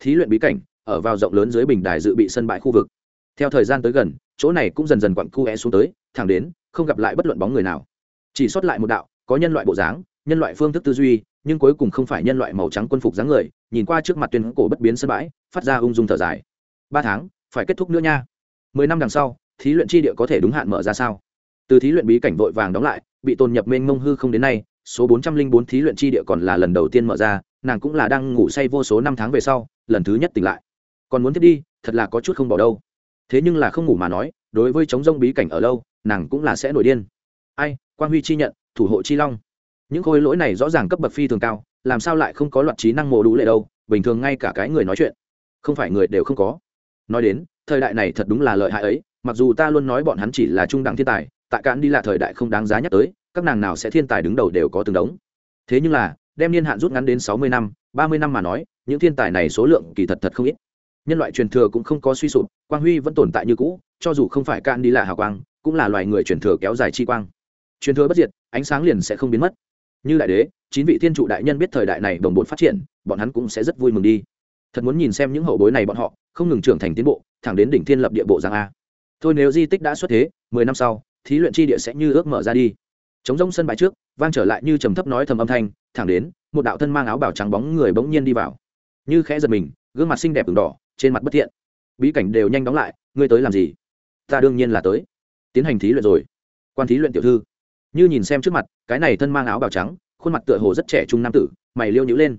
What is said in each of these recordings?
thí luyện bí cảnh, ở vào rộng lớn dưới bình đài dự bị sân bãi khu vực. Theo thời gian tới gần, chỗ này cũng dần dần quặn cu é xuống tới, thẳng đến, không gặp lại bất luận bóng người nào. Chỉ sót lại một đạo, có nhân loại bộ dáng, nhân loại phương thức tư duy, nhưng cuối cùng không phải nhân loại màu trắng quân phục dáng người, nhìn qua trước mặt tuyên cổ bất biến sân bãi, phát ra ung dung thở dài. Ba tháng, phải kết thúc nữa nha. Mười năm đằng sau, thí luyện chi địa có thể đúng hạn mở ra sao? Từ thí luyện bí cảnh vội vàng đóng lại, bị tồn nhập mênh mông hư không đến nay, số bốn trăm linh bốn thí luyện chi địa còn là lần đầu tiên mở ra, nàng cũng là đang ngủ say vô số năm tháng về sau lần thứ nhất tỉnh lại. Còn muốn thiết đi, thật là có chút không bỏ đâu. Thế nhưng là không ngủ mà nói, đối với chống rông bí cảnh ở lâu, nàng cũng là sẽ nổi điên. Ai quan huy chi nhận, thủ hộ chi long. Những khối lỗi này rõ ràng cấp bậc phi thường cao, làm sao lại không có loạt trí năng mồ đủ lệ đâu, bình thường ngay cả cái người nói chuyện, không phải người đều không có. Nói đến, thời đại này thật đúng là lợi hại ấy, mặc dù ta luôn nói bọn hắn chỉ là trung đẳng thiên tài, tại cạn đi là thời đại không đáng giá nhắc tới, các nàng nào sẽ thiên tài đứng đầu đều có từng đống. Thế nhưng là, đem niên hạn rút ngắn đến sáu mươi năm, ba mươi năm mà nói những thiên tài này số lượng kỳ thật thật không ít. Nhân loại truyền thừa cũng không có suy sụp, quang huy vẫn tồn tại như cũ, cho dù không phải can đi là hào quang, cũng là loài người truyền thừa kéo dài chi quang. Truyền thừa bất diệt, ánh sáng liền sẽ không biến mất. Như đại đế, chín vị thiên trụ đại nhân biết thời đại này đồng bộ phát triển, bọn hắn cũng sẽ rất vui mừng đi. Thật muốn nhìn xem những hậu bối này bọn họ, không ngừng trưởng thành tiến bộ, thẳng đến đỉnh thiên lập địa bộ giang a. Thôi nếu di tích đã xuất thế, mười năm sau, thí luyện chi địa sẽ như ước mở ra đi. Chống rông sân bãi trước, vang trở lại như trầm thấp nói thầm âm thanh, thẳng đến, một đạo thân mang áo bảo trắng bóng người bỗng nhiên đi vào như khẽ giật mình, gương mặt xinh đẹp ửng đỏ, trên mặt bất thiện. Bí cảnh đều nhanh đóng lại, ngươi tới làm gì? Ta đương nhiên là tới. Tiến hành thí luyện rồi. Quan thí luyện tiểu thư. Như nhìn xem trước mặt, cái này thân mang áo bào trắng, khuôn mặt tựa hồ rất trẻ trung nam tử, mày liêu nhữ lên.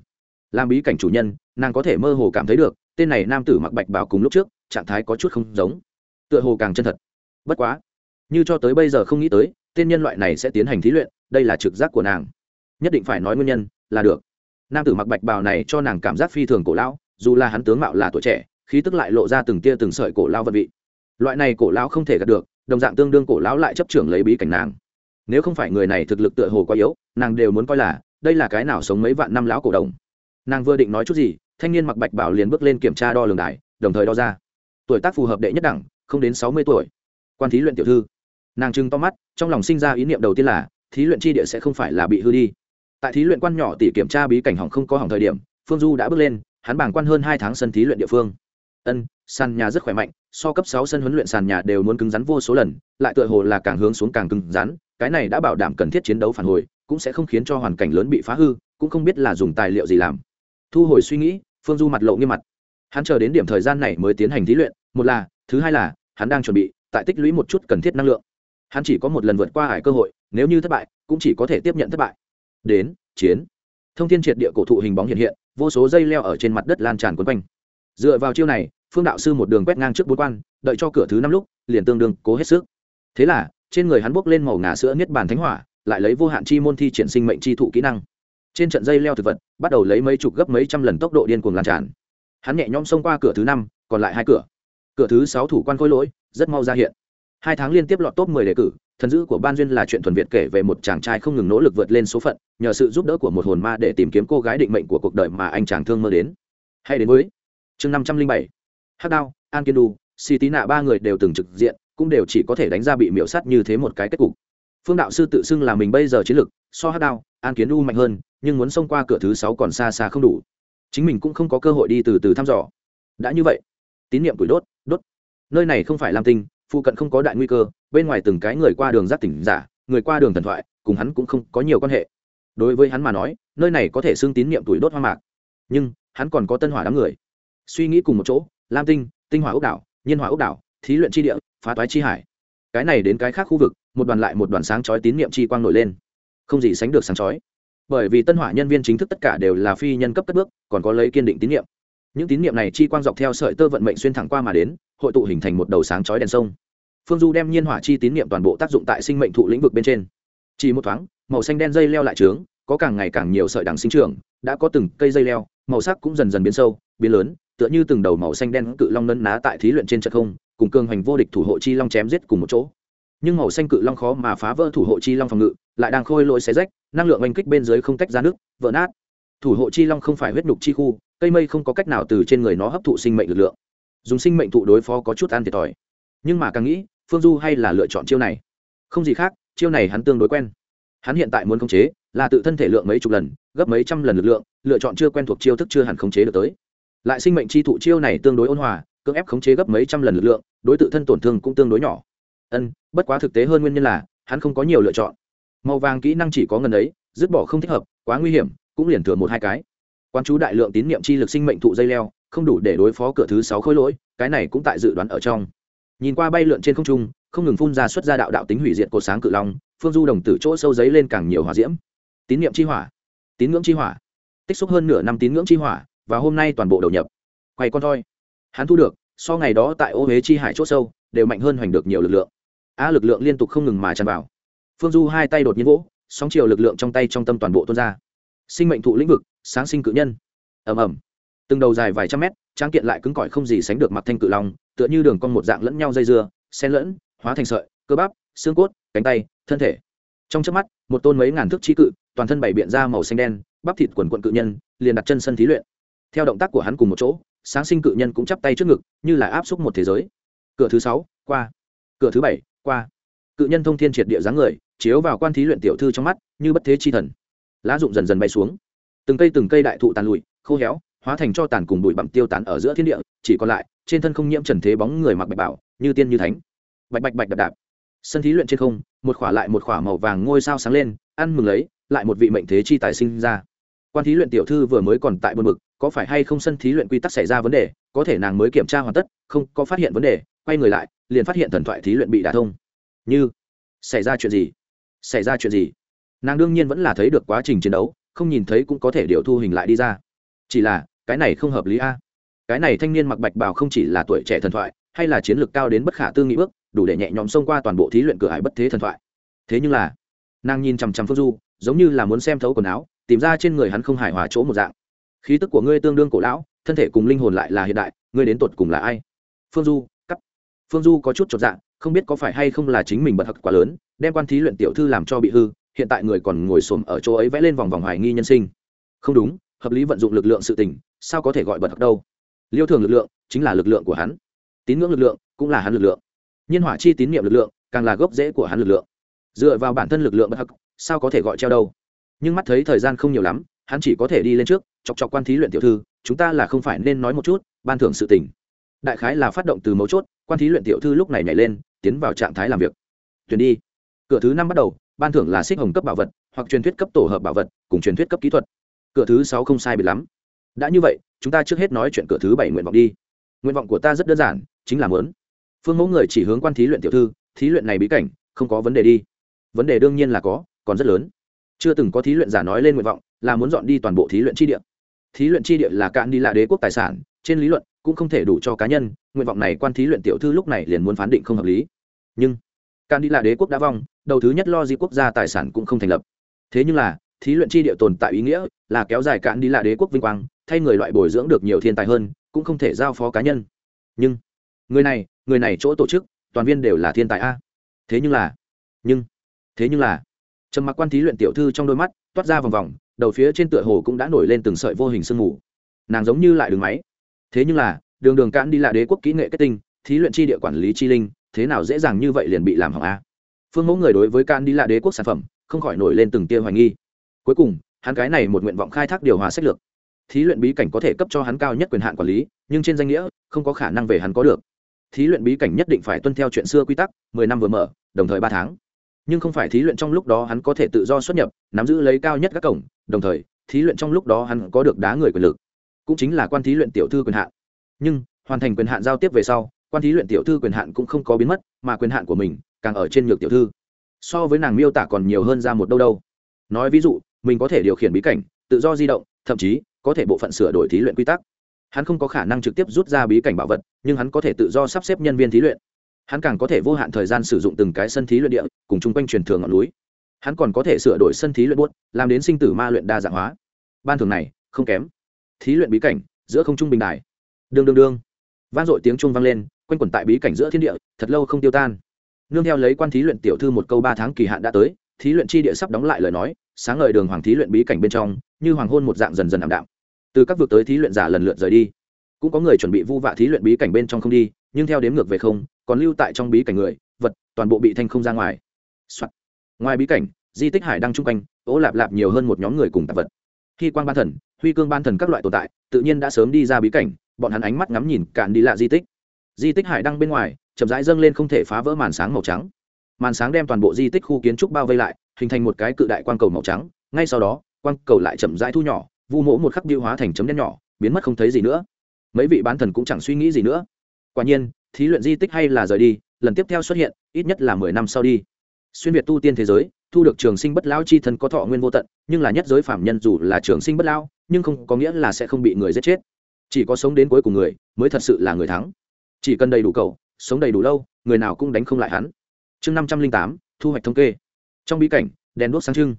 Làm bí cảnh chủ nhân, nàng có thể mơ hồ cảm thấy được, tên này nam tử mặc bạch bảo cùng lúc trước, trạng thái có chút không giống. Tựa hồ càng chân thật. Bất quá, như cho tới bây giờ không nghĩ tới, tên nhân loại này sẽ tiến hành thí luyện, đây là trực giác của nàng. Nhất định phải nói nguyên nhân là được nam tử mặc bạch bào này cho nàng cảm giác phi thường cổ lão, dù là hắn tướng mạo là tuổi trẻ, khí tức lại lộ ra từng tia từng sợi cổ lao vật vị. Loại này cổ lão không thể gạt được, đồng dạng tương đương cổ lão lại chấp trưởng lấy bí cảnh nàng. Nếu không phải người này thực lực tựa hồ quá yếu, nàng đều muốn coi là, đây là cái nào sống mấy vạn năm lão cổ đồng. Nàng vừa định nói chút gì, thanh niên mặc bạch bảo liền bước lên kiểm tra đo lường đài, đồng thời đo ra. Tuổi tác phù hợp đệ nhất đẳng, không đến sáu mươi tuổi. Quan thí luyện tiểu thư. Nàng trưng to mắt, trong lòng sinh ra ý niệm đầu tiên là, thí luyện chi địa sẽ không phải là bị hư đi tại thí luyện quan nhỏ tỷ kiểm tra bí cảnh hỏng không có hỏng thời điểm, phương du đã bước lên, hắn bảng quan hơn hai tháng sân thí luyện địa phương. Ân, sàn nhà rất khỏe mạnh, so cấp sáu sân huấn luyện sàn nhà đều muốn cứng rắn vô số lần, lại tựa hồ là càng hướng xuống càng cứng rắn, cái này đã bảo đảm cần thiết chiến đấu phản hồi, cũng sẽ không khiến cho hoàn cảnh lớn bị phá hư, cũng không biết là dùng tài liệu gì làm. Thu hồi suy nghĩ, phương du mặt lộ nghiêm mặt. Hắn chờ đến điểm thời gian này mới tiến hành thí luyện, một là, thứ hai là, hắn đang chuẩn bị, tại tích lũy một chút cần thiết năng lượng. Hắn chỉ có một lần vượt qua hải cơ hội, nếu như thất bại, cũng chỉ có thể tiếp nhận thất bại đến, chiến. Thông thiên triệt địa cổ thụ hình bóng hiện hiện, vô số dây leo ở trên mặt đất lan tràn quấn quanh. Dựa vào chiêu này, phương đạo sư một đường quét ngang trước bốn quan, đợi cho cửa thứ năm lúc, liền tương đương cố hết sức. Thế là, trên người hắn bốc lên màu ngà sữa niết bàn thánh hỏa, lại lấy vô hạn chi môn thi triển sinh mệnh chi thụ kỹ năng. Trên trận dây leo thực vật, bắt đầu lấy mấy chục gấp mấy trăm lần tốc độ điên cuồng lan tràn. Hắn nhẹ nhõm xông qua cửa thứ năm, còn lại hai cửa. Cửa thứ sáu thủ quan khôi lỗi, rất mau ra hiện hai tháng liên tiếp lọt top mười đề cử, thần dữ của ban duyên là chuyện thuần việt kể về một chàng trai không ngừng nỗ lực vượt lên số phận, nhờ sự giúp đỡ của một hồn ma để tìm kiếm cô gái định mệnh của cuộc đời mà anh chàng thương mơ đến. Hay đến với chương năm trăm linh bảy. Hắc đao, an kiên đu, si tí nạ ba người đều từng trực diện, cũng đều chỉ có thể đánh ra bị miễu sắt như thế một cái kết cục. Phương đạo sư tự xưng là mình bây giờ chiến lực so hắc đao, an kiến đu mạnh hơn, nhưng muốn xông qua cửa thứ sáu còn xa xa không đủ. Chính mình cũng không có cơ hội đi từ từ thăm dò. Đã như vậy, tín nhiệm củi đốt đốt. Nơi này không phải lam tinh phụ cận không có đại nguy cơ, bên ngoài từng cái người qua đường giác tỉnh giả, người qua đường thần thoại, cùng hắn cũng không có nhiều quan hệ. Đối với hắn mà nói, nơi này có thể xưng tín nhiệm tuổi đốt hoa mạc. Nhưng, hắn còn có tân hỏa đám người. Suy nghĩ cùng một chỗ, lam tinh tinh hỏa ốc đảo, nhiên hỏa ốc đảo, thí luyện tri địa, phá toái chi hải. Cái này đến cái khác khu vực, một đoàn lại một đoàn sáng chói tín niệm chi quang nổi lên. Không gì sánh được sáng chói. Bởi vì tân hỏa nhân viên chính thức tất cả đều là phi nhân cấp cất bước, còn có lấy kiên định tín niệm. Những tín niệm này chi quang dọc theo sợi tơ vận mệnh xuyên thẳng qua mà đến hội tụ hình thành một đầu sáng chói đèn sông. Phương du đem nhiên hỏa chi tín niệm toàn bộ tác dụng tại sinh mệnh thụ lĩnh vực bên trên. Chỉ một thoáng, màu xanh đen dây leo lại trướng, có càng ngày càng nhiều sợi đằng sinh trưởng, đã có từng cây dây leo, màu sắc cũng dần dần biến sâu, biến lớn, tựa như từng đầu màu xanh đen cự long nấn ná tại thí luyện trên trận không, cùng cường hành vô địch thủ hộ chi long chém giết cùng một chỗ. Nhưng màu xanh cự long khó mà phá vỡ thủ hộ chi long phòng ngự, lại đang khôi lỗi xé rách, năng lượng oanh kích bên dưới không tách ra nước, vỡ nát. Thủ hộ chi long không phải huyết nhục chi khu, cây mây không có cách nào từ trên người nó hấp thụ sinh mệnh lực lượng dùng sinh mệnh thụ đối phó có chút ăn thiệt thòi. Nhưng mà càng nghĩ, phương du hay là lựa chọn chiêu này. Không gì khác, chiêu này hắn tương đối quen. Hắn hiện tại muốn khống chế, là tự thân thể lượng mấy chục lần, gấp mấy trăm lần lực lượng, lựa chọn chưa quen thuộc chiêu thức chưa hẳn khống chế được tới. Lại sinh mệnh chi thụ chiêu này tương đối ôn hòa, cưỡng ép khống chế gấp mấy trăm lần lực lượng, đối tự thân tổn thương cũng tương đối nhỏ. Ân, bất quá thực tế hơn nguyên nhân là, hắn không có nhiều lựa chọn. Màu vàng kỹ năng chỉ có ngần ấy, dứt bỏ không thích hợp, quá nguy hiểm, cũng liền thừa một hai cái. Quan chú đại lượng tín niệm chi lực sinh mệnh thụ dây leo không đủ để đối phó cửa thứ sáu khối lỗi, cái này cũng tại dự đoán ở trong. Nhìn qua bay lượn trên không trung, không ngừng phun ra xuất ra đạo đạo tính hủy diệt cột sáng cự long, phương du đồng tử chỗ sâu giấy lên càng nhiều hỏa diễm. Tín niệm chi hỏa, tín ngưỡng chi hỏa, tích xúc hơn nửa năm tín ngưỡng chi hỏa, và hôm nay toàn bộ đầu nhập. Quay con thôi hắn thu được, so ngày đó tại ô huế chi hải chỗ sâu, đều mạnh hơn hoành được nhiều lực lượng. A lực lượng liên tục không ngừng mà tràn vào. Phương du hai tay đột nhiên vỗ, sóng chiều lực lượng trong tay trong tâm toàn bộ tuôn ra. Sinh mệnh thụ lĩnh vực, sáng sinh cự nhân. Ầm ầm từng đầu dài vài trăm mét trang kiện lại cứng cỏi không gì sánh được mặt thanh cự long, tựa như đường con một dạng lẫn nhau dây dưa, xen lẫn, hóa thành sợi, cơ bắp, xương cốt, cánh tay, thân thể. Trong chớp mắt, một tôn mấy ngàn thước chi cự, toàn thân bảy biện ra màu xanh đen, bắp thịt quần quận cự nhân, liền đặt chân sân thí luyện. Theo động tác của hắn cùng một chỗ, sáng sinh cự nhân cũng chắp tay trước ngực, như là áp xúc một thế giới. Cửa thứ sáu, qua. Cửa thứ bảy, qua. Cự nhân thông thiên triệt địa dáng người, chiếu vào quan thí luyện tiểu thư trong mắt, như bất thế chi thần. Lá rụng dần dần bay xuống. Từng cây từng cây đại thụ tàn lụi, khô héo hóa thành cho tàn cùng bụi bặm tiêu tán ở giữa thiên địa, chỉ còn lại, trên thân không nhiễm trần thế bóng người mặc bạch bảo, như tiên như thánh. Bạch bạch bạch đạp đạp. Sân thí luyện trên không, một khỏa lại một khỏa màu vàng ngôi sao sáng lên, ăn mừng lấy, lại một vị mệnh thế chi tài sinh ra. Quan thí luyện tiểu thư vừa mới còn tại buồn bực, có phải hay không sân thí luyện quy tắc xảy ra vấn đề, có thể nàng mới kiểm tra hoàn tất, không, có phát hiện vấn đề, quay người lại, liền phát hiện thần thoại thí luyện bị đả thông. Như, xảy ra chuyện gì? Xảy ra chuyện gì? Nàng đương nhiên vẫn là thấy được quá trình chiến đấu, không nhìn thấy cũng có thể điều thu hình lại đi ra chỉ là, cái này không hợp lý a. Cái này thanh niên mặc bạch bào không chỉ là tuổi trẻ thần thoại, hay là chiến lược cao đến bất khả tư nghị bước, đủ để nhẹ nhõm xông qua toàn bộ thí luyện cửa hải bất thế thần thoại. Thế nhưng là, nàng nhìn chằm chằm phương du, giống như là muốn xem thấu quần áo, tìm ra trên người hắn không hài hòa chỗ một dạng. Khí tức của ngươi tương đương cổ lão, thân thể cùng linh hồn lại là hiện đại, ngươi đến tột cùng là ai? Phương du, cắt. Phương du có chút chột dạng không biết có phải hay không là chính mình bật thật quá lớn, đem quan thí luyện tiểu thư làm cho bị hư, hiện tại người còn ngồi xổm ở chỗ ấy vẽ lên vòng vòng hoài nghi nhân sinh. Không đúng hợp lý vận dụng lực lượng sự tình, sao có thể gọi bật hặc đâu? Liêu thường lực lượng chính là lực lượng của hắn. Tín ngưỡng lực lượng cũng là hắn lực lượng. Nhiên hỏa chi tín nhiệm lực lượng càng là gốc rễ của hắn lực lượng. Dựa vào bản thân lực lượng bất hắc sao có thể gọi treo đâu? Nhưng mắt thấy thời gian không nhiều lắm, hắn chỉ có thể đi lên trước, chọc chọc quan thí luyện tiểu thư, chúng ta là không phải nên nói một chút, ban thưởng sự tình. Đại khái là phát động từ mấu chốt, quan thí luyện tiểu thư lúc này nhảy lên, tiến vào trạng thái làm việc. Tuyển đi. Cửa thứ năm bắt đầu, ban thưởng là xích hồng cấp bảo vật, hoặc truyền thuyết cấp tổ hợp bảo vật, cùng truyền thuyết cấp kỹ thuật cửa thứ sáu không sai biệt lắm. Đã như vậy, chúng ta trước hết nói chuyện cửa thứ bảy nguyện vọng đi. Nguyện vọng của ta rất đơn giản, chính là muốn. Phương mẫu người chỉ hướng quan thí luyện tiểu thư, thí luyện này bí cảnh, không có vấn đề đi. Vấn đề đương nhiên là có, còn rất lớn. Chưa từng có thí luyện giả nói lên nguyện vọng, là muốn dọn đi toàn bộ thí luyện tri địa. Thí luyện tri địa là cạn đi là đế quốc tài sản, trên lý luận cũng không thể đủ cho cá nhân, nguyện vọng này quan thí luyện tiểu thư lúc này liền muốn phán định không hợp lý. Nhưng, cạn đi là đế quốc đã vong, đầu thứ nhất lo di quốc gia tài sản cũng không thành lập. Thế nhưng là thí luyện chi địa tồn tại ý nghĩa là kéo dài cạn đi là đế quốc vinh quang, thay người loại bồi dưỡng được nhiều thiên tài hơn, cũng không thể giao phó cá nhân. Nhưng, người này người này chỗ tổ chức, toàn viên đều là thiên tài a. Thế nhưng là, nhưng, thế nhưng là, trầm mặc quan thí luyện tiểu thư trong đôi mắt, toát ra vòng vòng, đầu phía trên tựa hồ cũng đã nổi lên từng sợi vô hình sương mù. Nàng giống như lại đường máy. Thế nhưng là, đường đường cạn đi là đế quốc kỹ nghệ kết tinh, thí luyện chi địa quản lý chi linh, thế nào dễ dàng như vậy liền bị làm hỏng a. Phương mẫu người đối với cạn đi là đế quốc sản phẩm, không khỏi nổi lên từng tia hoài nghi cuối cùng, hắn cái này một nguyện vọng khai thác điều hòa sách lược. Thí luyện bí cảnh có thể cấp cho hắn cao nhất quyền hạn quản lý, nhưng trên danh nghĩa, không có khả năng về hắn có được. Thí luyện bí cảnh nhất định phải tuân theo chuyện xưa quy tắc, mười năm vừa mở, đồng thời ba tháng. Nhưng không phải thí luyện trong lúc đó hắn có thể tự do xuất nhập, nắm giữ lấy cao nhất các cổng, đồng thời, thí luyện trong lúc đó hắn có được đá người quyền lực. Cũng chính là quan thí luyện tiểu thư quyền hạn. Nhưng, hoàn thành quyền hạn giao tiếp về sau, quan thí luyện tiểu thư quyền hạn cũng không có biến mất, mà quyền hạn của mình càng ở trên nhược tiểu thư. So với nàng miêu tả còn nhiều hơn ra một đâu đâu. Nói ví dụ mình có thể điều khiển bí cảnh, tự do di động, thậm chí có thể bộ phận sửa đổi thí luyện quy tắc. Hắn không có khả năng trực tiếp rút ra bí cảnh bảo vật, nhưng hắn có thể tự do sắp xếp nhân viên thí luyện. Hắn càng có thể vô hạn thời gian sử dụng từng cái sân thí luyện địa, cùng chung quanh truyền thường ngọn núi. Hắn còn có thể sửa đổi sân thí luyện buốt làm đến sinh tử ma luyện đa dạng hóa. Ban thường này, không kém. Thí luyện bí cảnh, giữa không trung bình đài. Đương đương đương. Vang dội tiếng trung vang lên, quanh quẩn tại bí cảnh giữa thiên địa, thật lâu không tiêu tan. Nương theo lấy quan thí luyện tiểu thư một câu ba tháng kỳ hạn đã tới, thí luyện chi địa sắp đóng lại lời nói sáng ngời đường hoàng thí luyện bí cảnh bên trong, như hoàng hôn một dạng dần dần ảm đạm. Từ các vực tới thí luyện giả lần lượt rời đi. Cũng có người chuẩn bị vu vạ thí luyện bí cảnh bên trong không đi, nhưng theo đếm ngược về không, còn lưu tại trong bí cảnh người, vật, toàn bộ bị thanh không ra ngoài、Soạn. ngoài bí cảnh, di tích hải đang chung quanh, ố lạp lạp nhiều hơn một nhóm người cùng tạp vật. Khi quan ban thần, huy cương ban thần các loại tồn tại, tự nhiên đã sớm đi ra bí cảnh, bọn hắn ánh mắt ngắm nhìn cạn đi lạ di tích. Di tích hải đăng bên ngoài, chậm rãi dâng lên không thể phá vỡ màn sáng màu trắng màn sáng đem toàn bộ di tích khu kiến trúc bao vây lại, hình thành một cái cự đại quang cầu màu trắng, ngay sau đó, quang cầu lại chậm rãi thu nhỏ, vu mỗ một khắc điêu hóa thành chấm đen nhỏ, biến mất không thấy gì nữa. Mấy vị bán thần cũng chẳng suy nghĩ gì nữa. Quả nhiên, thí luyện di tích hay là rời đi, lần tiếp theo xuất hiện, ít nhất là mười năm sau đi. Xuyên việt tu tiên thế giới, thu được trường sinh bất lão chi thân có thọ nguyên vô tận, nhưng là nhất giới phạm nhân dù là trường sinh bất lão, nhưng không có nghĩa là sẽ không bị người giết chết. Chỉ có sống đến cuối cùng người, mới thật sự là người thắng. Chỉ cần đầy đủ cầu, sống đầy đủ lâu, người nào cũng đánh không lại hắn chương năm trăm linh tám, thu hoạch thống kê. Trong bí cảnh, đèn đuốc sáng trưng.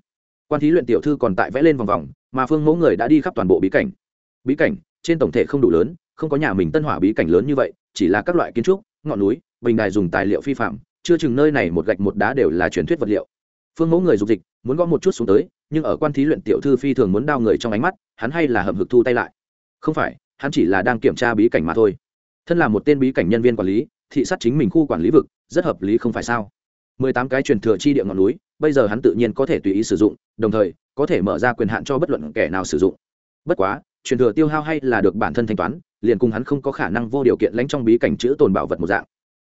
Quan thí luyện tiểu thư còn tại vẽ lên vòng vòng, mà phương mẫu người đã đi khắp toàn bộ bí cảnh. Bí cảnh, trên tổng thể không đủ lớn, không có nhà mình tân hỏa bí cảnh lớn như vậy, chỉ là các loại kiến trúc, ngọn núi, bình đài dùng tài liệu phi phạm, chưa chừng nơi này một gạch một đá đều là truyền thuyết vật liệu. Phương mẫu người dục dịch, muốn gõ một chút xuống tới, nhưng ở quan thí luyện tiểu thư phi thường muốn đao người trong ánh mắt, hắn hay là hậm hực thu tay lại. Không phải, hắn chỉ là đang kiểm tra bí cảnh mà thôi. Thân là một tên bí cảnh nhân viên quản lý thị sát chính mình khu quản lý vực, rất hợp lý không phải sao? Mười tám cái truyền thừa chi địa ngọn núi, bây giờ hắn tự nhiên có thể tùy ý sử dụng, đồng thời, có thể mở ra quyền hạn cho bất luận kẻ nào sử dụng. Bất quá, truyền thừa tiêu hao hay là được bản thân thanh toán, liền cùng hắn không có khả năng vô điều kiện lánh trong bí cảnh chữ tồn bảo vật một dạng.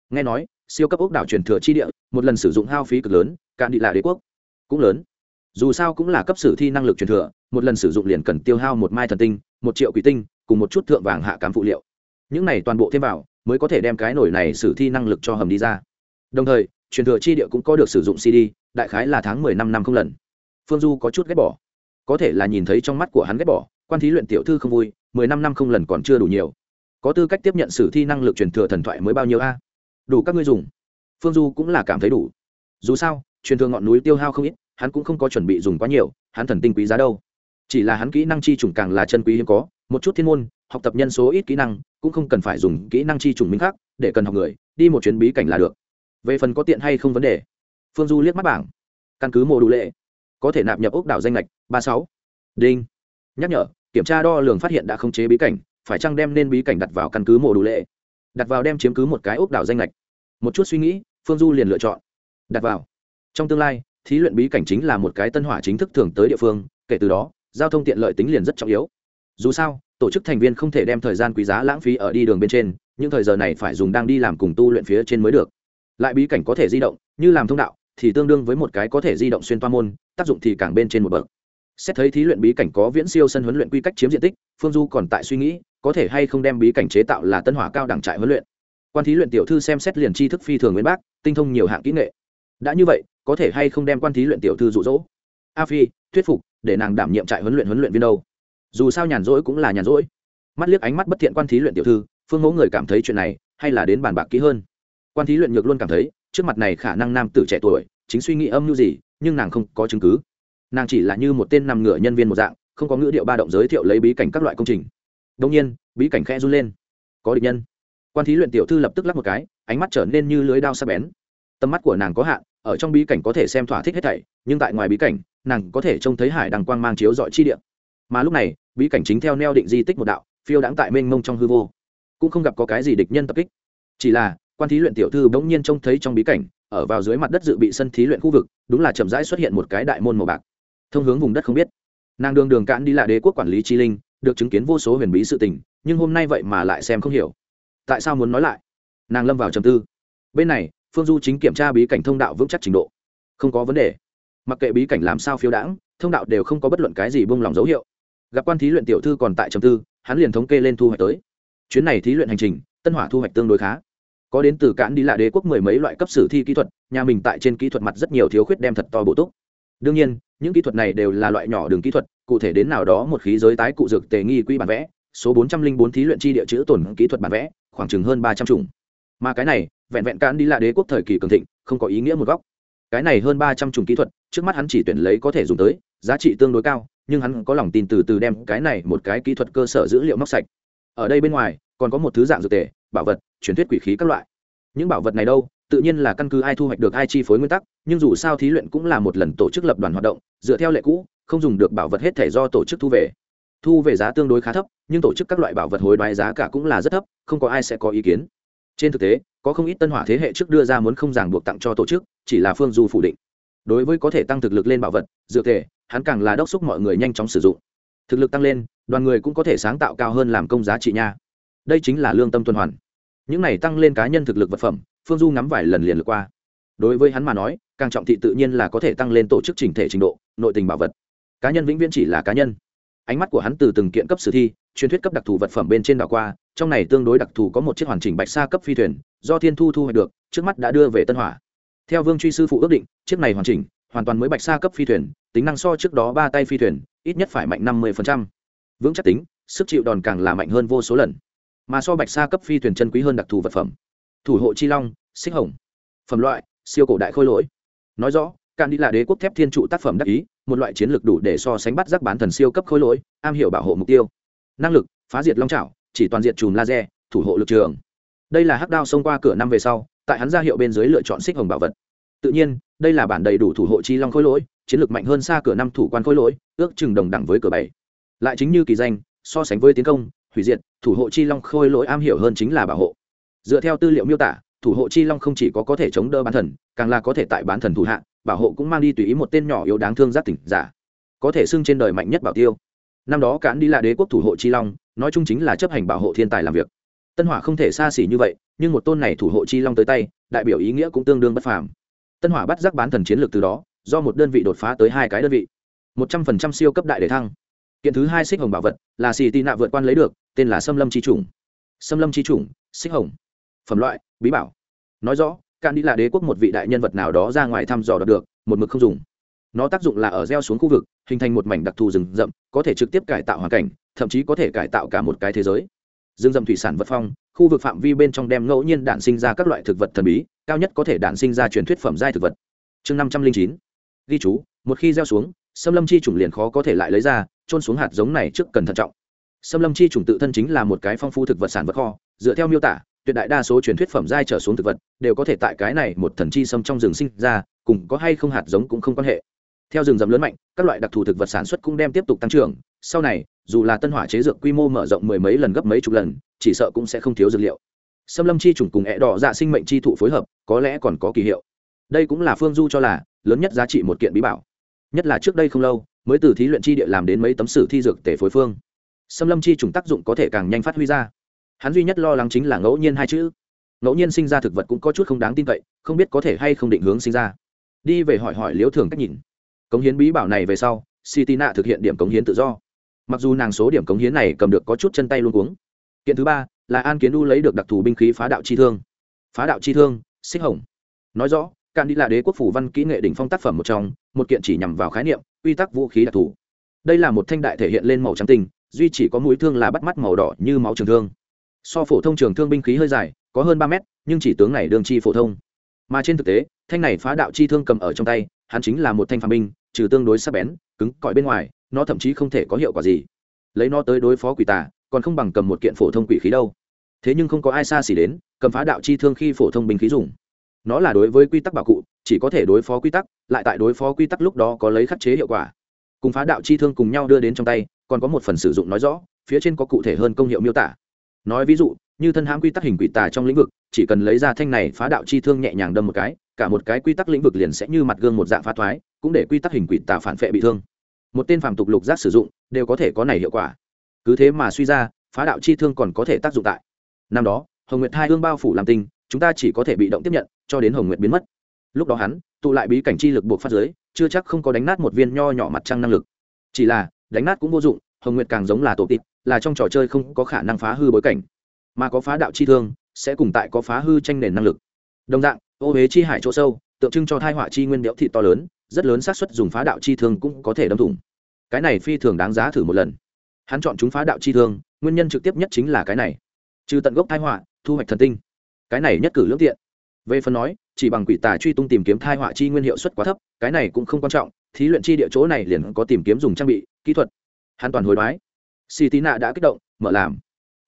Nghe nói, siêu cấp ốc đảo truyền thừa chi địa, một lần sử dụng hao phí cực lớn, cạn đi là đế quốc, cũng lớn. Dù sao cũng là cấp sử thi năng lực truyền thừa, một lần sử dụng liền cần tiêu hao một mai thần tinh, một triệu quỷ tinh, cùng một chút thượng vàng hạ cám phụ liệu. Những này toàn bộ thêm vào mới có thể đem cái nổi này sử thi năng lực cho hầm đi ra. Đồng thời, truyền thừa chi địa cũng có được sử dụng cd đại khái là tháng mười năm năm không lần. Phương du có chút ghét bỏ. Có thể là nhìn thấy trong mắt của hắn ghét bỏ, quan thí luyện tiểu thư không vui, mười năm năm không lần còn chưa đủ nhiều. Có tư cách tiếp nhận sử thi năng lực truyền thừa thần thoại mới bao nhiêu a? Đủ các ngươi dùng. Phương du cũng là cảm thấy đủ. Dù sao, truyền thừa ngọn núi tiêu hao không ít, hắn cũng không có chuẩn bị dùng quá nhiều, hắn thần tinh quý giá đâu. Chỉ là hắn kỹ năng chi trùng càng là chân quý hiếm có, một chút thiên môn, học tập nhân số ít kỹ năng cũng không cần phải dùng kỹ năng chi trùng minh khác, để cần học người, đi một chuyến bí cảnh là được. Về phần có tiện hay không vấn đề, phương du liếc mắt bảng. Căn cứ mô đủ lệ, có thể nạp nhập ốc đảo danh lệch ba sáu. Đinh. Nhắc nhở, kiểm tra đo lường phát hiện đã không chế bí cảnh, phải chăng đem nên bí cảnh đặt vào căn cứ mô đủ lệ? Đặt vào đem chiếm cứ một cái ốc đảo danh lệch. Một chút suy nghĩ, phương du liền lựa chọn. Đặt vào. Trong tương lai, thí luyện bí cảnh chính là một cái tân hỏa chính thức thường tới địa phương, kể từ đó, giao thông tiện lợi tính liền rất trọng yếu. Dù sao tổ chức thành viên không thể đem thời gian quý giá lãng phí ở đi đường bên trên, những thời giờ này phải dùng đang đi làm cùng tu luyện phía trên mới được. Lại bí cảnh có thể di động, như làm thông đạo, thì tương đương với một cái có thể di động xuyên toa môn, tác dụng thì càng bên trên một bậc. Xét thấy thí luyện bí cảnh có viễn siêu sân huấn luyện quy cách chiếm diện tích, phương du còn tại suy nghĩ, có thể hay không đem bí cảnh chế tạo là tân hỏa cao đẳng trại huấn luyện. Quan thí luyện tiểu thư xem xét liền tri thức phi thường nguyên bác, tinh thông nhiều hạng kỹ nghệ. Đã như vậy, có thể hay không đem quan thí luyện tiểu thư rụ rỗ a phi, thuyết phục, để nàng đảm nhiệm trại huấn luyện huấn luyện viên đâu? Dù sao nhàn rỗi cũng là nhàn rỗi. Mắt liếc ánh mắt bất thiện quan thí luyện tiểu thư, phương mẫu người cảm thấy chuyện này hay là đến bàn bạc kỹ hơn. Quan thí luyện nhược luôn cảm thấy, trước mặt này khả năng nam tử trẻ tuổi, chính suy nghĩ âm mưu gì, nhưng nàng không có chứng cứ. Nàng chỉ là như một tên nằm ngửa nhân viên một dạng, không có ngữ điệu ba động giới thiệu lấy bí cảnh các loại công trình. Đông nhiên, bí cảnh khẽ run lên. Có địch nhân. Quan thí luyện tiểu thư lập tức lắp một cái, ánh mắt trở nên như lưới đao sắc bén. Tầm mắt của nàng có hạn, ở trong bí cảnh có thể xem thỏa thích hết thảy, nhưng tại ngoài bí cảnh, nàng có thể trông thấy hải đằng quang mang chiếu dọi chi điện mà lúc này bí cảnh chính theo neo định di tích một đạo, phiêu đãng tại mênh mông trong hư vô. Cũng không gặp có cái gì địch nhân tập kích. Chỉ là, quan thí luyện tiểu thư bỗng nhiên trông thấy trong bí cảnh, ở vào dưới mặt đất dự bị sân thí luyện khu vực, đúng là chậm rãi xuất hiện một cái đại môn màu bạc. Thông hướng vùng đất không biết. Nàng đường đường cạn đi là đế quốc quản lý chi linh, được chứng kiến vô số huyền bí sự tình, nhưng hôm nay vậy mà lại xem không hiểu. Tại sao muốn nói lại? Nàng lâm vào trầm tư. Bên này, phương du chính kiểm tra bí cảnh thông đạo vững chắc trình độ. Không có vấn đề. Mặc kệ bí cảnh làm sao phiêu đãng, thông đạo đều không có bất luận cái gì bông lòng dấu hiệu gặp quan thí luyện tiểu thư còn tại trầm tư, hắn liền thống kê lên thu hoạch tới. Chuyến này thí luyện hành trình, tân hỏa thu hoạch tương đối khá. Có đến từ cản đi lại đế quốc mười mấy loại cấp sử thi kỹ thuật, nhà mình tại trên kỹ thuật mặt rất nhiều thiếu khuyết đem thật to bổ túc. Đương nhiên, những kỹ thuật này đều là loại nhỏ đường kỹ thuật, cụ thể đến nào đó một khí giới tái cụ dược tề nghi quy bản vẽ, số bốn trăm linh bốn thí luyện chi địa chữ tổn kỹ thuật bản vẽ, khoảng chừng hơn ba trăm chủng. Mà cái này, vẹn vẹn cản đi lạ đế quốc thời kỳ cường thịnh, không có ý nghĩa một góc. Cái này hơn ba trăm chủng kỹ thuật, trước mắt hắn chỉ tuyển lấy có thể dùng tới giá trị tương đối cao, nhưng hắn có lòng tin từ từ đem cái này một cái kỹ thuật cơ sở dữ liệu móc sạch. Ở đây bên ngoài, còn có một thứ dạng dược tề, bảo vật, truyền thuyết quỷ khí các loại. Những bảo vật này đâu, tự nhiên là căn cứ ai thu hoạch được, ai chi phối nguyên tắc, nhưng dù sao thí luyện cũng là một lần tổ chức lập đoàn hoạt động, dựa theo lệ cũ, không dùng được bảo vật hết thể do tổ chức thu về. Thu về giá tương đối khá thấp, nhưng tổ chức các loại bảo vật hối đoái giá cả cũng là rất thấp, không có ai sẽ có ý kiến. Trên thực tế, có không ít tân hỏa thế hệ trước đưa ra muốn không ràng buộc tặng cho tổ chức, chỉ là phương du phủ định. Đối với có thể tăng thực lực lên bảo vật dựa thể hắn càng là đốc xúc mọi người nhanh chóng sử dụng. Thực lực tăng lên, đoàn người cũng có thể sáng tạo cao hơn làm công giá trị nha. Đây chính là lương tâm tuần hoàn. Những này tăng lên cá nhân thực lực vật phẩm, phương du ngắm vài lần liền lượt qua. Đối với hắn mà nói, càng trọng thị tự nhiên là có thể tăng lên tổ chức trình thể trình độ, nội tình bảo vật. Cá nhân vĩnh viễn chỉ là cá nhân. Ánh mắt của hắn từ từng kiện cấp sử thi, truyền thuyết cấp đặc thù vật phẩm bên trên đảo qua, trong này tương đối đặc thù có một chiếc hoàn chỉnh bạch sa cấp phi thuyền, do thiên thu thu hoạch được, trước mắt đã đưa về tân hỏa. Theo vương truy sư phụ ước định, chiếc này hoàn chỉnh hoàn toàn mới bạch sa cấp phi thuyền, tính năng so trước đó ba tay phi thuyền, ít nhất phải mạnh năm mươi vững chắc tính, sức chịu đòn càng là mạnh hơn vô số lần. Mà so bạch sa cấp phi thuyền chân quý hơn đặc thù vật phẩm. Thủ hộ chi long, xích hồng. Phẩm loại, siêu cổ đại khôi lỗi. Nói rõ, cạn đi là đế quốc thép thiên trụ tác phẩm đắc ý, một loại chiến lược đủ để so sánh bắt giác bán thần siêu cấp khôi lỗi, am hiểu bảo hộ mục tiêu. Năng lực, phá diệt long trảo chỉ toàn diện chùm laser, thủ hộ lực trường. Đây là hắc đao xông qua cửa năm về sau, tại hắn ra hiệu bên dưới lựa chọn xích hồng bảo vật tự nhiên, đây là bản đầy đủ thủ hộ chi long khôi lỗi, chiến lược mạnh hơn xa cửa năm thủ quan khôi lỗi, ước chừng đồng đẳng với cửa bảy. Lại chính như kỳ danh, so sánh với tiến công, hủy diệt, thủ hộ chi long khôi lỗi am hiểu hơn chính là bảo hộ. Dựa theo tư liệu miêu tả, thủ hộ chi long không chỉ có có thể chống đỡ bán thần, càng là có thể tại bán thần thủ hạ, bảo hộ cũng mang đi tùy ý một tên nhỏ yếu đáng thương giác tỉnh giả. Có thể xưng trên đời mạnh nhất bảo tiêu. Năm đó cán đi là đế quốc thủ hộ chi long, nói chung chính là chấp hành bảo hộ thiên tài làm việc. Tân hỏa không thể xa xỉ như vậy, nhưng một tôn này thủ hộ chi long tới tay, đại biểu ý nghĩa cũng tương đương bất phàm tân hỏa bắt giác bán thần chiến lược từ đó, do một đơn vị đột phá tới hai cái đơn vị. Một trăm phần trăm siêu cấp đại để thăng. Kiện thứ hai xích hồng bảo vật là xì tị nạ vượt quan lấy được, tên là xâm lâm chi trùng xâm lâm chi trùng xích hồng. Phẩm loại, bí bảo. Nói rõ, cạn đi là đế quốc một vị đại nhân vật nào đó ra ngoài thăm dò đọc được, một mực không dùng. Nó tác dụng là ở gieo xuống khu vực, hình thành một mảnh đặc thù rừng rậm, có thể trực tiếp cải tạo hoàn cảnh, thậm chí có thể cải tạo cả một cái thế giới rừng rậm thủy sản vật phong, khu vực phạm vi bên trong đem ngẫu nhiên đản sinh ra các loại thực vật thần bí, cao nhất có thể đản sinh ra truyền thuyết phẩm giai thực vật. Chương năm trăm linh chín. Ghi chú, một khi gieo xuống, xâm lâm chi chủng liền khó có thể lại lấy ra trôn xuống hạt giống này trước cần thận trọng. Xâm lâm chi chủng tự thân chính là một cái phong phu thực vật sản vật kho, dựa theo miêu tả, tuyệt đại đa số truyền thuyết phẩm giai trở xuống thực vật đều có thể tại cái này một thần chi xâm trong rừng sinh ra, cùng có hay không hạt giống cũng không quan hệ. Theo rừng rậm lớn mạnh, các loại đặc thù thực vật sản xuất cũng đem tiếp tục tăng trưởng, sau này dù là tân hỏa chế dược quy mô mở rộng mười mấy lần gấp mấy chục lần, chỉ sợ cũng sẽ không thiếu dược liệu. Xâm lâm chi trùng cùng ẹ đỏ dạ sinh mệnh chi thụ phối hợp, có lẽ còn có kỳ hiệu. Đây cũng là phương du cho là, lớn nhất giá trị một kiện bí bảo. Nhất là trước đây không lâu, mới từ thí luyện chi địa làm đến mấy tấm sử thi dược tể phối phương. Xâm lâm chi trùng tác dụng có thể càng nhanh phát huy ra. Hắn duy nhất lo lắng chính là ngẫu nhiên hai chữ. Ngẫu nhiên sinh ra thực vật cũng có chút không đáng tin cậy, không biết có thể hay không định hướng sinh ra. Đi về hỏi hỏi liếu thường cách nhìn. Cống hiến bí bảo này về sau city nạ thực hiện điểm cống hiến tự do mặc dù nàng số điểm cống hiến này cầm được có chút chân tay luôn cuống. Kiện thứ ba là an kiến u lấy được đặc thù binh khí phá đạo chi thương. Phá đạo chi thương, xích hồng. Nói rõ cạn đi là đế quốc phủ văn kỹ nghệ đỉnh phong tác phẩm một trong, một kiện chỉ nhằm vào khái niệm, quy tắc vũ khí đặc thù. Đây là một thanh đại thể hiện lên màu trắng tinh, duy chỉ có mũi thương là bắt mắt màu đỏ như máu trường thương. So phổ thông trường thương binh khí hơi dài, có hơn ba mét, nhưng chỉ tướng này đương chi phổ thông. Mà trên thực tế, thanh này phá đạo chi thương cầm ở trong tay, hắn chính là một thanh phàm binh, trừ tương đối sắc bén, cứng cỏi bên ngoài nó thậm chí không thể có hiệu quả gì. Lấy nó tới đối phó quỷ tà, còn không bằng cầm một kiện phổ thông quỷ khí đâu. Thế nhưng không có ai xa xỉ đến, cầm phá đạo chi thương khi phổ thông binh khí dùng. Nó là đối với quy tắc bảo cụ, chỉ có thể đối phó quy tắc, lại tại đối phó quy tắc lúc đó có lấy khắc chế hiệu quả. Cùng phá đạo chi thương cùng nhau đưa đến trong tay, còn có một phần sử dụng nói rõ, phía trên có cụ thể hơn công hiệu miêu tả. Nói ví dụ, như thân hãm quy tắc hình quỷ tà trong lĩnh vực, chỉ cần lấy ra thanh này phá đạo chi thương nhẹ nhàng đâm một cái, cả một cái quy tắc lĩnh vực liền sẽ như mặt gương một dạng phá thoái, cũng để quy tắc hình quỷ tà phản phệ bị thương một tên phàm tục lục giác sử dụng, đều có thể có này hiệu quả. Cứ thế mà suy ra, phá đạo chi thương còn có thể tác dụng tại. Năm đó, hồng nguyệt hai hương bao phủ làm tinh, chúng ta chỉ có thể bị động tiếp nhận, cho đến hồng nguyệt biến mất. Lúc đó hắn, tụ lại bí cảnh chi lực buộc phát giới chưa chắc không có đánh nát một viên nho nhỏ mặt trăng năng lực. Chỉ là, đánh nát cũng vô dụng, hồng nguyệt càng giống là tổ tịt là trong trò chơi không có khả năng phá hư bối cảnh. Mà có phá đạo chi thương, sẽ cùng tại có phá hư tranh nền năng lực. Đồng dạng, ô huế chi hải chỗ sâu, tượng trưng cho thai họa chi nguyên điệu thị to lớn rất lớn xác suất dùng phá đạo chi thương cũng có thể đâm thủng. Cái này phi thường đáng giá thử một lần. Hắn chọn chúng phá đạo chi thương, nguyên nhân trực tiếp nhất chính là cái này. Trừ tận gốc thai họa, thu hoạch thần tinh. Cái này nhất cử lưỡng tiện. Về phần nói, chỉ bằng quỷ tà truy tung tìm kiếm thai họa chi nguyên hiệu suất quá thấp, cái này cũng không quan trọng, thí luyện chi địa chỗ này liền có tìm kiếm dùng trang bị, kỹ thuật. Hắn toàn hồi đoái. Xì tí nạ đã kích động, mở làm.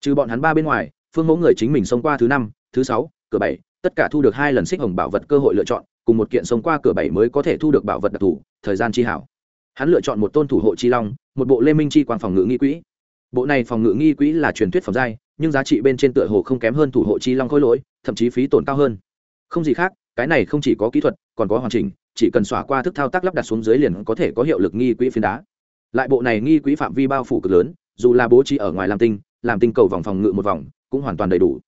Trừ bọn hắn ba bên ngoài, phương mẫu người chính mình xông qua thứ năm, thứ sáu, cửa bảy, tất cả thu được hai lần xích hồng bảo vật cơ hội lựa chọn cùng một kiện sống qua cửa bảy mới có thể thu được bảo vật đặc thù, thời gian chi hảo. Hắn lựa chọn một tôn thủ hộ chi long, một bộ lê minh chi quang phòng ngự nghi quỹ. Bộ này phòng ngự nghi quỹ là truyền thuyết phẩm giai, nhưng giá trị bên trên tựa hồ không kém hơn thủ hộ chi long khôi lỗi, thậm chí phí tổn cao hơn. Không gì khác, cái này không chỉ có kỹ thuật, còn có hoàn chỉnh, chỉ cần xỏa qua thức thao tác lắp đặt xuống dưới liền có thể có hiệu lực nghi quỹ phiến đá. Lại bộ này nghi quỹ phạm vi bao phủ cực lớn, dù là bố trí ở ngoài làm tinh làm tinh cầu vòng phòng ngự một vòng, cũng hoàn toàn đầy đủ.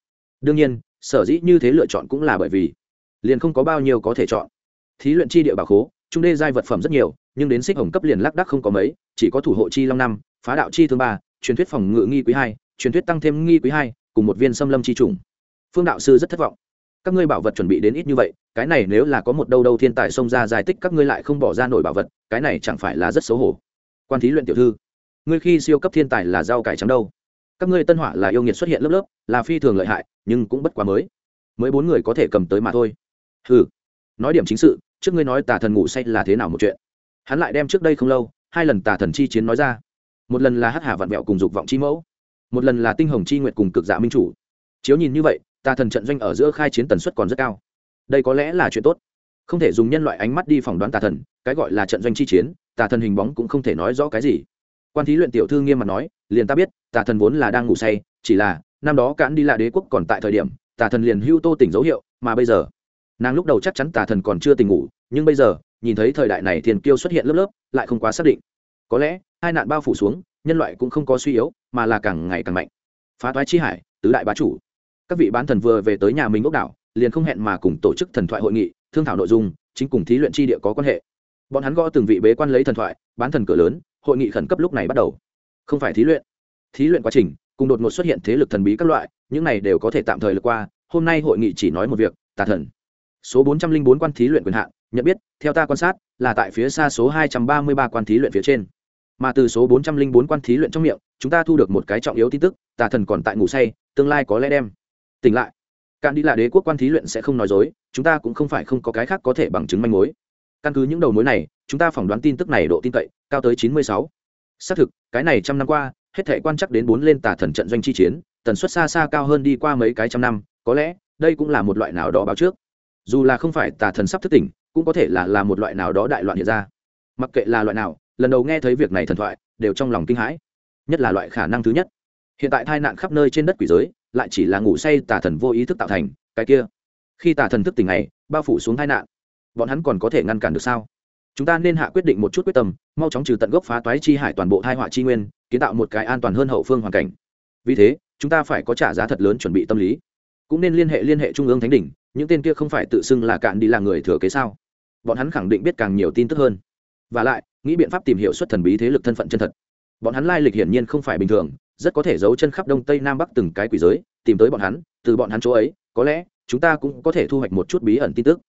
Đương nhiên, sở dĩ như thế lựa chọn cũng là bởi vì liền không có bao nhiêu có thể chọn. Thí luyện chi địa bảo khố, trung đê giai vật phẩm rất nhiều, nhưng đến xích hồng cấp liền lác đắc không có mấy, chỉ có thủ hộ chi long năm, phá đạo chi thương ba, truyền thuyết phòng ngự nghi quý hai, truyền thuyết tăng thêm nghi quý hai, cùng một viên xâm lâm chi trùng. Phương đạo sư rất thất vọng. Các ngươi bảo vật chuẩn bị đến ít như vậy, cái này nếu là có một đâu đâu thiên tài xông ra giải tích các ngươi lại không bỏ ra nổi bảo vật, cái này chẳng phải là rất xấu hổ. Quan thí luyện tiểu thư, ngươi khi siêu cấp thiên tài là rau cải trắng đâu? Các ngươi tân hỏa là yêu nghiệt xuất hiện lớp lớp, là phi thường lợi hại, nhưng cũng bất quá mới. Mới bốn người có thể cầm tới mà thôi ừ nói điểm chính sự, trước ngươi nói tà thần ngủ say là thế nào một chuyện? Hắn lại đem trước đây không lâu, hai lần tà thần chi chiến nói ra. Một lần là hắc hà vạn bẹo cùng dục vọng chi mẫu, một lần là tinh hồng chi nguyệt cùng cực dạ minh chủ. Chiếu nhìn như vậy, tà thần trận doanh ở giữa khai chiến tần suất còn rất cao. Đây có lẽ là chuyện tốt. Không thể dùng nhân loại ánh mắt đi phỏng đoán tà thần, cái gọi là trận doanh chi chiến, tà thần hình bóng cũng không thể nói rõ cái gì. Quan thí luyện tiểu thư nghiêm mặt nói, liền ta biết, tà thần vốn là đang ngủ say, chỉ là năm đó cản đi là đế quốc còn tại thời điểm, tà thần liền hưu tô tỉnh dấu hiệu, mà bây giờ nàng lúc đầu chắc chắn tà thần còn chưa tỉnh ngủ, nhưng bây giờ, nhìn thấy thời đại này thiền kiêu xuất hiện lớp lớp, lại không quá xác định. Có lẽ, hai nạn bao phủ xuống, nhân loại cũng không có suy yếu, mà là càng ngày càng mạnh. Phá toái chi hải, tứ đại bá chủ. Các vị bán thần vừa về tới nhà mình ốc đảo, liền không hẹn mà cùng tổ chức thần thoại hội nghị, thương thảo nội dung, chính cùng thí luyện chi địa có quan hệ. Bọn hắn gõ từng vị bế quan lấy thần thoại, bán thần cửa lớn, hội nghị khẩn cấp lúc này bắt đầu. Không phải thí luyện. Thí luyện quá trình, cùng đột ngột xuất hiện thế lực thần bí các loại, những này đều có thể tạm thời lượt qua, hôm nay hội nghị chỉ nói một việc, tà thần số bốn trăm linh bốn quan thí luyện quyền hạn, nhận biết, theo ta quan sát, là tại phía xa số hai trăm ba mươi ba quan thí luyện phía trên. Mà từ số bốn trăm linh bốn quan thí luyện trong miệng, chúng ta thu được một cái trọng yếu tin tức, tà thần còn tại ngủ say, tương lai có lẽ đem. Tỉnh lại. Cạn đi là đế quốc quan thí luyện sẽ không nói dối, chúng ta cũng không phải không có cái khác có thể bằng chứng manh mối. Căn cứ những đầu mối này, chúng ta phỏng đoán tin tức này độ tin cậy, cao tới chín mươi sáu. Xác thực, cái này trăm năm qua, hết thể quan chắc đến bốn lên tà thần trận doanh chi chiến, tần suất xa xa cao hơn đi qua mấy cái trăm năm, có lẽ, đây cũng là một loại nào đó báo trước dù là không phải tà thần sắp thức tỉnh, cũng có thể là là một loại nào đó đại loạn hiện ra. Mặc kệ là loại nào, lần đầu nghe thấy việc này thần thoại, đều trong lòng kinh hãi. Nhất là loại khả năng thứ nhất. Hiện tại tai nạn khắp nơi trên đất quỷ giới, lại chỉ là ngủ say tà thần vô ý thức tạo thành, cái kia. Khi tà thần thức tỉnh này, bao phủ xuống tai nạn, bọn hắn còn có thể ngăn cản được sao? Chúng ta nên hạ quyết định một chút quyết tâm, mau chóng trừ tận gốc phá toái chi hải toàn bộ thai họa chi nguyên, kiến tạo một cái an toàn hơn hậu phương hoàn cảnh. Vì thế, chúng ta phải có trả giá thật lớn chuẩn bị tâm lý cũng nên liên hệ liên hệ trung ương thánh đỉnh, những tên kia không phải tự xưng là cạn đi là người thừa kế sao? Bọn hắn khẳng định biết càng nhiều tin tức hơn. Và lại, nghĩ biện pháp tìm hiểu xuất thần bí thế lực thân phận chân thật. Bọn hắn lai lịch hiển nhiên không phải bình thường, rất có thể giấu chân khắp đông tây nam bắc từng cái quỷ giới, tìm tới bọn hắn, từ bọn hắn chỗ ấy, có lẽ, chúng ta cũng có thể thu hoạch một chút bí ẩn tin tức.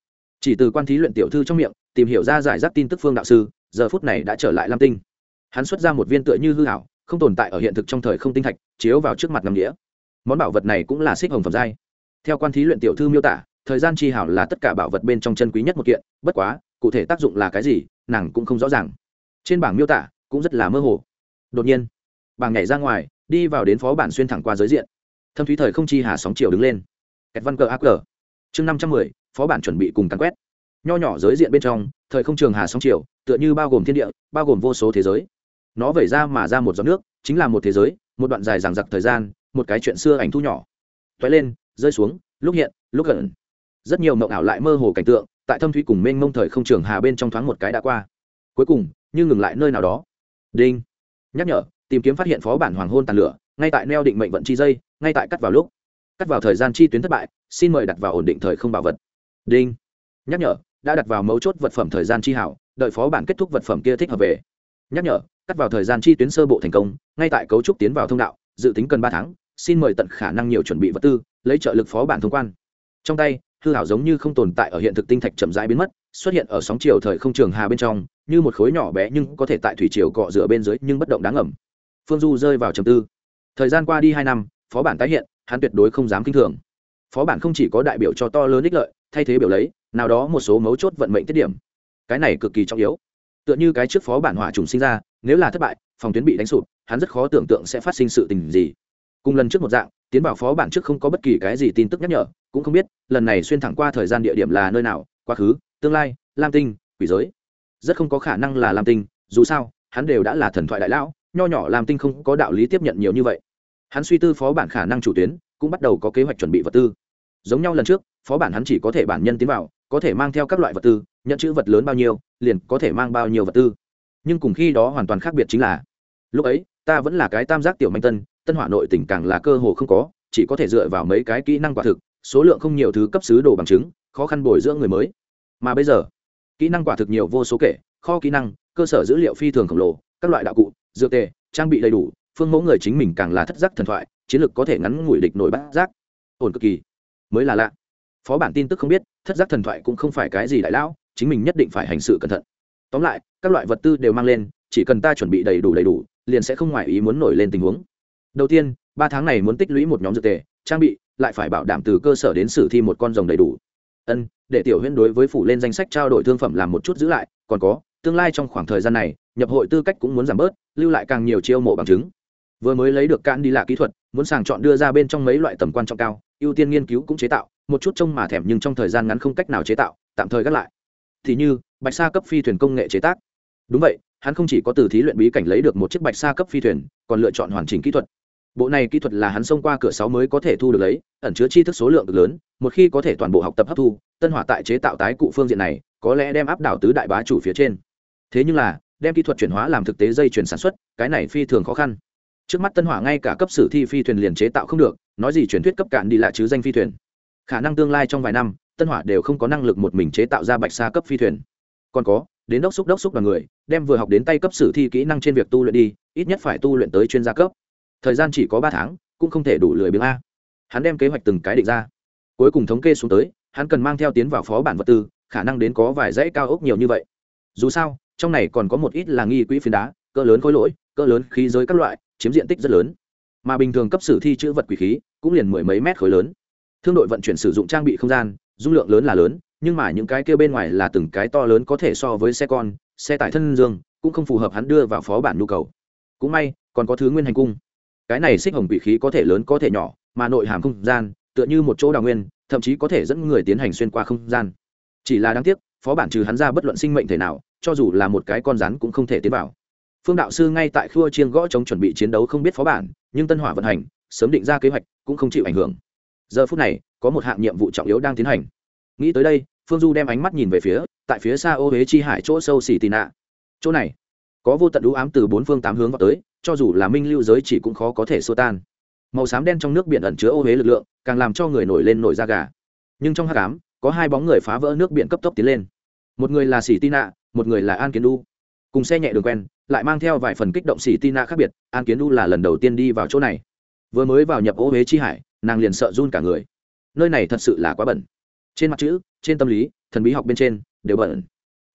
Chỉ từ quan thí luyện tiểu thư trong miệng, tìm hiểu ra giải rác tin tức phương đạo sư, giờ phút này đã trở lại lam tinh. Hắn xuất ra một viên tựa như hư hảo không tồn tại ở hiện thực trong thời không tinh thạch, chiếu vào trước mặt ngầm đĩa món bảo vật này cũng là xích hồng phẩm giai theo quan thí luyện tiểu thư miêu tả, thời gian chi hảo là tất cả bảo vật bên trong chân quý nhất một kiện, bất quá, cụ thể tác dụng là cái gì, nàng cũng không rõ ràng. Trên bảng miêu tả, cũng rất là mơ hồ. Đột nhiên, bảng nhảy ra ngoài, đi vào đến phó bản xuyên thẳng qua giới diện. Thâm thúy thời không chi hà sóng chiều đứng lên. Kẹt văn cờ ác cờ. Chương năm trăm mười, phó bản chuẩn bị cùng cắn quét. Nho nhỏ giới diện bên trong, thời không trường hà sóng chiều, tựa như bao gồm thiên địa, bao gồm vô số thế giới. Nó vẩy ra mà ra một giọt nước, chính là một thế giới, một đoạn dài dằng dặc thời gian, một cái chuyện xưa ảnh thu nhỏ. Toé lên rơi xuống, lúc hiện, lúc gần rất nhiều mộng ảo lại mơ hồ cảnh tượng, tại thâm thúy cùng mênh mông thời không trường hà bên trong thoáng một cái đã qua. Cuối cùng, như ngừng lại nơi nào đó. Đinh. Nhắc nhở, tìm kiếm phát hiện phó bản hoàng hôn tàn lửa, ngay tại neo định mệnh vận chi dây, ngay tại cắt vào lúc. Cắt vào thời gian chi tuyến thất bại, xin mời đặt vào ổn định thời không bảo vật. Đinh. Nhắc nhở, đã đặt vào mấu chốt vật phẩm thời gian chi hảo, đợi phó bản kết thúc vật phẩm kia thích hợp về. Nhắc nhở, cắt vào thời gian chi tuyến sơ bộ thành công, ngay tại cấu trúc tiến vào thông đạo, dự tính cần ba tháng, xin mời tận khả năng nhiều chuẩn bị vật tư lấy trợ lực phó bản thông quan. Trong tay, hư hảo giống như không tồn tại ở hiện thực tinh thạch chậm rãi biến mất, xuất hiện ở sóng chiều thời không trường hà bên trong, như một khối nhỏ bé nhưng có thể tại thủy chiều cọ rửa bên dưới nhưng bất động đáng ẩm phương du rơi vào trầm tư. Thời gian qua đi hai năm, phó bản tái hiện, hắn tuyệt đối không dám kinh thường. Phó bản không chỉ có đại biểu cho to lớn ích lợi, thay thế biểu lấy, nào đó một số mấu chốt vận mệnh tiết điểm. Cái này cực kỳ trọng yếu. Tựa như cái trước phó bản hỏa trùng sinh ra, nếu là thất bại, phòng tuyến bị đánh sụp, hắn rất khó tưởng tượng sẽ phát sinh sự tình gì. Cùng lần trước một dạng tiến vào phó bản trước không có bất kỳ cái gì tin tức nhắc nhở, cũng không biết lần này xuyên thẳng qua thời gian địa điểm là nơi nào, quá khứ, tương lai, lam tinh, quỷ giới. Rất không có khả năng là lam tinh, dù sao, hắn đều đã là thần thoại đại lão, nho nhỏ lam tinh không có đạo lý tiếp nhận nhiều như vậy. Hắn suy tư phó bản khả năng chủ tuyến, cũng bắt đầu có kế hoạch chuẩn bị vật tư. Giống nhau lần trước, phó bản hắn chỉ có thể bản nhân tiến vào, có thể mang theo các loại vật tư, nhận chữ vật lớn bao nhiêu, liền có thể mang bao nhiêu vật tư. Nhưng cùng khi đó hoàn toàn khác biệt chính là, lúc ấy, ta vẫn là cái tam giác tiểu manh tân tân hỏa nội tỉnh càng là cơ hồ không có, chỉ có thể dựa vào mấy cái kỹ năng quả thực, số lượng không nhiều thứ cấp xứ đồ bằng chứng, khó khăn bồi dưỡng người mới. Mà bây giờ, kỹ năng quả thực nhiều vô số kể, kho kỹ năng, cơ sở dữ liệu phi thường khổng lồ, các loại đạo cụ, dược tề, trang bị đầy đủ, phương mẫu người chính mình càng là thất giác thần thoại, chiến lược có thể ngắn ngủi địch nổi bắt giác. Ổn cực kỳ. Mới là lạ. Phó bản tin tức không biết, thất giác thần thoại cũng không phải cái gì đại lão, chính mình nhất định phải hành sự cẩn thận. Tóm lại, các loại vật tư đều mang lên, chỉ cần ta chuẩn bị đầy đủ đầy đủ, liền sẽ không ngoài ý muốn nổi lên tình huống đầu tiên, ba tháng này muốn tích lũy một nhóm dược tề, trang bị, lại phải bảo đảm từ cơ sở đến sử thi một con rồng đầy đủ. Ân, để tiểu huyễn đối với phủ lên danh sách trao đổi thương phẩm làm một chút giữ lại, còn có, tương lai trong khoảng thời gian này, nhập hội tư cách cũng muốn giảm bớt, lưu lại càng nhiều chiêu mộ bằng chứng. Vừa mới lấy được cạn đi là kỹ thuật, muốn sàng chọn đưa ra bên trong mấy loại tầm quan trọng cao, ưu tiên nghiên cứu cũng chế tạo, một chút trông mà thèm nhưng trong thời gian ngắn không cách nào chế tạo, tạm thời gác lại. Thì như, bạch sa cấp phi thuyền công nghệ chế tác. Đúng vậy, hắn không chỉ có từ thí luyện bí cảnh lấy được một chiếc bạch sa cấp phi thuyền, còn lựa chọn hoàn chỉnh kỹ thuật bộ này kỹ thuật là hắn xông qua cửa sáu mới có thể thu được lấy, ẩn chứa chi thức số lượng cực lớn, một khi có thể toàn bộ học tập hấp thu, tân hỏa tại chế tạo tái cụ phương diện này, có lẽ đem áp đảo tứ đại bá chủ phía trên. Thế nhưng là, đem kỹ thuật chuyển hóa làm thực tế dây chuyển sản xuất, cái này phi thường khó khăn. Trước mắt tân hỏa ngay cả cấp sử thi phi thuyền liền chế tạo không được, nói gì truyền thuyết cấp cạn đi lại chứ danh phi thuyền. Khả năng tương lai trong vài năm, tân hỏa đều không có năng lực một mình chế tạo ra bạch sa cấp phi thuyền. Còn có, đến đốc xúc đốc xúc đoàn người, đem vừa học đến tay cấp sử thi kỹ năng trên việc tu luyện đi, ít nhất phải tu luyện tới chuyên gia cấp thời gian chỉ có ba tháng, cũng không thể đủ lười biếng a. Hắn đem kế hoạch từng cái định ra. Cuối cùng thống kê xuống tới, hắn cần mang theo tiến vào phó bản vật tư, khả năng đến có vài dãy cao ốc nhiều như vậy. Dù sao, trong này còn có một ít là nghi quỹ phiến đá, cỡ lớn khối lỗi, cỡ lớn khí giới các loại, chiếm diện tích rất lớn. Mà bình thường cấp sử thi chữ vật quỷ khí, cũng liền mười mấy mét khối lớn. Thương đội vận chuyển sử dụng trang bị không gian, dung lượng lớn là lớn, nhưng mà những cái kia bên ngoài là từng cái to lớn có thể so với xe con, xe tải thân dương, cũng không phù hợp hắn đưa vào phó bản nhu cầu. Cũng may, còn có thứ nguyên hành cung cái này xích hồng quỷ khí có thể lớn có thể nhỏ, mà nội hàm không gian, tựa như một chỗ đào nguyên, thậm chí có thể dẫn người tiến hành xuyên qua không gian. Chỉ là đáng tiếc, phó bản trừ hắn ra bất luận sinh mệnh thể nào, cho dù là một cái con rắn cũng không thể tiến vào. Phương đạo sư ngay tại khua chiên gõ chống chuẩn bị chiến đấu không biết phó bản, nhưng tân hỏa vận hành, sớm định ra kế hoạch, cũng không chịu ảnh hưởng. Giờ phút này, có một hạng nhiệm vụ trọng yếu đang tiến hành. Nghĩ tới đây, phương du đem ánh mắt nhìn về phía, tại phía xa ô huế chi hải chỗ sâu xỉ tì nạ. Chỗ này, có vô tận đũ ám từ bốn phương tám hướng vào tới cho dù là minh lưu giới chỉ cũng khó có thể xô tan. Màu xám đen trong nước biển ẩn chứa ô huế lực lượng, càng làm cho người nổi lên nổi da gà. Nhưng trong hát cám có hai bóng người phá vỡ nước biển cấp tốc tiến lên. Một người là xỉ tin nạ một người là an kiến đu cùng xe nhẹ đường quen, lại mang theo vài phần kích động xỉ tin nạ khác biệt, an kiến đu là lần đầu tiên đi vào chỗ này. Vừa mới vào nhập ô huế chi hải, nàng liền sợ run cả người. Nơi này thật sự là quá bẩn. Trên mặt chữ, trên tâm lý, thần bí học bên trên, đều bẩn.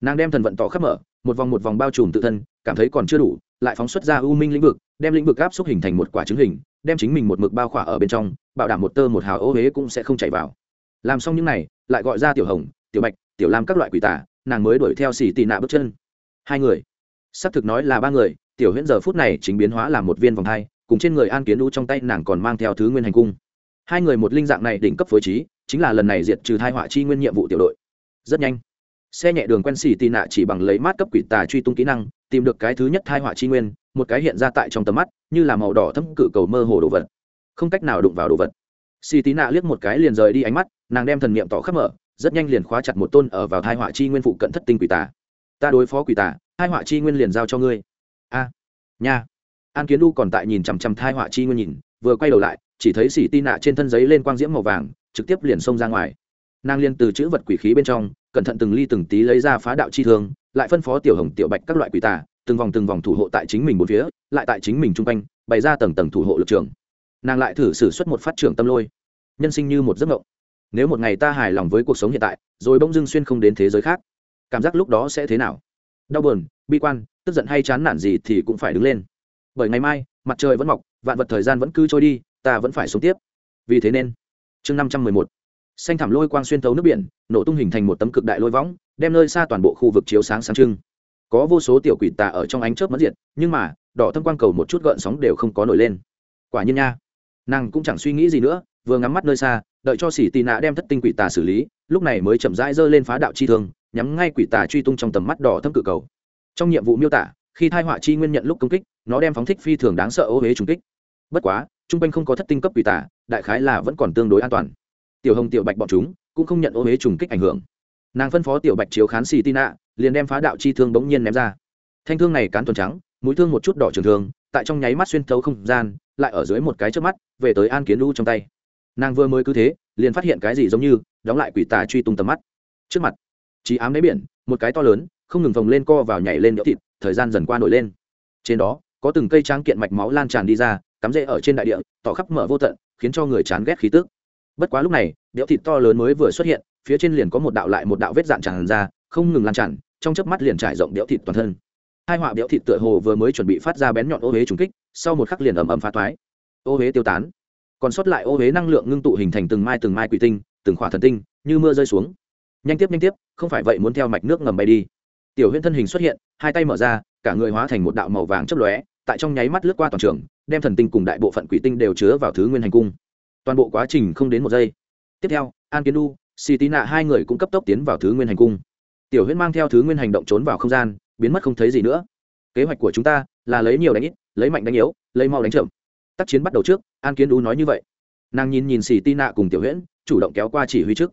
Nàng đem thần vận tỏ khắp mở, một vòng một vòng bao trùm tự thân, cảm thấy còn chưa đủ lại phóng xuất ra u minh lĩnh vực, đem lĩnh vực áp xúc hình thành một quả trứng hình, đem chính mình một mực bao khỏa ở bên trong, bảo đảm một tơ một hào ô huế cũng sẽ không chảy vào. Làm xong những này, lại gọi ra tiểu hồng, tiểu bạch, tiểu lam các loại quỷ tả nàng mới đuổi theo xì tị nạ bước chân. Hai người. Xác thực nói là ba người, tiểu huyễn giờ phút này chính biến hóa làm một viên vòng hai, cùng trên người an kiến đu trong tay nàng còn mang theo thứ nguyên hành cung. Hai người một linh dạng này đỉnh cấp phối trí, chính là lần này diệt trừ thai họa chi nguyên nhiệm vụ tiểu đội. Rất nhanh. Xe nhẹ đường quen xì tì nạ chỉ bằng lấy mát cấp quỷ tà truy tung kỹ năng tìm được cái thứ nhất thai họa chi nguyên, một cái hiện ra tại trong tầm mắt, như là màu đỏ thấm cự cầu mơ hồ đồ vật. Không cách nào đụng vào đồ vật. Xì tí nạ liếc một cái liền rời đi ánh mắt, nàng đem thần niệm tỏ khắp mở, rất nhanh liền khóa chặt một tôn ở vào thai họa chi nguyên phụ cận thất tinh quỷ tà. Ta đối phó quỷ tà, thai họa chi nguyên liền giao cho ngươi. A, nha. An kiến đu còn tại nhìn chằm chằm thai họa chi nguyên nhìn, vừa quay đầu lại, chỉ thấy xì tí nạ trên thân giấy lên quang diễm màu vàng, trực tiếp liền xông ra ngoài. Nàng liên từ chữ vật quỷ khí bên trong, cẩn thận từng ly từng tí lấy ra phá đạo chi thương lại phân phó tiểu hồng, tiểu bạch các loại quỷ tà, từng vòng từng vòng thủ hộ tại chính mình một phía, lại tại chính mình chung quanh, bày ra tầng tầng thủ hộ lực trường. Nàng lại thử xử suất một phát trưởng tâm lôi. Nhân sinh như một giấc mộng. Nếu một ngày ta hài lòng với cuộc sống hiện tại, rồi bỗng dưng xuyên không đến thế giới khác, cảm giác lúc đó sẽ thế nào? Đau buồn, bi quan, tức giận hay chán nản gì thì cũng phải đứng lên. Bởi ngày mai, mặt trời vẫn mọc, vạn vật thời gian vẫn cứ trôi đi, ta vẫn phải sống tiếp. Vì thế nên, chương năm trăm mười một, xanh thảm lôi quang xuyên thấu nước biển, nổ tung hình thành một tấm cực đại lôi võng đem nơi xa toàn bộ khu vực chiếu sáng sáng trưng. Có vô số tiểu quỷ tà ở trong ánh chớp mất diệt, nhưng mà, đỏ thâm quang cầu một chút gợn sóng đều không có nổi lên. Quả nhiên nha. Nàng cũng chẳng suy nghĩ gì nữa, vừa ngắm mắt nơi xa, đợi cho xỉ tì nạ đem thất tinh quỷ tà xử lý, lúc này mới chậm rãi giơ lên phá đạo chi thương, nhắm ngay quỷ tà truy tung trong tầm mắt đỏ thâm cự cầu. Trong nhiệm vụ miêu tả, khi thai họa chi nguyên nhận lúc công kích, nó đem phóng thích phi thường đáng sợ ô huế trùng kích. Bất quá trung quanh không có thất tinh cấp quỷ tà, đại khái là vẫn còn tương đối an toàn. Tiểu hồng, tiểu bạch bọn chúng cũng không nhận ô huế trùng kích ảnh hưởng nàng phân phó tiểu bạch chiếu khán xì tin ạ liền đem phá đạo chi thương bỗng nhiên ném ra. Thanh thương này cán thuần trắng, mũi thương một chút đỏ trường thương, tại trong nháy mắt xuyên thấu không gian, lại ở dưới một cái trước mắt, về tới an kiến u trong tay. Nàng vừa mới cứ thế, liền phát hiện cái gì giống như, đóng lại quỷ tà truy tung tầm mắt. Trước mặt trí ám đáy biển, một cái to lớn, không ngừng vòng lên co vào nhảy lên nhỡ thịt, thời gian dần qua nổi lên. Trên đó, có từng cây tráng kiện mạch máu lan tràn đi ra, cắm rễ ở trên đại địa, tỏ khắp mở vô tận, khiến cho người chán ghét khí tức. Bất quá lúc này đẽo thịt to lớn mới vừa xuất hiện phía trên liền có một đạo lại một đạo vết dạn tràn ra, không ngừng lan tràn, trong chớp mắt liền trải rộng đẽo thịt toàn thân. Hai họa đẽo thịt tựa hồ vừa mới chuẩn bị phát ra bén nhọn ô huế trùng kích, sau một khắc liền ầm ầm phá thoái ô huế tiêu tán. Còn sót lại ô huế năng lượng ngưng tụ hình thành từng mai từng mai quỷ tinh, từng khỏa thần tinh, như mưa rơi xuống. Nhanh tiếp nhanh tiếp, không phải vậy muốn theo mạch nước ngầm bay đi. Tiểu huyễn thân hình xuất hiện, hai tay mở ra, cả người hóa thành một đạo màu vàng chấp lóe, tại trong nháy mắt lướt qua toàn trường, đem thần tinh cùng đại bộ phận quỷ tinh đều chứa vào thứ nguyên hành cung. Toàn bộ quá trình không đến một giây. Tiếp theo, an kiến đu xì tí nạ hai người cũng cấp tốc tiến vào thứ nguyên hành cung. Tiểu huyễn mang theo thứ nguyên hành động trốn vào không gian, biến mất không thấy gì nữa. Kế hoạch của chúng ta là lấy nhiều đánh ít, lấy mạnh đánh yếu, lấy mau đánh chậm. Tác chiến bắt đầu trước, an kiến đu nói như vậy. Nàng nhìn nhìn xì tí nạ cùng tiểu huyễn, chủ động kéo qua chỉ huy trước.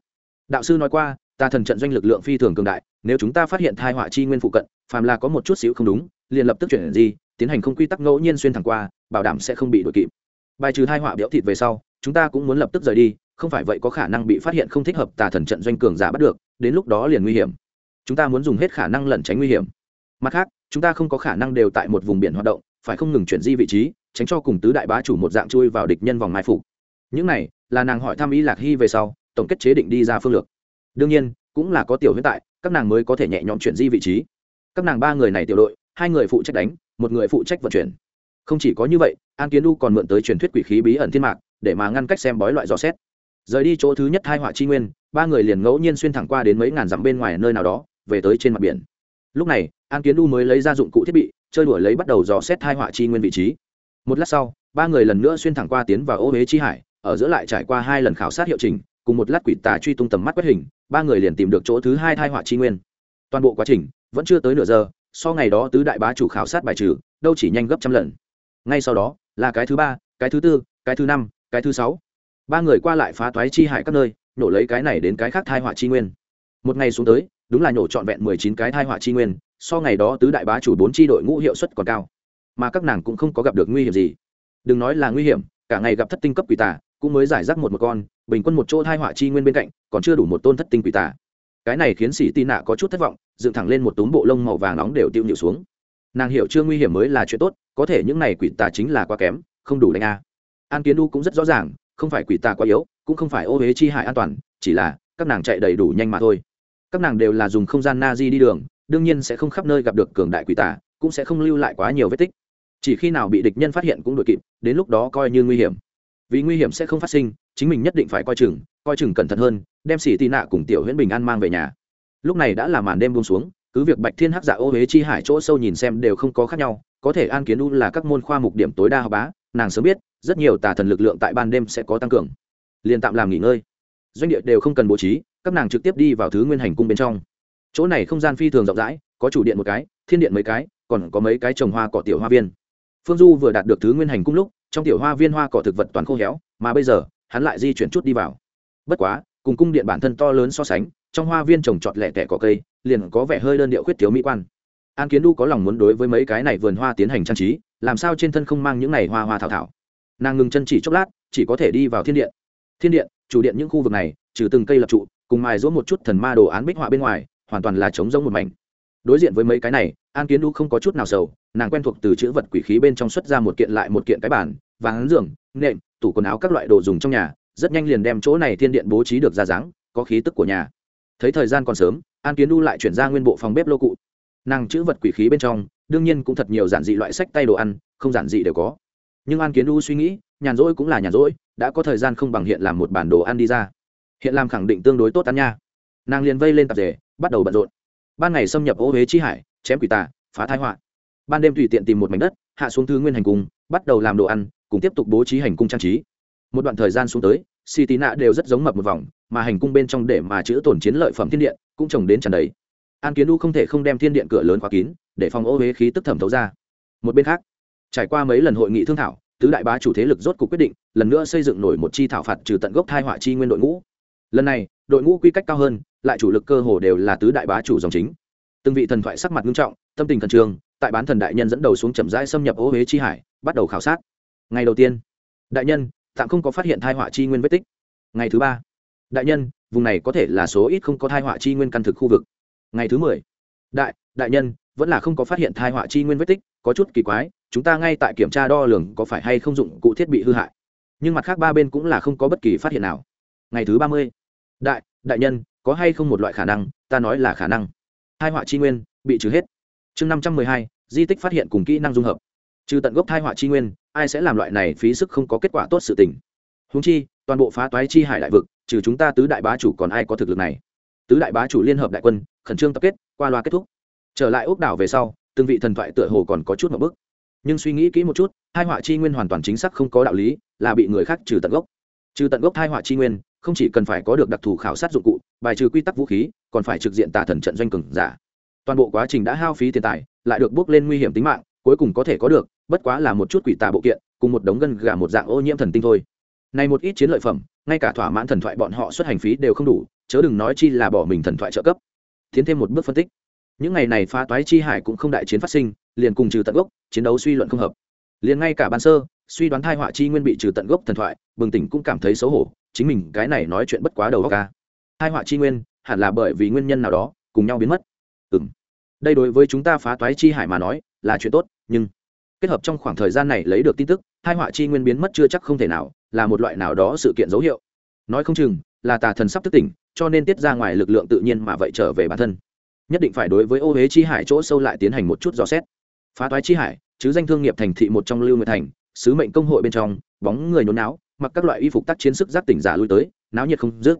Đạo sư nói qua, ta thần trận doanh lực lượng phi thường cường đại, nếu chúng ta phát hiện thai họa chi nguyên phụ cận, phàm là có một chút xíu không đúng, liền lập tức chuyển gì, tiến hành không quy tắc ngẫu nhiên xuyên thẳng qua, bảo đảm sẽ không bị đuổi kịp. Bài trừ thai họa béo thịt về sau, chúng ta cũng muốn lập tức rời đi không phải vậy có khả năng bị phát hiện không thích hợp tà thần trận doanh cường giả bắt được, đến lúc đó liền nguy hiểm. Chúng ta muốn dùng hết khả năng lẩn tránh nguy hiểm. Mặt khác, chúng ta không có khả năng đều tại một vùng biển hoạt động, phải không ngừng chuyển di vị trí, tránh cho cùng tứ đại bá chủ một dạng chui vào địch nhân vòng mai phục. Những này, là nàng hỏi thăm ý lạc hy về sau, tổng kết chế định đi ra phương lược. Đương nhiên, cũng là có tiểu huyết tại, các nàng mới có thể nhẹ nhõm chuyển di vị trí. Các nàng ba người này tiểu đội, hai người phụ trách đánh, một người phụ trách vận chuyển. Không chỉ có như vậy, an kiến u còn mượn tới truyền thuyết quỷ khí bí ẩn thiên mạc, để mà ngăn cách xem bói loại dò xét rời đi chỗ thứ nhất hai họa chi nguyên, ba người liền ngẫu nhiên xuyên thẳng qua đến mấy ngàn dặm bên ngoài nơi nào đó, về tới trên mặt biển. Lúc này, an kiến đu mới lấy ra dụng cụ thiết bị, chơi đuổi lấy bắt đầu dò xét hai họa chi nguyên vị trí. Một lát sau, ba người lần nữa xuyên thẳng qua tiến vào ô huế chi hải, ở giữa lại trải qua hai lần khảo sát hiệu trình, cùng một lát quỷ tà truy tung tầm mắt quét hình, ba người liền tìm được chỗ thứ hai thai họa chi nguyên. Toàn bộ quá trình, vẫn chưa tới nửa giờ, so ngày đó tứ đại bá chủ khảo sát bài trừ, đâu chỉ nhanh gấp trăm lần. Ngay sau đó, là cái thứ ba, cái thứ tư, cái thứ năm, cái thứ sáu ba người qua lại phá toái chi hại các nơi nổ lấy cái này đến cái khác thai họa chi nguyên. Một ngày xuống tới đúng là nhổ trọn vẹn mười chín cái thai họa chi nguyên so ngày đó tứ đại bá chủ bốn chi đội ngũ hiệu suất còn cao. Mà các nàng cũng không có gặp được nguy hiểm gì. Đừng nói là nguy hiểm cả ngày gặp thất tinh cấp quỷ tả, cũng mới giải rác một một con bình quân một chỗ thai họa chi nguyên bên cạnh còn chưa đủ một tôn thất tinh quỷ tả. cái này khiến sĩ tị nạ có chút thất vọng dựng thẳng lên một túm bộ lông màu vàng nóng đều tiêu nhịu xuống. Nàng hiểu chưa nguy hiểm mới là chuyện tốt có thể những này quỷ tà chính là quá kém không đủ đánh a. An kiến đu cũng rất rõ ràng không phải quỷ tà quá yếu, cũng không phải ô huế chi hại an toàn, chỉ là, các nàng chạy đầy đủ nhanh mà thôi. Các nàng đều là dùng không gian na di đi đường, đương nhiên sẽ không khắp nơi gặp được cường đại quỷ tà, cũng sẽ không lưu lại quá nhiều vết tích. Chỉ khi nào bị địch nhân phát hiện cũng đội kịp, đến lúc đó coi như nguy hiểm. Vì nguy hiểm sẽ không phát sinh, chính mình nhất định phải coi chừng coi chừng cẩn thận hơn, đem xỉ tị nạ cùng tiểu huyễn bình an mang về nhà. Lúc này đã là màn đêm buông xuống, cứ việc bạch thiên hắc dạ ô huế chi hải chỗ sâu nhìn xem đều không có khác nhau, có thể an kiến u là các môn khoa mục điểm tối đa học bá nàng sớm biết, rất nhiều tà thần lực lượng tại ban đêm sẽ có tăng cường. Liền tạm làm nghỉ ngơi. Doanh địa đều không cần bố trí, các nàng trực tiếp đi vào thứ nguyên hành cung bên trong. Chỗ này không gian phi thường rộng rãi, có chủ điện một cái, thiên điện mấy cái, còn có mấy cái trồng hoa cỏ tiểu hoa viên. Phương du vừa đạt được thứ nguyên hành cung lúc, trong tiểu hoa viên hoa cỏ thực vật toàn khô héo, mà bây giờ, hắn lại di chuyển chút đi vào. Bất quá, cùng cung điện bản thân to lớn so sánh, trong hoa viên trồng trọt lẻ tẻ cỏ cây, liền có vẻ hơi đơn điệu khuyết thiếu mỹ quan an kiến đu có lòng muốn đối với mấy cái này vườn hoa tiến hành trang trí, làm sao trên thân không mang những này hoa hoa thảo thảo. Nàng ngừng chân chỉ chốc lát, chỉ có thể đi vào thiên điện. Thiên điện, chủ điện những khu vực này, trừ từng cây lập trụ, cùng mài giũa một chút thần ma đồ án bích họa bên ngoài, hoàn toàn là trống rỗng một mảnh. Đối diện với mấy cái này, an kiến đu không có chút nào sầu, nàng quen thuộc từ chữ vật quỷ khí bên trong xuất ra một kiện lại một kiện cái bản ván giường, nệm, tủ quần áo các loại đồ dùng trong nhà, rất nhanh liền đem chỗ này thiên điện bố trí được ra dáng, có khí tức của nhà. Thấy thời gian còn sớm, an kiến đu lại chuyển ra nguyên bộ phòng bếp lô cụ nàng chữ vật quỷ khí bên trong, đương nhiên cũng thật nhiều giản dị loại sách tay đồ ăn, không giản dị đều có. Nhưng an kiến U suy nghĩ, nhàn rỗi cũng là nhàn rỗi, đã có thời gian không bằng hiện làm một bản đồ ăn đi ra. Hiện làm khẳng định tương đối tốt ăn nha. Nàng liền vây lên tạp rể bắt đầu bận rộn. Ban ngày xâm nhập ô huế chi hải, chém quỷ tà, phá thái họa. Ban đêm tùy tiện tìm một mảnh đất, hạ xuống thứ nguyên hành cung, bắt đầu làm đồ ăn, cùng tiếp tục bố trí hành cung trang trí. Một đoạn thời gian xuống tới xì tí nạ đều rất giống mập một vòng, mà hành cung bên trong để mà chữ tổn chiến lợi phẩm thiên điện, cũng trồng đến tràn đầy an kiến u không thể không đem thiên điện cửa lớn khóa kín, để phòng ô huế khí tức thẩm thấu ra. Một bên khác, trải qua mấy lần hội nghị thương thảo, tứ đại bá chủ thế lực rốt cuộc quyết định, lần nữa xây dựng nổi một chi thảo phạt trừ tận gốc thai họa chi nguyên đội ngũ. Lần này, đội ngũ quy cách cao hơn, lại chủ lực cơ hồ đều là tứ đại bá chủ dòng chính. Từng vị thần thoại sắc mặt nghiêm trọng, tâm tình thần trường tại bán thần đại nhân dẫn đầu xuống chậm rãi xâm nhập ô huế chi hải, bắt đầu khảo sát. Ngày đầu tiên, đại nhân, tạm không có phát hiện thai họa chi nguyên vết tích. Ngày thứ ba, đại nhân, vùng này có thể là số ít không có thai họa chi nguyên căn thực khu vực ngày thứ mười. Đại đại nhân, vẫn là không có phát hiện thai họa chi nguyên vết tích, có chút kỳ quái, chúng ta ngay tại kiểm tra đo lường có phải hay không dụng cụ thiết bị hư hại. Nhưng mặt khác ba bên cũng là không có bất kỳ phát hiện nào. Ngày thứ ba mươi. Đại đại nhân, có hay không một loại khả năng, ta nói là khả năng. Thai họa chi nguyên, bị trừ hết. Chương năm trăm mười hai, di tích phát hiện cùng kỹ năng dung hợp. Trừ tận gốc thai họa chi nguyên, ai sẽ làm loại này phí sức không có kết quả tốt sự tình? Húng chi, toàn bộ phá toái chi hải đại vực, trừ chúng ta tứ đại bá chủ còn ai có thực lực này? Tứ đại bá chủ liên hợp đại quân khẩn trương tập kết, qua loa kết thúc. Trở lại ốc đảo về sau, từng vị thần thoại tựa hồ còn có chút một bức nhưng suy nghĩ kỹ một chút, hai họa chi nguyên hoàn toàn chính xác không có đạo lý, là bị người khác trừ tận gốc. Trừ tận gốc hai họa chi nguyên, không chỉ cần phải có được đặc thù khảo sát dụng cụ, bài trừ quy tắc vũ khí, còn phải trực diện tà thần trận doanh cường giả. Toàn bộ quá trình đã hao phí tiền tài, lại được bước lên nguy hiểm tính mạng, cuối cùng có thể có được, bất quá là một chút quỷ tà bộ kiện, cùng một đống gân gà một dạng ô nhiễm thần tinh thôi. Này một ít chiến lợi phẩm, ngay cả thỏa mãn thần thoại bọn họ xuất hành phí đều không đủ, chớ đừng nói chi là bỏ mình thần thoại trợ cấp tiến thêm một bước phân tích. Những ngày này phá toái chi hải cũng không đại chiến phát sinh, liền cùng trừ tận gốc, chiến đấu suy luận không hợp. Liền ngay cả ban sơ, suy đoán thai họa chi nguyên bị trừ tận gốc thần thoại, bừng tỉnh cũng cảm thấy xấu hổ, chính mình cái này nói chuyện bất quá đầu óc ca hai họa chi nguyên, hẳn là bởi vì nguyên nhân nào đó, cùng nhau biến mất. Ừ m đây đối với chúng ta phá toái chi hải mà nói, là chuyện tốt, nhưng kết hợp trong khoảng thời gian này lấy được tin tức hai họa chi nguyên biến mất chưa chắc không thể nào là một loại nào đó sự kiện dấu hiệu. Nói không chừng, là tà thần sắp thức tỉnh cho nên tiết ra ngoài lực lượng tự nhiên mà vậy trở về bản thân. Nhất định phải đối với ô huế chi hải chỗ sâu lại tiến hành một chút dò xét. Phá toái chi hải, chứ danh thương nghiệp thành thị một trong lưu nguyệt thành, sứ mệnh công hội bên trong, bóng người nhốn náo, mặc các loại y phục tác chiến sức giác tỉnh giả lui tới, náo nhiệt không dứt.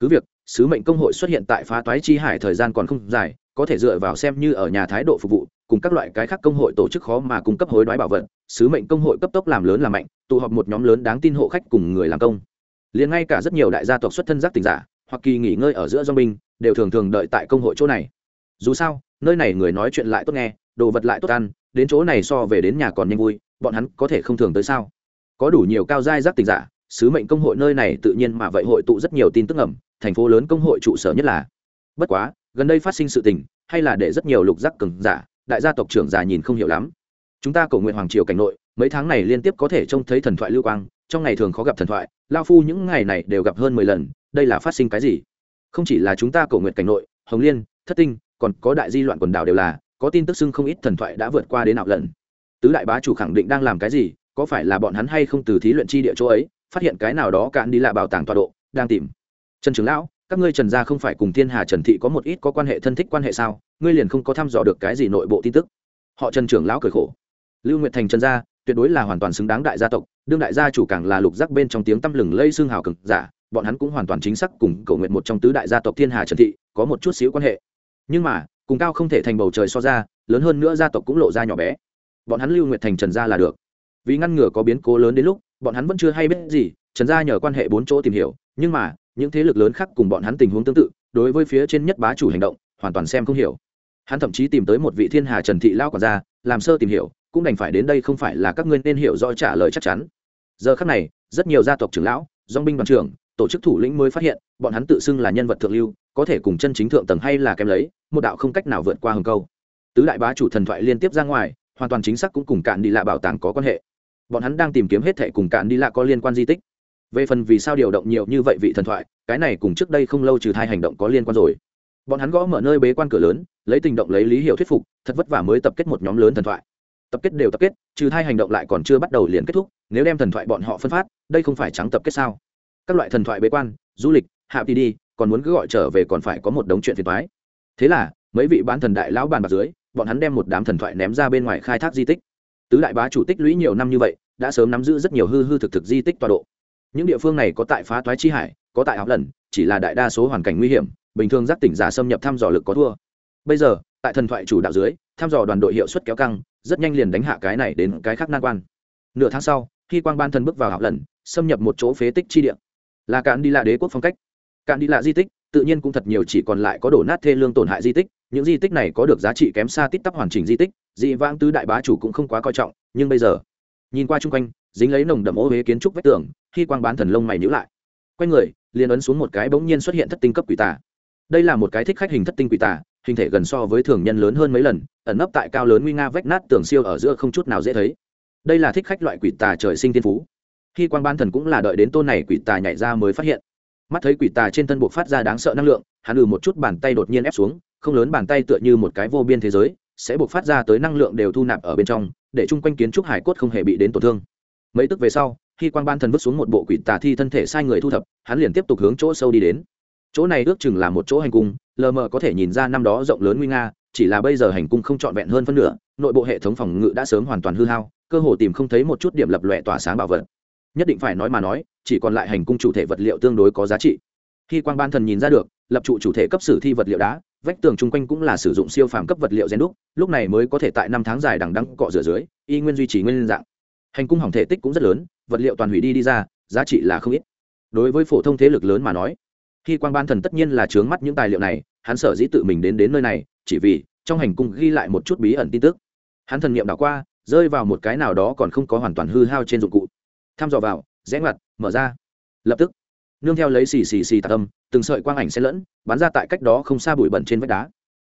Cứ việc, sứ mệnh công hội xuất hiện tại phá toái chi hải thời gian còn không dài, có thể dựa vào xem như ở nhà thái độ phục vụ, cùng các loại cái khác công hội tổ chức khó mà cung cấp hối đoái bảo vật, sứ mệnh công hội cấp tốc làm lớn làm mạnh, tụ họp một nhóm lớn đáng tin hộ khách cùng người làm công. Liền ngay cả rất nhiều đại gia tộc xuất thân giác tỉnh giả hoặc kỳ nghỉ ngơi ở giữa do binh, đều thường thường đợi tại công hội chỗ này. Dù sao, nơi này người nói chuyện lại tốt nghe, đồ vật lại tốt ăn, đến chỗ này so về đến nhà còn nhanh vui, bọn hắn có thể không thường tới sao? Có đủ nhiều cao giai giác tình giả, sứ mệnh công hội nơi này tự nhiên mà vậy hội tụ rất nhiều tin tức ẩm thành phố lớn công hội trụ sở nhất là. Bất quá, gần đây phát sinh sự tình, hay là để rất nhiều lục giác cường giả, đại gia tộc trưởng già nhìn không hiểu lắm. Chúng ta cầu nguyện hoàng triều cảnh nội, mấy tháng này liên tiếp có thể trông thấy thần thoại lưu quang, trong ngày thường khó gặp thần thoại, lao phu những ngày này đều gặp hơn mười lần đây là phát sinh cái gì? Không chỉ là chúng ta cầu nguyện cảnh nội, hồng liên, thất tinh, còn có đại di loạn quần đảo đều là, có tin tức xưng không ít thần thoại đã vượt qua đến nào lần. Tứ đại bá chủ khẳng định đang làm cái gì, có phải là bọn hắn hay không từ thí luyện chi địa chỗ ấy, phát hiện cái nào đó cạn đi là bảo tàng tọa độ, đang tìm. Trần trường lão, các ngươi trần gia không phải cùng thiên hà trần thị có một ít có quan hệ thân thích quan hệ sao? Ngươi liền không có thăm dò được cái gì nội bộ tin tức. Họ trần trưởng lão cười khổ. Lưu nguyệt thành trần gia, tuyệt đối là hoàn toàn xứng đáng đại gia tộc, đương đại gia chủ càng là lục giác bên trong tiếng tăm lừng lây xương hào cực giả bọn hắn cũng hoàn toàn chính xác cùng cầu nguyện một trong tứ đại gia tộc thiên hà trần thị có một chút xíu quan hệ. Nhưng mà, cùng cao không thể thành bầu trời so ra, lớn hơn nữa gia tộc cũng lộ ra nhỏ bé. Bọn hắn lưu nguyệt thành trần gia là được. Vì ngăn ngừa có biến cố lớn đến lúc, bọn hắn vẫn chưa hay biết gì, trần gia nhờ quan hệ bốn chỗ tìm hiểu, nhưng mà, những thế lực lớn khác cùng bọn hắn tình huống tương tự, đối với phía trên nhất bá chủ hành động, hoàn toàn xem không hiểu. Hắn thậm chí tìm tới một vị thiên hà trần thị lao quản gia, làm sơ tìm hiểu, cũng đành phải đến đây không phải là các ngươi nên hiểu rõ trả lời chắc chắn. Giờ khác này, rất nhiều gia tộc trưởng lão dong binh đoàn trưởng tổ chức thủ lĩnh mới phát hiện, bọn hắn tự xưng là nhân vật thượng lưu, có thể cùng chân chính thượng tầng hay là kém lấy, một đạo không cách nào vượt qua hừng câu. Tứ đại bá chủ thần thoại liên tiếp ra ngoài, hoàn toàn chính xác cũng cùng cạn đi lạ bảo tàng có quan hệ. Bọn hắn đang tìm kiếm hết thệ cùng cạn đi lạ có liên quan di tích. Về phần vì sao điều động nhiều như vậy vị thần thoại, cái này cùng trước đây không lâu trừ thai hành động có liên quan rồi. Bọn hắn gõ mở nơi bế quan cửa lớn, lấy tình động lấy lý hiệu thuyết phục, thật vất vả mới tập kết một nhóm lớn thần thoại. Tập kết đều tập kết, trừ thai hành động lại còn chưa bắt đầu liền kết thúc, nếu đem thần thoại bọn họ phân phát, đây không phải trắng tập kết sao? Các loại thần thoại bế quan, du lịch, hạ đi đi, còn muốn cứ gọi trở về còn phải có một đống chuyện phiền toái. Thế là, mấy vị bán thần đại lão bàn bạc dưới, bọn hắn đem một đám thần thoại ném ra bên ngoài khai thác di tích. Tứ đại bá chủ tích lũy nhiều năm như vậy, đã sớm nắm giữ rất nhiều hư hư thực thực di tích tọa độ. Những địa phương này có tại phá toái chi hải, có tại học lần, chỉ là đại đa số hoàn cảnh nguy hiểm, bình thường giác tỉnh giả xâm nhập thăm dò lực có thua. Bây giờ, tại thần thoại chủ đạo dưới, thăm dò đoàn đội hiệu suất kéo căng, rất nhanh liền đánh hạ cái này đến cái khác nan quan. Nửa tháng sau, khi quang ban thần bước vào học lần, xâm nhập một chỗ phế tích chi địa là cạn đi lạ đế quốc phong cách. Cạn đi lạ di tích, tự nhiên cũng thật nhiều, chỉ còn lại có đổ nát thê lương tổn hại di tích. Những di tích này có được giá trị kém xa tít tắp hoàn chỉnh di tích, dị vãng tứ đại bá chủ cũng không quá coi trọng, nhưng bây giờ, nhìn qua chung quanh, dính lấy nồng đậm ô huế kiến trúc vách tường, khi quang bán thần lông mày nhữ lại. Quanh người, liền ấn xuống một cái bỗng nhiên xuất hiện thất tinh cấp quỷ tà. Đây là một cái thích khách hình thất tinh quỷ tà, hình thể gần so với thường nhân lớn hơn mấy lần, ẩn nấp tại cao lớn nguy nga vách nát tường siêu ở giữa không chút nào dễ thấy. Đây là thích khách loại quỷ tà trời sinh tiên phú khi quan ban thần cũng là đợi đến tôn này quỷ tà nhảy ra mới phát hiện. Mắt thấy quỷ tà trên thân buộc phát ra đáng sợ năng lượng, hắn ừ một chút bàn tay đột nhiên ép xuống, không lớn bàn tay tựa như một cái vô biên thế giới, sẽ buộc phát ra tới năng lượng đều thu nạp ở bên trong, để chung quanh kiến trúc hải cốt không hề bị đến tổn thương. Mấy tức về sau, khi quan ban thần vứt xuống một bộ quỷ tà thi thân thể sai người thu thập, hắn liền tiếp tục hướng chỗ sâu đi đến. Chỗ này ước chừng là một chỗ hành cung, lờ mờ có thể nhìn ra năm đó rộng lớn nguy nga, chỉ là bây giờ hành cung không trọn vẹn hơn phân nửa, nội bộ hệ thống phòng ngự đã sớm hoàn toàn hư hao, cơ hồ tìm không thấy một chút điểm lập lòe tỏa sáng bảo vật nhất định phải nói mà nói, chỉ còn lại hành cung chủ thể vật liệu tương đối có giá trị. Khi quang ban thần nhìn ra được, lập trụ chủ thể cấp sử thi vật liệu đá, vách tường chung quanh cũng là sử dụng siêu phàm cấp vật liệu gen đúc, lúc này mới có thể tại năm tháng dài đằng đăng cọ rửa dưới, y nguyên duy trì nguyên dạng. Hành cung hỏng thể tích cũng rất lớn, vật liệu toàn hủy đi đi ra, giá trị là không ít. Đối với phổ thông thế lực lớn mà nói, khi quang ban thần tất nhiên là trướng mắt những tài liệu này, hắn sở dĩ tự mình đến đến nơi này, chỉ vì trong hành cung ghi lại một chút bí ẩn tin tức. Hắn thần nghiệm đảo qua, rơi vào một cái nào đó còn không có hoàn toàn hư hao trên dụng cụ thăm dò vào, rẽ ngoặt, mở ra. Lập tức, nương theo lấy xì xì xì tạc âm từng sợi quang ảnh xen lẫn, bắn ra tại cách đó không xa bụi bẩn trên vách đá.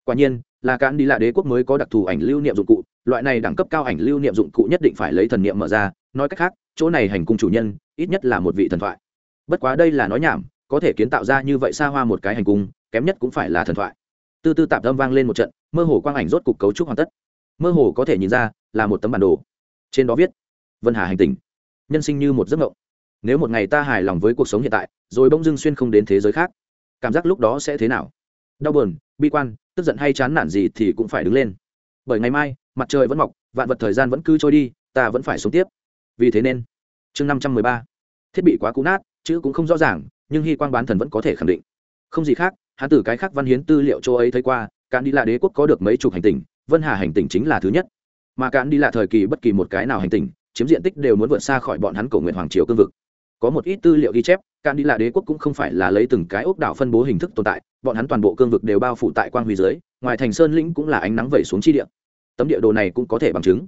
Quả nhiên, là cạn đi lại đế quốc mới có đặc thù ảnh lưu niệm dụng cụ, loại này đẳng cấp cao ảnh lưu niệm dụng cụ nhất định phải lấy thần niệm mở ra. Nói cách khác, chỗ này hành cung chủ nhân, ít nhất là một vị thần thoại. Bất quá đây là nói nhảm, có thể kiến tạo ra như vậy xa hoa một cái hành cung, kém nhất cũng phải là thần thoại. Tư tư tạm âm vang lên một trận, mơ hồ quang ảnh rốt cục cấu trúc hoàn tất. Mơ hồ có thể nhìn ra là một tấm bản đồ. Trên đó viết, vân hà hành tình nhân sinh như một giấc mộng. Nếu một ngày ta hài lòng với cuộc sống hiện tại, rồi bỗng dưng xuyên không đến thế giới khác, cảm giác lúc đó sẽ thế nào? Đau buồn, bi quan, tức giận hay chán nản gì thì cũng phải đứng lên. Bởi ngày mai, mặt trời vẫn mọc, vạn vật thời gian vẫn cứ trôi đi, ta vẫn phải sống tiếp. Vì thế nên, chương năm trăm mười ba, thiết bị quá cũ nát, chữ cũng không rõ ràng, nhưng hy quang bán thần vẫn có thể khẳng định. Không gì khác hắn từ cái khác văn hiến tư liệu châu ấy thấy qua, cạn đi là đế quốc có được mấy chục hành tinh vân hà hành tinh chính là thứ nhất. Mà cạn đi là thời kỳ bất kỳ một cái nào hành tinh chiếm diện tích đều muốn vượt xa khỏi bọn hắn cổ nguyện hoàng triều cương vực. Có một ít tư liệu ghi chép, cạn đi là đế quốc cũng không phải là lấy từng cái ốc đảo phân bố hình thức tồn tại, bọn hắn toàn bộ cương vực đều bao phủ tại quang huy dưới, ngoài thành sơn lĩnh cũng là ánh nắng vẩy xuống chi địa. Tấm địa đồ này cũng có thể bằng chứng.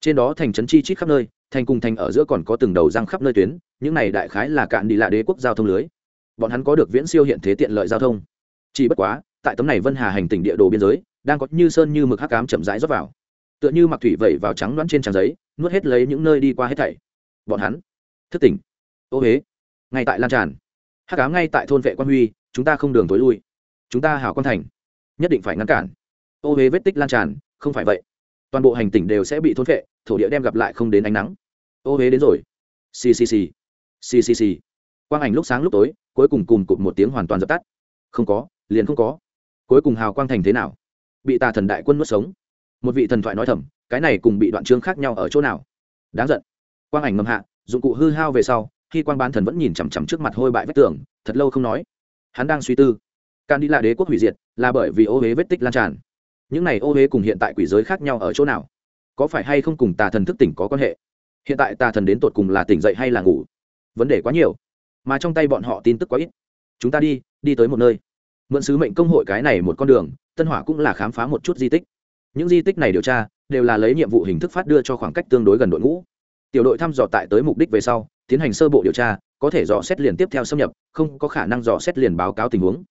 Trên đó thành trấn chi chít khắp nơi, thành cùng thành ở giữa còn có từng đầu răng khắp nơi tuyến, những này đại khái là cạn đi là đế quốc giao thông lưới. Bọn hắn có được viễn siêu hiện thế tiện lợi giao thông. Chỉ bất quá, tại tấm này vân hà hành tỉnh địa đồ biên giới, đang có như sơn như mực hắc cám chậm rãi rót vào. Tựa như mặc thủy vẩy vào trắng đoán trên trang giấy nuốt hết lấy những nơi đi qua hết thảy. Bọn hắn, thức tỉnh. Ô huế ngay tại lan tràn. Hắc cám ngay tại thôn vệ quan huy, chúng ta không đường tối lui. Chúng ta hảo quan thành, nhất định phải ngăn cản. Ô huế vết tích lan tràn, không phải vậy. Toàn bộ hành tỉnh đều sẽ bị thôn vệ, thổ địa đem gặp lại không đến ánh nắng. Ô huế đến rồi. Ccc ccc quang ảnh lúc sáng lúc tối, cuối cùng cùng cụt một tiếng hoàn toàn dập tắt. Không có, liền không có. Cuối cùng hào quang thành thế nào? Bị tà thần đại quân nuốt sống. Một vị thần thoại nói thầm cái này cùng bị đoạn chương khác nhau ở chỗ nào? Đáng giận. Quang ảnh ngầm hạ, dụng cụ hư hao về sau, khi quang bán thần vẫn nhìn chằm chằm trước mặt hôi bại vách tường, thật lâu không nói. Hắn đang suy tư. Can đi là đế quốc hủy diệt là bởi vì ô huế vết tích lan tràn. Những này ô huế cùng hiện tại quỷ giới khác nhau ở chỗ nào? Có phải hay không cùng tà thần thức tỉnh có quan hệ? Hiện tại tà thần đến tột cùng là tỉnh dậy hay là ngủ? Vấn đề quá nhiều. Mà trong tay bọn họ tin tức quá ít. Chúng ta đi đi tới một nơi. Mượn sứ mệnh công hội cái này một con đường, tân hỏa cũng là khám phá một chút di tích. Những di tích này điều tra đều là lấy nhiệm vụ hình thức phát đưa cho khoảng cách tương đối gần đội ngũ. Tiểu đội thăm dò tại tới mục đích về sau, tiến hành sơ bộ điều tra, có thể dò xét liền tiếp theo xâm nhập, không có khả năng dò xét liền báo cáo tình huống.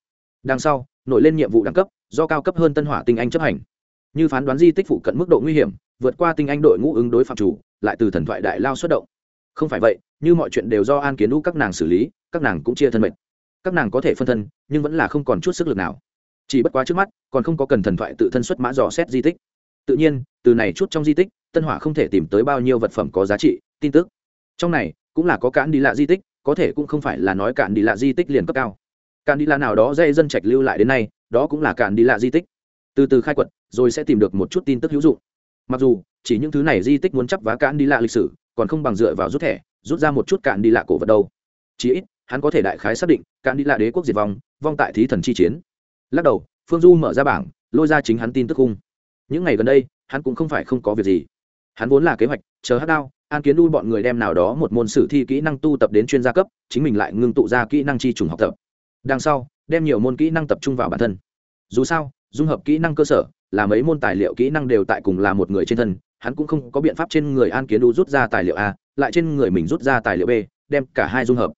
Đằng sau, nổi lên nhiệm vụ đẳng cấp, do cao cấp hơn tân hỏa tinh anh chấp hành. Như phán đoán di tích phụ cận mức độ nguy hiểm, vượt qua tinh anh đội ngũ ứng đối phạm chủ, lại từ thần thoại đại lao xuất động. Không phải vậy, như mọi chuyện đều do an kiến lũ các nàng xử lý, các nàng cũng chia thân mệnh. Các nàng có thể phân thân, nhưng vẫn là không còn chút sức lực nào. Chỉ bất quá trước mắt, còn không có cần thần thoại tự thân xuất mã dò xét di tích tự nhiên, từ này chút trong di tích, tân hỏa không thể tìm tới bao nhiêu vật phẩm có giá trị, tin tức. Trong này, cũng là có cạn đi lạ di tích, có thể cũng không phải là nói cạn đi lạ di tích liền cấp cao. Cạn đi lạ nào đó dây dân trạch lưu lại đến nay, đó cũng là cạn đi lạ di tích. Từ từ khai quật, rồi sẽ tìm được một chút tin tức hữu dụng. Mặc dù, chỉ những thứ này di tích muốn chấp vá cạn đi lạ lịch sử, còn không bằng dựa vào rút thẻ, rút ra một chút cạn đi lạ cổ vật đâu. Chí ít, hắn có thể đại khái xác định cạn đi lạ đế quốc diệt vong vong tại thí thần chi chiến. Lắc đầu, phương du mở ra bảng, lôi ra chính hắn tin tức cung những ngày gần đây, hắn cũng không phải không có việc gì. Hắn vốn là kế hoạch, chờ hát đao, an kiến đu bọn người đem nào đó một môn sử thi kỹ năng tu tập đến chuyên gia cấp, chính mình lại ngưng tụ ra kỹ năng chi trùng học tập. Đằng sau, đem nhiều môn kỹ năng tập trung vào bản thân. Dù sao, dung hợp kỹ năng cơ sở, là mấy môn tài liệu kỹ năng đều tại cùng là một người trên thân, hắn cũng không có biện pháp trên người an kiến đu rút ra tài liệu a, lại trên người mình rút ra tài liệu b, đem cả hai dung hợp.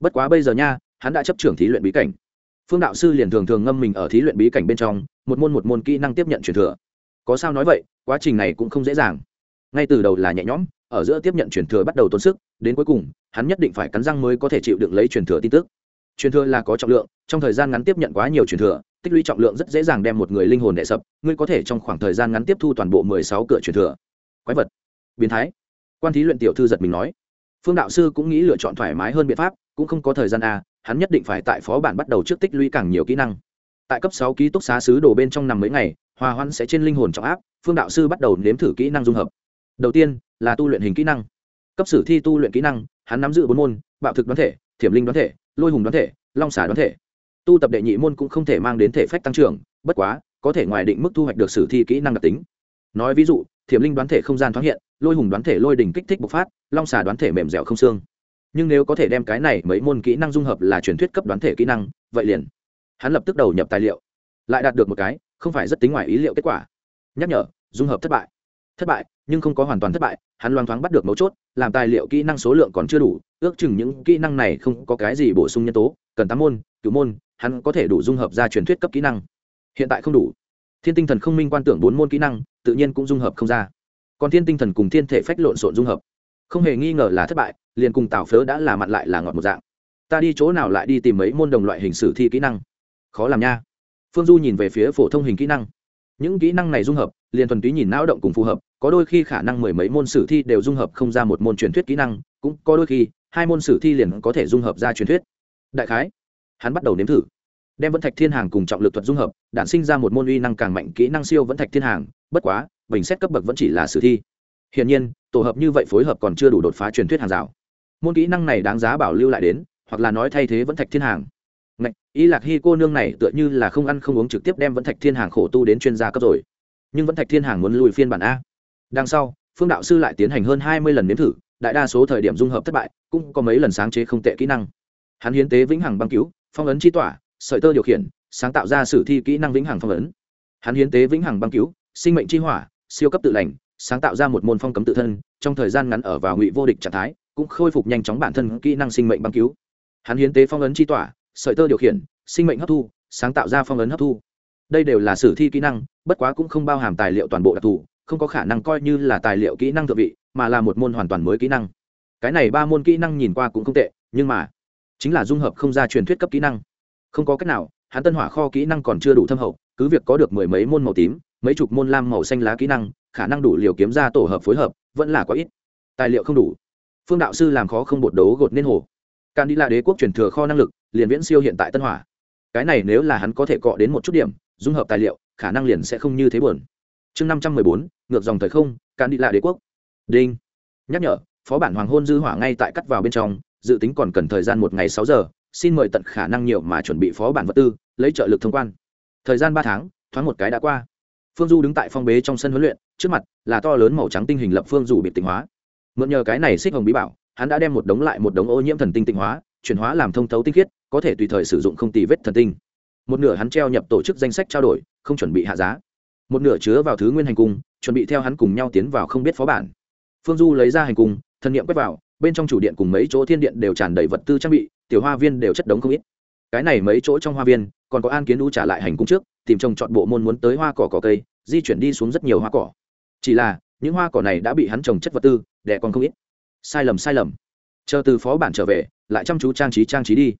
Bất quá bây giờ nha, hắn đã chấp trưởng thí luyện bí cảnh. Phương đạo sư liền thường thường ngâm mình ở thí luyện bí cảnh bên trong, một môn một môn kỹ năng tiếp nhận truyền thừa có sao nói vậy, quá trình này cũng không dễ dàng. Ngay từ đầu là nhẹ nhõm, ở giữa tiếp nhận truyền thừa bắt đầu tốn sức, đến cuối cùng, hắn nhất định phải cắn răng mới có thể chịu đựng lấy truyền thừa tin tức. Truyền thừa là có trọng lượng, trong thời gian ngắn tiếp nhận quá nhiều truyền thừa, tích lũy trọng lượng rất dễ dàng đem một người linh hồn đè sập, ngươi có thể trong khoảng thời gian ngắn tiếp thu toàn bộ mười sáu cửa truyền thừa. Quái vật. Biến thái. Quan thí luyện tiểu thư giật mình nói. Phương đạo sư cũng nghĩ lựa chọn thoải mái hơn biện pháp, cũng không có thời gian a hắn nhất định phải tại phó bản bắt đầu trước tích lũy càng nhiều kỹ năng. Tại cấp sáu ký túc xá sứ đồ bên trong nằm mấy ngày hòa hoãn sẽ trên linh hồn trọng áp, phương đạo sư bắt đầu nếm thử kỹ năng dung hợp. Đầu tiên là tu luyện hình kỹ năng. Cấp sử thi tu luyện kỹ năng, hắn nắm giữ bốn môn, bạo thực đoán thể, thiểm linh đoán thể, lôi hùng đoán thể, long xả đoán thể. Tu tập đệ nhị môn cũng không thể mang đến thể phách tăng trưởng, bất quá, có thể ngoài định mức thu hoạch được sử thi kỹ năng đặc tính. Nói ví dụ, thiểm linh đoán thể không gian thoáng hiện, lôi hùng đoán thể lôi đỉnh kích thích bộc phát, long xà đoán thể mềm dẻo không xương. Nhưng nếu có thể đem cái này mấy môn kỹ năng dung hợp là truyền thuyết cấp đoán thể kỹ năng, vậy liền. Hắn lập tức đầu nhập tài liệu, lại đạt được một cái không phải rất tính ngoài ý liệu kết quả. Nhắc nhở, dung hợp thất bại. Thất bại, nhưng không có hoàn toàn thất bại, hắn loang thoáng bắt được mấu chốt, làm tài liệu kỹ năng số lượng còn chưa đủ, ước chừng những kỹ năng này không có cái gì bổ sung nhân tố, cần tám môn, cựu môn, hắn có thể đủ dung hợp ra truyền thuyết cấp kỹ năng. Hiện tại không đủ. Thiên tinh thần không minh quan tưởng bốn môn kỹ năng, tự nhiên cũng dung hợp không ra. Còn thiên tinh thần cùng thiên thể phách lộn xộn dung hợp. Không hề nghi ngờ là thất bại, liền cùng tào phớ đã là mặn lại là ngọt một dạng. Ta đi chỗ nào lại đi tìm mấy môn đồng loại hình sử thi kỹ năng? Khó làm nha phương du nhìn về phía phổ thông hình kỹ năng. Những kỹ năng này dung hợp, liền thuần túy nhìn não động cùng phù hợp, có đôi khi khả năng mười mấy môn sử thi đều dung hợp không ra một môn truyền thuyết kỹ năng, cũng có đôi khi, hai môn sử thi liền có thể dung hợp ra truyền thuyết. Đại khái, hắn bắt đầu nếm thử. Đem vẫn thạch thiên hàng cùng trọng lực thuật dung hợp, đản sinh ra một môn uy năng càng mạnh kỹ năng siêu vẫn thạch thiên hàng, bất quá, bình xét cấp bậc vẫn chỉ là sử thi. Hiển nhiên, tổ hợp như vậy phối hợp còn chưa đủ đột phá truyền thuyết hàng rào. Môn kỹ năng này đáng giá bảo lưu lại đến, hoặc là nói thay thế vẫn thạch thiên hàng y ý lạc hy cô nương này tựa như là không ăn không uống trực tiếp đem vẫn thạch thiên hàng khổ tu đến chuyên gia cấp rồi. Nhưng vẫn thạch thiên hàng muốn lùi phiên bản a. Đằng sau, phương đạo sư lại tiến hành hơn hai mươi lần nếm thử, đại đa số thời điểm dung hợp thất bại, cũng có mấy lần sáng chế không tệ kỹ năng. Hắn hiến tế vĩnh hằng băng cứu, phong ấn chi tỏa, sợi tơ điều khiển, sáng tạo ra sử thi kỹ năng vĩnh hằng phong ấn. Hắn hiến tế vĩnh hằng băng cứu, sinh mệnh chi hỏa, siêu cấp tự lành, sáng tạo ra một môn phong cấm tự thân, trong thời gian ngắn ở vào ngụy vô địch trạng thái, cũng khôi phục nhanh chóng bản thân kỹ năng sinh mệnh băng cứu. Hắn hiến tế phong ấn chi tỏa sợi tơ điều khiển, sinh mệnh hấp thu, sáng tạo ra phong ấn hấp thu. Đây đều là sử thi kỹ năng, bất quá cũng không bao hàm tài liệu toàn bộ đặc thù, không có khả năng coi như là tài liệu kỹ năng thượng vị, mà là một môn hoàn toàn mới kỹ năng. Cái này ba môn kỹ năng nhìn qua cũng không tệ, nhưng mà, chính là dung hợp không ra truyền thuyết cấp kỹ năng. Không có cách nào, hắn tân hỏa kho kỹ năng còn chưa đủ thâm hậu, cứ việc có được mười mấy môn màu tím, mấy chục môn lam màu xanh lá kỹ năng, khả năng đủ liều kiếm ra tổ hợp phối hợp, vẫn là có ít. Tài liệu không đủ. Phương đạo sư làm khó không bột đấu gột nên hồ can đi là đế quốc truyền thừa kho năng lực, liền viễn siêu hiện tại tân hỏa. Cái này nếu là hắn có thể cọ đến một chút điểm, dung hợp tài liệu, khả năng liền sẽ không như thế buồn. Chương năm trăm mười bốn, ngược dòng thời không can đi là đế quốc. Đinh. Nhắc nhở, phó bản hoàng hôn dư hỏa ngay tại cắt vào bên trong, dự tính còn cần thời gian một ngày sáu giờ, xin mời tận khả năng nhiều mà chuẩn bị phó bản vật tư, lấy trợ lực thông quan. Thời gian ba tháng, thoáng một cái đã qua. Phương du đứng tại phong bế trong sân huấn luyện, trước mặt là to lớn màu trắng tinh hình lập phương dù bị tinh hóa. Mượn nhờ cái này xích hồng bí bảo hắn đã đem một đống lại một đống ô nhiễm thần tinh tinh hóa, chuyển hóa làm thông thấu tinh khiết, có thể tùy thời sử dụng không tì vết thần tinh. Một nửa hắn treo nhập tổ chức danh sách trao đổi, không chuẩn bị hạ giá. Một nửa chứa vào thứ nguyên hành cung, chuẩn bị theo hắn cùng nhau tiến vào không biết phó bản. Phương du lấy ra hành cung, thần nghiệm quét vào, bên trong chủ điện cùng mấy chỗ thiên điện đều tràn đầy vật tư trang bị, tiểu hoa viên đều chất đống không ít. Cái này mấy chỗ trong hoa viên, còn có an kiến đu trả lại hành cung trước, tìm trồng chọn bộ môn muốn tới hoa cỏ cỏ cây, di chuyển đi xuống rất nhiều hoa cỏ. Chỉ là, những hoa cỏ này đã bị hắn trồng chất vật tư, đẻ còn không ít sai lầm sai lầm. Chờ từ phó bản trở về, lại chăm chú trang trí trang trí đi.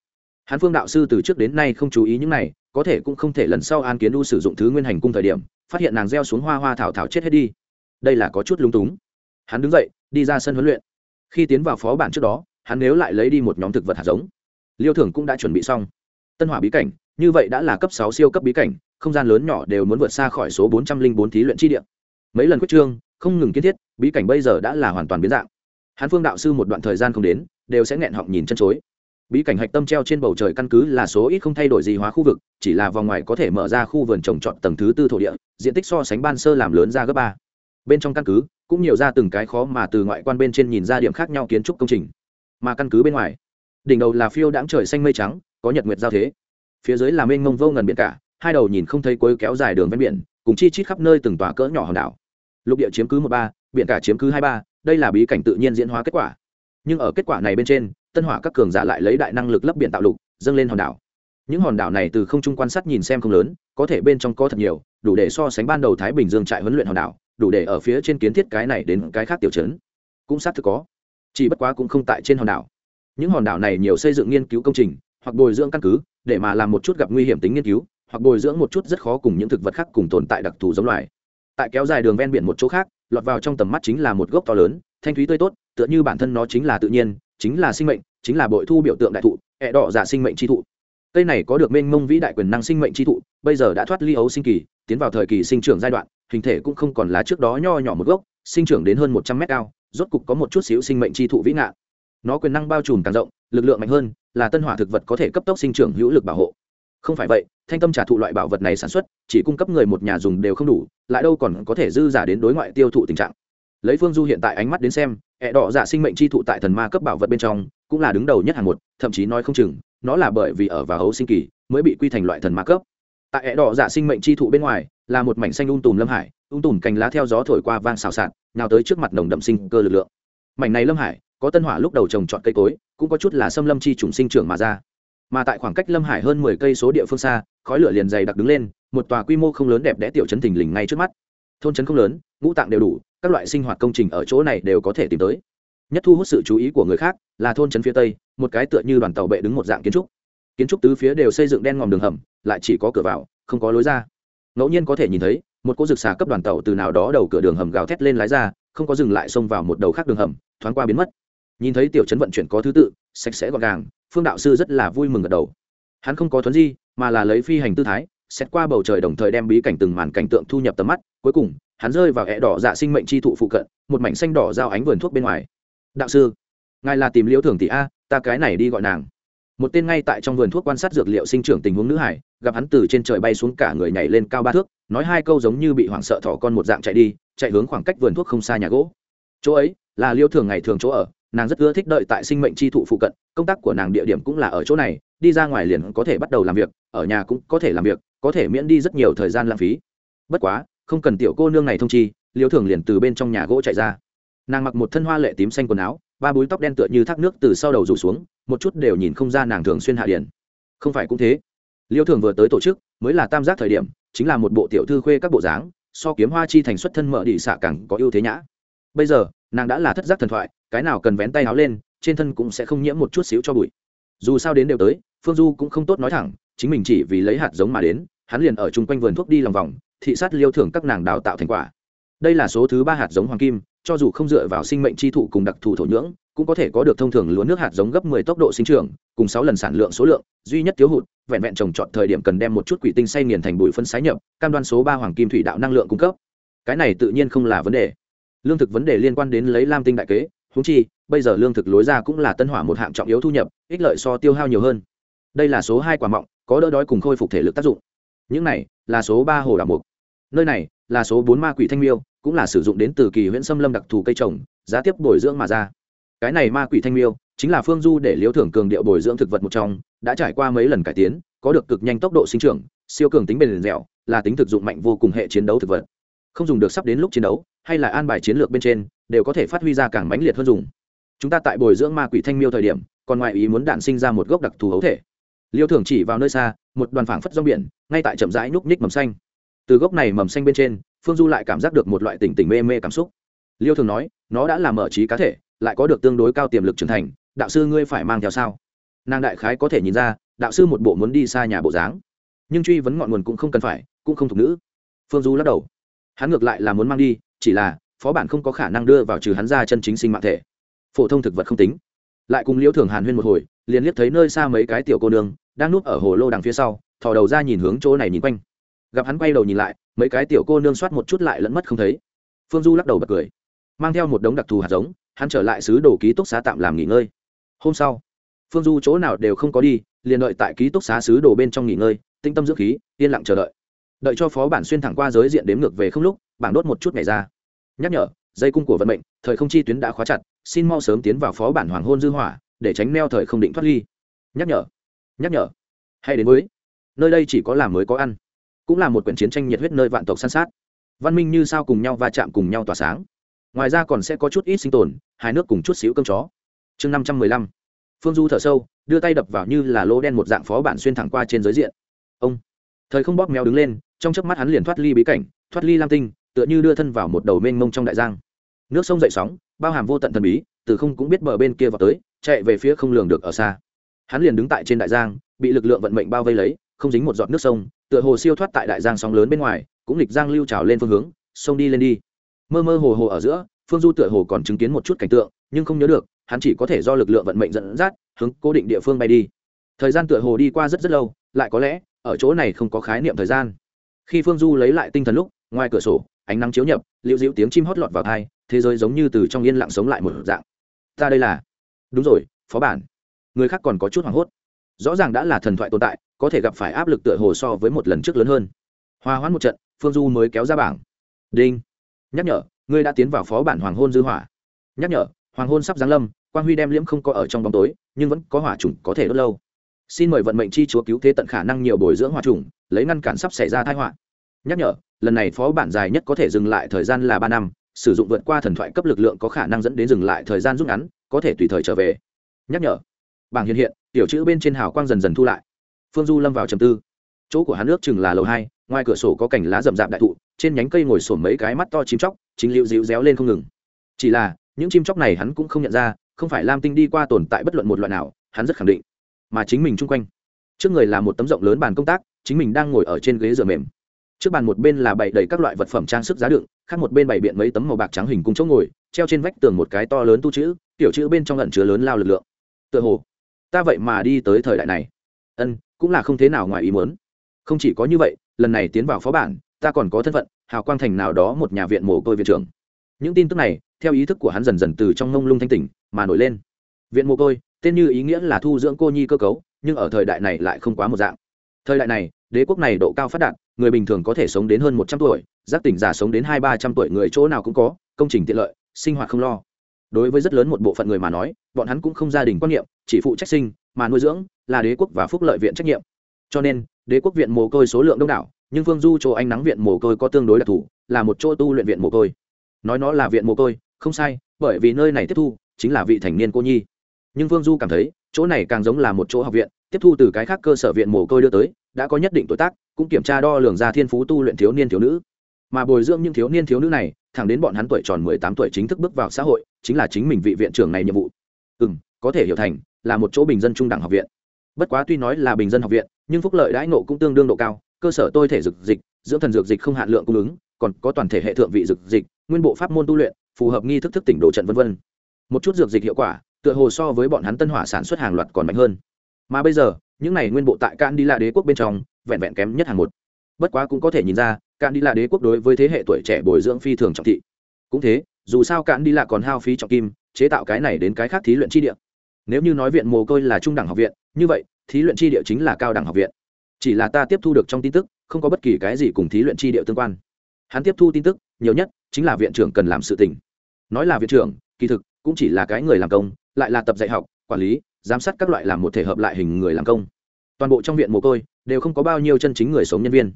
Hắn phương đạo sư từ trước đến nay không chú ý những này, có thể cũng không thể lần sau an kiến u sử dụng thứ nguyên hành cung thời điểm, phát hiện nàng gieo xuống hoa hoa thảo thảo chết hết đi. Đây là có chút lúng túng. Hắn đứng dậy, đi ra sân huấn luyện. Khi tiến vào phó bản trước đó, hắn nếu lại lấy đi một nhóm thực vật hạt giống, liêu thưởng cũng đã chuẩn bị xong. Tân hỏa bí cảnh, như vậy đã là cấp sáu siêu cấp bí cảnh, không gian lớn nhỏ đều muốn vượt xa khỏi số bốn trăm linh bốn thí luyện chi địa. Mấy lần quyết trương, không ngừng kiến thiết, bí cảnh bây giờ đã là hoàn toàn biến dạng hán phương đạo sư một đoạn thời gian không đến, đều sẽ nghẹn họng nhìn chân chối. Bí cảnh hạch tâm treo trên bầu trời căn cứ là số ít không thay đổi gì hóa khu vực, chỉ là vòng ngoài có thể mở ra khu vườn trồng trọt tầng thứ tư thổ địa, diện tích so sánh ban sơ làm lớn ra gấp ba. Bên trong căn cứ cũng nhiều ra từng cái khó mà từ ngoại quan bên trên nhìn ra điểm khác nhau kiến trúc công trình. Mà căn cứ bên ngoài, đỉnh đầu là phiêu đãng trời xanh mây trắng, có nhật nguyệt giao thế. Phía dưới là mênh mông vô ngần biển cả, hai đầu nhìn không thấy cuối kéo dài đường ven biển, cùng chi chít khắp nơi từng tòa cỡ nhỏ hòn đảo. Lục địa chiếm cứ một ba, biển cả chiếm cứ hai ba đây là bí cảnh tự nhiên diễn hóa kết quả. Nhưng ở kết quả này bên trên, tân hỏa các cường giả lại lấy đại năng lực lấp biển tạo lục, dâng lên hòn đảo. Những hòn đảo này từ không trung quan sát nhìn xem không lớn, có thể bên trong có thật nhiều, đủ để so sánh ban đầu thái bình dương trại huấn luyện hòn đảo, đủ để ở phía trên kiến thiết cái này đến cái khác tiểu chấn cũng xác thực có, chỉ bất quá cũng không tại trên hòn đảo. Những hòn đảo này nhiều xây dựng nghiên cứu công trình, hoặc bồi dưỡng căn cứ, để mà làm một chút gặp nguy hiểm tính nghiên cứu, hoặc bồi dưỡng một chút rất khó cùng những thực vật khác cùng tồn tại đặc thù giống loài. Tại kéo dài đường ven biển một chỗ khác lọt vào trong tầm mắt chính là một gốc to lớn, thanh thúy tươi tốt, tựa như bản thân nó chính là tự nhiên, chính là sinh mệnh, chính là bội thu biểu tượng đại thụ, ẹ đỏ giả sinh mệnh tri thụ. Cây này có được mênh mông vĩ đại quyền năng sinh mệnh tri thụ, bây giờ đã thoát ly ấu sinh kỳ, tiến vào thời kỳ sinh trưởng giai đoạn, hình thể cũng không còn là trước đó nho nhỏ một gốc, sinh trưởng đến hơn một trăm mét cao, rốt cục có một chút xíu sinh mệnh tri thụ vĩ ngạn nó quyền năng bao trùm càng rộng, lực lượng mạnh hơn, là tân hỏa thực vật có thể cấp tốc sinh trưởng hữu lực bảo hộ. Không phải vậy thanh tâm trả thụ loại bảo vật này sản xuất, chỉ cung cấp người một nhà dùng đều không đủ, lại đâu còn có thể dư giả đến đối ngoại tiêu thụ tình trạng. Lấy phương du hiện tại ánh mắt đến xem ẹ đỏ giả sinh mệnh chi thụ tại thần ma cấp bảo vật bên trong, cũng là đứng đầu nhất hàng một thậm chí nói không chừng, nó là bởi vì ở và hấu sinh kỳ, mới bị quy thành loại thần ma cấp. Tại ẹ đỏ giả sinh mệnh chi thụ bên ngoài, là một mảnh xanh ung tùm lâm hải ung tùm cành lá theo gió thổi qua vang xào xạc nào tới trước mặt nồng đậm sinh cơ lực lượng. Mảnh này lâm hải, có tân hỏa lúc đầu trồng trọt cây cối, cũng có chút là xâm lâm chi trùng sinh trưởng mà ra mà tại khoảng cách lâm hải hơn mười cây số địa phương xa, khói lửa liền dày đặc đứng lên, một tòa quy mô không lớn đẹp đẽ tiểu trấn thình lình ngay trước mắt. Thôn trấn không lớn, ngũ tạng đều đủ, các loại sinh hoạt công trình ở chỗ này đều có thể tìm tới. Nhất thu hút sự chú ý của người khác là thôn trấn phía tây, một cái tựa như đoàn tàu bệ đứng một dạng kiến trúc. Kiến trúc tứ phía đều xây dựng đen ngòm đường hầm, lại chỉ có cửa vào, không có lối ra. Ngẫu nhiên có thể nhìn thấy, một cô rực xà cấp đoàn tàu từ nào đó đầu cửa đường hầm gào thét lên lái ra, không có dừng lại xông vào một đầu khác đường hầm, thoáng qua biến mất nhìn thấy tiểu trấn vận chuyển có thứ tự, sạch sẽ gọn gàng, phương đạo sư rất là vui mừng gật đầu. Hắn không có thuấn di, mà là lấy phi hành tư thái, xét qua bầu trời đồng thời đem bí cảnh từng màn cảnh tượng thu nhập tầm mắt, cuối cùng, hắn rơi vào hẹ đỏ dạ sinh mệnh chi thụ phụ cận, một mảnh xanh đỏ giao ánh vườn thuốc bên ngoài. Đạo sư, ngài là tìm liễu thường tỷ a, ta cái này đi gọi nàng. Một tên ngay tại trong vườn thuốc quan sát dược liệu sinh trưởng tình huống nữ hải, gặp hắn từ trên trời bay xuống cả người nhảy lên cao ba thước, nói hai câu giống như bị hoảng sợ thỏ con một dạng chạy đi, chạy hướng khoảng cách vườn thuốc không xa nhà gỗ. Chỗ ấy, là liêu thường ngày thường chỗ ở nàng rất ưa thích đợi tại sinh mệnh chi thụ phụ cận, công tác của nàng địa điểm cũng là ở chỗ này, đi ra ngoài liền có thể bắt đầu làm việc, ở nhà cũng có thể làm việc, có thể miễn đi rất nhiều thời gian lãng phí. Bất quá, không cần tiểu cô nương này thông chi, liêu thường liền từ bên trong nhà gỗ chạy ra. Nàng mặc một thân hoa lệ tím xanh quần áo, ba búi tóc đen tựa như thác nước từ sau đầu rủ xuống, một chút đều nhìn không ra nàng thường xuyên hạ điển. Không phải cũng thế. Liêu thường vừa tới tổ chức, mới là tam giác thời điểm, chính là một bộ tiểu thư khuê các bộ dáng, so kiếm hoa chi thành xuất thân mở đi xạ cẳng có ưu thế nhã. Bây giờ nàng đã là thất giác thần thoại, cái nào cần vén tay áo lên, trên thân cũng sẽ không nhiễm một chút xíu cho bụi. Dù sao đến đều tới, phương du cũng không tốt nói thẳng, chính mình chỉ vì lấy hạt giống mà đến, hắn liền ở chung quanh vườn thuốc đi lòng vòng, thị sát liêu thưởng các nàng đào tạo thành quả. Đây là số thứ ba hạt giống hoàng kim, cho dù không dựa vào sinh mệnh chi thụ cùng đặc thù thổ nhưỡng, cũng có thể có được thông thường lúa nước hạt giống gấp 10 tốc độ sinh trưởng, cùng 6 lần sản lượng số lượng, duy nhất thiếu hụt, vẹn vẹn trồng trọt thời điểm cần đem một chút quỷ tinh xay nghiền thành bụi phân sái nhập, cam đoan số ba hoàng kim thủy đạo năng lượng cung cấp. Cái này tự nhiên không là vấn đề lương thực vấn đề liên quan đến lấy lam tinh đại kế húng chi, bây giờ lương thực lối ra cũng là tân hỏa một hạng trọng yếu thu nhập, ích lợi so tiêu hao nhiều hơn. Đây là số hai quả mọng, có đỡ đói cùng khôi phục thể lực tác dụng. Những này là số ba hồ đảo mục. Nơi này là số bốn ma quỷ thanh miêu, cũng là sử dụng đến từ kỳ huyện xâm lâm đặc thù cây trồng, giá tiếp bồi dưỡng mà ra. Cái này ma quỷ thanh miêu chính là phương du để liếu thưởng cường điệu bồi dưỡng thực vật một trong, đã trải qua mấy lần cải tiến, có được cực nhanh tốc độ sinh trưởng, siêu cường tính bền dẻo, là tính thực dụng mạnh vô cùng hệ chiến đấu thực vật không dùng được sắp đến lúc chiến đấu, hay là an bài chiến lược bên trên, đều có thể phát huy ra càng mãnh liệt hơn dùng. Chúng ta tại bồi dưỡng ma quỷ thanh miêu thời điểm, còn ngoại ý muốn đạn sinh ra một gốc đặc thù hấu thể. Liêu thường chỉ vào nơi xa, một đoàn phảng phất rong biển, ngay tại chậm rãi nhúc nhích mầm xanh. Từ gốc này mầm xanh bên trên, phương du lại cảm giác được một loại tỉnh tỉnh mê mê cảm xúc. Liêu thường nói, nó đã làm mở trí cá thể, lại có được tương đối cao tiềm lực trưởng thành, đạo sư ngươi phải mang theo sao? Nàng đại khái có thể nhìn ra, đạo sư một bộ muốn đi xa nhà bộ dáng. Nhưng truy vấn ngọn nguồn cũng không cần phải, cũng không thuộc nữ. Phương du lắc đầu hắn ngược lại là muốn mang đi, chỉ là, phó bản không có khả năng đưa vào trừ hắn ra chân chính sinh mạng thể. Phổ thông thực vật không tính. Lại cùng liễu thường hàn huyên một hồi, liền liếc thấy nơi xa mấy cái tiểu cô nương, đang núp ở hồ lô đằng phía sau, thò đầu ra nhìn hướng chỗ này nhìn quanh. Gặp hắn quay đầu nhìn lại, mấy cái tiểu cô nương soát một chút lại lẫn mất không thấy. Phương du lắc đầu bật cười. Mang theo một đống đặc thù hạt giống, hắn trở lại xứ đồ ký túc xá tạm làm nghỉ ngơi. Hôm sau, phương du chỗ nào đều không có đi, liền đợi tại ký túc xá xứ đồ bên trong nghỉ ngơi tinh tâm dưỡng khí, yên lặng chờ đợi đợi cho phó bản xuyên thẳng qua giới diện đếm ngược về không lúc, bảng đốt một chút ngày ra. Nhắc nhở, dây cung của vận mệnh, thời không chi tuyến đã khóa chặt, xin mau sớm tiến vào phó bản hoàng hôn dư hỏa, để tránh neo thời không định thoát ly. Nhắc nhở nhắc nhở hay đến mới nơi đây chỉ có làm mới có ăn, cũng là một quyển chiến tranh nhiệt huyết nơi vạn tộc san sát. Văn minh như sao cùng nhau va chạm cùng nhau tỏa sáng. Ngoài ra còn sẽ có chút ít sinh tồn hai nước cùng chút xíu cơm chó. Chương năm trăm mười lăm, phương du thở sâu, đưa tay đập vào như là lỗ đen một dạng phó bản xuyên thẳng qua trên giới diện. Ông, thời không bóp méo đứng lên trong chớp mắt hắn liền thoát ly bí cảnh, thoát ly lam tinh, tựa như đưa thân vào một đầu mênh mông trong đại giang. Nước sông dậy sóng, bao hàm vô tận thần bí, từ không cũng biết bờ bên kia vào tới, chạy về phía không lường được ở xa. Hắn liền đứng tại trên đại giang, bị lực lượng vận mệnh bao vây lấy, không dính một giọt nước sông, tựa hồ siêu thoát tại đại giang sóng lớn bên ngoài, cũng lịch giang lưu trào lên phương hướng, sông đi lên đi. Mơ mơ hồ hồ ở giữa, phương du tựa hồ còn chứng kiến một chút cảnh tượng, nhưng không nhớ được, hắn chỉ có thể do lực lượng vận mệnh dẫn dắt, hướng cố định địa phương bay đi. Thời gian tựa hồ đi qua rất rất lâu, lại có lẽ, ở chỗ này không có khái niệm thời gian khi phương du lấy lại tinh thần lúc, ngoài cửa sổ, ánh nắng chiếu nhập liệu dịu tiếng chim hót lọt vào thai thế giới giống như từ trong yên lặng sống lại một dạng. Ta đây là đúng rồi, phó bản. Người khác còn có chút hoảng hốt. Rõ ràng đã là thần thoại tồn tại, có thể gặp phải áp lực tựa hồ so với một lần trước lớn hơn. Hòa hoãn một trận, phương du mới kéo ra bảng. Đinh. Nhắc nhở, ngươi đã tiến vào phó bản hoàng hôn dư hỏa. Nhắc nhở, hoàng hôn sắp giáng lâm, quang huy đem liễm không có ở trong bóng tối, nhưng vẫn có hỏa trùng có thể đốt lâu. Xin mời vận mệnh chi chúa cứu thế tận khả năng nhiều bồi dưỡng hỏa trùng, lấy ngăn cản sắp xảy ra tai họa nhắc nhở, lần này phó bản dài nhất có thể dừng lại thời gian là ba năm, sử dụng vượt qua thần thoại cấp lực lượng có khả năng dẫn đến dừng lại thời gian rút ngắn, có thể tùy thời trở về. Nhắc nhở, bảng hiện hiện, tiểu chữ bên trên hào quang dần dần thu lại. Phương du lâm vào trầm tư. Chỗ của hắn nước chừng là lầu hai, ngoài cửa sổ có cảnh lá rậm rạp đại thụ, trên nhánh cây ngồi sổm mấy cái mắt to chim chóc, chính liệu dịu réo lên không ngừng. Chỉ là, những chim chóc này hắn cũng không nhận ra, không phải lam tinh đi qua tồn tại bất luận một loại nào, hắn rất khẳng định. Mà chính mình chung quanh. Trước người là một tấm rộng lớn bàn công tác, chính mình đang ngồi ở trên ghế dựa mềm trước bàn một bên là bày đầy các loại vật phẩm trang sức giá đựng, khác một bên bày biện mấy tấm màu bạc trắng hình cung chỗ ngồi, treo trên vách tường một cái to lớn tu chữ tiểu chữ bên trong lẩn chứa lớn lao lực lượng. Tựa hồ, ta vậy mà đi tới thời đại này. Ân, cũng là không thế nào ngoài ý muốn. Không chỉ có như vậy, lần này tiến vào phó bản, ta còn có thân phận, hào quang thành nào đó một nhà viện mồ côi viện trưởng. Những tin tức này, theo ý thức của hắn dần dần từ trong mông lung thanh tỉnh, mà nổi lên. Viện mồ côi, tên như ý nghĩa là thu dưỡng cô nhi cơ cấu, nhưng ở thời đại này lại không quá một dạng. Thời đại này đế quốc này độ cao phát đạt, người bình thường có thể sống đến hơn một trăm tuổi, giác tỉnh giả sống đến hai, ba trăm tuổi người chỗ nào cũng có, công trình tiện lợi, sinh hoạt không lo. Đối với rất lớn một bộ phận người mà nói, bọn hắn cũng không gia đình quan niệm, chỉ phụ trách sinh, mà nuôi dưỡng, là đế quốc và phúc lợi viện trách nhiệm. Cho nên, đế quốc viện mồ côi số lượng đông đảo, nhưng phương du chỗ ánh nắng viện mồ côi có tương đối đặc thù, là một chỗ tu luyện viện mồ côi. Nói nó là viện mồ côi, không sai, bởi vì nơi này tiếp thu chính là vị thành niên cô nhi. Nhưng phương du cảm thấy, chỗ này càng giống là một chỗ học viện, tiếp thu từ cái khác cơ sở viện mồ côi đưa tới đã có nhất định tuổi tác, cũng kiểm tra đo lường ra thiên phú tu luyện thiếu niên thiếu nữ. Mà bồi dưỡng những thiếu niên thiếu nữ này, thẳng đến bọn hắn tuổi tròn mười tám tuổi chính thức bước vào xã hội, chính là chính mình vị viện trưởng này nhiệm vụ. Ừ có thể hiểu thành, là một chỗ bình dân trung đẳng học viện. Bất quá tuy nói là bình dân học viện, nhưng phúc lợi đãi nộ cũng tương đương độ cao, cơ sở tôi thể dược dịch, dưỡng thần dược dịch không hạn lượng cung ứng, còn có toàn thể hệ thượng vị dược dịch, nguyên bộ pháp môn tu luyện, phù hợp nghi thức thức tỉnh đồ trận v v một chút dược dịch hiệu quả, tựa hồ so với bọn hắn tân hỏa sản xuất hàng loạt còn mạnh hơn. Mà bây giờ những này nguyên bộ tại can đi là đế quốc bên trong, vẹn vẹn kém nhất hàng một. Bất quá cũng có thể nhìn ra can đi là đế quốc đối với thế hệ tuổi trẻ bồi dưỡng phi thường trọng thị. Cũng thế, dù sao can đi là còn hao phí trọng kim, chế tạo cái này đến cái khác thí luyện chi địa. Nếu như nói viện mồ côi là trung đẳng học viện, như vậy, thí luyện chi địa chính là cao đẳng học viện. Chỉ là ta tiếp thu được trong tin tức, không có bất kỳ cái gì cùng thí luyện chi địa tương quan. Hắn tiếp thu tin tức, nhiều nhất chính là viện trưởng cần làm sự tình. Nói là viện trưởng, kỳ thực cũng chỉ là cái người làm công, lại là tập dạy học, quản lý giám sát các loại làm một thể hợp lại hình người làm công. Toàn bộ trong viện mồ côi đều không có bao nhiêu chân chính người sống nhân viên.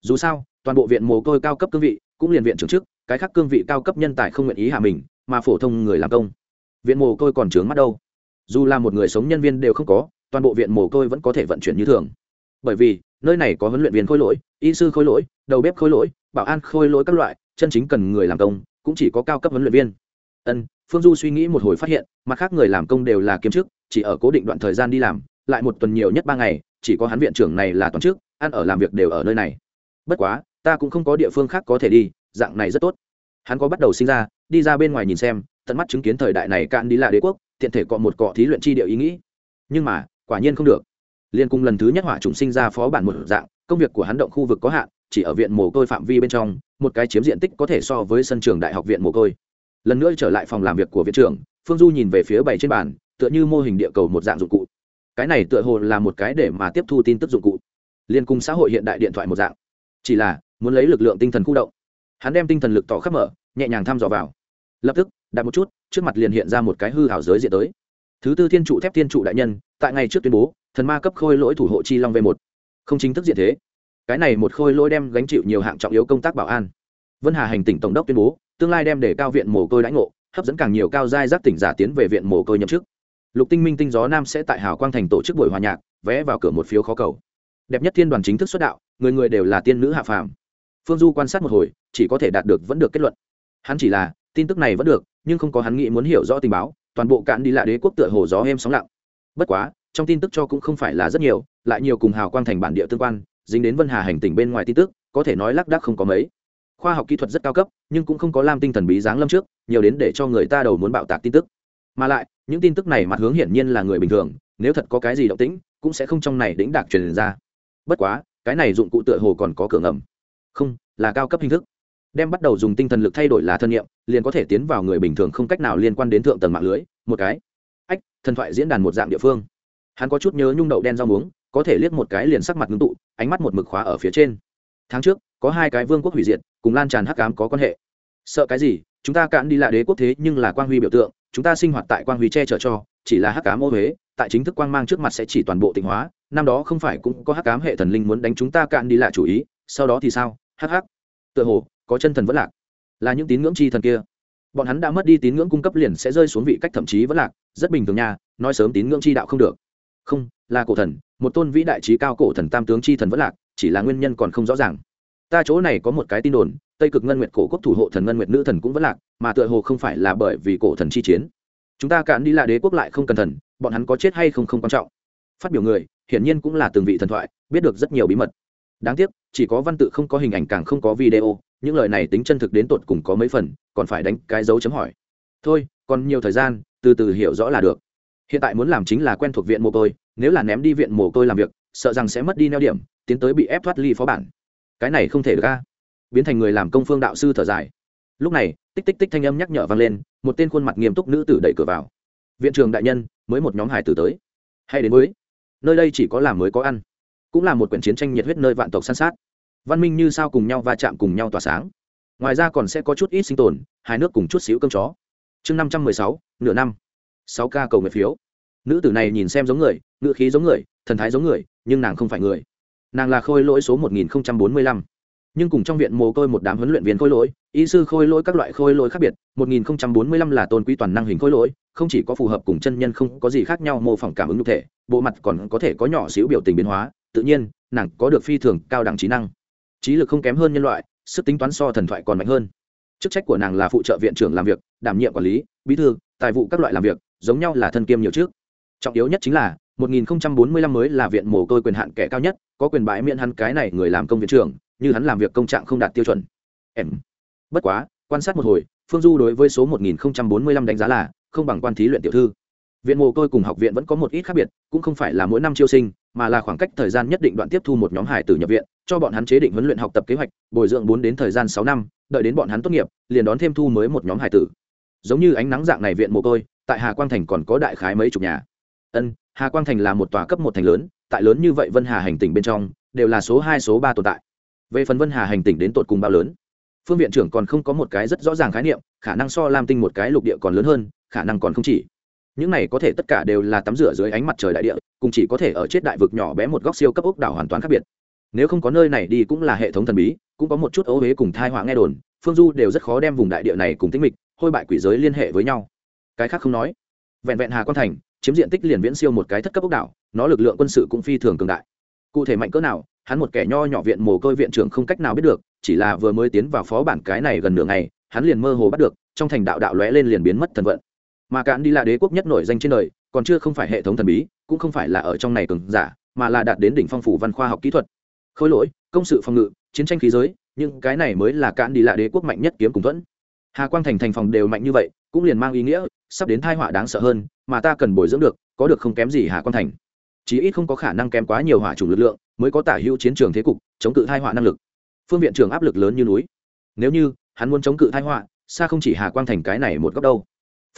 Dù sao, toàn bộ viện mồ côi cao cấp cương vị cũng liền viện trưởng chức cái khác cương vị cao cấp nhân tài không nguyện ý hạ mình, mà phổ thông người làm công. Viện mồ côi còn trướng mắt đâu? Dù là một người sống nhân viên đều không có, toàn bộ viện mồ côi vẫn có thể vận chuyển như thường. Bởi vì, nơi này có huấn luyện viên khôi lỗi, y sư khôi lỗi, đầu bếp khôi lỗi, bảo an khôi lỗi các loại, chân chính cần người làm công, cũng chỉ có cao cấp huấn luyện viên ân, phương du suy nghĩ một hồi phát hiện, mặt khác người làm công đều là kiếm chức, chỉ ở cố định đoạn thời gian đi làm, lại một tuần nhiều nhất ba ngày, chỉ có hắn viện trưởng này là toàn trước ăn ở làm việc đều ở nơi này. Bất quá, ta cũng không có địa phương khác có thể đi, dạng này rất tốt. Hắn có bắt đầu sinh ra, đi ra bên ngoài nhìn xem, tận mắt chứng kiến thời đại này cạn đi là đế quốc, tiện thể cọ một cọ thí luyện chi địa ý nghĩ. Nhưng mà, quả nhiên không được. Liên cung lần thứ nhất hỏa trùng sinh ra phó bản một dạng, công việc của hắn động khu vực có hạn, chỉ ở viện mồ côi phạm vi bên trong, một cái chiếm diện tích có thể so với sân trường đại học viện mồ côi lần nữa trở lại phòng làm việc của viện trưởng, phương du nhìn về phía bảy trên bàn, tựa như mô hình địa cầu một dạng dụng cụ. Cái này tựa hồ là một cái để mà tiếp thu tin tức dụng cụ. Liên cùng xã hội hiện đại điện thoại một dạng. Chỉ là, muốn lấy lực lượng tinh thần khu động. Hắn đem tinh thần lực tỏ khắp mở, nhẹ nhàng thăm dò vào. Lập tức đặt một chút, trước mặt liền hiện ra một cái hư hảo giới diện tới. Thứ tư thiên trụ thép thiên trụ đại nhân, tại ngày trước tuyên bố, thần ma cấp khôi lỗi thủ hộ chi long v một. Không chính thức diện thế. Cái này một khôi lỗi đem gánh chịu nhiều hạng trọng yếu công tác bảo an. Vân hà hành tỉnh tổng đốc tuyên bố tương lai đem để cao viện mồ côi đãi ngộ, hấp dẫn càng nhiều cao giai giác tỉnh giả tiến về viện mồ côi nhậm chức. Lục tinh minh tinh gió nam sẽ tại hào quang thành tổ chức buổi hòa nhạc, vé vào cửa một phiếu khó cầu. Đẹp nhất thiên đoàn chính thức xuất đạo, người người đều là tiên nữ hạ phàm. Phương du quan sát một hồi, chỉ có thể đạt được vẫn được kết luận. Hắn chỉ là, tin tức này vẫn được, nhưng không có hắn nghĩ muốn hiểu rõ tình báo, toàn bộ cạn đi lại đế quốc tựa hồ gió êm sóng lặng. Bất quá, trong tin tức cho cũng không phải là rất nhiều, lại nhiều cùng hào quang thành bản địa tương quan, dính đến vân hà hành tỉnh bên ngoài tin tức, có thể nói lác đác không có mấy khoa học kỹ thuật rất cao cấp, nhưng cũng không có lam tinh thần bí dáng lâm trước, nhiều đến để cho người ta đầu muốn bạo tạc tin tức. Mà lại, những tin tức này mặt hướng hiển nhiên là người bình thường, nếu thật có cái gì động tĩnh, cũng sẽ không trong này đĩnh đạc truyền ra. Bất quá, cái này dụng cụ tựa hồ còn có cửa ngầm. Không, là cao cấp hình thức. Đem bắt đầu dùng tinh thần lực thay đổi là thân nhiệm, liền có thể tiến vào người bình thường không cách nào liên quan đến thượng tầng mạng lưới, một cái. Ách, thần thoại diễn đàn một dạng địa phương. Hắn có chút nhớ nhung đậu đen rau muống, có thể liếc một cái liền sắc mặt ngưng tụ, ánh mắt một mực khóa ở phía trên tháng trước, có hai cái vương quốc hủy diệt, cùng lan tràn hắc ám có quan hệ. Sợ cái gì? Chúng ta cạn đi lại đế quốc thế nhưng là quang huy biểu tượng, chúng ta sinh hoạt tại quang huy che chở cho, chỉ là hắc ám ô huế tại chính thức quang mang trước mặt sẽ chỉ toàn bộ tịnh hóa, năm đó không phải cũng có hắc ám hệ thần linh muốn đánh chúng ta cạn đi lại chủ ý, sau đó thì sao? Hắc hắc. Tựa hồ, có chân thần vẫn lạc. Là những tín ngưỡng chi thần kia. Bọn hắn đã mất đi tín ngưỡng cung cấp liền sẽ rơi xuống vị cách thậm chí vẫn lạc, rất bình thường nha, nói sớm tín ngưỡng chi đạo không được. Không, là cổ thần, một tôn vĩ đại trí cao cổ thần tam tướng chi thần vẫn lạc chỉ là nguyên nhân còn không rõ ràng. Ta chỗ này có một cái tin đồn, tây cực ngân nguyệt cổ quốc thủ hộ thần ngân nguyệt nữ thần cũng vẫn lạc, mà tựa hồ không phải là bởi vì cổ thần chi chiến. Chúng ta cạn đi là đế quốc lại không cần thần bọn hắn có chết hay không không quan trọng. Phát biểu người, hiển nhiên cũng là từng vị thần thoại, biết được rất nhiều bí mật. Đáng tiếc, chỉ có văn tự không có hình ảnh càng không có video, những lời này tính chân thực đến tột cùng có mấy phần, còn phải đánh cái dấu chấm hỏi. Thôi, còn nhiều thời gian, từ từ hiểu rõ là được. Hiện tại muốn làm chính là quen thuộc viện mồ côi, nếu là ném đi viện mồ côi làm việc, sợ rằng sẽ mất đi neo điểm tiến tới bị ép thoát ly phó bản. Cái này không thể được ca biến thành người làm công phương đạo sư thở dài. Lúc này, tích tích tích thanh âm nhắc nhở vang lên, một tên khuôn mặt nghiêm túc nữ tử đẩy cửa vào. Viện trường đại nhân, mới một nhóm hải tử tới. Hay đến mới nơi đây chỉ có làm mới có ăn. Cũng là một quyển chiến tranh nhiệt huyết nơi vạn tộc san sát. Văn minh như sao cùng nhau va chạm cùng nhau tỏa sáng. Ngoài ra còn sẽ có chút ít sinh tồn, hai nước cùng chút xíu cơm chó. Chương năm trăm mười sáu, nửa năm. Sáu ca cầu nguyện phiếu. Nữ tử này nhìn xem giống người ngựa khí giống người, thần thái giống người, nhưng nàng không phải người nàng là khôi lỗi số một nghìn bốn mươi lăm. Nhưng cùng trong viện mồ côi một đám huấn luyện viên khôi lỗi ý sư khôi lỗi các loại khôi lỗi khác biệt 1045 là tôn quý toàn năng hình khôi lỗi, không chỉ có phù hợp cùng chân nhân không có gì khác nhau mô phỏng cảm ứng nhục thể, bộ mặt còn có thể có nhỏ xíu biểu tình biến hóa, tự nhiên, nàng có được phi thường cao đẳng trí năng. Trí lực không kém hơn nhân loại, sức tính toán so thần thoại còn mạnh hơn. Chức trách của nàng là phụ trợ viện trưởng làm việc, đảm nhiệm quản lý, bí thư, tài vụ các loại làm việc, giống nhau là thân kiêm nhiều trước. Trọng yếu nhất chính là 1045 mới là viện mồ côi quyền hạn kẻ cao nhất, có quyền bãi miễn hắn cái này người làm công viện trưởng, như hắn làm việc công trạng không đạt tiêu chuẩn. Em. Bất quá, quan sát một hồi, phương du đối với số 1045 đánh giá là không bằng quan thí luyện tiểu thư. Viện mồ côi cùng học viện vẫn có một ít khác biệt, cũng không phải là mỗi năm chiêu sinh, mà là khoảng cách thời gian nhất định đoạn tiếp thu một nhóm hải tử nhập viện, cho bọn hắn chế định huấn luyện học tập kế hoạch, bồi dưỡng bốn đến thời gian sáu năm, đợi đến bọn hắn tốt nghiệp, liền đón thêm thu mới một nhóm hải tử. Giống như ánh nắng dạng này viện mồ côi, tại hà quang thành còn có đại khái mấy chục nhà. Ân hà quang thành là một tòa cấp một thành lớn, tại lớn như vậy vân hà hành tỉnh bên trong, đều là số hai, số ba tồn tại. Về phần vân hà hành tỉnh đến tột cùng bao lớn, phương viện trưởng còn không có một cái rất rõ ràng khái niệm, khả năng so lam tinh một cái lục địa còn lớn hơn, khả năng còn không chỉ. Những này có thể tất cả đều là tắm rửa dưới ánh mặt trời đại địa, cùng chỉ có thể ở chết đại vực nhỏ bé một góc siêu cấp ốc đảo hoàn toàn khác biệt. Nếu không có nơi này đi cũng là hệ thống thần bí, cũng có một chút ấu huế cùng thai họa nghe đồn, phương du đều rất khó đem vùng đại địa này cùng tính mịch, hôi bại quỷ giới liên hệ với nhau. Cái khác không nói. Vẹn vẹn hà quan thành chiếm diện tích liền viễn siêu một cái thất cấp ốc đảo, nó lực lượng quân sự cũng phi thường cường đại. Cụ thể mạnh cỡ nào, hắn một kẻ nho nhỏ viện mồ côi viện trưởng không cách nào biết được, chỉ là vừa mới tiến vào phó bản cái này gần nửa ngày, hắn liền mơ hồ bắt được, trong thành đạo đạo lóe lên liền biến mất thần vận. Mà cạn đi là đế quốc nhất nổi danh trên đời, còn chưa không phải hệ thống thần bí, cũng không phải là ở trong này cường giả, mà là đạt đến đỉnh phong phủ văn khoa học kỹ thuật. Khối lỗi, công sự phòng ngự, chiến tranh khí giới, nhưng cái này mới là cạn đi là đế quốc mạnh nhất kiếm cùng thuẫn. Hà quang thành thành phòng đều mạnh như vậy, cũng liền mang ý nghĩa sắp đến thai họa đáng sợ hơn, mà ta cần bồi dưỡng được, có được không kém gì hà Quan thành. Chí ít không có khả năng kém quá nhiều hỏa chủng lực lượng, mới có tả hữu chiến trường thế cục, chống cự thai họa năng lực. Phương viện trưởng áp lực lớn như núi. Nếu như, hắn muốn chống cự thai họa, xa không chỉ hà quang thành cái này một góc đâu.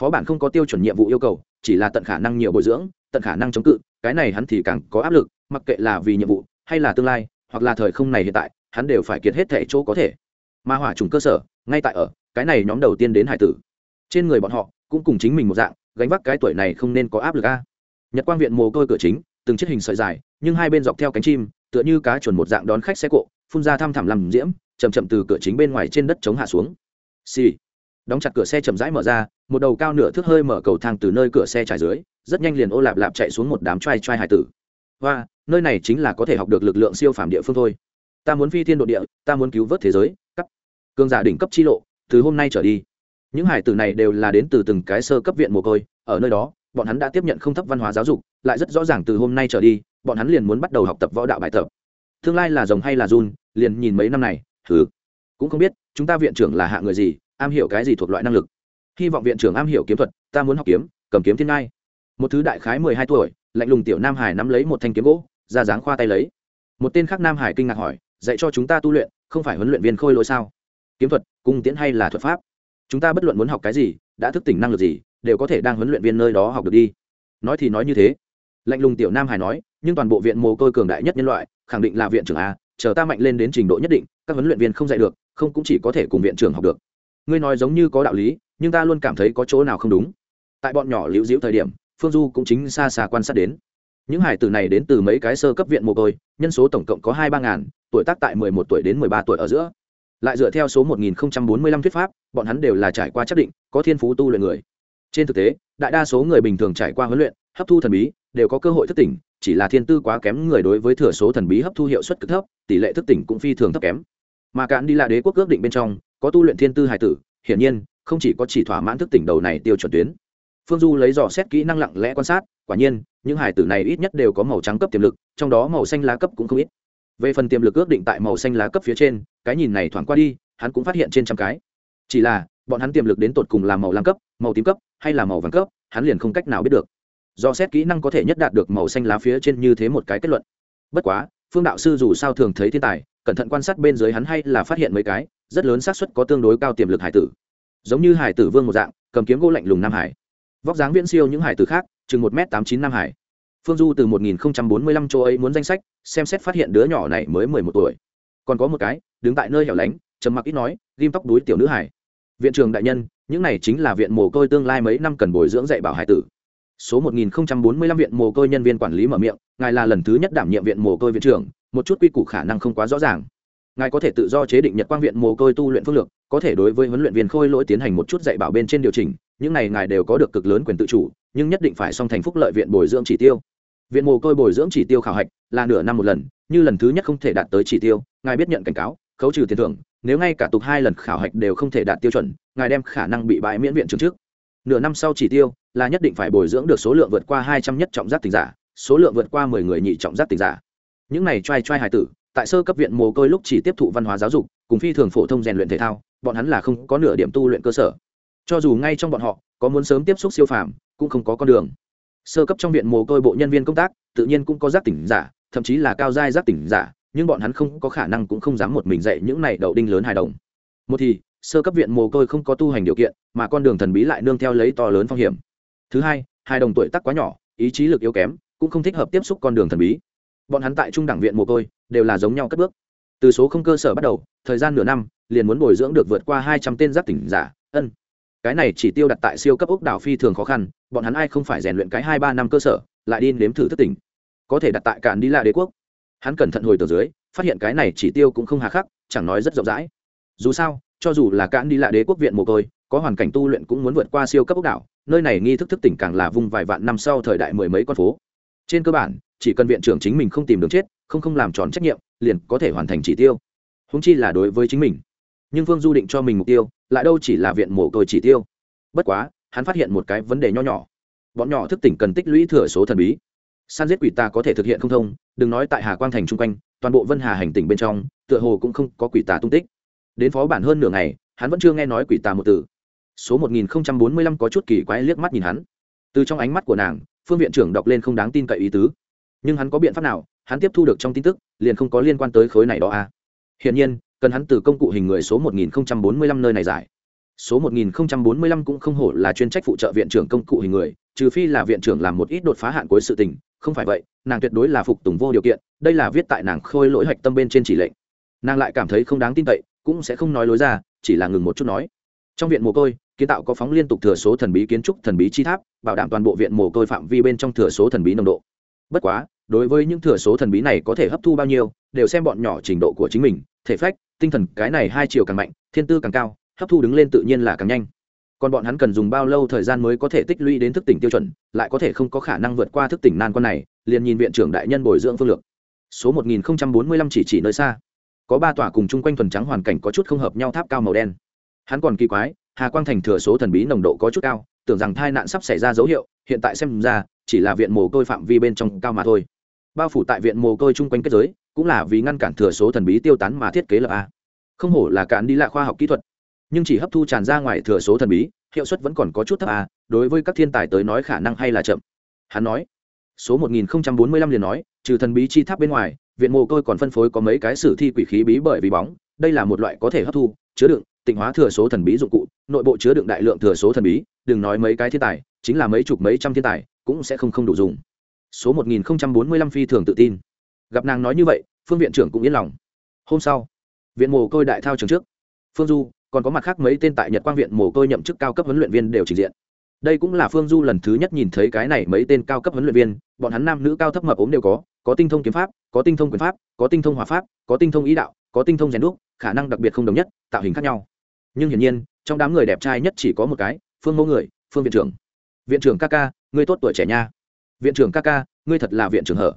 Phó bản không có tiêu chuẩn nhiệm vụ yêu cầu, chỉ là tận khả năng nhiều bồi dưỡng, tận khả năng chống cự, cái này hắn thì càng có áp lực, mặc kệ là vì nhiệm vụ, hay là tương lai, hoặc là thời không này hiện tại, hắn đều phải kiệt hết thể chỗ có thể. Mà hỏa trùng cơ sở, ngay tại ở, cái này nhóm đầu tiên đến hải tử. Trên người bọn họ cũng cùng chính mình một dạng, gánh vác cái tuổi này không nên có áp lực a. Nhật quang viện mồ côi cửa chính, từng chiếc hình sợi dài, nhưng hai bên dọc theo cánh chim, tựa như cá chuẩn một dạng đón khách xe cộ, phun ra thăm thẳm làm diễm chầm chậm từ cửa chính bên ngoài trên đất chống hạ xuống. Xì、sì. đóng chặt cửa xe chậm rãi mở ra, một đầu cao nửa thước hơi mở cầu thang từ nơi cửa xe trải dưới, rất nhanh liền ô lạp lạp chạy xuống một đám trai trai hải tử. Và nơi này chính là có thể học được lực lượng siêu phàm địa phương thôi. Ta muốn phi thiên độ địa, ta muốn cứu vớt thế giới. Cắt. Cương giả đỉnh cấp chi lộ, từ hôm nay trở đi những hải tử này đều là đến từ từng cái sơ cấp viện mồ côi, ở nơi đó, bọn hắn đã tiếp nhận không thấp văn hóa giáo dục, lại rất rõ ràng từ hôm nay trở đi, bọn hắn liền muốn bắt đầu học tập võ đạo bài tập. Tương lai là rồng hay là run, liền nhìn mấy năm này thử cũng không biết, chúng ta viện trưởng là hạ người gì, am hiểu cái gì thuộc loại năng lực. Hy vọng viện trưởng am hiểu kiếm thuật, ta muốn học kiếm, cầm kiếm thiên ngai. Một thứ đại khái mười hai tuổi, lạnh lùng tiểu nam hải nắm lấy một thanh kiếm gỗ, ra dáng khoa tay lấy. Một tên khác nam hải kinh ngạc hỏi, dạy cho chúng ta tu luyện, không phải huấn luyện viên khôi lỗi sao? Kiếm thuật, cung tiễn hay là thuật pháp? Chúng ta bất luận muốn học cái gì, đã thức tỉnh năng lực gì, đều có thể đang huấn luyện viên nơi đó học được đi. Nói thì nói như thế. Lạnh lùng tiểu nam hải nói, nhưng toàn bộ viện mồ côi cường đại nhất nhân loại, khẳng định là viện trưởng a, chờ ta mạnh lên đến trình độ nhất định, các huấn luyện viên không dạy được, không cũng chỉ có thể cùng viện trưởng học được. Ngươi nói giống như có đạo lý, nhưng ta luôn cảm thấy có chỗ nào không đúng. Tại bọn nhỏ liễu diễu thời điểm, phương du cũng chính xa xa quan sát đến. Những hải tử này đến từ mấy cái sơ cấp viện mồ côi, nhân số tổng cộng có hai ba ngàn, tuổi tác tại mười một tuổi đến mười ba tuổi ở giữa lại dựa theo số một nghìn bốn mươi lăm thuyết pháp, bọn hắn đều là trải qua chắc định, có thiên phú tu luyện người. Trên thực tế, đại đa số người bình thường trải qua huấn luyện, hấp thu thần bí, đều có cơ hội thức tỉnh, chỉ là thiên tư quá kém người đối với thừa số thần bí hấp thu hiệu suất cực thấp, tỷ lệ thức tỉnh cũng phi thường thấp kém. Mà cạn đi là đế quốc ước định bên trong, có tu luyện thiên tư hải tử, hiển nhiên, không chỉ có chỉ thỏa mãn thức tỉnh đầu này tiêu chuẩn tuyến. Phương du lấy dò xét kỹ năng lặng lẽ quan sát, quả nhiên, những hải tử này ít nhất đều có màu trắng cấp tiềm lực, trong đó màu xanh lá cấp cũng không ít. Về phần tiềm lực ước định tại màu xanh lá cấp phía trên cái nhìn này thoảng qua đi, hắn cũng phát hiện trên trăm cái. Chỉ là, bọn hắn tiềm lực đến tột cùng là màu lam cấp, màu tím cấp, hay là màu vàng cấp, hắn liền không cách nào biết được. Do xét kỹ năng có thể nhất đạt được màu xanh lá phía trên như thế một cái kết luận. Bất quá, phương đạo sư dù sao thường thấy thiên tài, cẩn thận quan sát bên dưới hắn hay là phát hiện mấy cái, rất lớn xác suất có tương đối cao tiềm lực hải tử. Giống như hải tử vương một dạng, cầm kiếm gỗ lạnh lùng nam hải. Vóc dáng viễn siêu những hải tử khác, chừng một m tám chín nam hải. Phương du từ một nghìn bốn mươi lăm châu ấy muốn danh sách, xem xét phát hiện đứa nhỏ này mới mười một tuổi còn có một cái, đứng tại nơi hẻo lánh, trầm mặc ít nói, ghim tóc đuối tiểu nữ hải viện trường đại nhân, những này chính là viện mồ côi tương lai mấy năm cần bồi dưỡng dạy bảo hải tử. Số 1045 viện mồ côi nhân viên quản lý mở miệng, ngài là lần thứ nhất đảm nhiệm viện mồ côi viện trưởng, một chút quy củ khả năng không quá rõ ràng. Ngài có thể tự do chế định nhật quang viện mồ côi tu luyện phương lược, có thể đối với huấn luyện viên khôi lỗi tiến hành một chút dạy bảo bên trên điều chỉnh, những này ngài đều có được cực lớn quyền tự chủ, nhưng nhất định phải song thành phúc lợi viện bồi dưỡng chỉ tiêu. Viện mồ côi bồi dưỡng chỉ tiêu khảo hạch là nửa năm một lần như lần thứ nhất không thể đạt tới chỉ tiêu, ngài biết nhận cảnh cáo, khấu trừ tiền thưởng, nếu ngay cả tục hai lần khảo hạch đều không thể đạt tiêu chuẩn, ngài đem khả năng bị bãi miễn viện trường trước. Nửa năm sau chỉ tiêu là nhất định phải bồi dưỡng được số lượng vượt qua hai trăm nhất trọng giác tình giả, số lượng vượt qua mười người nhị trọng giác tình giả. Những này trai trai hài tử, tại sơ cấp viện mồ côi lúc chỉ tiếp thụ văn hóa giáo dục, cùng phi thường phổ thông rèn luyện thể thao, bọn hắn là không có nửa điểm tu luyện cơ sở. Cho dù ngay trong bọn họ, có muốn sớm tiếp xúc siêu phàm, cũng không có con đường. Sơ cấp trong viện mồ côi bộ nhân viên công tác, tự nhiên cũng có giác tỉnh giả thậm chí là cao giai giác tỉnh giả, nhưng bọn hắn không có khả năng cũng không dám một mình dạy những này đậu đinh lớn hài đồng. Một thì, sơ cấp viện mồ côi không có tu hành điều kiện, mà con đường thần bí lại nương theo lấy to lớn phong hiểm. Thứ hai hai đồng tuổi tác quá nhỏ, ý chí lực yếu kém, cũng không thích hợp tiếp xúc con đường thần bí. Bọn hắn tại trung đẳng viện mồ côi, đều là giống nhau cất bước. Từ số không cơ sở bắt đầu, thời gian nửa năm, liền muốn bồi dưỡng được vượt qua hai trăm tên giác tỉnh giả, ân. Cái này chỉ tiêu đặt tại siêu cấp ốc đảo phi thường khó khăn, bọn hắn ai không phải rèn luyện cái hai ba năm cơ sở, lại đi nếm thử thất tỉnh có thể đặt tại cạn đi là đế quốc. Hắn cẩn thận hồi từ dưới, phát hiện cái này chỉ tiêu cũng không hà khắc, chẳng nói rất rộng rãi. Dù sao, cho dù là cạn đi lạ đế quốc viện mồ côi, có hoàn cảnh tu luyện cũng muốn vượt qua siêu cấp ốc đảo, nơi này nghi thức thức tỉnh càng là vùng vài vạn năm sau thời đại mười mấy con phố. Trên cơ bản, chỉ cần viện trưởng chính mình không tìm đường chết, không không làm tròn trách nhiệm, liền có thể hoàn thành chỉ tiêu. Húng chi là đối với chính mình. Nhưng phương du định cho mình mục tiêu, lại đâu chỉ là viện mồ côi chỉ tiêu. Bất quá, hắn phát hiện một cái vấn đề nho nhỏ. Bọn nhỏ thức tỉnh cần tích lũy thừa số thần bí san giết quỷ tà có thể thực hiện không thông, đừng nói tại hà quang thành chung quanh, toàn bộ vân hà hành tỉnh bên trong, tựa hồ cũng không có quỷ tà tung tích. Đến phó bản hơn nửa ngày, hắn vẫn chưa nghe nói quỷ tà một từ. Số một nghìn bốn mươi lăm có chút kỳ quái liếc mắt nhìn hắn. Từ trong ánh mắt của nàng, phương viện trưởng đọc lên không đáng tin cậy ý tứ. Nhưng hắn có biện pháp nào, hắn tiếp thu được trong tin tức, liền không có liên quan tới khối này đó à? Hiển nhiên, cần hắn từ công cụ hình người số một nghìn bốn mươi lăm nơi này giải. Số một nghìn bốn mươi lăm cũng không hổ là chuyên trách phụ trợ viện trưởng công cụ hình người, trừ phi là viện trưởng làm một ít đột phá hạn cuối sự tình không phải vậy, nàng tuyệt đối là phục tùng vô điều kiện, đây là viết tại nàng khôi lỗi hạch tâm bên trên chỉ lệnh. Nàng lại cảm thấy không đáng tin cậy, cũng sẽ không nói lối ra, chỉ là ngừng một chút nói. Trong viện mồ côi, kiến tạo có phóng liên tục thừa số thần bí kiến trúc, thần bí chi tháp, bảo đảm toàn bộ viện mồ côi phạm vi bên trong thừa số thần bí nồng độ. Bất quá, đối với những thừa số thần bí này có thể hấp thu bao nhiêu, đều xem bọn nhỏ trình độ của chính mình, thể phách, tinh thần, cái này hai chiều càng mạnh, thiên tư càng cao, hấp thu đứng lên tự nhiên là càng nhanh còn bọn hắn cần dùng bao lâu thời gian mới có thể tích lũy đến thức tỉnh tiêu chuẩn, lại có thể không có khả năng vượt qua thức tỉnh nan con này, liền nhìn viện trưởng đại nhân bồi dưỡng phương lược. Số 1045 chỉ chỉ nơi xa. Có ba tòa cùng chung quanh thuần trắng hoàn cảnh có chút không hợp nhau tháp cao màu đen. Hắn còn kỳ quái, hà quang thành thừa số thần bí nồng độ có chút cao, tưởng rằng tai nạn sắp xảy ra dấu hiệu, hiện tại xem ra, chỉ là viện mồ côi phạm vi bên trong cao mà thôi. Bao phủ tại viện mồ côi chung quanh kết giới, cũng là vì ngăn cản thừa số thần bí tiêu tán mà thiết kế lập a. Không hổ là cản đi lạ khoa học kỹ thuật nhưng chỉ hấp thu tràn ra ngoài thừa số thần bí, hiệu suất vẫn còn có chút thấp à đối với các thiên tài tới nói khả năng hay là chậm. Hắn nói, số 1045 liền nói, trừ thần bí chi tháp bên ngoài, viện mồ côi còn phân phối có mấy cái sử thi quỷ khí bí bởi vì bóng, đây là một loại có thể hấp thu, chứa đựng, tịnh hóa thừa số thần bí dụng cụ, nội bộ chứa đựng đại lượng thừa số thần bí, đừng nói mấy cái thiên tài, chính là mấy chục mấy trăm thiên tài, cũng sẽ không không đủ dùng. Số 1045 phi thường tự tin. Gặp nàng nói như vậy, phương viện trưởng cũng yên lòng. Hôm sau, viện mồ côi đại thao trường trước. Phương du còn có mặt khác mấy tên tại nhật quang viện mồ côi nhậm chức cao cấp huấn luyện viên đều trình diện. Đây cũng là phương du lần thứ nhất nhìn thấy cái này mấy tên cao cấp huấn luyện viên, bọn hắn nam nữ cao thấp mập ốm đều có có tinh thông kiếm pháp, có tinh thông quyền pháp, có tinh thông hòa pháp, có tinh thông ý đạo, có tinh thông rèn đúc, khả năng đặc biệt không đồng nhất, tạo hình khác nhau. Nhưng hiển nhiên, trong đám người đẹp trai nhất chỉ có một cái, phương mẫu người, phương viện trưởng. Viện trưởng ca ca, ngươi tốt tuổi trẻ nha. Viện trưởng ca ca, ngươi thật là viện trưởng hở.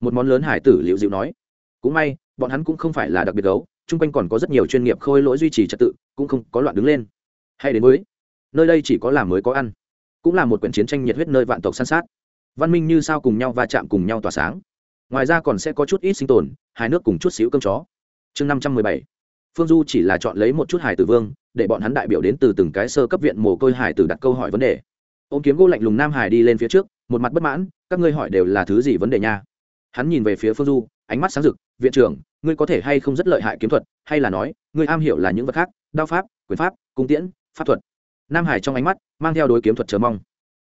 Một món lớn hải tử liệu dịu nói. Cũng may, bọn hắn cũng không phải là đặc biệt gấu chung quanh còn có rất nhiều chuyên nghiệp khôi lỗi duy trì trật tự, cũng không có loạn đứng lên. Hay đến mới nơi đây chỉ có làm mới có ăn, cũng là một quyển chiến tranh nhiệt huyết nơi vạn tộc săn sát. Văn minh như sao cùng nhau va chạm cùng nhau tỏa sáng. Ngoài ra còn sẽ có chút ít sinh tồn hai nước cùng chút xíu cơm chó. Chương năm trăm mười bảy, phương du chỉ là chọn lấy một chút hải tử vương, để bọn hắn đại biểu đến từ từng cái sơ cấp viện mồ côi hải tử đặt câu hỏi vấn đề. Ô m kiếm gỗ lạnh lùng nam hải đi lên phía trước, một mặt bất mãn, các ngươi hỏi đều là thứ gì vấn đề nha? Hắn nhìn về phía phương du, ánh mắt sáng rực, viện trưởng ngươi có thể hay không rất lợi hại kiếm thuật, hay là nói, ngươi am hiểu là những vật khác, đao pháp, quyền pháp, cung tiễn, pháp thuật. Nam hải trong ánh mắt mang theo đối kiếm thuật chờ mong.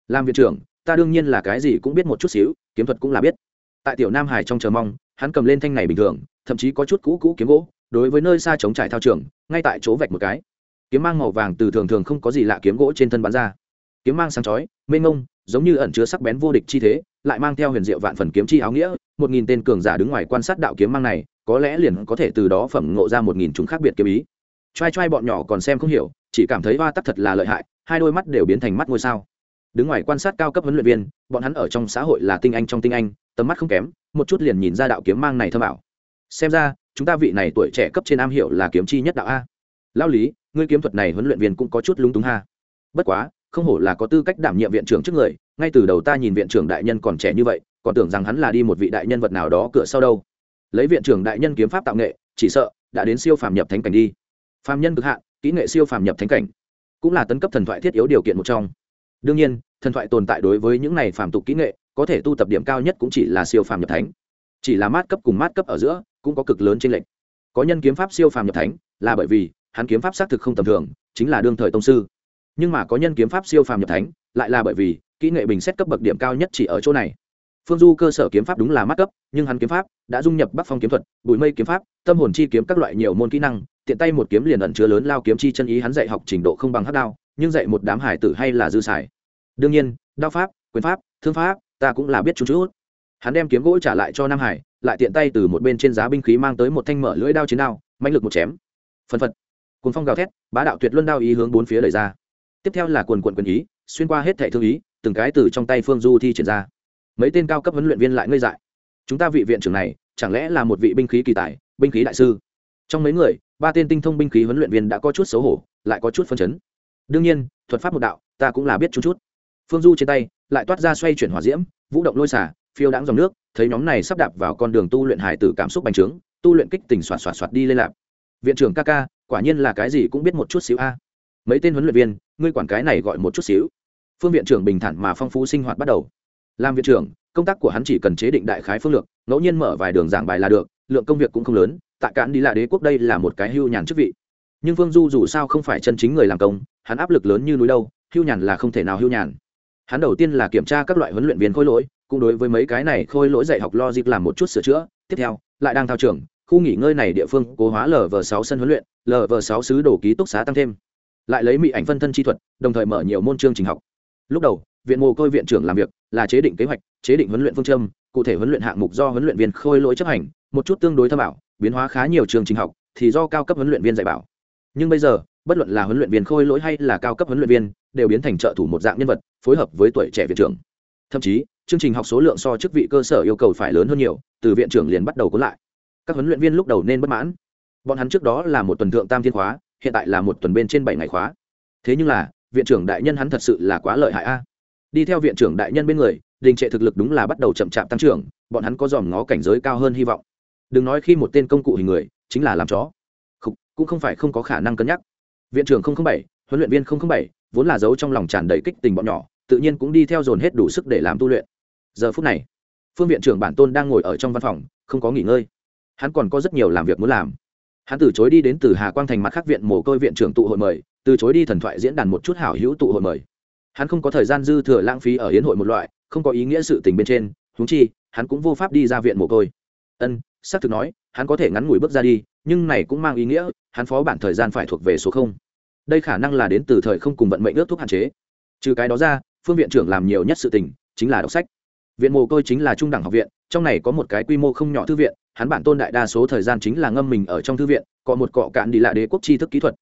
Làm viện trưởng, ta đương nhiên là cái gì cũng biết một chút xíu, kiếm thuật cũng là biết. Tại tiểu nam hải trong chờ mong, hắn cầm lên thanh này bình thường, thậm chí có chút cũ cũ kiếm gỗ, đối với nơi xa chống trải thao trường, ngay tại chỗ vạch một cái. Kiếm mang màu vàng từ thường thường không có gì lạ kiếm gỗ trên thân bắn ra. Kiếm mang sáng chói, mênh mông, giống như ẩn chứa sắc bén vô địch chi thế, lại mang theo huyền diệu vạn phần kiếm chi áo nghĩa, một nghìn tên cường giả đứng ngoài quan sát đạo kiếm mang này có lẽ liền có thể từ đó phẩm ngộ ra một nghìn chúng khác biệt kiếm ý. Trai trai bọn nhỏ còn xem không hiểu, chỉ cảm thấy hoa tắc thật là lợi hại, hai đôi mắt đều biến thành mắt ngôi sao. Đứng ngoài quan sát cao cấp huấn luyện viên, bọn hắn ở trong xã hội là tinh anh trong tinh anh, tầm mắt không kém, một chút liền nhìn ra đạo kiếm mang này thơm ảo. Xem ra, chúng ta vị này tuổi trẻ cấp trên am hiểu là kiếm chi nhất đạo a. Lao lý, ngươi kiếm thuật này huấn luyện viên cũng có chút lúng túng ha. Bất quá, không hổ là có tư cách đảm nhiệm viện trưởng trước người, ngay từ đầu ta nhìn viện trưởng đại nhân còn trẻ như vậy, còn tưởng rằng hắn là đi một vị đại nhân vật nào đó cửa sau đâu lấy viện trưởng đại nhân kiếm pháp tạo nghệ, chỉ sợ đã đến siêu phàm nhập thánh cảnh đi. Phàm nhân cực hạn, kỹ nghệ siêu phàm nhập thánh cảnh, cũng là tấn cấp thần thoại thiết yếu điều kiện một trong. Đương nhiên, thần thoại tồn tại đối với những này phàm tục kỹ nghệ, có thể tu tập điểm cao nhất cũng chỉ là siêu phàm nhập thánh. Chỉ là mát cấp cùng mát cấp ở giữa, cũng có cực lớn trên lệnh có nhân kiếm pháp siêu phàm nhập thánh, là bởi vì hắn kiếm pháp xác thực không tầm thường, chính là đương thời tông sư. Nhưng mà có nhân kiếm pháp siêu phàm nhập thánh, lại là bởi vì kỹ nghệ bình xét cấp bậc điểm cao nhất chỉ ở chỗ này phương du cơ sở kiếm pháp đúng là mắt cấp, nhưng hắn kiếm pháp đã dung nhập bắc phong kiếm thuật, bụi mây kiếm pháp, tâm hồn chi kiếm các loại nhiều môn kỹ năng, tiện tay một kiếm liền ẩn chứa lớn lao kiếm chi chân ý hắn dạy học trình độ không bằng hát đao, nhưng dạy một đám hải tử hay là dư xài. Đương nhiên, đao pháp, quyền pháp, thương pháp, ta cũng là biết chút chút hắn đem kiếm gỗ trả lại cho nam hải, lại tiện tay từ một bên trên giá binh khí mang tới một thanh mở lưỡi đao chiến đao mạnh lực một chém. Phân phật. Cùng phong gào thét, bá đạo tuyệt luân đao ý hướng bốn phía lời ra. Tiếp theo là quần quận quyền ý, xuyên qua hết thẻ thương ý, từng cái từ trong tay phương du thi triển ra mấy tên cao cấp huấn luyện viên lại ngây dại. Chúng ta vị viện trưởng này, chẳng lẽ là một vị binh khí kỳ tài, binh khí đại sư? Trong mấy người, ba tên tinh thông binh khí huấn luyện viên đã có chút xấu hổ, lại có chút phân chấn. Đương nhiên, thuật pháp một đạo, ta cũng là biết chút chút. Phương du trên tay, lại toát ra xoay chuyển hỏa diễm, vũ động lôi xả phiêu đãng dòng nước, thấy nhóm này sắp đạp vào con đường tu luyện hải tử cảm xúc bành trướng, tu luyện kích tình xoạt xoạt xoạt đi lên lạp. Viện trưởng ca ca, quả nhiên là cái gì cũng biết một chút xíu a. Mấy tên huấn luyện viên, ngươi quản cái này gọi một chút xíu. Phương viện trưởng bình thản mà phong phú sinh hoạt bắt đầu làm viện trưởng, công tác của hắn chỉ cần chế định đại khái phương lược, ngẫu nhiên mở vài đường giảng bài là được, lượng công việc cũng không lớn Tạ cản đi là đế quốc đây là một cái hưu nhàn chức vị. Nhưng phương du dù sao không phải chân chính người làm công, hắn áp lực lớn như núi đâu, hưu nhàn là không thể nào hưu nhàn. Hắn đầu tiên là kiểm tra các loại huấn luyện viên khôi lỗi, cũng đối với mấy cái này khôi lỗi dạy học logic làm một chút sửa chữa, tiếp theo, lại đang thao trường, khu nghỉ ngơi này địa phương cố hóa lv sáu sân huấn luyện lv sáu sứ đồ ký túc xá tăng thêm. Lại lấy mỹ ảnh phân thân chi thuật, đồng thời mở nhiều môn chương trình học. Lúc đầu, viện mồ côi viện trưởng làm việc là chế định kế hoạch, chế định huấn luyện phương châm, cụ thể huấn luyện hạng mục do huấn luyện viên khôi lỗi chấp hành, một chút tương đối thâm ảo, biến hóa khá nhiều trường trình học, thì do cao cấp huấn luyện viên dạy bảo. Nhưng bây giờ, bất luận là huấn luyện viên khôi lỗi hay là cao cấp huấn luyện viên, đều biến thành trợ thủ một dạng nhân vật, phối hợp với tuổi trẻ viện trưởng. Thậm chí, chương trình học số lượng so chức vị cơ sở yêu cầu phải lớn hơn nhiều, từ viện trưởng liền bắt đầu cuốn lại. Các huấn luyện viên lúc đầu nên bất mãn. Bọn hắn trước đó là một tuần thượng tam thiên khóa, hiện tại là một tuần bên trên bảy ngày khóa. Thế nhưng là, viện trưởng đại nhân hắn thật sự là quá lợi hại a đi theo viện trưởng đại nhân bên người đình trệ thực lực đúng là bắt đầu chậm chạp tăng trưởng bọn hắn có dòm ngó cảnh giới cao hơn hy vọng. Đừng nói khi một tên công cụ hình người chính là làm chó. Không, cũng không phải không có khả năng cân nhắc. Viện trưởng bảy huấn luyện viên bảy vốn là giấu trong lòng tràn đầy kích tình bọn nhỏ tự nhiên cũng đi theo dồn hết đủ sức để làm tu luyện. Giờ phút này phương viện trưởng bản tôn đang ngồi ở trong văn phòng không có nghỉ ngơi. Hắn còn có rất nhiều làm việc muốn làm. Hắn từ chối đi đến từ hà quang thành mặt khác viện mồ côi viện trưởng tụ hội mời từ chối đi thần thoại diễn đàn một chút hảo hữu tụ hội mời hắn không có thời gian dư thừa lãng phí ở hiến hội một loại, không có ý nghĩa sự tình bên trên húng chi, hắn cũng vô pháp đi ra viện mồ côi. Ân, xác thực nói, hắn có thể ngắn ngủi bước ra đi, nhưng này cũng mang ý nghĩa, hắn phó bản thời gian phải thuộc về số không. Đây khả năng là đến từ thời không cùng vận mệnh ước thuốc hạn chế. Trừ cái đó ra, phương viện trưởng làm nhiều nhất sự tình, chính là đọc sách. Viện mồ côi chính là trung đẳng học viện, trong này có một cái quy mô không nhỏ thư viện, hắn bản tôn đại đa số thời gian chính là ngâm mình ở trong thư viện, có một cọ cạn đi lại đế quốc tri thức kỹ thuật.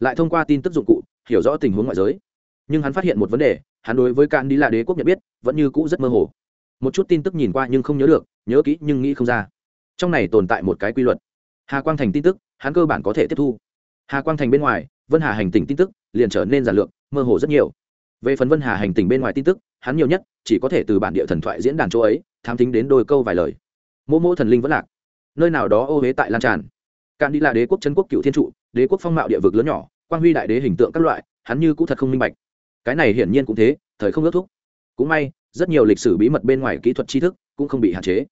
Lại thông qua tin tức dụng cụ, hiểu rõ tình huống ngoại giới nhưng hắn phát hiện một vấn đề, hắn đối với cạn đi là đế quốc nhận biết vẫn như cũ rất mơ hồ. Một chút tin tức nhìn qua nhưng không nhớ được, nhớ kỹ nhưng nghĩ không ra. Trong này tồn tại một cái quy luật. Hà quang thành tin tức, hắn cơ bản có thể tiếp thu. Hà quang thành bên ngoài, vân hà hành tỉnh tin tức liền trở nên giản lược, mơ hồ rất nhiều. Về phần vân hà hành tỉnh bên ngoài tin tức, hắn nhiều nhất chỉ có thể từ bản địa thần thoại diễn đàn chỗ ấy tham tính đến đôi câu vài lời. Mô mô thần linh vẫn lạc. Nơi nào đó ô huế tại lan tràn. Cạn đi là đế quốc chân quốc cựu thiên trụ, đế quốc phong mạo địa vực lớn nhỏ, quang huy đại đế hình tượng các loại, hắn như cũ thật không minh bạch cái này hiển nhiên cũng thế, thời không ước thúc. Cũng may, rất nhiều lịch sử bí mật bên ngoài kỹ thuật tri thức cũng không bị hạn chế.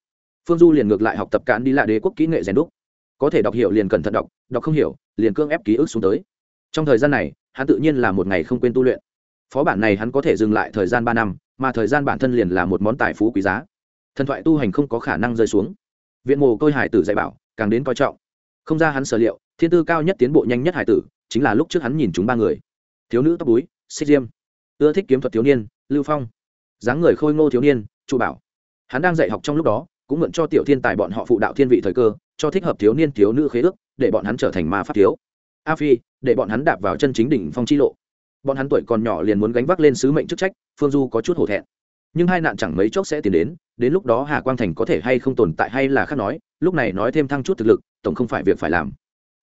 Phương du liền ngược lại học tập cạn đi lại đế quốc kỹ nghệ rèn đúc. Có thể đọc hiểu liền cẩn thận đọc đọc không hiểu, liền cương ép ký ức xuống tới. Trong thời gian này, hắn tự nhiên là một ngày không quên tu luyện. Phó bản này hắn có thể dừng lại thời gian ba năm, mà thời gian bản thân liền là một món tài phú quý giá. Thần thoại tu hành không có khả năng rơi xuống. Viện mồ côi hải tử dạy bảo, càng đến coi trọng. Không ra hắn sở liệu, thiên tư cao nhất tiến bộ nhanh nhất hải tử, chính là lúc trước hắn nhìn chúng ba người. Thiếu nữ tóc túi xích diêm ưa thích kiếm thuật thiếu niên, lưu phong. Dáng người khôi ngô thiếu niên chu bảo. Hắn đang dạy học trong lúc đó, cũng mượn cho tiểu thiên tài bọn họ phụ đạo thiên vị thời cơ, cho thích hợp thiếu niên, thiếu nữ khế ước, để bọn hắn trở thành ma pháp thiếu. A phi, để bọn hắn đạp vào chân chính đỉnh phong chi lộ. Bọn hắn tuổi còn nhỏ liền muốn gánh vác lên sứ mệnh chức trách, phương du có chút hổ thẹn. Nhưng hai nạn chẳng mấy chốc sẽ tiến đến đến lúc đó hà quang thành có thể hay không tồn tại hay là khác nói, lúc này nói thêm thăng chút thực lực, tổng không phải việc phải làm.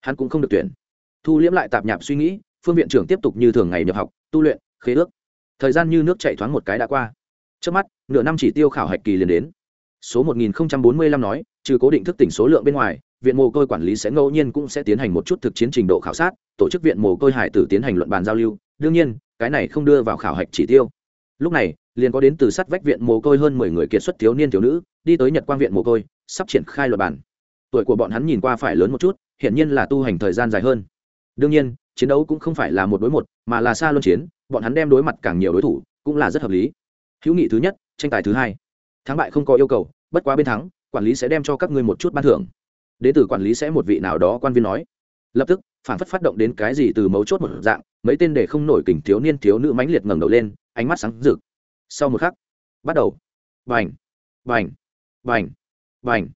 Hắn cũng không được tuyển. Thu liễm lại tạp nhạp suy nghĩ, phương viện trưởng tiếp tục như thường ngày nhập học, tu luyện, khế ước thời gian như nước chạy thoáng một cái đã qua. Trước mắt, nửa năm chỉ tiêu khảo hạch kỳ liền đến. Số 1045 nói, trừ cố định thức tỉnh số lượng bên ngoài, viện mồ côi quản lý sẽ ngẫu nhiên cũng sẽ tiến hành một chút thực chiến trình độ khảo sát, tổ chức viện mồ côi hải tử tiến hành luận bàn giao lưu. Đương nhiên, cái này không đưa vào khảo hạch chỉ tiêu. Lúc này, liền có đến từ sắt vách viện mồ côi hơn mười người kiệt xuất thiếu niên thiếu nữ, đi tới nhật quang viện mồ côi, sắp triển khai luật bản tuổi của bọn hắn nhìn qua phải lớn một chút, hiển nhiên là tu hành thời gian dài hơn. Đương nhiên, chiến đấu cũng không phải là một đối một, mà là xa luân chiến bọn hắn đem đối mặt càng nhiều đối thủ, cũng là rất hợp lý. Hữu nghị thứ nhất, tranh tài thứ hai. Thắng bại không có yêu cầu, bất quá bên thắng, quản lý sẽ đem cho các ngươi một chút ban thưởng. Đến từ quản lý sẽ một vị nào đó quan viên nói. Lập tức, phản phất phát động đến cái gì từ mấu chốt một dạng, mấy tên để không nổi kình thiếu niên thiếu nữ mãnh liệt ngẩng đầu lên, ánh mắt sáng rực. Sau một khắc, bắt đầu. Vành vành vành vành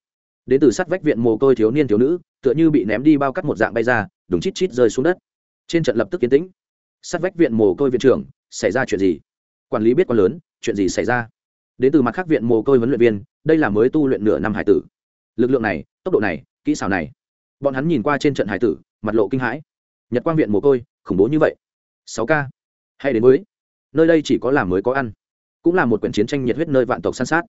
đến từ sát vách viện mồ côi thiếu niên thiếu nữ, tựa như bị ném đi bao cắt một dạng bay ra đúng chít chít rơi xuống đất. Trên trận lập tức kiến tĩnh sát vách viện mồ côi viện trưởng, xảy ra chuyện gì? Quản lý biết quá lớn, chuyện gì xảy ra? Đến từ mặt khác viện mồ côi huấn luyện viên, đây là mới tu luyện nửa năm hải tử. Lực lượng này, tốc độ này, kỹ xảo này. Bọn hắn nhìn qua trên trận hải tử, mặt lộ kinh hãi. Nhật quang viện mồ côi, khủng bố như vậy. Sáu k. Hay đến mới nơi đây chỉ có làm mới có ăn. Cũng là một quyển chiến tranh nhiệt huyết nơi vạn tộc săn sát.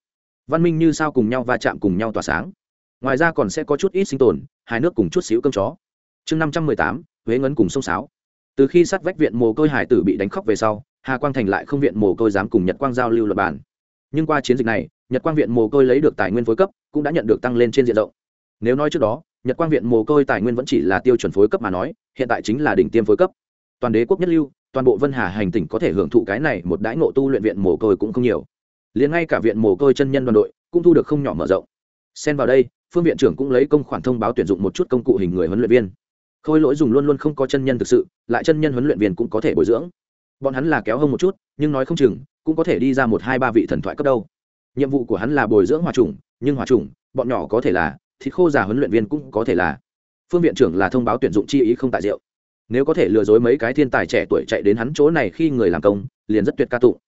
Văn minh như sao cùng nhau va chạm cùng nhau tỏa sáng. Ngoài ra còn sẽ có chút ít sinh tồn, hai nước cùng chút xíu cơm chó. Chương năm trăm mười tám, huế ngấn cùng sông sáo từ khi sát vách viện mồ côi hải tử bị đánh khóc về sau, hà quang thành lại không viện mồ côi dám cùng nhật quang giao lưu luật bản nhưng qua chiến dịch này, nhật quang viện mồ côi lấy được tài nguyên phối cấp, cũng đã nhận được tăng lên trên diện rộng. Nếu nói trước đó, nhật quang viện mồ côi tài nguyên vẫn chỉ là tiêu chuẩn phối cấp mà nói, hiện tại chính là đỉnh tiêm phối cấp. Toàn đế quốc nhất lưu, toàn bộ vân hà hành tỉnh có thể hưởng thụ cái này một đãi ngộ tu luyện viện mồ côi cũng không nhiều. Liền ngay cả viện mồ côi chân nhân đoàn đội cũng thu được không nhỏ mở rộng. Xen vào đây, phương viện trưởng cũng lấy công khoản thông báo tuyển dụng một chút công cụ hình người huấn luyện viên khôi lỗi dùng luôn luôn không có chân nhân thực sự, lại chân nhân huấn luyện viên cũng có thể bồi dưỡng. Bọn hắn là kéo hơn một chút, nhưng nói không chừng, cũng có thể đi ra một hai ba vị thần thoại cấp đâu. Nhiệm vụ của hắn là bồi dưỡng hòa trùng nhưng hòa trùng bọn nhỏ có thể là, thịt khô già huấn luyện viên cũng có thể là. Phương viện trưởng là thông báo tuyển dụng chi ý không tại rượu. Nếu có thể lừa dối mấy cái thiên tài trẻ tuổi chạy đến hắn chỗ này khi người làm công, liền rất tuyệt ca tụng.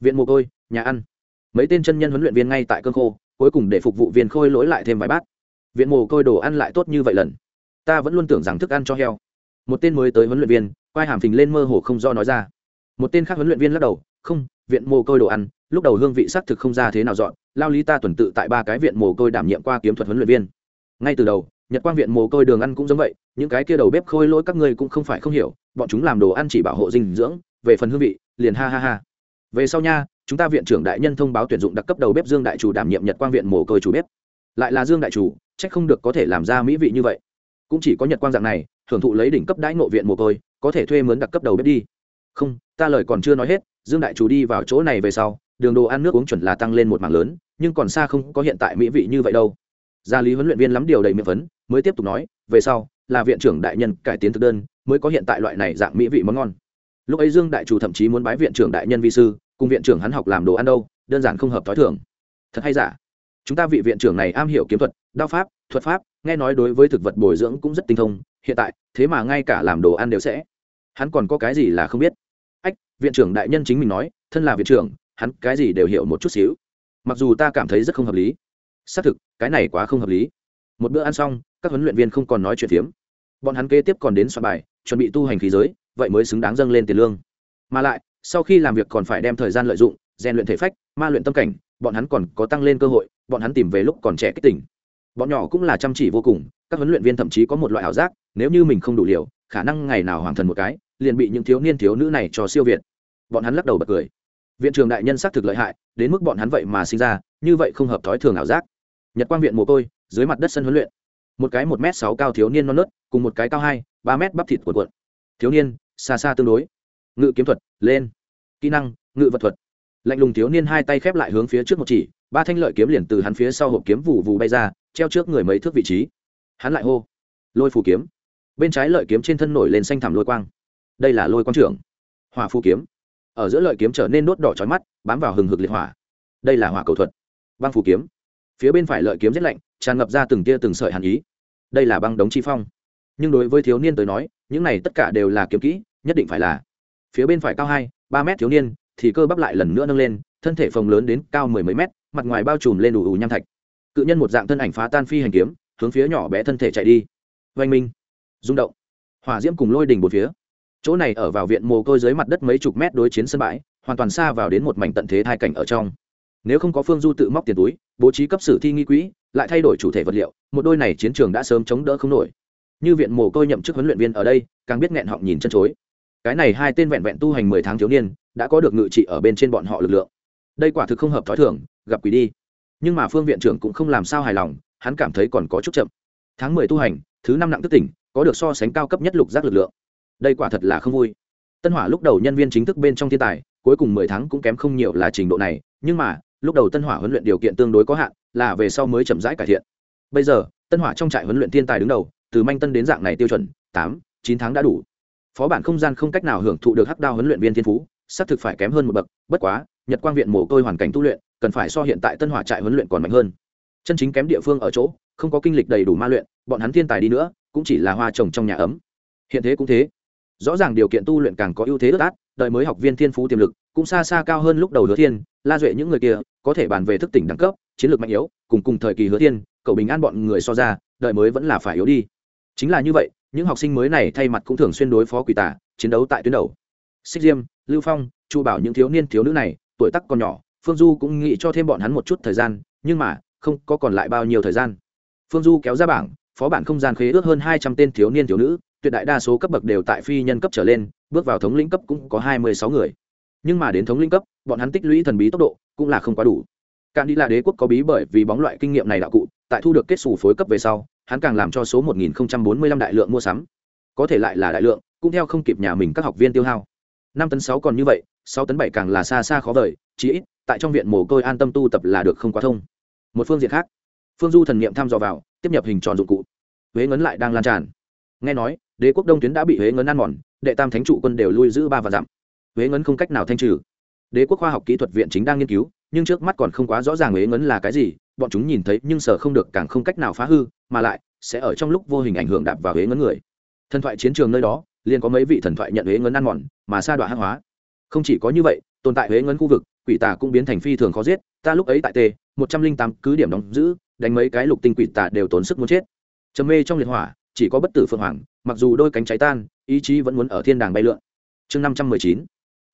Viện mồ côi, nhà ăn. Mấy tên chân nhân huấn luyện viên ngay tại cơn khô, cuối cùng để phục vụ viên khôi lỗi lại thêm vài bát. Viện mồ côi đồ ăn lại tốt như vậy lần ta vẫn luôn tưởng rằng thức ăn cho heo. Một tên mới tới huấn luyện viên, quai hàm phình lên mơ hồ không do nói ra. Một tên khác huấn luyện viên lắc đầu, không, viện mồ côi đồ ăn, lúc đầu hương vị xác thực không ra thế nào dọn, lao lý ta tuần tự tại ba cái viện mồ côi đảm nhiệm qua kiếm thuật huấn luyện viên. Ngay từ đầu, nhật quang viện mồ côi đường ăn cũng giống vậy, những cái kia đầu bếp khôi lỗi các ngươi cũng không phải không hiểu, bọn chúng làm đồ ăn chỉ bảo hộ dinh dưỡng, về phần hương vị, liền ha ha ha. Về sau nha, chúng ta viện trưởng đại nhân thông báo tuyển dụng đặc cấp đầu bếp dương đại chủ đảm nhiệm nhật quang viện mồ côi chủ bếp. Lại là dương đại chủ trách không được có thể làm ra mỹ vị như vậy cũng chỉ có nhật quang dạng này, thưởng thụ lấy đỉnh cấp đãi ngộ viện mồ côi, có thể thuê mướn đặc cấp đầu bếp đi. Không, ta lời còn chưa nói hết, dương đại chủ đi vào chỗ này về sau, đường đồ ăn nước uống chuẩn là tăng lên một mảng lớn, nhưng còn xa không có hiện tại mỹ vị như vậy đâu. Gia lý huấn luyện viên lắm điều đầy miệng phấn, mới tiếp tục nói, về sau, là viện trưởng đại nhân cải tiến thực đơn, mới có hiện tại loại này dạng mỹ vị món ngon. Lúc ấy dương đại chủ thậm chí muốn bái viện trưởng đại nhân vi sư, cùng viện trưởng hắn học làm đồ ăn đâu, đơn giản không hợp t h ó i thường. Thật hay giả? Chúng ta vị viện trưởng này am hiểu kiếm thuật, đao pháp, thuật pháp, nghe nói đối với thực vật bồi dưỡng cũng rất tinh thông, hiện tại, thế mà ngay cả làm đồ ăn đều sẽ. Hắn còn có cái gì là không biết? Ách, viện trưởng đại nhân chính mình nói, thân là viện trưởng, hắn cái gì đều hiểu một chút xíu. Mặc dù ta cảm thấy rất không hợp lý. Xác thực, cái này quá không hợp lý. Một bữa ăn xong, các huấn luyện viên không còn nói chuyện phiếm. Bọn hắn kế tiếp còn đến soạn bài, chuẩn bị tu hành khí giới, vậy mới xứng đáng dâng lên tiền lương. Mà lại, sau khi làm việc còn phải đem thời gian lợi dụng, rèn luyện thể phách, ma luyện tâm cảnh, bọn hắn còn có tăng lên cơ hội bọn hắn tìm về lúc còn trẻ kích tỉnh bọn nhỏ cũng là chăm chỉ vô cùng, các huấn luyện viên thậm chí có một loại ảo giác, nếu như mình không đủ liều, khả năng ngày nào hoàng thần một cái, liền bị những thiếu niên thiếu nữ này cho siêu việt. Bọn hắn lắc đầu bật cười. Viện trường đại nhân xác thực lợi hại, đến mức bọn hắn vậy mà sinh ra, như vậy không hợp thói thường ảo giác. Nhật quang viện mồ côi, dưới mặt đất sân huấn luyện. Một cái một m sáu cao thiếu niên non nớt, cùng một cái cao hai, ba m bắp thịt cuộn cuộn. Thiếu niên, xa xa tương đối. Ngự kiếm thuật, lên. Kỹ năng, ngự vật thuật. Lạnh lùng thiếu niên hai tay khép lại hướng phía trước một chỉ ba thanh lợi kiếm liền từ hắn phía sau hộp kiếm vụ vụ bay ra, treo trước người mấy thước vị trí. Hắn lại hô, lôi phù kiếm. Bên trái lợi kiếm trên thân nổi lên xanh thảm lôi quang. Đây là lôi quang trưởng. Hỏa phù kiếm. Ở giữa lợi kiếm trở nên đốt đỏ trói mắt, bám vào hừng hực liệt hỏa. Đây là hỏa cầu thuật. Băng phù kiếm. Phía bên phải lợi kiếm rét lạnh, tràn ngập ra từng tia từng sợi hàn ý. Đây là băng đống chi phong. Nhưng đối với thiếu niên tới nói, những này tất cả đều là kiếm kỹ, nhất định phải là. Phía bên phải cao hai, ba mét thiếu niên, thì cơ bắp lại lần nữa nâng lên, thân thể phồng lớn đến cao mười mấy mét mặt ngoài bao trùm lên đủ ủ nham thạch. Cự nhân một dạng thân ảnh phá tan phi hành kiếm, hướng phía nhỏ bé thân thể chạy đi. Oanh minh. Rung động. Hỏa diễm cùng lôi đỉnh một phía. Chỗ này ở vào viện mồ côi dưới mặt đất mấy chục mét đối chiến sân bãi, hoàn toàn xa vào đến một mảnh tận thế thai cảnh ở trong. Nếu không có phương du tự móc tiền túi, bố trí cấp sử thi nghi quỹ, lại thay đổi chủ thể vật liệu, một đôi này chiến trường đã sớm chống đỡ không nổi. Như viện mồ côi nhậm chức huấn luyện viên ở đây, càng biết nghẹn họng nhìn chân chối. Cái này hai tên vẹn vẹn tu hành mười tháng thiếu niên, đã có được ngự trị ở bên trên bọn họ lực lượng. Đây quả thực không hợp thói thường gặp quỷ đi. Nhưng mà phương viện trưởng cũng không làm sao hài lòng, hắn cảm thấy còn có chút chậm. Tháng mười tu hành, thứ năm nặng thức tỉnh, có được so sánh cao cấp nhất lục giác lực lượng. Đây quả thật là không vui. Tân hỏa lúc đầu nhân viên chính thức bên trong thiên tài, cuối cùng mười tháng cũng kém không nhiều là trình độ này, nhưng mà, lúc đầu tân hỏa huấn luyện điều kiện tương đối có hạn, là về sau mới chậm rãi cải thiện. Bây giờ, tân hỏa trong trại huấn luyện thiên tài đứng đầu, từ manh tân đến dạng này tiêu chuẩn, tám, chín tháng đã đủ. Phó bản không gian không cách nào hưởng thụ được hắc đao huấn luyện viên thiên phú, xác thực phải kém hơn một bậc, bất quá, nhật quang viện mồ côi hoàn cảnh tu luyện cần phải so hiện tại tân hỏa trại huấn luyện còn mạnh hơn. Chân chính kém địa phương ở chỗ, không có kinh lịch đầy đủ ma luyện, bọn hắn thiên tài đi nữa, cũng chỉ là hoa trồng trong nhà ấm. Hiện thế cũng thế. Rõ ràng điều kiện tu luyện càng có ưu thế ước át, đợi mới học viên thiên phú tiềm lực, cũng xa xa cao hơn lúc đầu hứa thiên, la duệ những người kia, có thể bàn về thức tỉnh đẳng cấp, chiến lược mạnh yếu, cùng cùng thời kỳ hứa thiên, cậu bình an bọn người so ra, đợi mới vẫn là phải yếu đi. Chính là như vậy, những học sinh mới này thay mặt cũng thường xuyên đối phó quỷ tả chiến đấu tại tuyến đầu. Xích diêm, lưu phong, chu bảo những thiếu niên thiếu nữ này, tuổi tắc còn nhỏ phương du cũng nghĩ cho thêm bọn hắn một chút thời gian, nhưng mà, không có còn lại bao nhiêu thời gian. Phương du kéo ra bảng, phó bản không gian khế ước hơn hai trăm tên thiếu niên thiếu nữ, tuyệt đại đa số cấp bậc đều tại phi nhân cấp trở lên, bước vào thống lĩnh cấp cũng có hai mươi sáu người. Nhưng mà đến thống lĩnh cấp, bọn hắn tích lũy thần bí tốc độ cũng là không quá đủ. Cạn đi là đế quốc có bí bởi vì bóng loại kinh nghiệm này đạo cụ, tại thu được kết xù phối cấp về sau, hắn càng làm cho số 1045 đại lượng mua sắm. Có thể lại là đại lượng, cũng theo không kịp nhà mình các học viên tiêu hao. Năm tấn sáu còn như vậy, sáu tấn bảy càng là xa xa khó vời, chí ít tại trong viện mồ côi an tâm tu tập là được không quá thông. Một phương diện khác, phương du thần niệm thăm dò vào, tiếp nhập hình tròn dụng cụ. Huế ngấn lại đang lan tràn. Nghe nói, đế quốc đông tuyến đã bị huế ngấn ăn mòn, đệ tam thánh trụ quân đều lui giữ ba và dặm. Huế ngấn không cách nào thanh trừ. Đế quốc khoa học kỹ thuật viện chính đang nghiên cứu, nhưng trước mắt còn không quá rõ ràng huế ngấn là cái gì, bọn chúng nhìn thấy nhưng sở không được càng không cách nào phá hư, mà lại sẽ ở trong lúc vô hình ảnh hưởng đạp vào huế ngấn người. Thần thoại chiến trường nơi đó, liền có mấy vị thần thoại nhận huế ngấn ăn mòn, mà sa đọa hắc hóa. Không chỉ có như vậy, tồn tại huế ngấn khu vực quỷ tà cũng biến thành phi thường khó giết, ta lúc ấy tại t một trăm linh tám cứ điểm đóng giữ, đánh mấy cái lục tinh quỷ tà đều tốn sức muốn chết. Trầm mê trong liệt hỏa, chỉ có bất tử phượng hoàng, mặc dù đôi cánh cháy tan, ý chí vẫn muốn ở thiên đàng bay lượn. Chương năm trăm mười chín,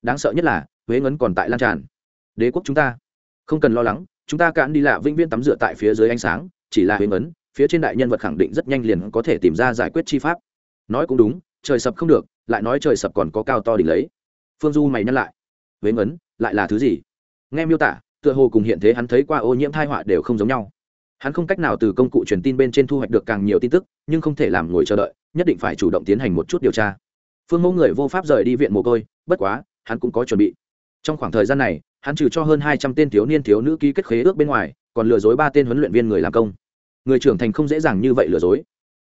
đáng sợ nhất là, huế ngấn còn tại lan tràn. Đế quốc chúng ta, không cần lo lắng, chúng ta cạn đi lạ vĩnh viễn tắm rửa tại phía dưới ánh sáng, chỉ là huế ngấn, phía trên đại nhân vật khẳng định rất nhanh liền có thể tìm ra giải quyết chi pháp. Nói cũng đúng, trời sập không được, lại nói trời sập còn có cao to đỉnh lấy. Phương du mày nhắc lại. Huế ngấn lại là thứ gì? Nghe miêu tả, tựa hồ cùng hiện thế hắn thấy qua ô nhiễm thai họa đều không giống nhau. Hắn không cách nào từ công cụ truyền tin bên trên thu hoạch được càng nhiều tin tức, nhưng không thể làm ngồi chờ đợi, nhất định phải chủ động tiến hành một chút điều tra. Phương mẫu người vô pháp rời đi viện mồ côi, bất quá, hắn cũng có chuẩn bị. Trong khoảng thời gian này, hắn trừ cho hơn hai trăm tên thiếu niên thiếu nữ ký kết khế ước bên ngoài, còn lừa dối ba tên huấn luyện viên người làm công. Người trưởng thành không dễ dàng như vậy lừa dối.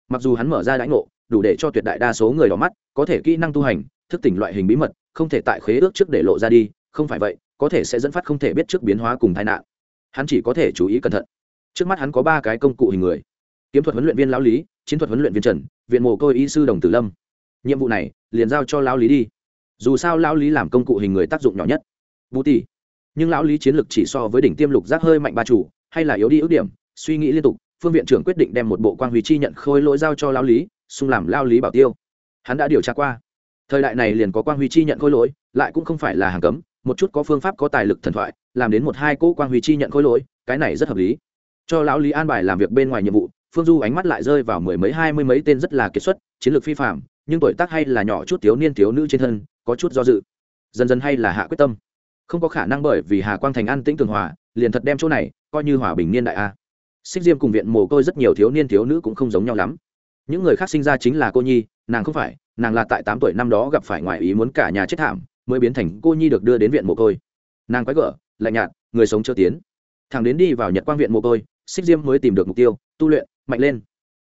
Mặc dù hắn mở ra đãi ngộ, đủ để cho tuyệt đại đa số người đỏ mắt, có thể kỹ năng tu hành, thức tỉnh loại hình bí mật, không thể tại khế ước trước để lộ ra đi không phải vậy, có thể sẽ dẫn phát không thể biết trước biến hóa cùng tai nạn. Hắn chỉ có thể chú ý cẩn thận. Trước mắt hắn có ba cái công cụ hình người. Kiếm thuật huấn luyện viên lão lý, chiến thuật huấn luyện viên trần, viện mồ côi y sư đồng tử lâm. Nhiệm vụ này, liền giao cho lão lý đi. Dù sao lão lý làm công cụ hình người tác dụng nhỏ nhất. Bù tỷ nhưng lão lý chiến lược chỉ so với đỉnh tiêm lục giác hơi mạnh ba chủ, hay là yếu đi ước điểm, suy nghĩ liên tục, phương viện trưởng quyết định đem một bộ quan huy chi nhận khôi lỗi giao cho lão lý, xung làm lao lý bảo tiêu. Hắn đã điều tra qua. Thời đại này liền có quan huy chi nhận khôi lỗi, lại cũng không phải là hàng cấm một chút có phương pháp có tài lực thần thoại, làm đến một hai cỗ quan huy chi nhận khối lỗi, cái này rất hợp lý. Cho lão lý an bài làm việc bên ngoài nhiệm vụ, phương du ánh mắt lại rơi vào mười mấy, hai mươi mấy tên rất là kiệt xuất, chiến lược phi phạm nhưng tuổi tác hay là nhỏ chút thiếu niên, thiếu nữ trên thân, có chút do dự. Dần dần hay là hạ quyết tâm. Không có khả năng bởi vì hà quang thành an tĩnh tường hòa, liền thật đem chỗ này coi như hòa bình niên đại a. Xích diêm cùng viện mồ côi rất nhiều thiếu niên, thiếu nữ cũng không giống nhau lắm. Những người khác sinh ra chính là cô nhi, nàng không phải, nàng là tại tám tuổi năm đó gặp phải ngoại ý muốn cả nhà chết thảm mới biến thành cô nhi được đưa đến viện mồ côi. Nàng quái gở, lạnh nhạt, người sống chưa tiến. Thằng đến đi vào nhật quang viện mồ côi, xích diêm mới tìm được mục tiêu, tu luyện, mạnh lên.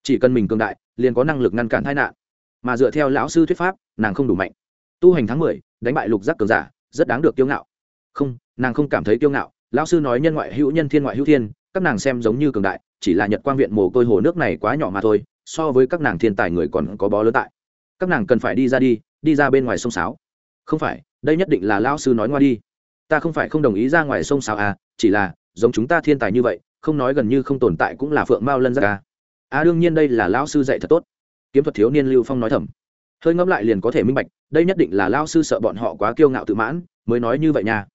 Chỉ cần mình cường đại, liền có năng lực ngăn cản tai nạn. Mà dựa theo lão sư thuyết pháp, nàng không đủ mạnh. Tu hành tháng mười, đánh bại lục giác cường giả, rất đáng được kiêu ngạo. Không, nàng không cảm thấy kiêu ngạo. Lão sư nói nhân ngoại hữu nhân, thiên ngoại hữu thiên, các nàng xem giống như cường đại, chỉ là nhật quang viện mồ côi hồ nước này quá nhỏ mà thôi, so với các nàng thiên tài người còn có bó lớn tại. Các nàng cần phải đi ra đi đi ra bên ngoài sông sáo không phải, đây nhất định là lão sư nói ngoa đi. Ta không phải không đồng ý ra ngoài sông sáo à chỉ là, giống chúng ta thiên tài như vậy, không nói gần như không tồn tại cũng là phượng mao lân ra à. à đương nhiên đây là lão sư dạy thật tốt. Kiếm thuật thiếu niên lưu phong nói thầm. Hơi ngẫm lại liền có thể minh bạch, đây nhất định là lão sư sợ bọn họ quá kiêu ngạo tự mãn, mới nói như vậy nha.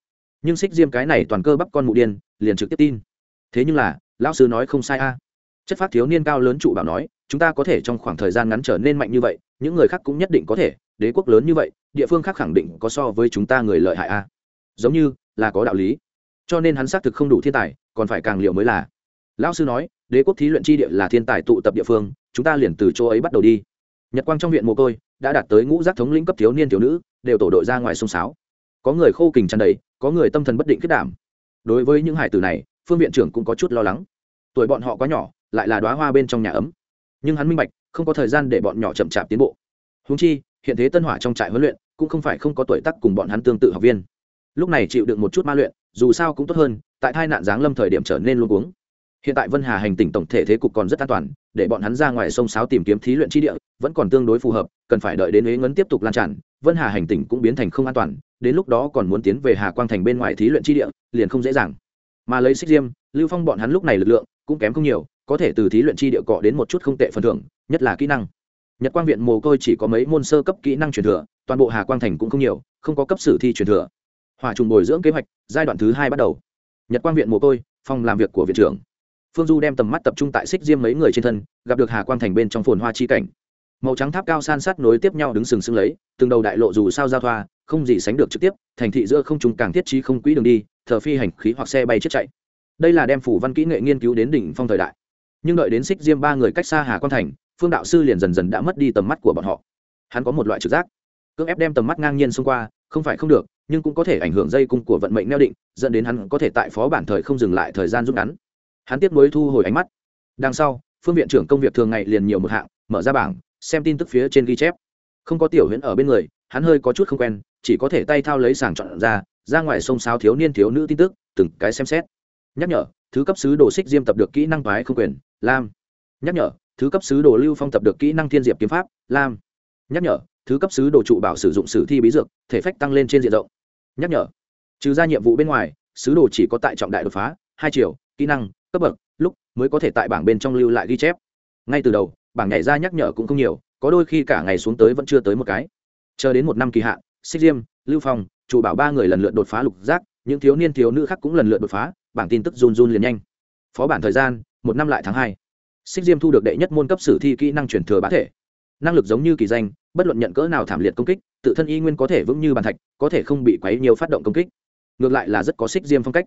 Nhưng xích diêm cái này toàn cơ bắp con mụ điên, liền trực tiếp tin. Thế nhưng là, lão sư nói không sai a chất phát thiếu niên cao lớn trụ bảo nói, chúng ta có thể trong khoảng thời gian ngắn trở nên mạnh như vậy, những người khác cũng nhất định có thể, đế quốc lớn như vậy địa phương khác khẳng định có so với chúng ta người lợi hại a. Giống như là có đạo lý. Cho nên hắn xác thực không đủ thiên tài, còn phải càng liệu mới là. Lão sư nói, đế quốc thí luyện tri địa là thiên tài tụ tập địa phương, chúng ta liền từ chỗ ấy bắt đầu đi. Nhật quang trong viện mồ côi đã đạt tới ngũ giác thống lĩnh cấp thiếu niên thiếu nữ, đều tổ đội ra ngoài sông sáo. Có người khô kình tràn đầy, có người tâm thần bất định kết đảm. Đối với những hải tử này, phương viện trưởng cũng có chút lo lắng. Tuổi bọn họ quá nhỏ, lại là đoá hoa bên trong nhà ấm. Nhưng hắn minh bạch, không có thời gian để bọn nhỏ chậm chạp tiến bộ. Húng chi, hiện thế tân hỏa trong trại huấn luyện cũng không phải không có tuổi tác cùng bọn hắn tương tự học viên. Lúc này chịu được một chút ma luyện, dù sao cũng tốt hơn, tại thai nạn giáng lâm thời điểm trở nên luôn uống hiện tại vân hà hành tỉnh tổng thể thế cục còn rất an toàn, để bọn hắn ra ngoài sông sáo tìm kiếm thí luyện tri địa, vẫn còn tương đối phù hợp, cần phải đợi đến ế ngấn tiếp tục lan tràn, vân hà hành tỉnh cũng biến thành không an toàn, đến lúc đó còn muốn tiến về hà quang thành bên ngoài thí luyện tri địa, liền không dễ dàng. Mà lấy xích diêm, lưu phong bọn hắn lúc này lực lượng cũng kém không nhiều, có thể từ thí luyện tri địa cọ đến một chút không tệ phần thưởng, nhất là kỹ năng nhật quang viện mồ côi chỉ có mấy môn sơ cấp kỹ năng truyền thừa, toàn bộ hà quang thành cũng không nhiều, không có cấp sử thi truyền thừa. Hòa trùng bồi dưỡng kế hoạch, giai đoạn thứ hai bắt đầu. Nhật quang viện mồ côi, phòng làm việc của viện trưởng. Phương du đem tầm mắt tập trung tại xích diêm mấy người trên thân, gặp được hà quang thành bên trong phồn hoa chi cảnh. Màu trắng tháp cao san sát nối tiếp nhau đứng sừng sững lấy, từng đầu đại lộ dù sao giao thoa, không gì sánh được trực tiếp, thành thị giữa không trùng càng thiết trí không quỹ đường đi, thờ phi hành khí hoặc xe bay chết chạy. Đây là đem phủ văn kỹ nghệ nghiên cứu đến đỉnh phong thời đại. Nhưng đợi đến xích diêm ba người cách xa hà quang thành phương đạo sư liền dần dần đã mất đi tầm mắt của bọn họ. Hắn có một loại trực giác, cưỡng ép đem tầm mắt ngang nhiên xông qua, không phải không được, nhưng cũng có thể ảnh hưởng dây cung của vận mệnh neo định, dẫn đến hắn có thể tại phó bản thời không dừng lại thời gian rút ngắn. Hắn tiếp nối thu hồi ánh mắt. Đằng sau, phương viện trưởng công việc thường ngày liền nhiều một hạng, mở ra bảng, xem tin tức phía trên ghi chép. Không có tiểu huyễn ở bên người, hắn hơi có chút không quen, chỉ có thể tay thao lấy sàng chọn ra ra ngoài sông sáo thiếu niên thiếu nữ tin tức, từng cái xem xét. Nhắc nhở, thứ cấp sứ đồ xích diêm tập được kỹ năng toái không quyền, lam. Nhắc nhở thứ cấp sứ đồ lưu phong tập được kỹ năng thiên diệp kiếm pháp, lam. Nhắc nhở, thứ cấp sứ đồ trụ bảo sử dụng sử thi bí dược, thể phách tăng lên trên diện rộng. Nhắc nhở, trừ ra nhiệm vụ bên ngoài, sứ đồ chỉ có tại trọng đại đột phá, hai chiều, kỹ năng, cấp bậc, lúc mới có thể tại bảng bên trong lưu lại ghi chép. Ngay từ đầu, bảng nhảy ra nhắc nhở cũng không nhiều, có đôi khi cả ngày xuống tới vẫn chưa tới một cái. Chờ đến một năm kỳ hạn, xích diêm, lưu phong chủ bảo ba người lần lượt đột phá lục giác, những thiếu niên thiếu nữ khác cũng lần lượt đột phá, bảng tin tức run run liền nhanh. Phó bản thời gian, một năm lại tháng hai xích diêm thu được đệ nhất môn cấp sử thi kỹ năng chuyển thừa bá thể. Năng lực giống như kỳ danh, bất luận nhận cỡ nào thảm liệt công kích, tự thân y nguyên có thể vững như bàn thạch, có thể không bị quấy nhiều phát động công kích. Ngược lại là rất có xích diêm phong cách.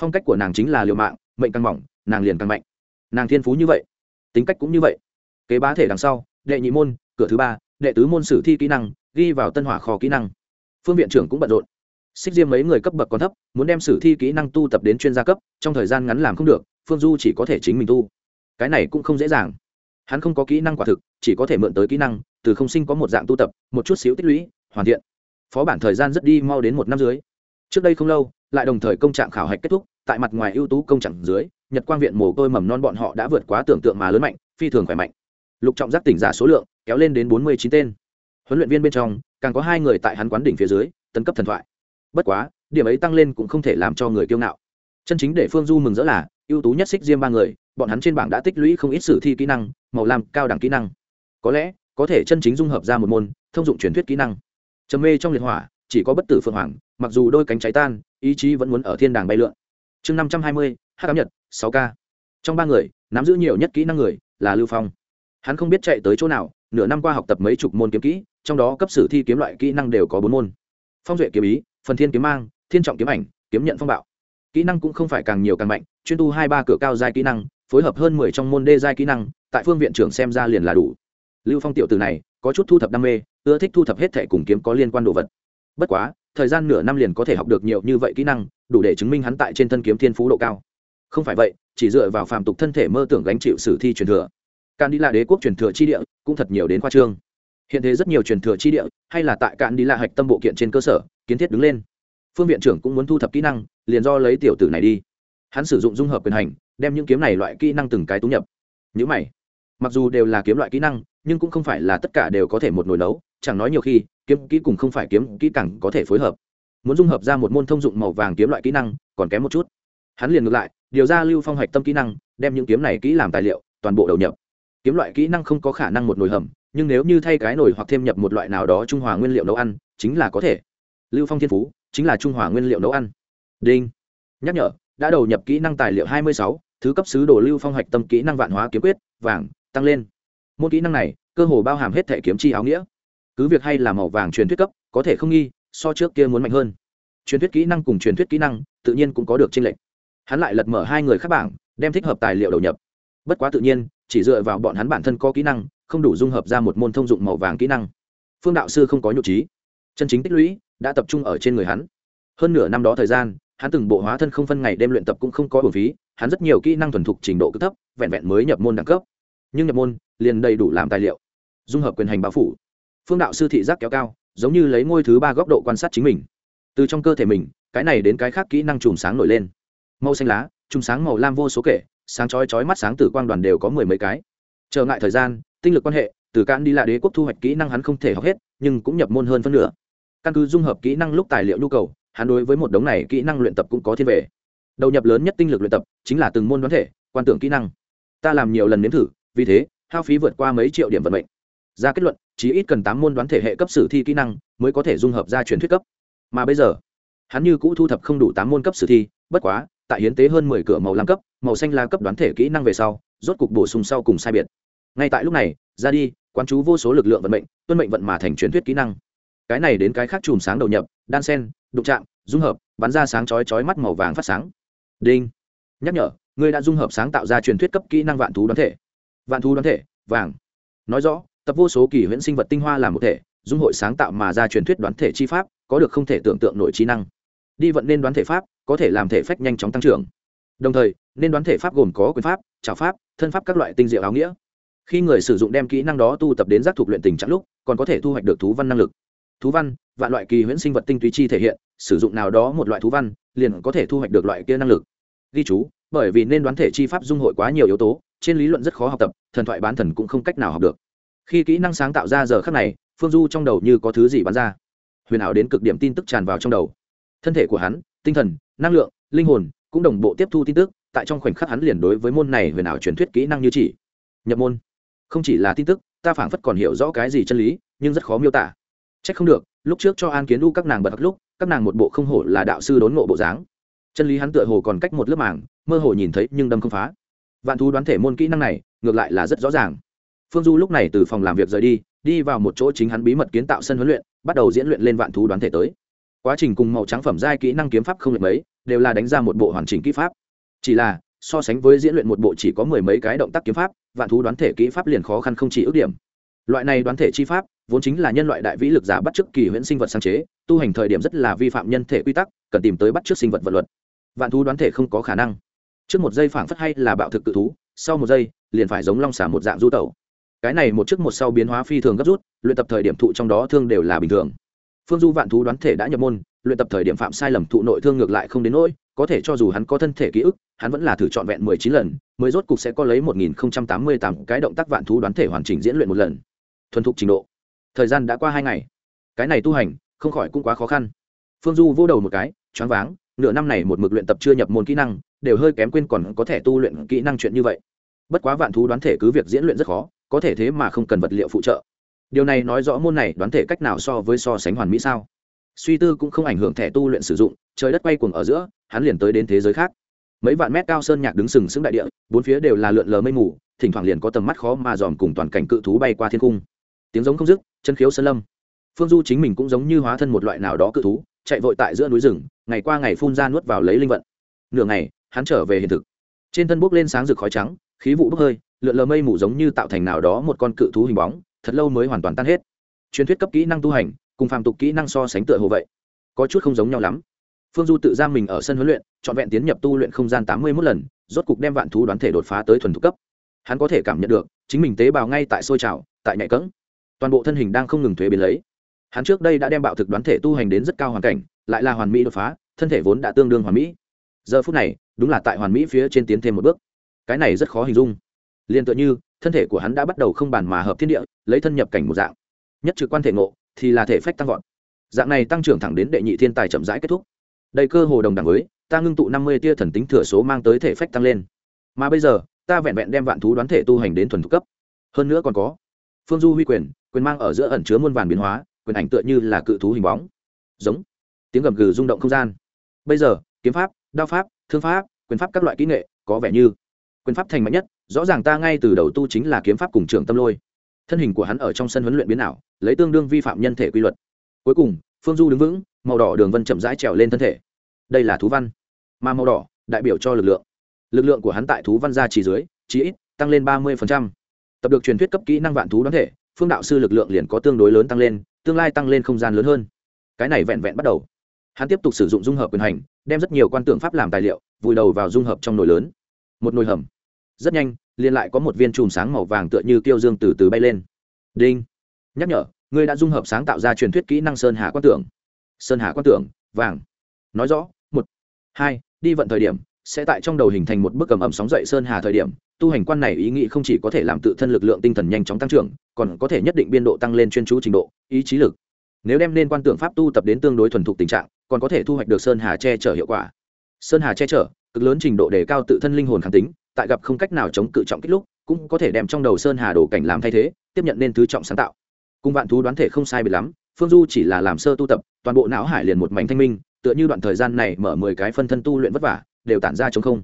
Phong cách của nàng chính là liều mạng, mệnh càng mỏng, nàng liền càng mạnh. Nàng thiên phú như vậy, tính cách cũng như vậy. Kế bá thể đằng sau, đệ nhị môn, cửa thứ ba, đệ tứ môn sử thi kỹ năng, ghi vào tân hỏa kho kỹ năng. Phương viện trưởng cũng bận rộn. Xích diêm mấy người cấp bậc còn thấp, muốn đem sử thi kỹ năng tu tập đến chuyên gia cấp, trong thời gian ngắn làm không được, phương du chỉ có thể chính mình tu cái này cũng không dễ dàng. Hắn không có kỹ năng quả thực, chỉ có thể mượn tới kỹ năng, từ không sinh có một dạng tu tập, một chút xíu tích lũy, hoàn thiện. Phó bản thời gian rất đi mau đến một năm dưới. Trước đây không lâu, lại đồng thời công trạng khảo hạch kết thúc, tại mặt ngoài ưu tú công trạng dưới, nhật quang viện mồ côi mầm non bọn họ đã vượt quá tưởng tượng mà lớn mạnh, phi thường khỏe mạnh. Lục trọng giác tỉnh giả số lượng, kéo lên đến bốn mươi chín tên. Huấn luyện viên bên trong, càng có hai người tại hắn quán đỉnh phía dưới, tấn cấp thần thoại. Bất quá, điểm ấy tăng lên cũng không thể làm cho người kiêu ngạo. Chân chính để phương du mừng rỡ là, ưu tú nhất xích diêm ba người bọn hắn trên bảng đã tích lũy không ít sử thi kỹ năng, màu lam, cao đẳng kỹ năng. Có lẽ, có thể chân chính dung hợp ra một môn, thông dụng truyền thuyết kỹ năng. Trầm mê trong liệt hỏa, chỉ có bất tử phượng hoàng, mặc dù đôi cánh cháy tan, ý chí vẫn muốn ở thiên đàng bay lượn. Chương năm trăm hai mươi h nhật, sáu k trong ba người, nắm giữ nhiều nhất kỹ năng người là lưu phong. Hắn không biết chạy tới chỗ nào, nửa năm qua học tập mấy chục môn kiếm kỹ, trong đó cấp sử thi kiếm loại kỹ năng đều có bốn môn. Phong duệ kiếm ý, phần thiên kiếm mang, thiên trọng kiếm ảnh, kiếm nhận phong bạo. Kỹ năng cũng không phải càng nhiều càng mạnh, chuyên tu hai ba cửa cao giai kỹ năng phối hợp hơn mười trong môn đê giai kỹ năng, tại phương viện trưởng xem ra liền là đủ. Lưu phong tiểu từ này, có chút thu thập đam mê, ưa thích thu thập hết thẻ cùng kiếm có liên quan đồ vật. Bất quá, thời gian nửa năm liền có thể học được nhiều như vậy kỹ năng, đủ để chứng minh hắn tại trên thân kiếm thiên phú độ cao. Không phải vậy, chỉ dựa vào phàm tục thân thể mơ tưởng gánh chịu sử thi truyền thừa. Cạn đi là đế quốc truyền thừa chi địa cũng thật nhiều đến khoa trương. Hiện thế rất nhiều truyền thừa chi địa, hay là tại cạn đi là hạch tâm bộ kiện trên cơ sở, kiến thiết đứng lên. Phương viện trưởng cũng muốn thu thập kỹ năng, liền do lấy tiểu tử này đi. Hắn sử dụng dung hợp quyền hành đem những kiếm này loại kỹ năng từng cái tú nhập. Những mày. Mặc dù đều là kiếm loại kỹ năng, nhưng cũng không phải là tất cả đều có thể một nồi nấu, chẳng nói nhiều khi, kiếm kỹ cùng không phải kiếm kỹ càng có thể phối hợp. Muốn dung hợp ra một môn thông dụng màu vàng kiếm loại kỹ năng, còn kém một chút. Hắn liền ngược lại, điều ra lưu phong hoạch tâm kỹ năng, đem những kiếm này kỹ làm tài liệu, toàn bộ đầu nhập. Kiếm loại kỹ năng không có khả năng một nồi hầm, nhưng nếu như thay cái nồi hoặc thêm nhập một loại nào đó trung hòa nguyên liệu nấu ăn, chính là có thể. Lưu phong thiên phú, chính là trung hòa nguyên liệu nấu ăn. Đinh. Nhắc nhở, đã đầu nhập kỹ năng tài liệu hai mươi sáu thứ cấp sứ đồ lưu phong hoạch tâm kỹ năng vạn hóa kiếm quyết, vàng, tăng lên. Môn kỹ năng này, cơ hồ bao hàm hết thể kiếm chi áo nghĩa. Cứ việc hay là màu vàng truyền thuyết cấp, có thể không nghi, so trước kia muốn mạnh hơn. Truyền thuyết kỹ năng cùng truyền thuyết kỹ năng, tự nhiên cũng có được tranh lệch. Hắn lại lật mở hai người khác bảng, đem thích hợp tài liệu đầu nhập. Bất quá tự nhiên, chỉ dựa vào bọn hắn bản thân có kỹ năng, không đủ dung hợp ra một môn thông dụng màu vàng kỹ năng. Phương đạo sư không có nhụ trí chân chính tích lũy, đã tập trung ở trên người hắn. Hơn nửa năm đó thời gian hắn từng bộ hóa thân không phân ngày đêm luyện tập cũng không có bổ phí, hắn rất nhiều kỹ năng thuần thục trình độ cực thấp, vẹn vẹn mới nhập môn đẳng cấp. Nhưng nhập môn, liền đầy đủ làm tài liệu, dung hợp quyền hành bao phủ. Phương đạo sư thị giác kéo cao, giống như lấy ngôi thứ ba góc độ quan sát chính mình. Từ trong cơ thể mình, cái này đến cái khác kỹ năng chùm sáng nổi lên. Màu xanh lá, chùm sáng màu lam vô số kể, sáng chói chói mắt sáng tử quang đoàn đều có mười mấy cái. Trở ngại thời gian, tinh lực quan hệ, từ cạn đi lại đế quốc thu hoạch kỹ năng hắn không thể học hết, nhưng cũng nhập môn hơn phân nửa. Căn cứ dung hợp kỹ năng lúc tài liệu nhu cầu hắn đối với một đống này kỹ năng luyện tập cũng có thiên về. Đầu nhập lớn nhất tinh lực luyện tập chính là từng môn đoán thể, quan tưởng kỹ năng. Ta làm nhiều lần nếm thử, vì thế, hao phí vượt qua mấy triệu điểm vận mệnh. Ra kết luận chỉ ít cần tám môn đoán thể hệ cấp sử thi kỹ năng mới có thể dung hợp ra truyền thuyết cấp. Mà bây giờ, hắn như cũ thu thập không đủ tám môn cấp sử thi, bất quá, tại hiến tế hơn mười cửa màu lam cấp, màu xanh la cấp đoán thể kỹ năng về sau, rốt cục bổ sung sau cùng sai biệt. Ngay tại lúc này, ra đi, quán chú vô số lực lượng vận mệnh, tuân mệnh vận mà thành truyền thuyết kỹ năng. Cái này đến cái khác chùm sáng đầu nhập, đan sen đụng chạm, dung hợp, bắn ra sáng chói chói mắt màu vàng phát sáng. Đinh. Nhắc nhở, ngươi đã dung hợp sáng tạo ra truyền thuyết cấp kỹ năng vạn thú đoán thể. Vạn thú đoán thể, vàng. Nói rõ, tập vô số kỳ huyễn sinh vật tinh hoa làm một thể, dung hội sáng tạo mà ra truyền thuyết đoán thể chi pháp, có được không thể tưởng tượng nổi trí năng. Đi vận nên đoán thể pháp, có thể làm thể phách nhanh chóng tăng trưởng. Đồng thời, nên đoán thể pháp gồm có quyền pháp trào pháp, thân pháp các loại tinh diệu áo nghĩa. Khi người sử dụng đem kỹ năng đó tu tập đến giác thuộc luyện tình trạng lúc, còn có thể thu hoạch được thú văn năng lực thú văn, vạn loại kỳ huyễn sinh vật tinh túy chi thể hiện, sử dụng nào đó một loại thú văn, liền có thể thu hoạch được loại kia năng lực. Ghi chú, bởi vì nên đoán thể chi pháp dung hội quá nhiều yếu tố, trên lý luận rất khó học tập, thần thoại bán thần cũng không cách nào học được. Khi kỹ năng sáng tạo ra giờ khác này, phương du trong đầu như có thứ gì bắn ra. Huyền ảo đến cực điểm tin tức tràn vào trong đầu. Thân thể của hắn, tinh thần, năng lượng, linh hồn cũng đồng bộ tiếp thu tin tức, tại trong khoảnh khắc hắn liền đối với môn này huyền ảo truyền thuyết kỹ năng như chỉ. Nhập môn. Không chỉ là tin tức, ta phảng phất còn hiểu rõ cái gì chân lý, nhưng rất khó miêu tả c h ắ c không được, lúc trước cho an kiến u các nàng bật lúc, các nàng một bộ không hổ là đạo sư đốn ngộ bộ dáng. Chân lý hắn tựa hồ còn cách một lớp màng, mơ hồ nhìn thấy nhưng đâm không phá. Vạn thú đoán thể môn kỹ năng này, ngược lại là rất rõ ràng. Phương du lúc này từ phòng làm việc rời đi đi vào một chỗ chính hắn bí mật kiến tạo sân huấn luyện, bắt đầu diễn luyện lên vạn thú đoán thể tới. Quá trình cùng màu trắng phẩm giai kỹ năng kiếm pháp không lệch mấy, đều là đánh ra một bộ hoàn chỉnh kỹ pháp. Chỉ là, so sánh với diễn luyện một bộ chỉ có mười mấy cái động tác kiếm pháp, vạn thú đoán thể kỹ pháp liền khó khăn không chỉ ước điểm loại này đoán thể chi pháp, vốn chính là nhân loại đại vĩ lực giả bắt chước kỳ huyễn sinh vật sáng chế, tu hành thời điểm rất là vi phạm nhân thể quy tắc, cần tìm tới bắt chước sinh vật vật luật. Vạn thú đoán thể không có khả năng. Trước một giây phảng phất hay là bạo thực cự thú, sau một giây, liền phải giống long xả một dạng du tẩu. Cái này một trước một sau biến hóa phi thường gấp rút, luyện tập thời điểm thụ trong đó thương đều là bình thường. Phương du vạn thú đoán thể đã nhập môn, luyện tập thời điểm phạm sai lầm thụ nội thương ngược lại không đến nỗi, có thể cho dù hắn có thân thể ký ức, hắn vẫn là thử trọn vẹn mười chín lần, mới rốt cục sẽ có lấy một nghìn không trăm tám mươi tám cái động tác vạn thú đoán thể hoàn chỉnh diễn luyện một lần thuần thục trình độ. Thời gian đã qua hai ngày. Cái này tu hành, không khỏi cũng quá khó khăn. Phương du vô đầu một cái, choáng váng, nửa năm này một mực luyện tập chưa nhập môn kỹ năng, đều hơi kém quên còn có thể tu luyện kỹ năng chuyện như vậy. Bất quá vạn thú đoán thể cứ việc diễn luyện rất khó, có thể thế mà không cần vật liệu phụ trợ. Điều này nói rõ môn này đoán thể cách nào so với so sánh hoàn mỹ sao? Suy tư cũng không ảnh hưởng thẻ tu luyện sử dụng, trời đất quay cuồng ở giữa, hắn liền tới đến thế giới khác. Mấy vạn mét cao sơn nhạc đứng sừng sững đại địa, bốn phía đều là lượn lờ mây mù, thỉnh thoảng liền có tầm mắt khó mà dòm cùng toàn cảnh cự thú bay qua thiên cung tiếng giống không dứt, chân khiếu sơn lâm. Phương du chính mình cũng giống như hóa thân một loại nào đó cự thú, chạy vội tại giữa núi rừng, ngày qua ngày phun ra nuốt vào lấy linh vận. Nửa ngày, hắn trở về hiện thực. Trên thân bốc lên sáng rực khói trắng, khí vụ bốc hơi, lượn lờ mây mù giống như tạo thành nào đó một con cự thú hình bóng, thật lâu mới hoàn toàn tan hết. Truyền thuyết cấp kỹ năng tu hành, cùng phàm tục kỹ năng so sánh tựa hồ vậy, có chút không giống nhau lắm. Phương du tự giam mình ở sân huấn luyện, trọn vẹn tiến nhập tu luyện không gian tám mươi mốt lần, rốt cục đem vạn thú đoán thể đột phá tới thuần thục cấp. Hắn có thể cảm nhận được, chính mình tế bào ngay tại sôi trào, tại nhạy cỡng toàn bộ thân hình đang không ngừng thuế biến lấy. Hắn trước đây đã đem bạo thực đoán thể tu hành đến rất cao hoàn cảnh, lại là hoàn mỹ đột phá, thân thể vốn đã tương đương hoàn mỹ. Giờ phút này, đúng là tại hoàn mỹ phía trên tiến thêm một bước. Cái này rất khó hình dung. Liền tựa như, thân thể của hắn đã bắt đầu không bàn mà hợp thiên địa, lấy thân nhập cảnh một dạng. Nhất trực quan thể ngộ, thì là thể phách tăng vọt. Dạng này tăng trưởng thẳng đến đệ nhị thiên tài chậm rãi kết thúc. Đây cơ hồ đồng đẳng với, ta ngưng tụ năm mươi tia thần tính thừa số mang tới thể phách tăng lên. Mà bây giờ, ta vẹn vẹn đem vạn thú đoán thể tu hành đến thuần thục cấp. Hơn nữa còn có phương du huy quyền quyền mang ở giữa ẩn chứa muôn vàn biến hóa, quyền ảnh tựa như là cự thú hình bóng. Giống. Tiếng gầm gừ rung động không gian. Bây giờ, kiếm pháp, đao pháp, thương pháp, quyền pháp các loại kỹ nghệ, có vẻ như quyền pháp thành mạnh nhất, rõ ràng ta ngay từ đầu tu chính là kiếm pháp cùng trường tâm lôi. Thân hình của hắn ở trong sân huấn luyện biến ảo, lấy tương đương vi phạm nhân thể quy luật. Cuối cùng, phương du đứng vững, màu đỏ đường vân chậm rãi trèo lên thân thể. Đây là thú văn. Mà màu đỏ, đại biểu cho lực lượng. Lực lượng của hắn tại thú văn gia chỉ dưới chỉ ít, tăng lên ba mươi tập được truyền thuyết cấp kỹ năng vạn thú đoán thể, phương đạo sư lực lượng liền có tương đối lớn tăng lên, tương lai tăng lên không gian lớn hơn. Cái này vẹn vẹn bắt đầu. Hắn tiếp tục sử dụng dung hợp quyền hành, đem rất nhiều quan tượng pháp làm tài liệu, vùi đầu vào dung hợp trong nồi lớn. Một nồi hầm. Rất nhanh, liền lại có một viên chùm sáng màu vàng tựa như tiêu dương từ từ bay lên. Đinh. Nhắc nhở, ngươi đã dung hợp sáng tạo ra truyền thuyết kỹ năng sơn hà quan tưởng. Sơn hà quan tưởng, vàng. Nói rõ, một, hai, đi vận thời điểm, sẽ tại trong đầu hình thành một bức cầm ẩm sóng dậy sơn hà thời điểm tu hành quan này ý nghĩ không chỉ có thể làm tự thân lực lượng tinh thần nhanh chóng tăng trưởng, còn có thể nhất định biên độ tăng lên chuyên chú trình độ, ý chí lực. Nếu đem nên quan tưởng pháp tu tập đến tương đối thuần thục tình trạng, còn có thể thu hoạch được sơn hà che chở hiệu quả. Sơn hà che chở, cực lớn trình độ đề cao tự thân linh hồn kháng tính, tại gặp không cách nào chống cự trọng kích lúc, cũng có thể đem trong đầu sơn hà đồ cảnh làm thay thế, tiếp nhận nên thứ trọng sáng tạo. Cùng vạn thú đoán thể không sai biệt lắm, phương du chỉ là làm sơ tu tập, toàn bộ não hải liền một mảnh thanh minh, tựa như đoạn thời gian này mở mười cái phân thân tu luyện vất vả, đều tản ra chống không.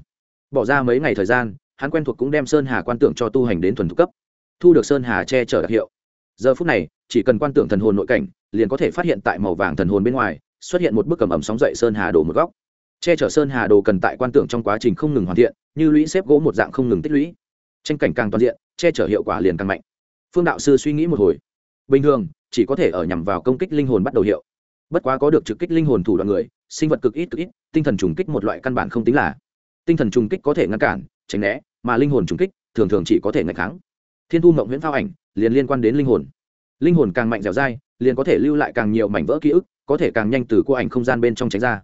Bỏ ra mấy ngày thời gian hắn quen thuộc cũng đem sơn hà quan tưởng cho tu hành đến thuần thục cấp, thu được sơn hà che chở đặc hiệu. Giờ phút này, chỉ cần quan tưởng thần hồn nội cảnh, liền có thể phát hiện tại màu vàng thần hồn bên ngoài, xuất hiện một bức cầm ẩm sóng dậy sơn hà đồ một góc. Che chở sơn hà đồ cần tại quan tưởng trong quá trình không ngừng hoàn thiện, như lũy xếp gỗ một dạng không ngừng tích lũy. Tranh cảnh càng toàn diện, che chở hiệu quả liền càng mạnh. Phương đạo sư suy nghĩ một hồi. Bình thường, chỉ có thể ở nhằm vào công kích linh hồn bắt đầu hiệu. Bất quá có được trực kích linh hồn thủ đoạn người, sinh vật cực ít cực ít, tinh thần trùng kích một loại căn bản không tính là. Tinh thần trùng kích có thể ngăn cản, tránh né mà linh hồn trùng kích thường thường chỉ có thể ngạch kháng. Thiên thu mộng nguyễn phao ảnh liền liên quan đến linh hồn. Linh hồn càng mạnh dẻo dai, liền có thể lưu lại càng nhiều mảnh vỡ ký ức, có thể càng nhanh từ cô ảnh không gian bên trong tránh ra.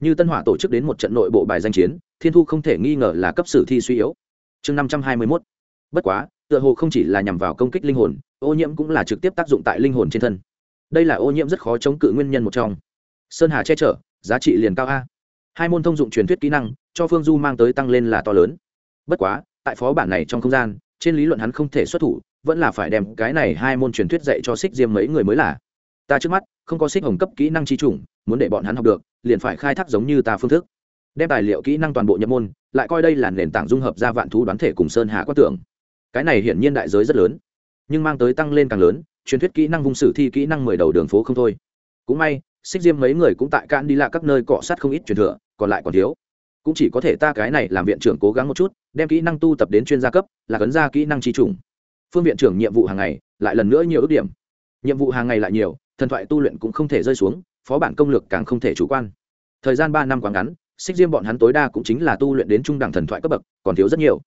Như tân hỏa tổ chức đến một trận nội bộ bài danh chiến, thiên thu không thể nghi ngờ là cấp sử thi suy yếu. Chương năm trăm hai mươi mốt. Bất quá, tựa hồ không chỉ là nhằm vào công kích linh hồn, ô nhiễm cũng là trực tiếp tác dụng tại linh hồn trên thân. Đây là ô nhiễm rất khó chống cự nguyên nhân một trong. Sơn hà che chở, giá trị liền cao a. Hai môn thông dụng truyền thuyết kỹ năng, cho phương du mang tới tăng lên là to lớn bất quá, tại phó bản này trong không gian, trên lý luận hắn không thể xuất thủ, vẫn là phải đem cái này hai môn truyền thuyết dạy cho xích diêm mấy người mới là. Ta trước mắt, không có xích hồng cấp kỹ năng chi chủng, muốn để bọn hắn học được, liền phải khai thác giống như ta phương thức. Đem tài liệu kỹ năng toàn bộ nhập môn, lại coi đây là nền tảng dung hợp ra vạn thú đoán thể cùng sơn hà quát tưởng. Cái này hiển nhiên đại giới rất lớn, nhưng mang tới tăng lên càng lớn, truyền thuyết kỹ năng vùng sử thi kỹ năng mười đầu đường phố không thôi. Cũng may xích diêm mấy người cũng tại can đi lạ các nơi cọ sát không ít truyền thừa, còn lại còn thiếu cũng chỉ có thể ta cái này làm viện trưởng cố gắng một chút, đem kỹ năng tu tập đến chuyên gia cấp, là cấn ra kỹ năng tri trùng. Phương viện trưởng nhiệm vụ hàng ngày, lại lần nữa nhiều ước điểm. Nhiệm vụ hàng ngày lại nhiều, thần thoại tu luyện cũng không thể rơi xuống, phó bản công lược càng không thể chủ quan. Thời gian ba năm quá ngắn, xích diêm bọn hắn tối đa cũng chính là tu luyện đến trung đẳng thần thoại cấp bậc, còn thiếu rất nhiều.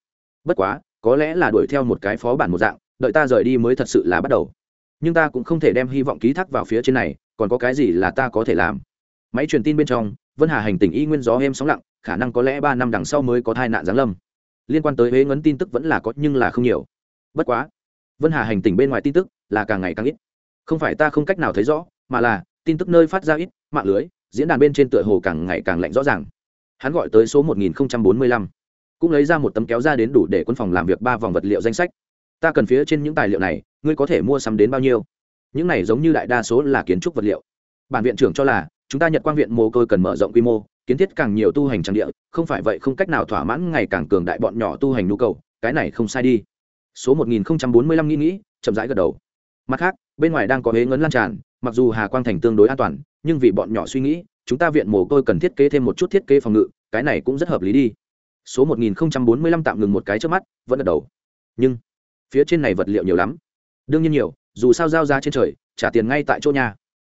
Bất quá, có lẽ là đuổi theo một cái phó bản một dạng, đợi ta rời đi mới thật sự là bắt đầu. Nhưng ta cũng không thể đem hy vọng ký thác vào phía trên này, còn có cái gì là ta có thể làm? Máy truyền tin bên trong vân hà hành tình y nguyên gió êm sóng lặng khả năng có lẽ ba năm đằng sau mới có tai nạn giáng lâm. Liên quan tới huế ngấn tin tức vẫn là có nhưng là không nhiều. Bất quá vân hà hành tình bên ngoài tin tức là càng ngày càng ít. Không phải ta không cách nào thấy rõ mà là tin tức nơi phát ra ít mạng lưới diễn đàn bên trên tựa hồ càng ngày càng lạnh rõ ràng. Hắn gọi tới số 1045, cũng lấy ra một tấm kéo ra đến đủ để quân phòng làm việc ba vòng vật liệu danh sách. Ta cần phía trên những tài liệu này ngươi có thể mua sắm đến bao nhiêu? Những này giống như đại đa số là kiến trúc vật liệu. Bản viện trưởng cho là chúng ta nhật quang viện mồ côi cần mở rộng quy mô, kiến thiết càng nhiều tu hành trang địa, không phải vậy không cách nào thỏa mãn ngày càng cường đại bọn nhỏ tu hành nhu cầu, cái này không sai đi. Số 1045 nghĩ nghĩ, chậm rãi gật đầu. Mặt khác, bên ngoài đang có hế ngấn lan tràn, mặc dù hà quang thành tương đối an toàn, nhưng vì bọn nhỏ suy nghĩ, chúng ta viện mồ côi cần thiết kế thêm một chút thiết kế phòng ngự, cái này cũng rất hợp lý đi. Số 1045 tạm ngừng một cái trước mắt, vẫn gật đầu. Nhưng, phía trên này vật liệu nhiều lắm. Đương nhiên nhiều, dù sao giao ra trên trời, trả tiền ngay tại chỗ nhà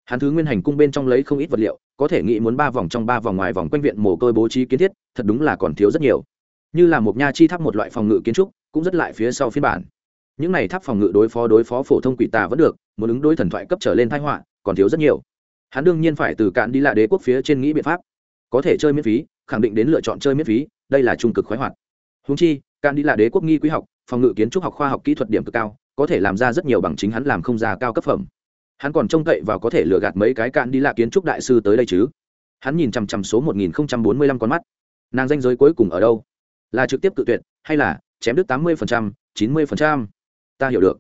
hắn thứ nguyên hành cung bên trong lấy không ít vật liệu, có thể nghĩ muốn ba vòng trong ba vòng ngoài vòng quanh viện mồ côi bố trí kiến thiết, thật đúng là còn thiếu rất nhiều. Như là một nha chi tháp một loại phòng ngự kiến trúc, cũng rất lại phía sau phiên bản. Những này tháp phòng ngự đối phó đối phó phổ thông quỷ tà vẫn được, muốn ứng đối thần thoại cấp trở lên thái họa, còn thiếu rất nhiều. Hắn đương nhiên phải từ cạn đi lại đế quốc phía trên nghĩ biện pháp. Có thể chơi miễn phí, khẳng định đến lựa chọn chơi miễn phí, đây là trung cực khoái hoạt. Húng chi, cạn đi lạ đế quốc nghi quý học, phòng ngự kiến trúc học khoa học kỹ thuật điểm cực cao, có thể làm ra rất nhiều bằng chính hắn làm không ra cao cấp phẩm hắn còn trông cậy và có thể lừa gạt mấy cái cạn đi lạ kiến trúc đại sư tới đây chứ? Hắn nhìn chằm chằm số một nghìn bốn mươi lăm con mắt. Nàng danh giới cuối cùng ở đâu? Là trực tiếp tự tuyệt, hay là chém đứt tám mươi chín mươi ta hiểu được.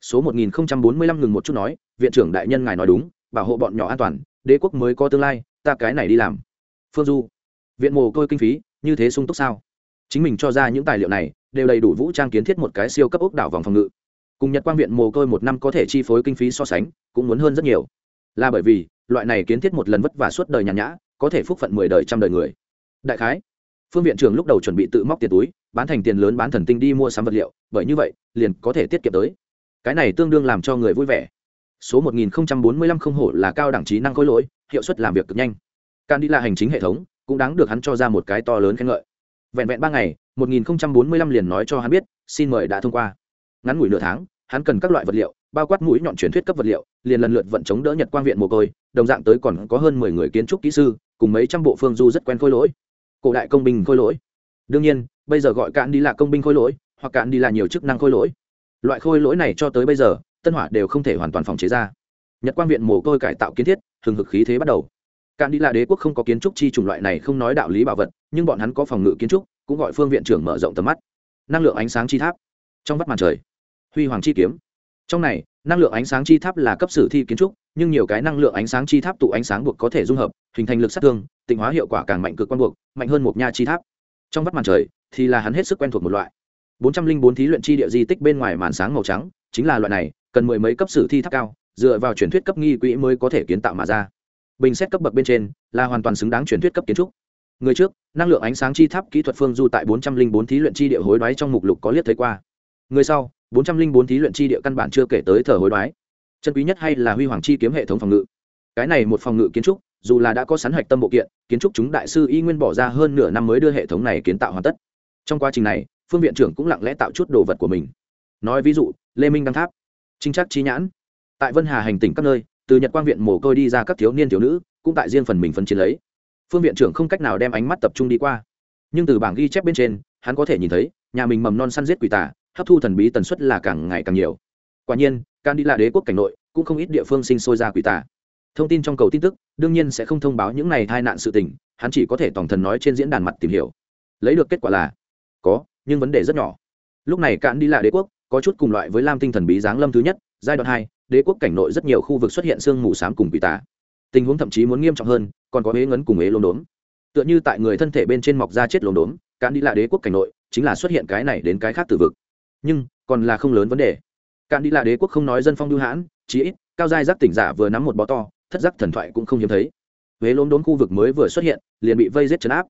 Số một nghìn bốn mươi lăm ngừng một chút nói, viện trưởng đại nhân ngài nói đúng, bảo hộ bọn nhỏ an toàn, đế quốc mới có tương lai, ta cái này đi làm. Phương du, viện mồ côi kinh phí, như thế sung túc sao? Chính mình cho ra những tài liệu này, đều đầy đủ vũ trang kiến thiết một cái siêu cấp ốc đảo vòng phòng ngự cùng nhật quang viện mồ côi một năm có thể chi phối kinh phí so sánh, cũng muốn hơn rất nhiều. Là bởi vì, loại này kiến thiết một lần vất vả suốt đời nhàn nhã, có thể phúc phận mười đời trăm đời người. Đại khái, phương viện trưởng lúc đầu chuẩn bị tự móc tiền túi, bán thành tiền lớn bán thần tinh đi mua sắm vật liệu, bởi như vậy, liền có thể tiết kiệm tới. Cái này tương đương làm cho người vui vẻ. Số 1045 không hổ là cao đẳng trí năng khối lỗi, hiệu suất làm việc cực nhanh. Can đi là hành chính hệ thống, cũng đáng được hắn cho ra một cái to lớn khen ngợi. Vẹn vẹn ba ngày 1045 liền nói cho hắn biết, xin mời đã thông qua ngắn ngủi nửa tháng, hắn cần các loại vật liệu, bao quát mũi nhọn truyền thuyết cấp vật liệu, liền lần lượt vận chống đỡ nhật quang viện mồ côi, đồng dạng tới còn có hơn mười người kiến trúc kỹ sư, cùng mấy trăm bộ phương du rất quen khôi lỗi. Cổ đại công binh khôi lỗi. Đương nhiên, bây giờ gọi cạn đi là công binh khôi lỗi, hoặc cạn đi là nhiều chức năng khôi lỗi. Loại khôi lỗi này cho tới bây giờ, tân hỏa đều không thể hoàn toàn phòng chế ra. Nhật quang viện mồ côi cải tạo kiến thiết, hừng hực khí thế bắt đầu. Cạn đi là đế quốc không có kiến trúc chi chủng loại này không nói đạo lý bảo vật, nhưng bọn hắn có phòng ngự kiến trúc, cũng gọi phương viện trưởng mở rộng tầm mắt. Năng lượng ánh sáng chi tháp. Trong vắt màn trời huy hoàng chi kiếm. Trong này, năng lượng ánh sáng chi tháp là cấp sử thi kiến trúc, nhưng nhiều cái năng lượng ánh sáng chi tháp tụ ánh sáng buộc có thể dung hợp, hình thành lực sát thương, tịnh hóa hiệu quả càng mạnh cực quan buộc, mạnh hơn một nha chi tháp. Trong vắt màn trời, thì là hắn hết sức quen thuộc một loại. bốn trăm linh bốn thí luyện chi địa di tích bên ngoài màn sáng màu trắng, chính là loại này, cần mười mấy cấp sử thi tháp cao, dựa vào truyền thuyết cấp nghi quỹ mới có thể kiến tạo mà ra. Bình xét cấp bậc bên trên, là hoàn toàn xứng đáng truyền thuyết cấp kiến trúc. Người trước, năng lượng ánh sáng chi tháp kỹ thuật phương du tại bốn trăm linh bốn thí luyện chi địa hối đoái trong mục lục có liếc thấy qua. Người sau bốn trăm linh bốn thí luyện chi địa căn bản chưa kể tới thờ hối đoái. Chân quý nhất hay là huy hoàng chi kiếm hệ thống phòng ngự. Cái này một phòng ngự kiến trúc, dù là đã có sẵn hạch tâm bộ kiện, kiến trúc chúng đại sư y nguyên bỏ ra hơn nửa năm mới đưa hệ thống này kiến tạo hoàn tất. Trong quá trình này, phương viện trưởng cũng lặng lẽ tạo chút đồ vật của mình. Nói ví dụ, lê minh đăng tháp, trinh chắc chi nhãn. Tại vân hà hành tỉnh các nơi, từ nhật quang viện mồ côi đi ra các thiếu niên thiếu nữ, cũng tại riêng phần mình phân chiến lấy. Phương viện trưởng không cách nào đem ánh mắt tập trung đi qua. Nhưng từ bảng ghi chép bên trên, hắn có thể nhìn thấy, nhà mình mầm non săn giết quỷ tả hấp thu thần bí tần suất là càng ngày càng nhiều. Quả nhiên can đi là đế quốc cảnh nội cũng không ít địa phương sinh sôi ra quỷ tà. Thông tin trong cầu tin tức, đương nhiên sẽ không thông báo những này tai nạn sự tình, hắn chỉ có thể tổng thần nói trên diễn đàn mặt tìm hiểu. Lấy được kết quả là, có, nhưng vấn đề rất nhỏ. Lúc này cạn đi là đế quốc có chút cùng loại với lam tinh thần bí giáng lâm thứ nhất, giai đoạn hai, đế quốc cảnh nội rất nhiều khu vực xuất hiện sương mù s á m cùng quỷ tà. Tình huống thậm chí muốn nghiêm trọng hơn, còn có huế ngấn cùng ế lốm đốm. Tựa như tại người thân thể bên trên mọc da chết lốm đốm cạn đi là đế quốc cảnh nội chính là xuất hiện cái này đến cái khác từ vực nhưng còn là không lớn vấn đề. Cạn đi là đế quốc không nói dân phong lưu hãn, chí ít, cao giai giác tỉnh giả vừa nắm một bó to, thất giác thần thoại cũng không hiếm thấy. Huế lốm đốn khu vực mới vừa xuất hiện, liền bị vây giết chấn áp.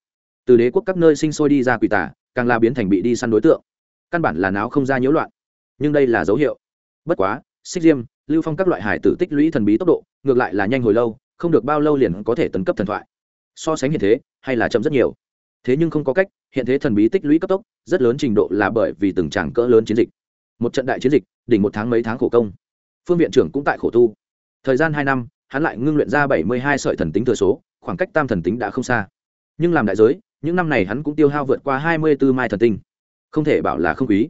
Từ đế quốc các nơi sinh sôi đi ra quỷ tả càng là biến thành bị đi săn đối tượng. Căn bản là náo không ra nhiễu loạn. Nhưng đây là dấu hiệu. Bất quá, xích diêm, lưu phong các loại hải tử tích lũy thần bí tốc độ, ngược lại là nhanh hồi lâu, không được bao lâu liền có thể tấn cấp thần thoại. So sánh hiện thế, hay là chậm rất nhiều. Thế nhưng không có cách hiện thế thần bí tích lũy cấp tốc, rất lớn trình độ là bởi vì từng tràng cỡ lớn chiến dịch. Một trận đại chiến dịch, đỉnh một tháng mấy tháng khổ công. Phương viện trưởng cũng tại khổ tu. Thời gian hai năm, hắn lại ngưng luyện ra bảy mươi hai sợi thần tính thừa số, khoảng cách tam thần tính đã không xa. Nhưng làm đại giới, những năm này hắn cũng tiêu hao vượt qua hai mươi b ố mai thần tinh. Không thể bảo là không quý.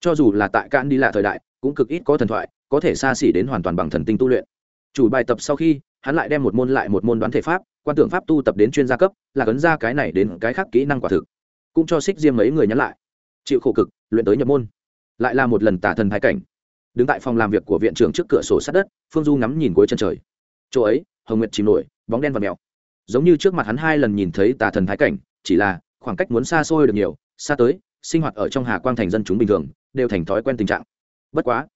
Cho dù là tại cạn đi lạ thời đại, cũng cực ít có thần thoại, có thể xa xỉ đến hoàn toàn bằng thần tinh tu luyện. Chủ bài tập sau khi, hắn lại đem một môn lại một môn đoán thể pháp, quan tưởng pháp tu tập đến chuyên gia cấp, là cấn ra cái này đến cái khác kỹ năng quả thực cũng cho xích diêm mấy người nhắn lại. Chịu khổ cực, luyện tới nhập môn. Lại là một lần tả thần thái cảnh. Đứng tại phòng làm việc của viện trưởng trước cửa sổ sát đất, phương du ngắm nhìn cuối chân trời. Chỗ ấy, hồng nguyệt chìm nổi, bóng đen và mèo. Giống như trước mặt hắn hai lần nhìn thấy tà thần thái cảnh, chỉ là khoảng cách muốn xa xôi được nhiều, xa tới, sinh hoạt ở trong hà quang thành dân chúng bình thường, đều thành thói quen tình trạng. Bất quá,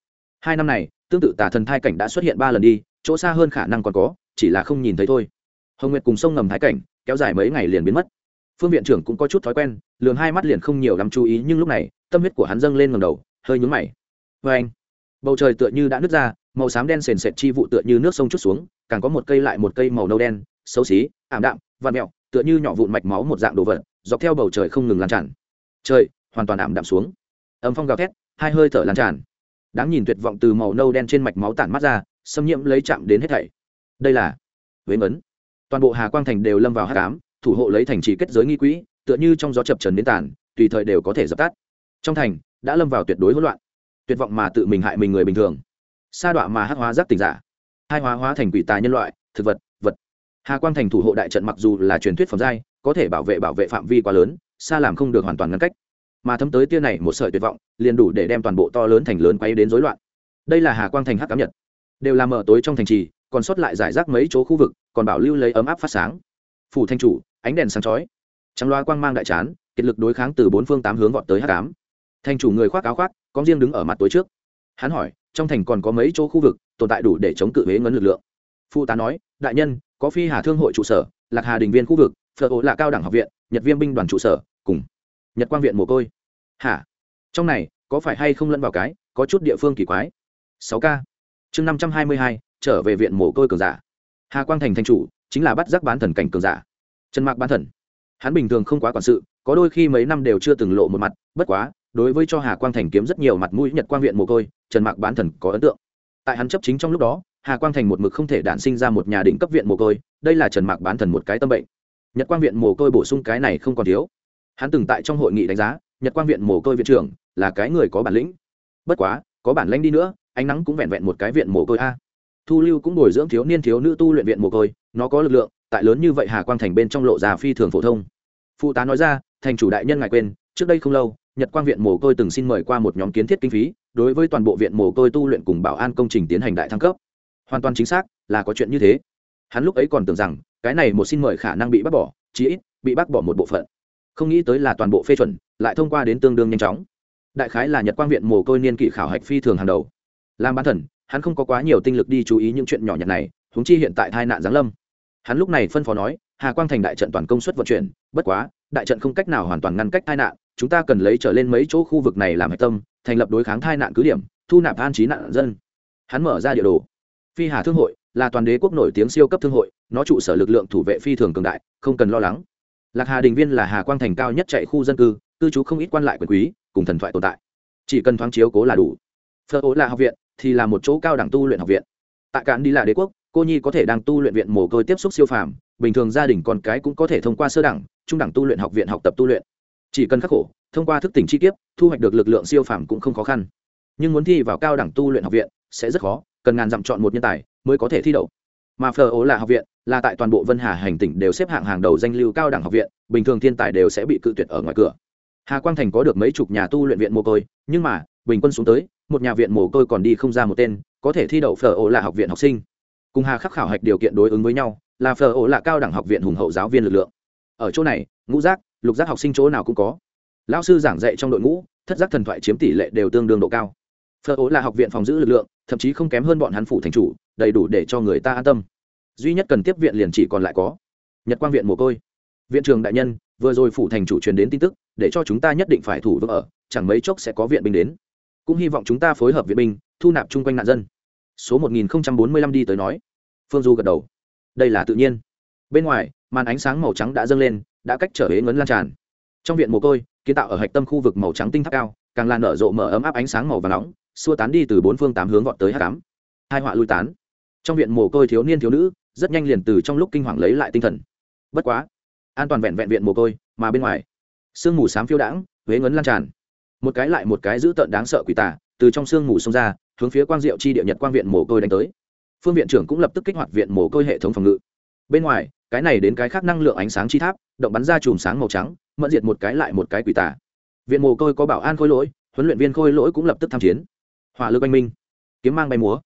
hai năm này, tương tự tà thần thái cảnh đã xuất hiện ba lần đi, chỗ xa hơn khả năng còn có, chỉ là không nhìn thấy thôi. Hồng nguyệt cùng sông ngầm thái cảnh, kéo dài mấy ngày liền biến mất phương viện trưởng cũng có chút thói quen, lường hai mắt liền không nhiều lắm chú ý, nhưng lúc này, tâm huyết của hắn dâng lên ngầm đầu, hơi nhúng mày. Vê anh, bầu trời tựa như đã nứt ra, màu xám đen sền sệt chi vụ tựa như nước sông chút xuống, càng có một cây lại một cây màu nâu đen, xấu xí, ảm đạm và mẹo, tựa như nhỏ vụn mạch máu một dạng đồ vật, dọc theo bầu trời không ngừng lan tràn. Trời, hoàn toàn ảm đạm xuống. Âm phong gào thét, hai hơi thở lan tràn. Đáng nhìn tuyệt vọng từ màu nâu đen trên mạch máu tản mắt ra, xâm nhiễm lấy chạm đến hết thảy. Đây là vế ngấn toàn bộ hà quang thành đều lâm vào hát cám thủ hộ lấy thành trì kết giới nghi quỹ, tựa như trong gió chập trần đến tàn, tùy thời đều có thể dập tắt. Trong thành, đã lâm vào tuyệt đối hỗn loạn. Tuyệt vọng mà tự mình hại mình người bình thường. Sa đọa mà hắc hóa giác tỉnh giả. Hai hóa hóa thành quỷ tài nhân loại, thực vật vật. Hà quang thành thủ hộ đại trận mặc dù là truyền thuyết phẩm giai, có thể bảo vệ bảo vệ phạm vi quá lớn, xa làm không được hoàn toàn ngăn cách. Mà thấm tới tia này một sợi tuyệt vọng, liền đủ để đem toàn bộ to lớn thành lớn quay đến rối loạn. Đây là hà quang thành hắc cám nhật. Đều là mở tối trong thành trì, còn sót lại giải rác mấy chỗ khu vực, còn bảo lưu lấy ấm áp phát sáng. Phủ thanh chủ ánh đèn sáng chói. Trắng loa quang mang đại chán, kiệt lực đối kháng từ bốn phương tám hướng gọn tới h tám thành chủ người khoác áo khoác, có riêng đứng ở mặt tối trước. Hắn hỏi, trong thành còn có mấy chỗ khu vực tồn tại đủ để chống cự huế ngấn lực lượng? Phụ tá nói, đại nhân, có phi hà thương hội trụ sở, lạc hà đình viên khu vực, phở ổ là cao đẳng học viện, nhật viêm binh đoàn trụ sở, cùng nhật quang viện mồ côi. Hả? Trong này, có phải hay không lẫn vào cái, có chút địa phương kỳ quái? Sáu k chương năm trăm hai mươi hai, trở về viện mồ côi cường giả. Hà quang thành thành chủ, chính là bắt giác bán thần cảnh cường giả trần mạc bán thần. Hắn bình thường không quá quản sự, có đôi khi mấy năm đều chưa từng lộ một mặt, bất quá, đối với cho hà quang thành kiếm rất nhiều mặt mũi nhật quang viện mồ côi, trần mạc bán thần có ấn tượng. Tại hắn chấp chính trong lúc đó, hà quang thành một mực không thể đản sinh ra một nhà đỉnh cấp viện mồ côi, đây là trần mạc bán thần một cái tâm bệnh. Nhật quang viện mồ côi bổ sung cái này không còn thiếu. Hắn từng tại trong hội nghị đánh giá, nhật quang viện mồ côi viện trưởng là cái người có bản lĩnh. Bất quá, có bản lãnh đi nữa, ánh nắng cũng vẹn vẹn một cái viện mồ côi a. Thu lưu cũng bồi dưỡng thiếu niên thiếu nữ tu luyện viện mồ côi, nó có lực lượng tại lớn như vậy hà quang thành bên trong lộ già phi thường phổ thông. Phụ tá nói ra, thành chủ đại nhân ngài quên, trước đây không lâu, nhật quang viện mồ côi từng xin mời qua một nhóm kiến thiết kinh phí, đối với toàn bộ viện mồ côi tu luyện cùng bảo an công trình tiến hành đại thăng cấp. Hoàn toàn chính xác là có chuyện như thế. Hắn lúc ấy còn tưởng rằng, cái này một xin mời khả năng bị bác bỏ, chí ít bị bác bỏ một bộ phận. Không nghĩ tới là toàn bộ phê chuẩn, lại thông qua đến tương đương nhanh chóng. Đại khái là nhật quang viện mồ côi niên kỷ khảo hạch phi thường hàng đầu. Làm bán thần, hắn không có quá nhiều tinh lực đi chú ý những chuyện nhỏ nhặt này húng chi hiện tại tai nạn giáng lâm hắn lúc này phân phó nói, hà quang thành đại trận toàn công suất vận chuyển, bất quá, đại trận không cách nào hoàn toàn ngăn cách tai nạn, chúng ta cần lấy trở lên mấy chỗ khu vực này làm hạch tâm, thành lập đối kháng tai nạn cứ điểm, thu nạp an trí nạn dân. Hắn mở ra địa đồ. Phi hà thương hội là toàn đế quốc nổi tiếng siêu cấp thương hội, nó trụ sở lực lượng thủ vệ phi thường cường đại, không cần lo lắng. Lạc hà đình viên là hà quang thành cao nhất chạy khu dân cư cư trú không ít quan lại quyền quý, cùng thần thoại tồn tại. Chỉ cần thoáng chiếu cố là đủ. Phở ố là học viện, thì là một chỗ cao đẳng tu luyện học viện. Tại cạn đi là đế quốc cô nhi có thể đang tu luyện viện mồ côi tiếp xúc siêu phàm, bình thường gia đình con cái cũng có thể thông qua sơ đẳng, trung đẳng tu luyện học viện học tập tu luyện. Chỉ cần khắc khổ, thông qua thức tỉnh chi tiết thu hoạch được lực lượng siêu phàm cũng không khó khăn. Nhưng muốn thi vào cao đẳng tu luyện học viện, sẽ rất khó, cần ngàn dặm chọn một nhân tài mới có thể thi đậu. Mà phờ ố là học viện là tại toàn bộ vân hà hành tỉnh đều xếp hạng hàng đầu danh lưu cao đẳng học viện, bình thường thiên tài đều sẽ bị cự tuyệt ở ngoài cửa. Hà quang thành có được mấy chục nhà tu luyện viện mồ côi, nhưng mà, bình quân xuống tới, một nhà viện mồ côi còn đi không ra một tên, có thể thi đậu phở ố là học viện học sinh cùng hà khắc khảo hạch điều kiện đối ứng với nhau, là phờ ố là cao đẳng học viện hùng hậu giáo viên lực lượng. Ở chỗ này, ngũ giác, lục giác học sinh chỗ nào cũng có. Lão sư giảng dạy trong đội ngũ, thất giác thần thoại chiếm tỷ lệ đều tương đương độ cao. Phờ ố là học viện phòng giữ lực lượng, thậm chí không kém hơn bọn hắn phủ thành chủ, đầy đủ để cho người ta an tâm. Duy nhất cần tiếp viện liền chỉ còn lại có nhật quang viện mồ côi. Viện trường đại nhân, vừa rồi phủ thành chủ truyền đến tin tức, để cho chúng ta nhất định phải thủ vững ở, chẳng mấy chốc sẽ có viện binh đến. Cũng hy vọng chúng ta phối hợp viện binh, thu nạp chung quanh nạn dân số 1045 đi tới nói. Phương du gật đầu. Đây là tự nhiên. Bên ngoài, màn ánh sáng màu trắng đã dâng lên, đã cách trở hế ngấn lan tràn. Trong viện mồ côi, kiến tạo ở hạch tâm khu vực màu trắng tinh tháp cao, càng là nở rộ mở ấm áp ánh sáng màu và nóng, xua tán đi từ bốn phương tám hướng vọt tới h tám hai họa lui tán. Trong viện mồ côi thiếu niên thiếu nữ, rất nhanh liền từ trong lúc kinh hoàng lấy lại tinh thần. Bất quá, an toàn vẹn vẹn viện mồ côi, mà bên ngoài, sương mù s á m phiêu đãng, huế ngấn lan tràn một cái lại một cái dữ tợn đáng sợ quỷ tả từ trong sương mù xông ra, hướng phía quang diệu chi địa nhật quang viện mồ côi đánh tới. Phương viện trưởng cũng lập tức kích hoạt viện mồ côi hệ thống phòng ngự. Bên ngoài, cái này đến cái khác năng lượng ánh sáng chi tháp, động bắn ra chùm sáng màu trắng, mẫn diệt một cái lại một cái quỷ tả viện mồ côi có bảo an khôi lỗi, huấn luyện viên khôi lỗi cũng lập tức tham chiến. Hỏa lực anh minh, kiếm mang bay múa.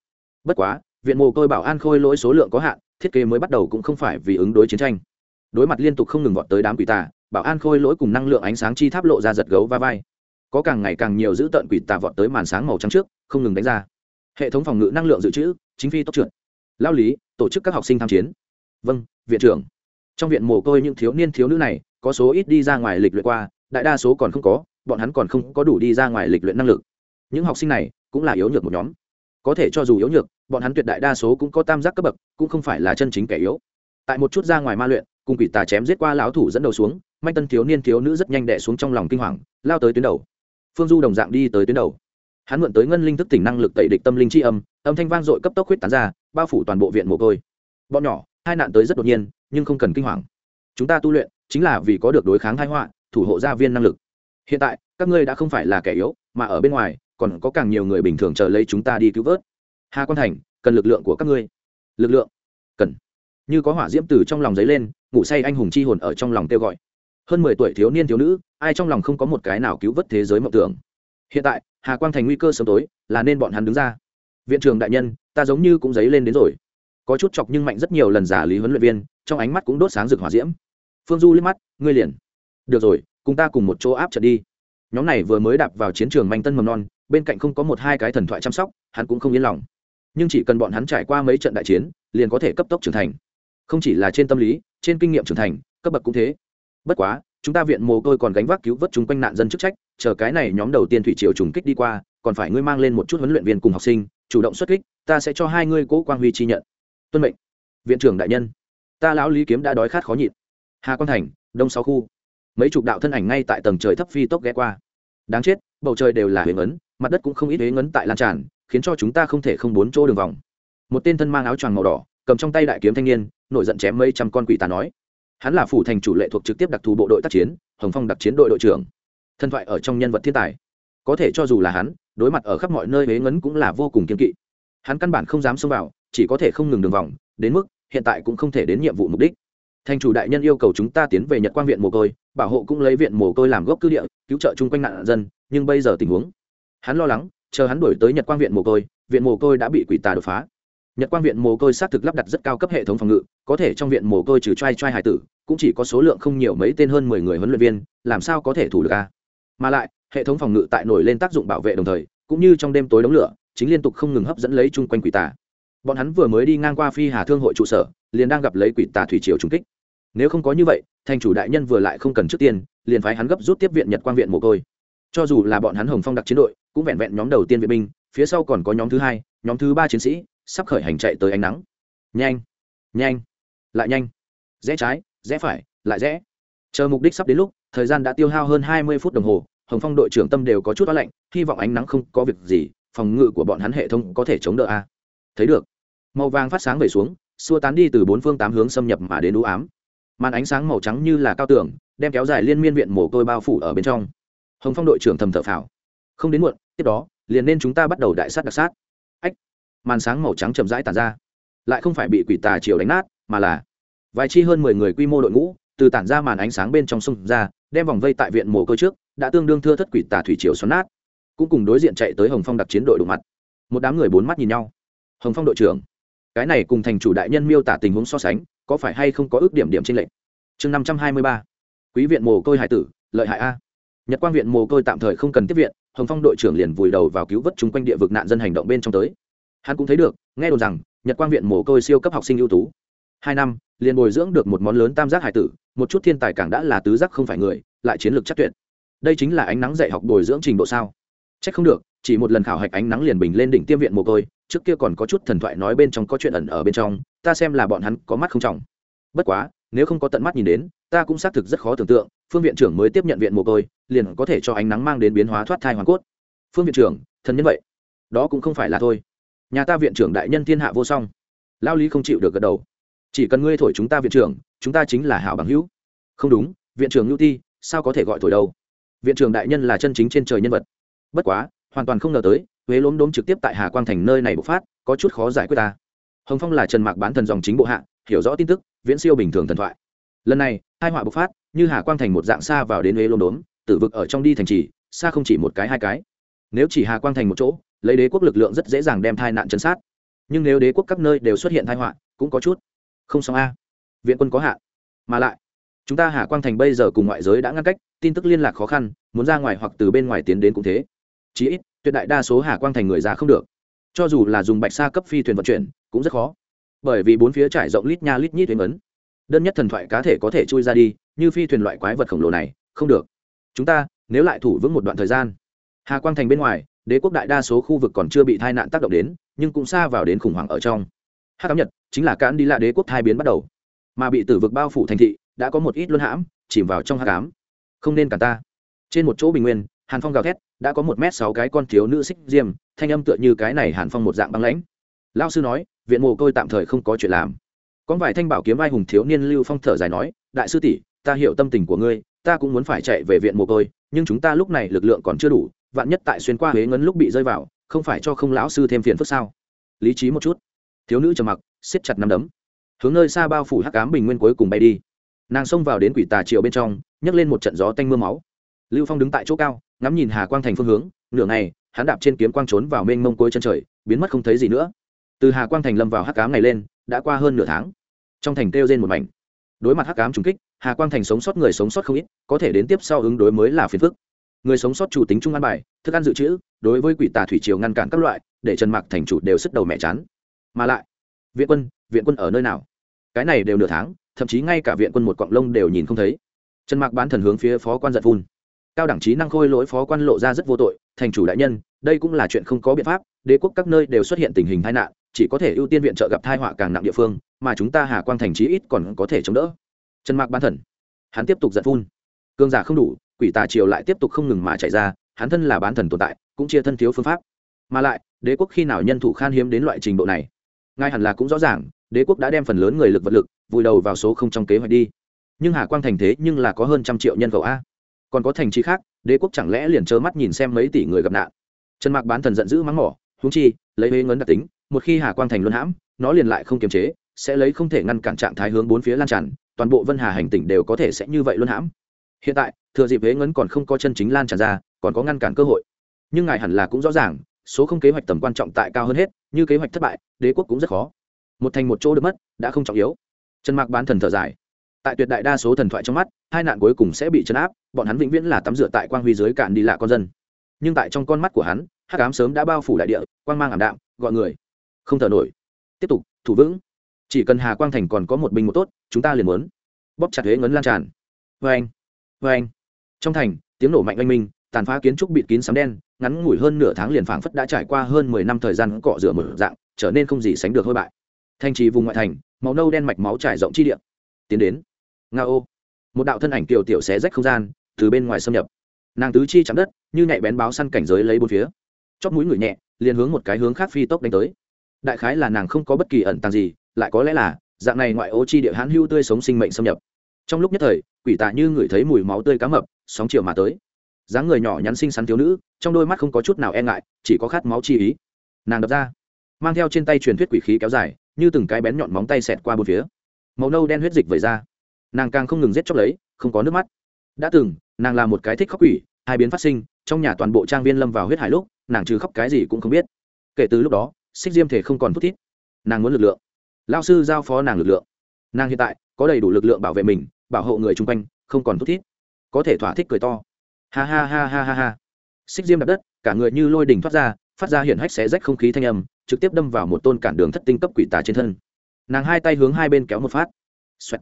Bất quá, viện mồ côi bảo an khôi lỗi số lượng có hạn, thiết kế mới bắt đầu cũng không phải vì ứng đối chiến tranh. Đối mặt liên tục không ngừng vọt tới đám quỷ tà, bảo an khôi lỗi cùng năng lượng ánh sáng chi tháp lộ ra giật gấu va vai có càng ngày càng nhiều dữ tợn quỷ tà vọt tới màn sáng màu trắng trước, không ngừng đánh ra. Hệ thống phòng ngự năng lượng dự trữ, chính phi tốc trượt. Lao lý, tổ chức các học sinh tham chiến. Vâng viện trưởng. Trong viện mồ côi những thiếu niên thiếu nữ này, có số ít đi ra ngoài lịch luyện qua, đại đa số còn không có, bọn hắn còn không có đủ đi ra ngoài lịch luyện năng lực. Những học sinh này cũng là yếu nhược một nhóm. Có thể cho dù yếu nhược, bọn hắn tuyệt đại đa số cũng có tam giác cấp bậc, cũng không phải là chân chính kẻ yếu. Tại một chút ra ngoài ma luyện, cùng quỷ tà chém giết qua lão thủ dẫn đầu xuống, manh tân thiếu niên thiếu nữ rất nhanh đẻ xuống trong lòng kinh hoàng, lao tới tuyến đầu phương du đồng dạng đi tới tuyến đầu. Hắn mượn tới ngân linh thức tỉnh năng lực tẩy địch tâm linh tri âm âm thanh vang dội cấp tốc huyết tán ra, bao phủ toàn bộ viện mồ côi. Bọn nhỏ, hai nạn tới rất đột nhiên, nhưng không cần kinh hoàng. Chúng ta tu luyện chính là vì có được đối kháng thái họa, thủ hộ gia viên năng lực. Hiện tại, các ngươi đã không phải là kẻ yếu, mà ở bên ngoài, còn có càng nhiều người bình thường chờ lấy chúng ta đi cứu vớt. Hà quan thành, cần lực lượng của các ngươi. Lực lượng? Cần. Như có hỏa diễm từ trong lòng giấy lên, ngủ say anh hùng chi hồn ở trong lòng kêu gọi hơn mười tuổi thiếu niên thiếu nữ, ai trong lòng không có một cái nào cứu vớt thế giới mộng tưởng? Hiện tại, hà quang thành nguy cơ sớm tối, là nên bọn hắn đứng ra. Viện trưởng đại nhân, ta giống như cũng dấy lên đến rồi. Có chút chọc nhưng mạnh rất nhiều lần giả lý huấn luyện viên, trong ánh mắt cũng đốt sáng rực hỏa diễm. Phương du liếc mắt, ngươi liền. Được rồi, cùng ta cùng một chỗ áp trận đi. Nhóm này vừa mới đạp vào chiến trường manh tân mầm non, bên cạnh không có một hai cái thần thoại chăm sóc, hắn cũng không yên lòng. Nhưng chỉ cần bọn hắn trải qua mấy trận đại chiến, liền có thể cấp tốc trưởng thành. Không chỉ là trên tâm lý, trên kinh nghiệm trưởng thành, cấp bậc cũng thế bất quá, chúng ta viện mồ côi còn gánh vác cứu vớt chúng quanh nạn dân chức trách, chờ cái này nhóm đầu tiên thủy triều trùng kích đi qua, còn phải ngươi mang lên một chút huấn luyện viên cùng học sinh, chủ động xuất kích, ta sẽ cho hai ngươi cố quang huy chi nhận. Tuân mệnh. Viện trưởng đại nhân. Ta lão lý kiếm đã đói khát khó nhịn. Hà quan thành, đông sáu khu. Mấy chục đạo thân ảnh ngay tại tầng trời thấp phi tốc ghé qua. Đáng chết, bầu trời đều là huyền ấn, mặt đất cũng không ít huyền ấn tại lan tràn, khiến cho chúng ta không thể không bốn chỗ đường vòng. Một tên thân mang áo choàng màu đỏ, cầm trong tay đại kiếm thanh niên, nổi giận chém mấy trăm con quỷ tà nói hắn là phủ thành chủ lệ thuộc trực tiếp đặc thù bộ đội tác chiến, hồng phong đặc chiến đội đội trưởng. Thân thoại ở trong nhân vật thiên tài. Có thể cho dù là hắn, đối mặt ở khắp mọi nơi huế ngấn cũng là vô cùng kiên kỵ. Hắn căn bản không dám xông vào, chỉ có thể không ngừng đường vòng, đến mức hiện tại cũng không thể đến nhiệm vụ mục đích. Thành chủ đại nhân yêu cầu chúng ta tiến về nhật quang viện mồ côi, bảo hộ cũng lấy viện mồ côi làm gốc cứ địa, cứu trợ chung quanh nạn dân, nhưng bây giờ tình huống. Hắn lo lắng, chờ hắn đổi tới nhật quang viện mồ côi, viện mồ côi đã bị quỷ tà đột phá nhật quang viện mồ côi xác thực lắp đặt rất cao cấp hệ thống phòng ngự, có thể trong viện mồ côi trừ trai trai hải tử, cũng chỉ có số lượng không nhiều mấy tên hơn mười người huấn luyện viên, làm sao có thể thủ được a? Mà lại, hệ thống phòng ngự tại nổi lên tác dụng bảo vệ đồng thời, cũng như trong đêm tối đống lửa, chính liên tục không ngừng hấp dẫn lấy chung quanh quỷ tà. Bọn hắn vừa mới đi ngang qua phi hà thương hội trụ sở, liền đang gặp lấy quỷ tà thủy triều trung kích. Nếu không có như vậy, thành chủ đại nhân vừa lại không cần trước tiên, liền phái hắn gấp rút tiếp viện nhật quang viện mồ côi. Cho dù là bọn hắn hồng phong đặc chiến đội, cũng vẹn vẹn nhóm đầu tiên viện binh, phía sau còn có nhóm thứ hai, nhóm thứ ba chiến sĩ sắp khởi hành chạy tới ánh nắng. Nhanh nhanh, lại nhanh. Rẽ trái, rẽ phải, lại rẽ. Chờ mục đích sắp đến lúc, thời gian đã tiêu hao hơn hai mươi phút đồng hồ, hồng phong đội trưởng tâm đều có chút quá lạnh, hy vọng ánh nắng không có việc gì, phòng ngự của bọn hắn hệ thống có thể chống đỡ a. Thấy được. Màu vàng phát sáng về xuống, xua tán đi từ bốn phương tám hướng xâm nhập mà đến đũ ám. Màn ánh sáng màu trắng như là cao tường, đem kéo dài liên miên viện mồ côi bao phủ ở bên trong. Hồng phong đội trưởng thầm thở phào. Không đến muộn, tiếp đó, liền nên chúng ta bắt đầu đại sát đặc sát màn sáng màu trắng chậm rãi tàn ra. Lại không phải bị quỷ tà chiều đánh nát, mà là vài chi hơn mười người quy mô đội ngũ, từ tản ra màn ánh sáng bên trong sông ra, đem vòng vây tại viện mồ côi trước, đã tương đương thưa thất quỷ tà thủy triều xoắn nát. Cũng cùng đối diện chạy tới hồng phong đặc chiến đội đụng mặt. Một đám người bốn mắt nhìn nhau. Hồng phong đội trưởng, cái này cùng thành chủ đại nhân miêu tả tình huống so sánh, có phải hay không có ước điểm điểm trên lệnh chương năm trăm hai mươi ba. Quý viện mồ côi hải tử, lợi hại a. Nhật quang viện mồ côi tạm thời không cần tiếp viện, hồng phong đội trưởng liền vùi đầu vào cứu vớt chung quanh địa vực nạn dân hành động bên trong tới hắn cũng thấy được, nghe đồn rằng, nhật quang viện mồ côi siêu cấp học sinh ưu tú. Hai năm, liền bồi dưỡng được một món lớn tam giác hải tử, một chút thiên tài càng đã là tứ giác không phải người, lại chiến lược chắc tuyệt. Đây chính là ánh nắng dạy học bồi dưỡng trình độ sao? C h ắ c không được, chỉ một lần khảo hạch ánh nắng liền bình lên đỉnh tiêm viện mồ côi, trước kia còn có chút thần thoại nói bên trong có chuyện ẩn ở bên trong, ta xem là bọn hắn có mắt không trọng. Bất quá, nếu không có tận mắt nhìn đến, ta cũng xác thực rất khó tưởng tượng, phương viện trưởng mới tiếp nhận viện mồ côi, liền có thể cho ánh nắng mang đến biến hóa thoát thai hoàn cốt. Phương viện trưởng, thần nhân vậy. Đó cũng không phải là thôi nhà ta viện trưởng đại nhân thiên hạ vô song. Lao lý không chịu được gật đầu. Chỉ cần ngươi thổi chúng ta viện trưởng, chúng ta chính là hảo bằng hữu. Không đúng, viện trưởng nhu ti, sao có thể gọi thổi đâu? Viện trưởng đại nhân là chân chính trên trời nhân vật. Bất quá, hoàn toàn không ngờ tới, huế lốm đốm trực tiếp tại hà quang thành nơi này bộc phát, có chút khó giải quyết ta. Hồng phong là trần mạc bán thần dòng chính bộ hạ, hiểu rõ tin tức, viễn siêu bình thường thần thoại. Lần này, hai họa bộc phát, như hà quang thành một dạng xa vào đến huế lốm đốm, tử vực ở trong đi thành trì, xa không chỉ một cái hai cái. Nếu chỉ hà quang thành một chỗ lấy đế quốc lực lượng rất dễ dàng đem thai nạn chấn sát. Nhưng nếu đế quốc các nơi đều xuất hiện thai họa, cũng có chút không xong a. Viện quân có hạn, mà lại, chúng ta hà quang thành bây giờ cùng ngoại giới đã ngăn cách, tin tức liên lạc khó khăn, muốn ra ngoài hoặc từ bên ngoài tiến đến cũng thế. Chí ít, tuyệt đại đa số hà quang thành người già không được. Cho dù là dùng bạch sa cấp phi thuyền vận chuyển, cũng rất khó. Bởi vì bốn phía trải rộng lít nha lít nhít tuyến ấn. Đơn nhất thần thoại cá thể có thể chui ra đi, như phi thuyền loại quái vật khổng lồ này, không được. Chúng ta, nếu lại thủ vững một đoạn thời gian, hà quang thành bên ngoài đế quốc đại đa số khu vực còn chưa bị tai nạn tác động đến, nhưng cũng xa vào đến khủng hoảng ở trong. Hát cám nhật chính là cán đi lạ đế quốc thai biến bắt đầu. Mà bị tử vực bao phủ thành thị, đã có một ít luân hãm, chìm vào trong hát cám không nên cả ta. Trên một chỗ bình nguyên, hàn phong gào thét, đã có một m sáu cái con thiếu nữ xích diêm, thanh âm tựa như cái này hàn phong một dạng băng lãnh. Lao sư nói, viện mồ côi tạm thời không có chuyện làm. Có vài thanh bảo kiếm ai hùng thiếu niên lưu phong thở dài nói, đại sư tỷ, ta hiểu tâm tình của ngươi, ta cũng muốn phải chạy về viện mồ côi, nhưng chúng ta lúc này lực lượng còn chưa đủ vạn nhất tại xuyên qua huế ngấn lúc bị rơi vào, không phải cho không lão sư thêm phiền phức sao? Lý trí một chút. Thiếu nữ trầm mặc, siết chặt nắm đấm. Hướng nơi xa bao phủ hắc cám bình nguyên cuối cùng bay đi. Nàng xông vào đến quỷ tà triệu bên trong, nhấc lên một trận gió tanh mưa máu. Lưu phong đứng tại chỗ cao, ngắm nhìn hà quang thành phương hướng, nửa ngày, hắn đạp trên kiếm quang trốn vào mênh mông cuối chân trời, biến mất không thấy gì nữa. Từ hà quang thành lâm vào hắc cám này lên, đã qua hơn nửa tháng. Trong thành kêu trên một mảnh. Đối mặt hắc cám trùng kích, hà quang thành sống sót người sống sót không ít, có thể đến tiếp sau ứng đối mới là phiền phức người sống sót chủ tính trung ăn bài, thức ăn dự trữ, đối với quỷ tà thủy triều ngăn cản các loại, để trần mạc thành chủ đều sức đầu mẹ chán. Mà lại, viện quân viện quân ở nơi nào? Cái này đều nửa tháng, thậm chí ngay cả viện quân một quặng lông đều nhìn không thấy. Trần mạc bán thần hướng phía phó quan giật phun. Cao đẳng trí năng khôi lỗi phó quan lộ ra rất vô tội, thành chủ đại nhân, đây cũng là chuyện không có biện pháp, đế quốc các nơi đều xuất hiện tình hình tai nạn, chỉ có thể ưu tiên viện trợ gặp tai họa càng nặng địa phương, mà chúng ta hà quang thành trí ít còn có thể chống đỡ. Trần mạc bán thần. Hắn tiếp tục giật phun. Cương giả không đủ quỷ tà triều lại tiếp tục không ngừng mà chạy ra, hắn thân là bán thần tồn tại, cũng chia thân thiếu phương pháp. Mà lại, đế quốc khi nào nhân thủ khan hiếm đến loại trình độ này? Ngay hẳn là cũng rõ ràng, đế quốc đã đem phần lớn người lực vật lực, vùi đầu vào số không trong kế hoạch đi. Nhưng hà quang thành thế nhưng là có hơn trăm triệu nhân khẩu a. Còn có thành trí khác, đế quốc chẳng lẽ liền trơ mắt nhìn xem mấy tỷ người gặp nạn? Trần mạc bán thần giận dữ mắng mỏ húng chi, lấy huế ngấn đặc tính, một khi hà quang thành luân hãm, nó liền lại không kiềm chế, sẽ lấy không thể ngăn cản trạng thái hướng bốn phía lan tràn, toàn bộ vân hà hành tỉnh đều có thể sẽ như vậy luân hãm. Hiện tại thừa dịp huế ngấn còn không có chân chính lan tràn ra, còn có ngăn cản cơ hội. Nhưng ngài hẳn là cũng rõ ràng, số không kế hoạch tầm quan trọng tại cao hơn hết, như kế hoạch thất bại, đế quốc cũng rất khó. Một thành một chỗ được mất, đã không trọng yếu. Trần mạc bán thần thở dài. Tại tuyệt đại đa số thần thoại trong mắt, hai nạn cuối cùng sẽ bị chấn áp, bọn hắn vĩnh viễn là tắm rửa tại quang huy dưới cạn đi lạ con dân. Nhưng tại trong con mắt của hắn, hắc ám sớm đã bao phủ đại địa, quang mang ảm đạm, gọi người. Không thở nổi. Tiếp tục, thủ vững. Chỉ cần hà quang thành còn có một binh một tốt, chúng ta liền muốn. Bóp chặt huế ngấn lan tràn. Vê anh vê anh trong thành, tiếng nổ mạnh oanh minh, tàn phá kiến trúc bịt kín sấm đen, ngắn ngủi hơn nửa tháng liền phảng phất đã trải qua hơn mười năm thời gian cọ rửa mở dạng, trở nên không gì sánh được hôi bại. Thành trì vùng ngoại thành, màu nâu đen mạch máu trải rộng chi địa. Tiến đến nga ô một đạo thân ảnh kiều tiểu xé rách không gian, từ bên ngoài xâm nhập. Nàng tứ chi chạm đất, như nhạy bén báo săn cảnh giới lấy bốn phía. Chóp mũi người nhẹ, liền hướng một cái hướng khác phi tốc đánh tới. Đại khái là nàng không có bất kỳ ẩn tàng gì, lại có lẽ là, dạng này ngoại ô chi địa hãn hưu tươi sống sinh mệnh xâm nhập. Trong lúc nhất thời, quỷ tạ như ngửi thấy mùi máu tươi cá mập sóng chiều mà tới. Dáng người nhỏ nhắn xinh xắn thiếu nữ, trong đôi mắt không có chút nào e ngại, chỉ có khát máu chi ý. Nàng đập ra, mang theo trên tay truyền thuyết quỷ khí kéo dài, như từng cái bén nhọn móng tay xẹt qua bốn phía. Màu nâu đen huyết dịch vẩy ra. Nàng càng không ngừng giết chóc lấy, không có nước mắt. Đã từng, nàng là một cái thích khóc quỷ, hai biến phát sinh, trong nhà toàn bộ trang viên lâm vào huyết hải lúc, nàng trừ khóc cái gì cũng không biết. Kể từ lúc đó, xích diêm thể không còn thút thít. Nàng muốn lực lượng. Lao sư giao phó nàng lực lượng. Nàng hiện tại có đầy đủ lực lượng bảo vệ mình, bảo hộ người chung quanh, không còn thút thít có thể thỏa thích cười to. Ha ha ha ha ha ha. Xích diêm đập đất, cả người như lôi đình thoát ra, phát ra hiện hách xé rách không khí thanh âm, trực tiếp đâm vào một tôn cản đường thất tinh cấp quỷ tà trên thân. Nàng hai tay hướng hai bên kéo một phát. Xoẹt.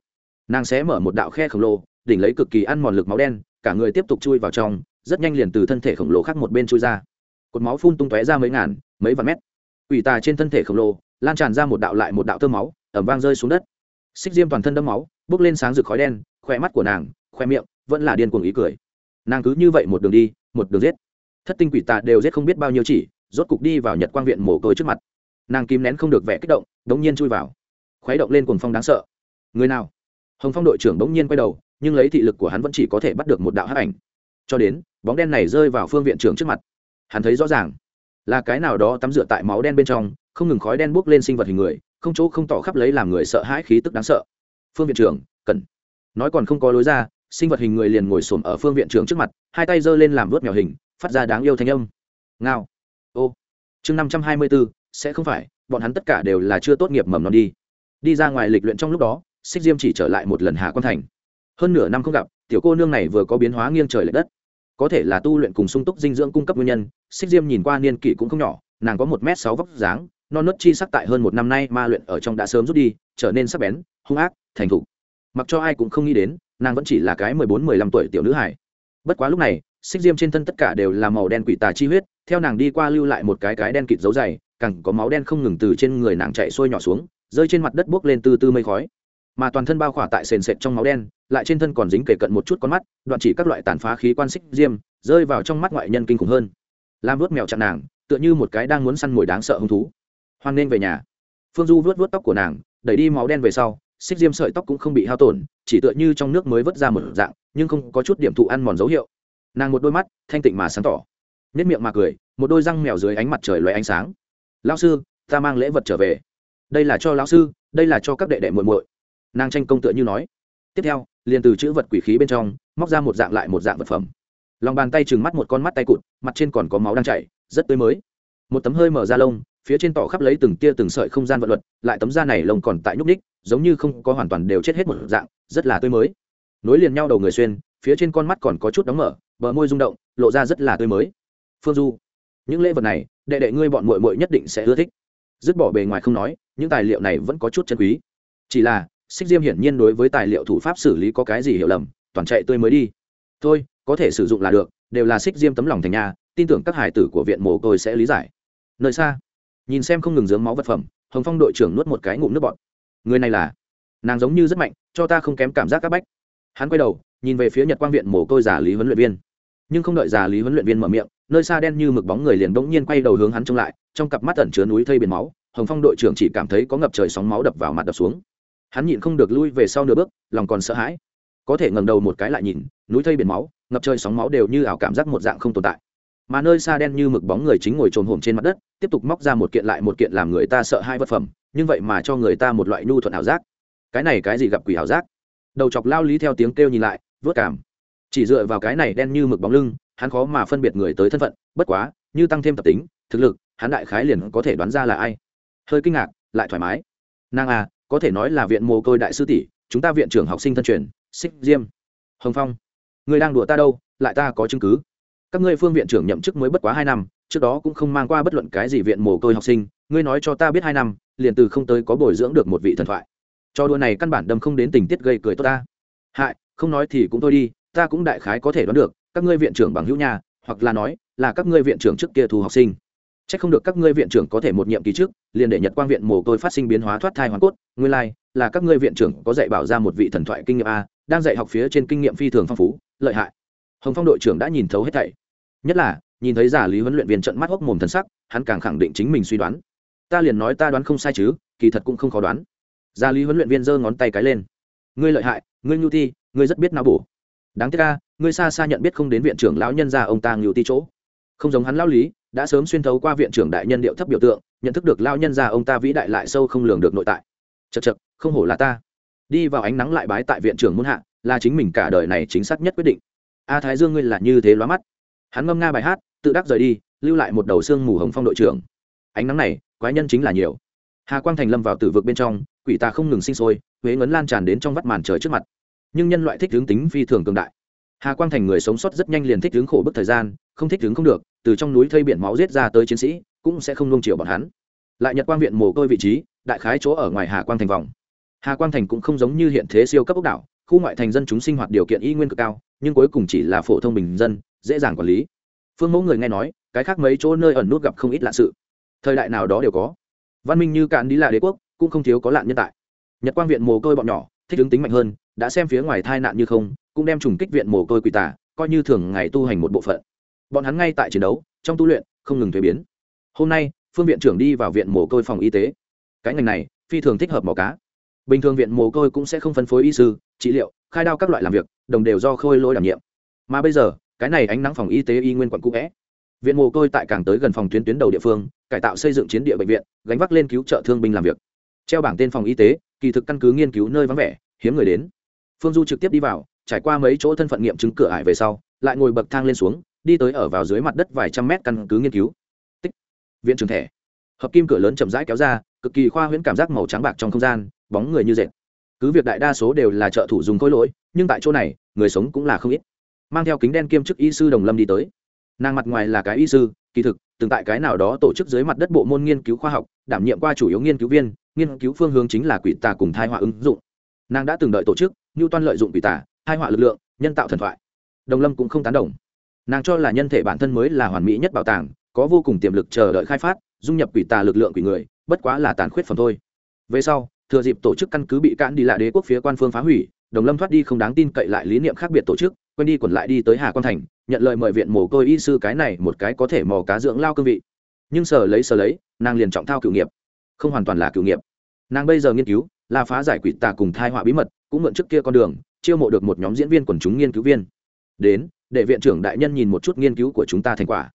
nàng sẽ mở một đạo khe khổng lồ, đỉnh lấy cực kỳ ăn mòn lực máu đen, cả người tiếp tục chui vào trong, rất nhanh liền từ thân thể khổng lồ khác một bên chui ra. Cột máu phun tung tóe ra mấy ngàn, mấy vạn mét. Quỷ tà trên thân thể khổng lồ, lan tràn ra một đạo lại một đạo tơ máu ẩm vang rơi xuống đất. Xích diêm toàn thân đẫm máu bốc lên sáng rực khói đen khoe mắt của nàng khoe miệng vẫn là điên cuồng ý cười. Nàng cứ như vậy một đường đi, một đường giết. Thất tinh quỷ tà đều giết không biết bao nhiêu chỉ, rốt cục đi vào nhật quang viện mồ côi trước mặt. Nàng kìm nén không được vẻ kích động, đống nhiên chui vào. Khuấy động lên cuồng phong đáng sợ. Người nào? Hồng phong đội trưởng đống nhiên quay đầu, nhưng lấy thị lực của hắn vẫn chỉ có thể bắt được một đạo hắc ảnh. Cho đến, bóng đen này rơi vào phương viện trưởng trước mặt. Hắn thấy rõ ràng, là cái nào đó tắm rửa tại máu đen bên trong, không ngừng khói đen bốc lên sinh vật hình người, không chỗ không tỏ khắp lấy làm người sợ hãi khí tức đáng sợ. Phương viện trưởng, cần. Nói còn không có lối ra sinh vật hình người liền ngồi xổm ở phương viện trưởng trước mặt, hai tay giơ lên làm vớt mèo hình, phát ra đáng yêu thanh âm. Ngao. Ô. Chương năm trăm hai mươi bốn sẽ không phải, bọn hắn tất cả đều là chưa tốt nghiệp mầm non đi. Đi ra ngoài lịch luyện trong lúc đó, xích diêm chỉ trở lại một lần hạ quan thành. Hơn nửa năm không gặp, tiểu cô nương này vừa có biến hóa nghiêng trời l ệ đất. Có thể là tu luyện cùng sung túc dinh dưỡng cung cấp nguyên nhân, xích diêm nhìn qua niên kỷ cũng không nhỏ, nàng có một m sáu vóc dáng, non nớt chi sắc tại hơn một năm nay ma luyện ở trong đã sớm rút đi, trở nên sắc bén, hung ác, thành thục mặc cho ai cũng không nghĩ đến, nàng vẫn chỉ là cái mười bốn, mười lăm tuổi tiểu nữ hải bất quá lúc này xích diêm trên thân tất cả đều là màu đen quỷ tà chi huyết, theo nàng đi qua lưu lại một cái cái đen kịt dấu dày cẳng có máu đen không ngừng từ trên người nàng chạy xuôi nhỏ xuống, rơi trên mặt đất buốc lên từ từ mây khói. Mà toàn thân bao khỏa tại sền sệt trong máu đen, lại trên thân còn dính kể cận một chút con mắt, đoạn chỉ các loại tàn phá khí quan xích diêm, rơi vào trong mắt ngoại nhân kinh khủng hơn. Lam vớt mèo chặn nàng, tựa như một cái đang muốn săn mồi đáng sợ hứng thú. Hoan nên về nhà. Phương du vớt vớt tóc của nàng, đẩy đi máu đen về sau xích diêm sợi tóc cũng không bị hao tổn, chỉ tựa như trong nước mới vớt ra một dạng, nhưng không có chút điểm thụ ăn mòn dấu hiệu. Nàng một đôi mắt, thanh tịnh mà sáng tỏ. Nếp miệng mà cười, một đôi răng mèo dưới ánh mặt trời loé ánh sáng. Lão sư, ta mang lễ vật trở về. Đây là cho lão sư, đây là cho các đệ đệ muội muội. Nàng tranh công tựa như nói. Tiếp theo, liền từ chữ vật quỷ khí bên trong, móc ra một dạng lại một dạng vật phẩm. Lòng bàn tay trừng mắt một con mắt tay cụt, mặt trên còn có máu đang chảy, rất tươi mới. Một tấm hơi mở ra lông phía trên tỏ khắp lấy từng tia từng sợi không gian vật luật, lại tấm da này lông còn tại nhúc ních giống như không có hoàn toàn đều chết hết một dạng, rất là tươi mới. Nối liền nhau đầu người xuyên, phía trên con mắt còn có chút đóng mở, bờ môi rung động, lộ ra rất là tươi mới. Phương du, những lễ vật này, đệ đệ ngươi bọn mội mội nhất định sẽ ưa thích. Dứt bỏ bề ngoài không nói, những tài liệu này vẫn có chút chân quý. Chỉ là, xích diêm hiển nhiên đối với tài liệu thủ pháp xử lý có cái gì hiểu lầm, toàn chạy tươi mới đi. Thôi, có thể sử dụng là được, đều là xích diêm tấm lòng thành nhà, tin tưởng các hải tử của viện mồ côi sẽ lý giải. Nơi xa nhìn xem không ngừng dướng máu vật phẩm, hồng phong đội trưởng nuốt một cái ngụm nước bọt. Người này là? Nàng giống như rất mạnh, cho ta không kém cảm giác các bách. Hắn quay đầu, nhìn về phía nhật quang viện mồ côi giả lý huấn luyện viên. Nhưng không đợi giả lý huấn luyện viên mở miệng, nơi xa đen như mực bóng người liền bỗng nhiên quay đầu hướng hắn trông lại, trong cặp mắt ẩn chứa núi thây biển máu, hồng phong đội trưởng chỉ cảm thấy có ngập trời sóng máu đập vào mặt đập xuống. Hắn nhịn không được lui về sau nửa bước, lòng còn sợ hãi. Có thể ngẩng đầu một cái lại nhìn, núi thây biển máu, ngập trời sóng máu đều như ảo cảm giác một dạng không tồn tại mà nơi xa đen như mực bóng người chính ngồi trồn hổm trên mặt đất, tiếp tục móc ra một kiện lại một kiện làm người ta sợ hai vật phẩm, nhưng vậy mà cho người ta một loại nhu thuận ảo giác. Cái này cái gì gặp quỷ ảo giác? Đầu chọc lao lý theo tiếng kêu nhìn lại, vớt cảm. Chỉ dựa vào cái này đen như mực bóng lưng, hắn khó mà phân biệt người tới thân phận, bất quá, như tăng thêm tập tính, thực lực, hắn đại khái liền có thể đoán ra là ai. Hơi kinh ngạc, lại thoải mái. Nàng à có thể nói là viện mồ côi đại sư tỷ, chúng ta viện trưởng học sinh thân truyền, xích diêm. Hồng phong, người đang đùa ta đâu, lại ta có chứng cứ các ngươi phương viện trưởng nhậm chức mới bất quá hai năm trước đó cũng không mang qua bất luận cái gì viện mồ côi học sinh ngươi nói cho ta biết hai năm liền từ không tới có bồi dưỡng được một vị thần thoại. Cho đùa này căn bản đâm không đến tình tiết gây cười tốt ta. Hại không nói thì cũng thôi đi ta cũng đại khái có thể đoán được các ngươi viện trưởng bằng hữu nhà hoặc là nói là các ngươi viện trưởng trước kia thu học sinh. C h ắ c không được các ngươi viện trưởng có thể một nhiệm kỳ trước liền để nhật quang viện mồ côi phát sinh biến hóa thoát thai hoàn cốt ngươi lai、like, là các ngươi viện trưởng có dạy bảo ra một vị thần thoại kinh nghiệm a đang dạy học phía trên kinh nghiệm phi thường phong phú lợi hại. Hồng phong đội trưởng đã nhìn thấu hết thảy nhất là, nhìn thấy giả lý huấn luyện viên trận mắt hốc mồm thần sắc, hắn càng khẳng định chính mình suy đoán. Ta liền nói ta đoán không sai chứ, kỳ thật cũng không khó đoán. Giả lý huấn luyện viên giơ ngón tay cái lên. Ngươi lợi hại, ngươi nhu ti, ngươi rất biết não bổ. Đáng tiếc ca ngươi xa xa nhận biết không đến viện trưởng lão nhân gia ông ta nhu ti chỗ. Không giống hắn lão lý, đã sớm xuyên thấu qua viện trưởng đại nhân điệu thấp biểu tượng, nhận thức được lao nhân ra ông ta vĩ đại lại sâu không lường được nội tại. Chật chật không hổ là ta. Đi vào ánh nắng lại bái tại viện trưởng muôn hạ, là chính mình cả đời này chính xác nhất quyết định. A thái dương ngươi là như thế lóa mắt hắn ngâm nga bài hát, tự đắc rời đi, lưu lại một đầu xương mù hồng phong đội trưởng. Ánh nắng này, quái nhân chính là nhiều. Hà quang thành lâm vào tử vực bên trong, quỷ tà không ngừng sinh sôi, huế ngấn lan tràn đến trong vắt màn trời trước mặt. Nhưng nhân loại thích hướng tính phi thường cường đại. Hà quang thành người sống sót rất nhanh liền thích hướng khổ bức thời gian, không thích hướng không được, từ trong núi thây biển máu giết ra tới chiến sĩ, cũng sẽ không nung chiều bọn hắn. Lại nhật quang viện mồ côi vị trí, đại khái chỗ ở ngoài hà quang thành vòng. Hà quang thành cũng không giống như hiện thế siêu cấp ốc đảo khu ngoại thành dân chúng sinh hoạt điều kiện y nguyên cực cao, nhưng cuối cùng chỉ là phổ thông bình dân, dễ dàng quản lý. Phương mẫu người nghe nói, cái khác mấy chỗ nơi ẩn nút gặp không ít lạ sự. Thời đại nào đó đều có. Văn minh như cạn đi là đế quốc, cũng không thiếu có lạn nhân tại. Nhật quang viện mồ côi bọn nhỏ, thích ứng tính mạnh hơn, đã xem phía ngoài thai nạn như không, cũng đem trùng kích viện mồ côi quỷ tả coi như thường ngày tu hành một bộ phận. Bọn hắn ngay tại chiến đấu, trong tu luyện, không ngừng thuế biến. Hôm nay, phương viện trưởng đi vào viện mồ côi phòng y tế. Cái ngành này, phi thường thích hợp màu cá. Bình thường viện mồ côi cũng sẽ không phân phối y sư trị liệu, khai đao các loại làm việc, đồng đều do khôi lỗi đảm nhiệm. Mà bây giờ, cái này ánh nắng phòng y tế y nguyên quận cũ vẽ. Viện mồ côi tại càng tới gần phòng tuyến tuyến đầu địa phương, cải tạo xây dựng chiến địa bệnh viện, gánh vác lên cứu trợ thương binh làm việc. Treo bảng tên phòng y tế, kỳ thực căn cứ nghiên cứu nơi vắng vẻ, hiếm người đến. Phương du trực tiếp đi vào, trải qua mấy chỗ thân phận nghiệm chứng cửa ải về sau, lại ngồi bậc thang lên xuống, đi tới ở vào dưới mặt đất vài trăm mét căn cứ nghiên cứu. Tích. Viện trường thẻ. Hợp kim cửa lớn chậm rãi kéo ra, cực kỳ khoa huyễn cảm giác màu trắng bạc trong không gian, bóng người như dệt cứ việc đại đa số đều là trợ thủ dùng khối lỗi, nhưng tại chỗ này, người sống cũng là không ít. Mang theo kính đen kiêm chức y sư đồng lâm đi tới. Nàng mặt ngoài là cái y sư, kỳ thực, từng tại cái nào đó tổ chức dưới mặt đất bộ môn nghiên cứu khoa học, đảm nhiệm qua chủ yếu nghiên cứu viên, nghiên cứu phương hướng chính là quỷ tà cùng thai họa ứng dụng. Nàng đã từng đợi tổ chức như toan lợi dụng quỷ tà, thai họa lực lượng, nhân tạo thần thoại. Đồng lâm cũng không tán đồng. Nàng cho là nhân thể bản thân mới là hoàn mỹ nhất bảo tàng, có vô cùng tiềm lực chờ đợi khai phát, dung nhập quỷ tà lực lượng quỷ người, bất quá là tàn khuyết phẩm thôi. Về sau thừa dịp tổ chức căn cứ bị cạn đi lại đế quốc phía quan phương phá hủy, đồng lâm thoát đi không đáng tin cậy lại lý niệm khác biệt tổ chức, quên đi còn lại đi tới hà quan thành, nhận lời mời viện mồ côi y sư cái này một cái có thể mò cá dưỡng lao cương vị. Nhưng sở lấy sở lấy, nàng liền trọng thao cựu nghiệp. Không hoàn toàn là cựu nghiệp. Nàng bây giờ nghiên cứu, là phá giải quỷ tà cùng thai họa bí mật, cũng mượn trước kia con đường, chiêu mộ được một nhóm diễn viên quần chúng nghiên cứu viên. Đến, để viện trưởng đại nhân nhìn một chút nghiên cứu của chúng ta thành quả.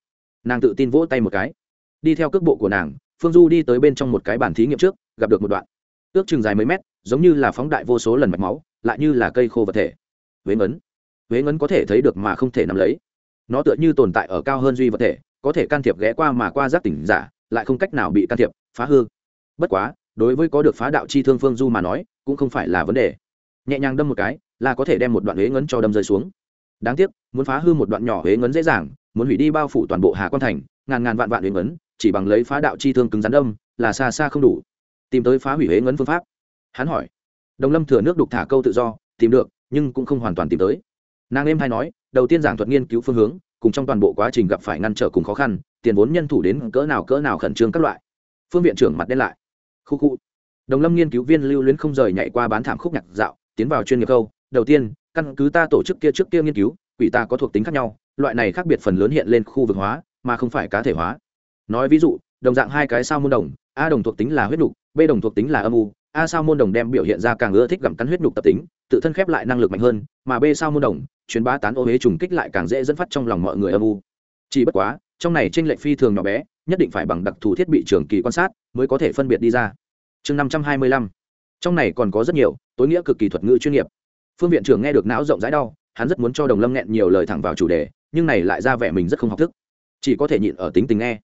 Nàng tự tin vỗ tay một cái. Đi theo cước bộ của nàng, phương du đi tới bên trong một cái bàn thí nghiệm trước, gặp được một đoạn ước chừng dài mấy mét, giống như là phóng đại vô số lần mạch máu, lại như là cây khô vật thể. Huế ngấn huế ngấn có thể thấy được mà không thể nắm lấy. Nó tựa như tồn tại ở cao hơn duy vật thể, có thể can thiệp ghé qua mà qua giác tỉnh giả, lại không cách nào bị can thiệp, phá hư. Bất quá, đối với có được phá đạo chi thương phương du mà nói, cũng không phải là vấn đề. Nhẹ nhàng đâm một cái, là có thể đem một đoạn huế ngấn cho đâm rơi xuống. Đáng tiếc, muốn phá hư một đoạn nhỏ huế ngấn dễ dàng, muốn hủy đi bao phủ toàn bộ hà quan thành, ngàn ngàn vạn vạn huế ngấn, chỉ bằng lấy phá đạo chi thương cứng rắn đâm, là xa xa không đủ tìm tới phá hủy huế ngấn phương pháp. Hắn hỏi, đồng lâm thừa nước đục thả câu tự do, tìm được, nhưng cũng không hoàn toàn tìm tới. Nàng em hay nói, đầu tiên giảng thuật nghiên cứu phương hướng, cùng trong toàn bộ quá trình gặp phải ngăn trở cùng khó khăn, tiền vốn nhân thủ đến cỡ nào cỡ nào khẩn trương các loại. Phương viện trưởng mặt đen lại. Khu khu. Đồng lâm nghiên cứu viên lưu luyến không rời nhảy qua bán thảm khúc nhạc dạo, tiến vào chuyên nghiệp câu, đầu tiên, căn cứ ta tổ chức kia trước kia nghiên cứu, quỷ ta có thuộc tính khác nhau, loại này khác biệt phần lớn hiện lên khu vực hóa, mà không phải cá thể hóa. Nói ví dụ, đồng dạng hai cái sao môn đồng, a đồng thuộc tính là huyết đục b đồng thuộc tính là âm u, a sao môn đồng đem biểu hiện ra càng ưa thích gặm cắn huyết nhục tập tính, tự thân khép lại năng lực mạnh hơn, mà b sao môn đồng chuyến bá tán ô huế trùng kích lại càng dễ dẫn phát trong lòng mọi người âm u. Chỉ bất quá, trong này tranh lệch phi thường nhỏ bé, nhất định phải bằng đặc thù thiết bị trường kỳ quan sát mới có thể phân biệt đi ra. Chương năm trăm hai mươi lăm. Trong này còn có rất nhiều, tối nghĩa cực kỳ thuật ngữ chuyên nghiệp. Phương viện trưởng nghe được não rộng rãi đau, hắn rất muốn cho đồng lâm nghẹn nhiều lời thẳng vào chủ đề, nhưng này lại ra vẻ mình rất không học thức. Chỉ có thể nhịn ở tính tình nghe.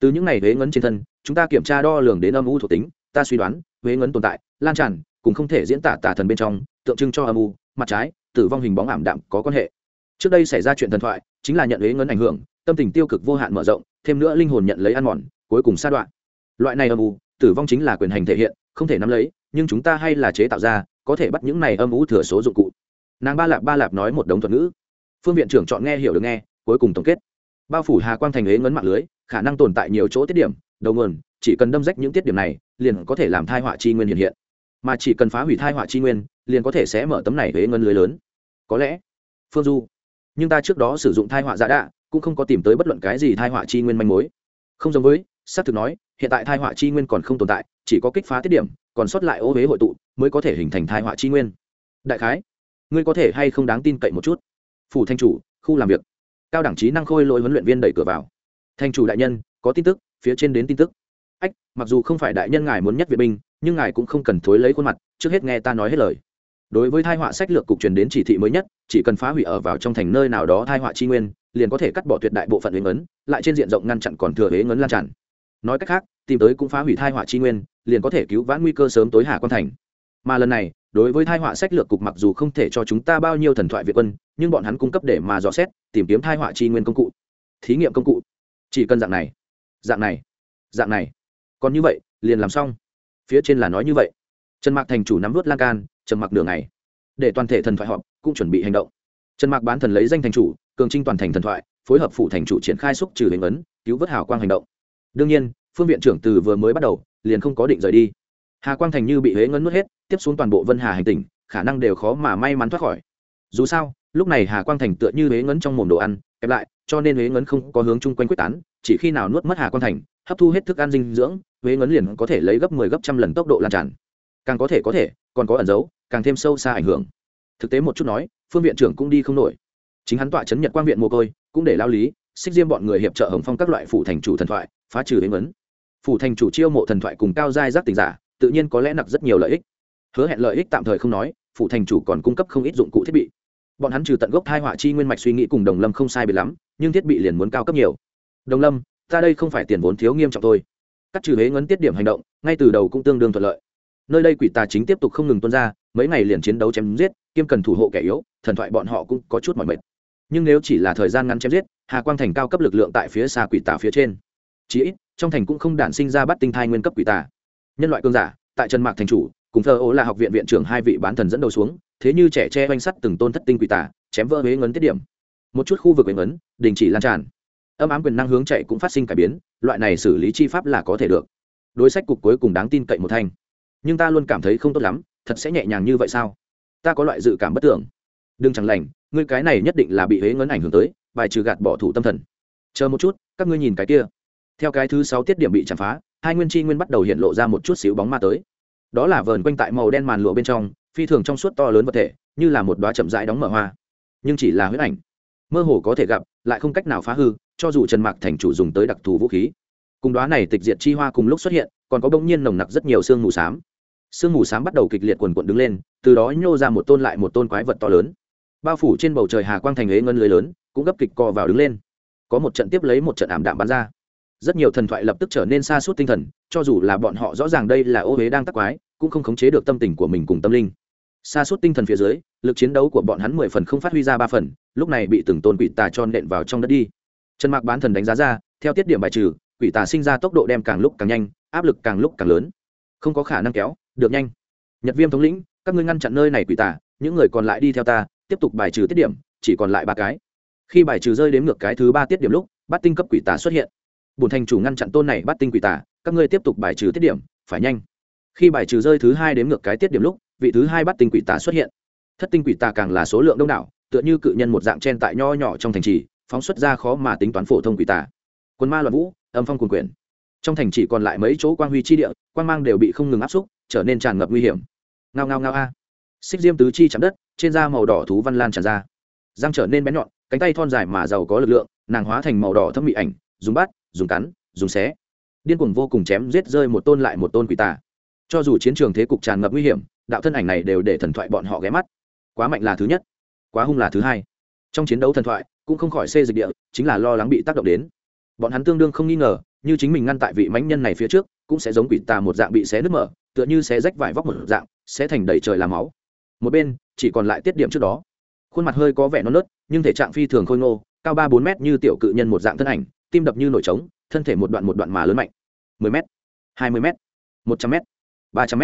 Từ những ngày huế ngấn trên thân, chúng ta kiểm tra đo lường đến âm u thuộc tính ta suy đoán, huế ngấn tồn tại, lan tràn cũng không thể diễn tả tả thần bên trong, tượng trưng cho âm u, mặt trái, tử vong hình bóng ảm đạm có quan hệ. Trước đây xảy ra chuyện thần thoại, chính là nhận huế ngấn ảnh hưởng, tâm tình tiêu cực vô hạn mở rộng, thêm nữa linh hồn nhận lấy ăn mòn, cuối cùng sa đoạn. Loại này âm u, tử vong chính là quyền hành thể hiện, không thể nắm lấy, nhưng chúng ta hay là chế tạo ra, có thể bắt những này âm u thừa số dụng cụ. Nàng ba lạp ba lạp nói một đống thuật ngữ. Phương viện trưởng chọn nghe hiểu được nghe, cuối cùng tổng kết. Bao phủ hà quang thành huế ngấn mạng lưới, khả năng tồn tại nhiều chỗ tiết điểm đầu nguồn, chỉ cần đâm rách những tiết điểm này, liền có thể làm thai họa chi nguyên hiện hiện. Mà chỉ cần phá hủy thai họa chi nguyên, liền có thể sẽ mở tấm này huế ngân lưới lớn. Có lẽ, phương du, nhưng ta trước đó sử dụng thai họa giả đạ, cũng không có tìm tới bất luận cái gì thai họa chi nguyên manh mối. Không giống với, xác thực nói, hiện tại thai họa chi nguyên còn không tồn tại, chỉ có kích phá tiết điểm, còn sót lại ô huế hội tụ, mới có thể hình thành thai họa chi nguyên. Đại khái, ngươi có thể hay không đáng tin cậy một chút? Phủ thanh chủ, khu làm việc. Cao đẳng trí năng khôi lỗi huấn luyện viên đẩy cửa vào. Thanh chủ đại nhân có tin tức, phía trên đến tin tức. Ách, mặc dù không phải đại nhân ngài muốn nhất viện binh, nhưng ngài cũng không cần thối lấy khuôn mặt, trước hết nghe ta nói hết lời. Đối với thai họa sách lược cục truyền đến chỉ thị mới nhất, chỉ cần phá hủy ở vào trong thành nơi nào đó thai họa chi nguyên, liền có thể cắt bỏ tuyệt đại bộ phận huế ngấn, lại trên diện rộng ngăn chặn còn thừa huế ngấn lan tràn. Nói cách khác, tìm tới cũng phá hủy thai họa chi nguyên, liền có thể cứu vãn nguy cơ sớm tối hạ quan thành. Mà lần này, đối với thai họa sách lược cục mặc dù không thể cho chúng ta bao nhiêu thần thoại việt quân, nhưng bọn hắn cung cấp để mà dò xét, tìm kiếm thai họa chi nguyên công cụ, thí nghiệm công cụ. Chỉ cần dạng này dạng này dạng này. Còn như vậy, liền làm xong. Phía trên là nói như vậy. Trần mạc thành chủ nắm vớt lan can trần mặc đường này để toàn thể thần thoại họp cũng chuẩn bị hành động. Trần mạc bán thần lấy danh thành chủ, cường trinh toàn thành thần thoại, phối hợp phụ thành chủ triển khai xúc trừ hình ấn, cứu vớt hào quang hành động. Đương nhiên, phương viện trưởng từ vừa mới bắt đầu, liền không có định rời đi. Hà quang thành như bị huế ngấn nuốt hết, tiếp xuống toàn bộ vân hà hành tỉnh, khả năng đều khó mà may mắn thoát khỏi. Dù sao, lúc này hà quang thành tựa như huế ngấn trong mồm đồ ăn, kẹp lại cho nên huế ngấn không có hướng chung quanh quyết tán, chỉ khi nào nuốt mất hà Quan thành, hấp thu hết thức ăn dinh dưỡng, huế ngấn liền có thể lấy gấp mười 10 gấp trăm lần tốc độ lan tràn. Càng có thể có thể, còn có ẩn giấu càng thêm sâu xa ảnh hưởng. Thực tế một chút nói, phương viện trưởng cũng đi không nổi. Chính hắn tọa chấn nhật quang viện mồ côi, cũng để lao lý, xích diêm bọn người hiệp trợ hồng phong các loại phủ thành chủ thần thoại, phá trừ huế ngấn. Phủ thành chủ chiêu mộ thần thoại cùng cao giai giác tình giả, tự nhiên có lẽ nặc rất nhiều lợi ích. Hứa hẹn lợi ích tạm thời không nói, phủ thành chủ còn cung cấp không ít dụng cụ thiết bị bọn hắn trừ tận gốc thai họa chi nguyên mạch suy nghĩ cùng đồng lâm không sai biệt lắm, nhưng thiết bị liền muốn cao cấp nhiều. Đồng lâm, ta đây không phải tiền vốn thiếu nghiêm trọng thôi. Cắt trừ huế ngấn tiết điểm hành động, ngay từ đầu cũng tương đương thuận lợi. Nơi đây quỷ tà chính tiếp tục không ngừng tuân ra, mấy ngày liền chiến đấu chém giết, kiêm cần thủ hộ kẻ yếu, thần thoại bọn họ cũng có chút mỏi mệt. Nhưng nếu chỉ là thời gian ngắn chém giết, hà quang thành cao cấp lực lượng tại phía xa quỷ tà phía trên. Chí ít, trong thành cũng không đản sinh ra bắt tinh thai nguyên cấp quỷ tà. Nhân loại cương giả, tại trần mạc thành chủ cùng thờ ố là học viện viện trưởng hai vị bán thần dẫn đầu xuống, thế như trẻ tre oanh sắt từng tôn thất tinh quỷ tả chém vỡ huế ngấn tiết điểm. Một chút khu vực huế ngấn, đình chỉ lan tràn. Âm ám quyền năng hướng chạy cũng phát sinh cải biến, loại này xử lý chi pháp là có thể được. Đối sách cục cuối cùng đáng tin cậy một thanh nhưng ta luôn cảm thấy không tốt lắm, thật sẽ nhẹ nhàng như vậy sao? Ta có loại dự cảm bất tưởng. Đừng chẳng lành, ngươi cái này nhất định là bị huế ngấn ảnh hưởng tới, bài trừ gạt bỏ thủ tâm thần. Chờ một chút, các ngươi nhìn cái kia. Theo cái thứ sáu tiết điểm bị chạm phá, hai nguyên chi nguyên bắt đầu hiện lộ ra một chút xíu bóng ma tới đó là vờn quanh tại màu đen màn lụa bên trong, phi thường trong suốt to lớn vật thể, như là một đoá chậm rãi đóng mở hoa. Nhưng chỉ là huyết ảnh, mơ hồ có thể gặp, lại không cách nào phá hư, cho dù trần mạc thành chủ dùng tới đặc thù vũ khí. Cùng đoá này tịch diệt chi hoa cùng lúc xuất hiện, còn có bỗng nhiên nồng nặc rất nhiều sương mù s á m sương mù s á m bắt đầu kịch liệt quần quận đứng lên, từ đó nhô ra một tôn lại một tôn quái vật to lớn. Bao phủ trên bầu trời hà quang thành huế ngân lưới lớn, cũng gấp kịch cò vào đứng lên. Có một trận tiếp lấy một trận ảm đạm bắn ra rất nhiều thần thoại lập tức trở nên xa suốt tinh thần, cho dù là bọn họ rõ ràng đây là ô huế đang tắc quái, cũng không khống chế được tâm tình của mình cùng tâm linh. Xa suốt tinh thần phía dưới, lực chiến đấu của bọn hắn mười phần không phát huy ra ba phần, lúc này bị từng tôn quỷ tà tròn nện vào trong đất đi. Trần mạc bán thần đánh giá ra, theo tiết điểm bài trừ, quỷ tà sinh ra tốc độ đem càng lúc càng nhanh, áp lực càng lúc càng lớn. Không có khả năng kéo, được nhanh. Nhật viêm thống lĩnh, các ngươi ngăn chặn nơi này quỷ tà, những người còn lại đi theo ta, tiếp tục bài trừ tiết điểm, chỉ còn lại ba cái. Khi bài trừ rơi đến ngược cái thứ ba tiết điểm lúc bắt tinh cấp quỷ tà xuất hiện bùn thành chủ ngăn chặn tôn này bắt tinh quỷ tà, các ngươi tiếp tục bài trừ tiết điểm, phải nhanh. Khi bài trừ rơi thứ hai đến ngược cái tiết điểm lúc, vị thứ hai bắt tinh quỷ tà xuất hiện. Thất tinh quỷ tà càng là số lượng đông đảo, tựa như cự nhân một dạng chen tại nho nhỏ trong thành trì, phóng xuất ra khó mà tính toán phổ thông quỷ tà. Quân ma loạn vũ, âm phong quần quyền trong thành chỉ còn lại mấy chỗ quang huy chi địa, quang mang đều bị không ngừng áp xúc, trở nên tràn ngập nguy hiểm. Ngao ngao ngao a. Xích diêm tứ chi chạm đất, trên da màu đỏ thú văn lan tràn ra. Răng trở nên bén nhọn, cánh tay thon dài mà giàu có lực lượng, nàng hóa thành màu đỏ thâm bị ảnh, dùng bát dùng cắn, dùng xé. Điên cuồng vô cùng chém giết rơi một tôn lại một tôn quỷ tà. Cho dù chiến trường thế cục tràn ngập nguy hiểm, đạo thân ảnh này đều để thần thoại bọn họ ghé mắt. Quá mạnh là thứ nhất, quá hung là thứ hai. Trong chiến đấu thần thoại, cũng không khỏi xê dịch địa, chính là lo lắng bị tác động đến. Bọn hắn tương đương không nghi ngờ, như chính mình ngăn tại vị mãnh nhân này phía trước, cũng sẽ giống quỷ tà một dạng bị xé nứt mở, tựa như xé rách vải vóc một dạng sẽ thành đầy trời làm máu. Một bên, chỉ còn lại tiết điểm trước đó. Khuôn mặt hơi có vẻ non nớt, nhưng thể trạng phi thường khôi ngô, cao ba bốn mét như tiểu cự nhân một dạng thân ảnh tim đập như nổi trống, thân thể một đoạn một đoạn mà lớn mạnh. Mười m hai mươi m một trăm m ba trăm m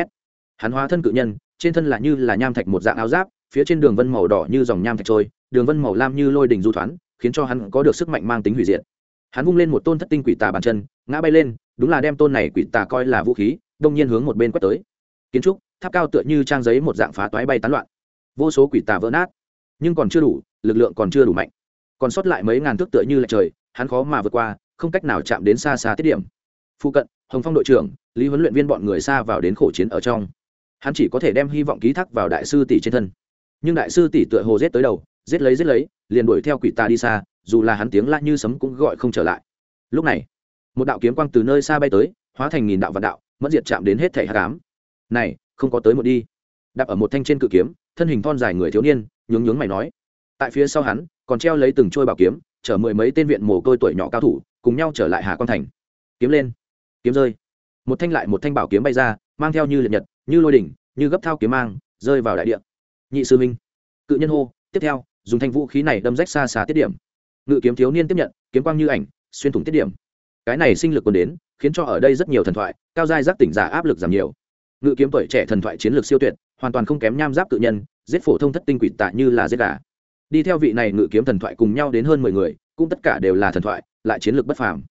hắn hóa thân cự nhân, trên thân là như là nham thạch một dạng áo giáp, phía trên đường vân màu đỏ như dòng nham thạch trôi, đường vân màu lam như lôi đình du thoán, khiến cho hắn có được sức mạnh mang tính hủy diệt. Hắn vung lên một tôn thất tinh quỷ tà bàn chân, ngã bay lên, đúng là đem tôn này quỷ tà coi là vũ khí, đông nhiên hướng một bên quét tới. Kiến trúc, tháp cao tựa như trang giấy một dạng phá toái bay tán loạn. Vô số quỷ tà vỡ nát. Nhưng còn chưa đủ, lực lượng còn chưa đủ mạnh. Còn sót lại mấy ngàn thước tựa như lệch trời hắn khó mà vượt qua, không cách nào chạm đến xa xa tiết điểm. Phụ cận, hồng phong đội trưởng, lý huấn luyện viên bọn người xa vào đến khổ chiến ở trong. Hắn chỉ có thể đem hy vọng ký thác vào đại sư tỷ trên thân. Nhưng đại sư tỷ tựa hồ rết tới đầu rết lấy rết lấy, liền đuổi theo quỷ ta đi xa, dù là hắn tiếng la như sấm cũng gọi không trở lại. Lúc này, một đạo kiếm quang từ nơi xa bay tới, hóa thành nghìn đạo vạn đạo mất diệt chạm đến hết thẻ hạ cám này, không có tới một đi. Đạp ở một thanh trên cự kiếm, thân hình thon dài người thiếu niên, nhướng nhướng mày nói. Tại phía sau hắn, còn treo lấy từng trôi bảo kiếm chở mười mấy tên viện mồ côi tuổi nhỏ cao thủ, cùng nhau trở lại hà quan thành. Kiếm lên. Kiếm rơi. Một thanh lại một thanh bảo kiếm bay ra, mang theo như liệt nhật, như lôi đỉnh, như gấp thao kiếm mang, rơi vào đại địa. Nhị sư minh. Cự nhân hô, tiếp theo, dùng thanh vũ khí này đâm rách xa xa tiết điểm. Ngự kiếm thiếu niên tiếp nhận, kiếm quang như ảnh, xuyên thủng tiết điểm. Cái này sinh lực còn đến, khiến cho ở đây rất nhiều thần thoại, cao giai giác tỉnh giả áp lực giảm nhiều. Ngự kiếm tuổi trẻ thần thoại chiến lược siêu tuyệt, hoàn toàn không kém nham giáp cự nhân, giết phổ thông thất tinh quỷ tạ như là giết gà đi theo vị này ngự kiếm thần thoại cùng nhau đến hơn mười người, cũng tất cả đều là thần thoại, lại chiến lược bất phàm.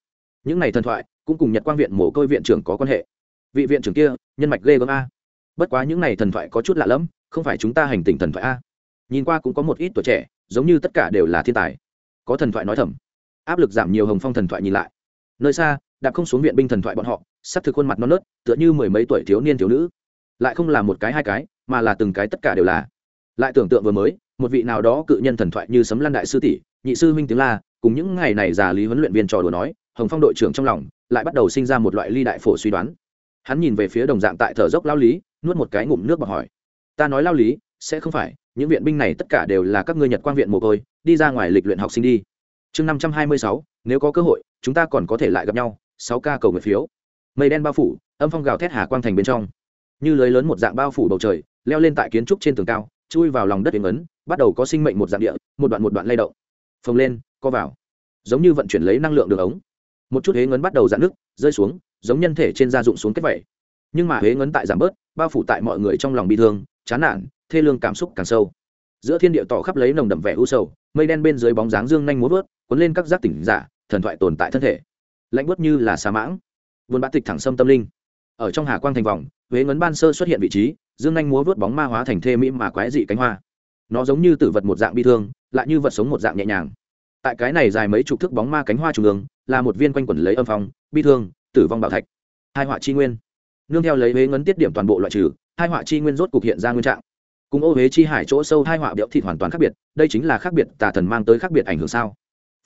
Những này thần thoại cũng cùng nhật quang viện mồ côi viện trưởng có quan hệ. Vị viện trưởng kia, nhân mạch ghê gớm a. Bất quá những này thần thoại có chút lạ lẫm, không phải chúng ta hành tình thần thoại a. Nhìn qua cũng có một ít tuổi trẻ, giống như tất cả đều là thiên tài. Có thần thoại nói thầm. Áp lực giảm nhiều hồng phong thần thoại nhìn lại. Nơi xa, đạp không xuống viện binh thần thoại bọn họ sắp thực khuôn mặt non nớt, tựa như mười mấy tuổi thiếu niên thiếu nữ. Lại không là một cái hai cái, mà là từng cái tất cả đều là lại tưởng tượng vừa mới, một vị nào đó cự nhân thần thoại như sấm lan đại sư tỷ, nhị sư minh tiếng la, cùng những ngày này già lý huấn luyện viên trò đùa nói, hồng phong đội trưởng trong lòng lại bắt đầu sinh ra một loại ly đại phổ suy đoán. Hắn nhìn về phía đồng dạng tại thở dốc lao lý, nuốt một cái ngụm nước và hỏi, ta nói lao lý, sẽ không phải, những viện binh này tất cả đều là các ngươi nhật quang viện mồ côi, đi ra ngoài lịch luyện học sinh đi. Chương năm trăm hai mươi sáu, nếu có cơ hội, chúng ta còn có thể lại gặp nhau, sáu ca cầu nguyện phiếu. Mây đen bao phủ, âm phong gào thét hà quang thành bên trong. Như lưới lớn một dạng bao phủ bầu trời, leo lên tại kiến trúc trên tường cao chui vào lòng đất hình ấn, bắt đầu có sinh mệnh một dạng địa, một đoạn một đoạn lay động. Phồng lên, co vào. Giống như vận chuyển lấy năng lượng đường ống. Một chút hế ngấn bắt đầu dạn nước, rơi xuống, giống nhân thể trên da rụng xuống kết vẩy nhưng mà hế ngấn tại giảm bớt, bao phủ tại mọi người trong lòng bị thương, chán nản, thê lương cảm xúc càng sâu. Giữa thiên địa tỏ khắp lấy nồng đậm vẻ u sầu, mây đen bên dưới bóng dáng dương nhanh múa vớt, cuốn lên các giác tỉnh giả, thần thoại tồn tại thân thể. Lạnh bớt như là sa mãng. Buôn bã tịch thẳng sâm tâm linh. Ở trong hà quang thành vòng huế ngấn ban sơ xuất hiện vị trí dương Anh múa vớt bóng ma hóa thành thê mỹ mà quái dị cánh hoa. Nó giống như tử vật một dạng bi thương, lại như vật sống một dạng nhẹ nhàng. Tại cái này dài mấy chục thước bóng ma cánh hoa trung ương, là một viên quanh quẩn lấy âm phong, bi thương, tử vong bảo thạch. Hai họa chi nguyên. Nương theo lấy huế ngấn tiết điểm toàn bộ loại trừ, hai họa chi nguyên rốt cục hiện ra nguyên trạng. Cùng ô huế chi hải chỗ sâu hai họa biểu thịt hoàn toàn khác biệt, đây chính là khác biệt, tà thần mang tới khác biệt ảnh hưởng sao?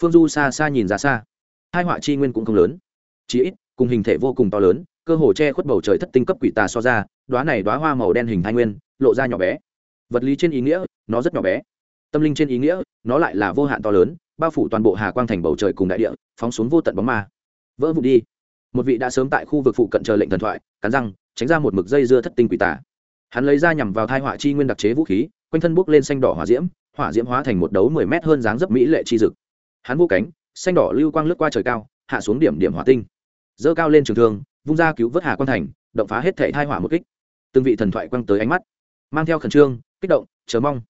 Phương du xa xa nhìn ra xa. Hai họa chi nguyên cũng không lớn. Chỉ ít, cùng hình thể vô cùng to lớn cơ hồ che khuất bầu trời thất tinh cấp quỷ tà so ra đoá này đoá hoa màu đen hình thai nguyên, lộ ra nhỏ bé. Vật lý trên ý nghĩa, nó rất nhỏ bé. Tâm linh trên ý nghĩa, nó lại là vô hạn to lớn, bao phủ toàn bộ hà quang thành bầu trời cùng đại địa, phóng xuống vô tận bóng ma. Vỡ vụ đi. Một vị đã sớm tại khu vực phụ cận chờ lệnh thần thoại, cắn răng, tránh ra một mực dây dưa thất tinh quỷ tà. Hắn lấy ra nhằm vào thai họa chi nguyên đặc chế vũ khí, quanh thân bốc lên xanh đỏ hỏa diễm hỏa diễm hóa thành một đấu mười mét hơn dáng dấp mỹ lệ chi dực. Hắn vô cánh, xanh đỏ lưu quang lướt qua trời cao, hạ xuống điểm điểm hỏa tinh. Dơ cao lên trường thương vung ra cứu vớt hà quan thành, động phá hết thể thai hỏa một kích. Từng vị thần thoại quăng tới ánh mắt, mang theo khẩn trương, kích động, chờ mong.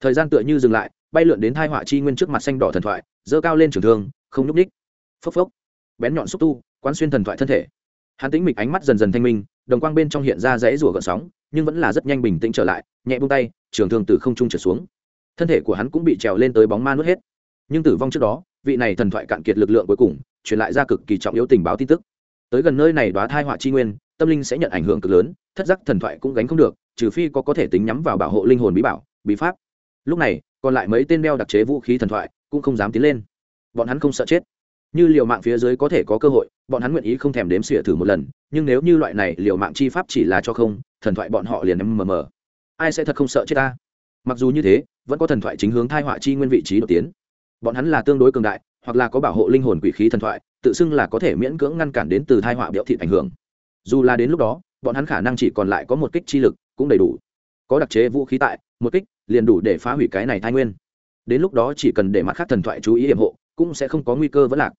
Thời gian tựa như dừng lại, bay lượn đến thai họa chi nguyên trước mặt xanh đỏ thần thoại dơ cao lên trường thương, không nhúc ních phốc phốc. Bén nhọn xúc tu, quán xuyên thần thoại thân thể. Hắn tĩnh mịch ánh mắt dần dần thanh minh, đồng quang bên trong hiện ra rẽ rủa gợn sóng, nhưng vẫn là rất nhanh bình tĩnh trở lại, nhẹ buông tay, trường thương từ không trung trở xuống. Thân thể của hắn cũng bị trèo lên tới bóng ma nuốt hết. Nhưng tử vong trước đó, vị này thần thoại cạn kiệt lực lượng cuối cùng, truyền lại ra cực kỳ trọng yếu tình báo tin tức tới gần nơi này đoá thai họa chi nguyên, tâm linh sẽ nhận ảnh hưởng cực lớn, thất giác thần thoại cũng gánh không được, trừ phi có có thể tính nhắm vào bảo hộ linh hồn bí bảo, bí pháp. Lúc này, còn lại mấy tên đeo đặc chế vũ khí thần thoại cũng không dám tiến lên. Bọn hắn không sợ chết. Như liều mạng phía dưới có thể có cơ hội, bọn hắn nguyện ý không thèm đếm xỉa thử một lần, nhưng nếu như loại này liều mạng chi pháp chỉ là cho không, thần thoại bọn họ liền em mờ mờ. Ai sẽ thật không sợ chết ta? Mặc dù như thế, vẫn có thần thoại chính hướng thai họa chi nguyên vị trí đột tiến. Bọn hắn là tương đối cường đại hoặc là có bảo hộ linh hồn quỷ khí thần thoại, tự xưng là có thể miễn cưỡng ngăn cản đến từ thai họa biểu thị ảnh hưởng. Dù là đến lúc đó, bọn hắn khả năng chỉ còn lại có một kích chi lực, cũng đầy đủ. Có đặc chế vũ khí tại, một kích, liền đủ để phá hủy cái này thai nguyên. Đến lúc đó chỉ cần để mặt khác thần thoại chú ý hiểm hộ, cũng sẽ không có nguy cơ vẫn lạc.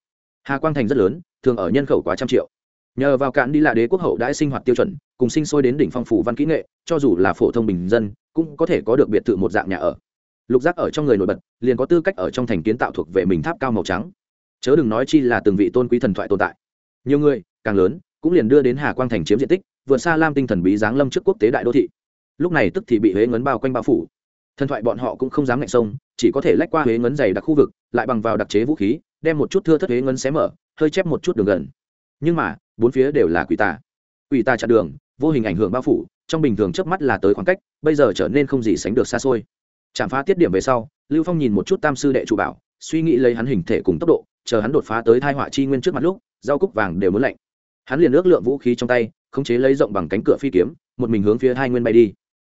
Hà quang thành rất lớn, thường ở nhân khẩu quá trăm triệu. Nhờ vào cạn đi là đế quốc hậu đã sinh hoạt tiêu chuẩn, cùng sinh sôi đến đỉnh phong phủ văn kỹ nghệ, cho dù là phổ thông bình dân, cũng có thể có được biệt thự một dạng nhà ở lục giác ở trong người nổi bật, liền có tư cách ở trong thành kiến tạo thuộc về mình tháp cao màu trắng. Chớ đừng nói chi là từng vị tôn quý thần thoại tồn tại. Nhiều người, càng lớn, cũng liền đưa đến hà quang thành chiếm diện tích, vượt xa lam tinh thần bí giáng lâm trước quốc tế đại đô thị. Lúc này tức thì bị huế ngấn bao quanh bao phủ. Thần thoại bọn họ cũng không dám ngạnh sông, chỉ có thể lách qua huế ngấn dày đặc khu vực, lại bằng vào đặc chế vũ khí, đem một chút thưa thất huế ngấn xé mở, hơi chép một chút đường gần. Nhưng mà, bốn phía đều là quỷ tà. Quỷ tà chặn đường, vô hình ảnh hưởng bao phủ, trong bình thường trước mắt là tới khoảng cách, bây giờ trở nên không gì sánh được xa xôi chạm phá tiết điểm về sau, lưu phong nhìn một chút tam sư đệ chủ bảo, suy nghĩ lấy hắn hình thể cùng tốc độ, chờ hắn đột phá tới thai họa chi nguyên trước mặt lúc, rau cúc vàng đều muốn lạnh. Hắn liền ước lượng vũ khí trong tay, khống chế lấy rộng bằng cánh cửa phi kiếm, một mình hướng phía hai nguyên bay đi.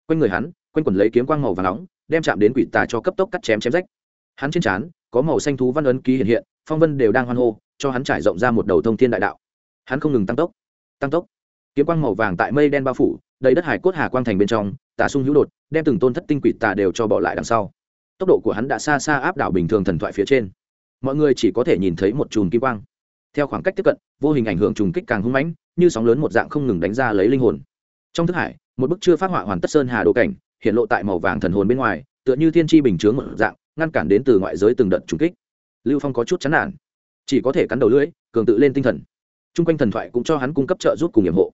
Quanh người hắn, quanh quần lấy kiếm quang màu và nóng, đem chạm đến quỷ tà cho cấp tốc cắt chém chém rách. Hắn trên trán, có màu xanh thú văn ấn ký hiện hiện, phong vân đều đang hoan hô, cho hắn trải rộng ra một đầu thông thiên đại đạo. Hắn không ngừng tăng tốc tăng tốc kiếm quang màu vàng tại mây đen bao phủ, đầy đất hải cốt hà quang thành bên trong, tà sung hữu đột, đem từng tôn thất tinh quỷ tà đều cho bỏ lại đằng sau. Tốc độ của hắn đã xa xa áp đảo bình thường thần thoại phía trên. Mọi người chỉ có thể nhìn thấy một chùm kim quang. Theo khoảng cách tiếp cận, vô hình ảnh hưởng trùng kích càng hung mãnh, như sóng lớn một dạng không ngừng đánh ra lấy linh hồn. Trong thức hải, một bức chưa phát họa hoàn tất sơn hà đồ cảnh, hiện lộ tại màu vàng thần hồn bên ngoài, tựa như thiên tri bình chướng một dạng, ngăn cản đến từ ngoại giới từng đợt trùng kích. Lưu phong có chút chán nản, chỉ có thể cắn đầu lưỡi, cường tự lên tinh thần. T r u n g quanh thần thoại cũng cho hắn cung cấp trợ giúp cùng nhiệm hộ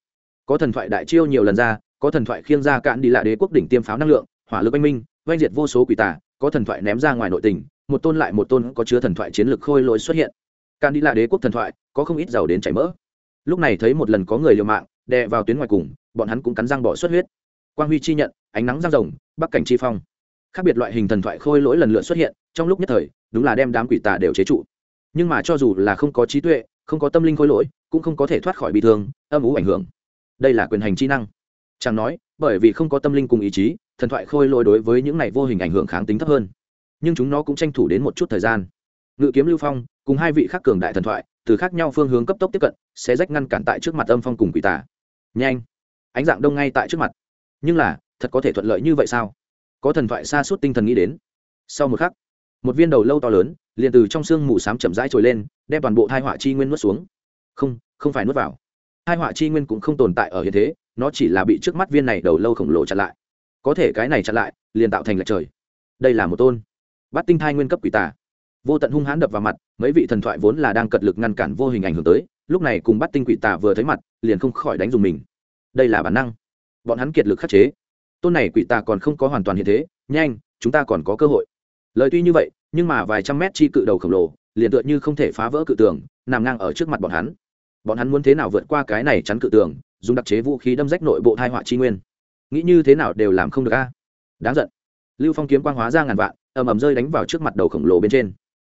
có thần thoại đại chiêu nhiều lần ra, có thần thoại khiêng ra cạn đi lại đế quốc đỉnh tiêm pháo năng lượng, hỏa lực anh minh, oanh diệt vô số quỷ tả có thần thoại ném ra ngoài nội tình, một tôn lại một tôn có chứa thần thoại chiến lược khôi lỗi xuất hiện. Cạn đi lại đế quốc thần thoại, có không ít giàu đến chảy mỡ. Lúc này thấy một lần có người liều mạng, đè vào tuyến ngoài cùng, bọn hắn cũng cắn răng bỏ xuất huyết. Quang huy chi nhận, ánh nắng răng rồng, bắc cảnh chi phong. Khác biệt loại hình thần thoại khôi lỗi lần lượt xuất hiện, trong lúc nhất thời, đúng là đem đám quỷ tà đều chế trụ. Nhưng mà cho dù là không có trí tuệ, không có tâm linh khôi lỗi, cũng không có thể thoát khỏi bị thương, âm ủ ảnh hưởng đây là quyền hành chi năng. Chàng nói, bởi vì không có tâm linh cùng ý chí, thần thoại khôi lỗi đối với những này vô hình ảnh hưởng kháng tính thấp hơn. Nhưng chúng nó cũng tranh thủ đến một chút thời gian. Ngự kiếm lưu phong, cùng hai vị khác cường đại thần thoại, từ khác nhau phương hướng cấp tốc tiếp cận, sẽ rách ngăn cản tại trước mặt âm phong cùng quỷ Tả. nhanh! Ánh dạng đông ngay tại trước mặt. Nhưng là, thật có thể thuận lợi như vậy sao? Có thần thoại xa suốt tinh thần nghĩ đến. Sau một khắc, một viên đầu lâu to lớn, liền từ trong xương mù s á m chậm rãi trồi lên, đem toàn bộ thai họa chi nguyên nuốt xuống. Không không phải nuốt vào hai họa chi nguyên cũng không tồn tại ở hiện thế, nó chỉ là bị trước mắt viên này đầu lâu khổng lồ chặn lại. Có thể cái này chặn lại, liền tạo thành lệch trời. Đây là một tôn. Bắt tinh thai nguyên cấp quỷ tà. Vô tận hung hãn đập vào mặt, mấy vị thần thoại vốn là đang cật lực ngăn cản vô hình ảnh hưởng tới, lúc này cùng bắt tinh quỷ tà vừa thấy mặt, liền không khỏi đánh dùng mình. Đây là bản năng. Bọn hắn kiệt lực khắc chế. Tôn này quỷ tà còn không có hoàn toàn hiện thế, nhanh, chúng ta còn có cơ hội. Lời tuy như vậy, nhưng mà vài trăm mét chi cự đầu khổng lồ, liền tựa như không thể phá vỡ cự tường, nằm ngang ở trước mặt bọn hắn bọn hắn muốn thế nào vượt qua cái này chắn cự tường, dùng đặc chế vũ khí đâm rách nội bộ thai họa chi nguyên. Nghĩ như thế nào đều làm không được a. Đáng giận. Lưu phong kiếm quang hóa ra ngàn vạn, ầm ầm rơi đánh vào trước mặt đầu khổng lồ bên trên.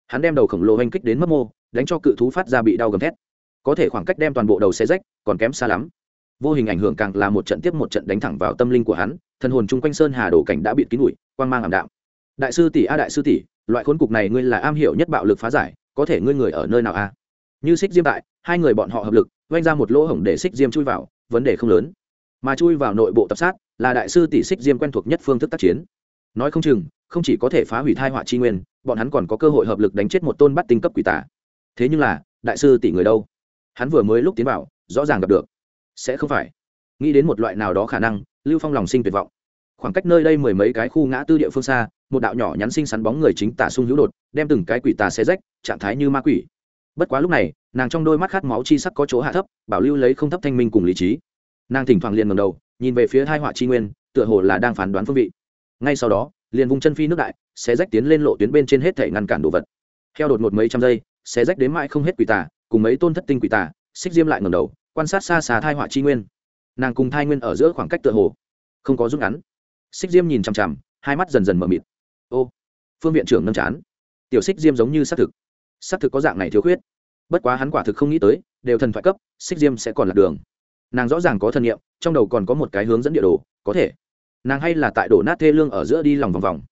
Hắn đem đầu khổng lồ hành kích đến mất mô, đánh cho cự thú phát ra bị đau gầm thét. Có thể khoảng cách đem toàn bộ đầu xe rách, còn kém xa lắm. Vô hình ảnh hưởng càng là một trận tiếp một trận đánh thẳng vào tâm linh của hắn thần hồn chung quanh sơn hà đổ cảnh đã bịt kín bụi quang mang ảm đạm. Đại sư tỷ a đại sư tỷ, loại khốn cục này ngươi là am hiểu nhất bạo lực phá giải, có thể ngươi người ở nơi nào a? Như xích diêm tại, hai người bọn họ hợp lực vanh ra một lỗ hổng để xích diêm chui vào, vấn đề không lớn. Mà chui vào nội bộ tập sát là đại sư tỷ xích diêm quen thuộc nhất phương thức tác chiến. Nói không chừng, không chỉ có thể phá hủy thai họa chi nguyên, bọn hắn còn có cơ hội hợp lực đánh chết một tôn bắt tinh cấp quỷ tả thế nhưng là, đại sư tỷ người đâu? Hắn vừa mới lúc tiến vào, rõ ràng gặp được. Sẽ không phải. Nghĩ đến một loại nào đó khả năng, lưu phong lòng sinh tuyệt vọng. Khoảng cách nơi đây mười mấy cái khu ngã tư địa phương xa, một đạo nhỏ nhắn sinh sắn bóng người chính tả sung hữu đột, đem từng cái quỷ tà xé rách, trạng thái như ma quỷ bất quá lúc này, nàng trong đôi mắt khát máu chi sắc có chỗ hạ thấp, bảo lưu lấy không thấp thanh minh cùng lý trí. Nàng thỉnh thoảng liền ngầm đầu, nhìn về phía hai họa chi nguyên, tựa hồ là đang phán đoán phương vị. Ngay sau đó, liền vung chân phi nước đại, xé rách tiến lên lộ tuyến bên trên hết thể ngăn cản đồ vật. Theo đột một mấy trăm giây, xé rách đến mãi không hết quỷ tà, cùng mấy tôn thất tinh quỷ tà, xích diêm lại ngầm đầu, quan sát xa xa thai họa chi nguyên. Nàng cùng thai nguyên ở giữa khoảng cách tựa hồ không có rút ngắn. Xích diêm nhìn chằm chằm, hai mắt dần dần mờ mịt. Ô, phương viện trưởng nâm chán. Tiểu xích diêm giống như xác thực xác thực có dạng này thiếu khuyết. Bất quá hắn quả thực không nghĩ tới, đều thần thoại cấp, xích diêm sẽ còn lạc đường. Nàng rõ ràng có thân nhiệm, trong đầu còn có một cái hướng dẫn địa đồ, có thể. Nàng hay là tại đổ nát thê lương ở giữa đi lòng vòng vòng.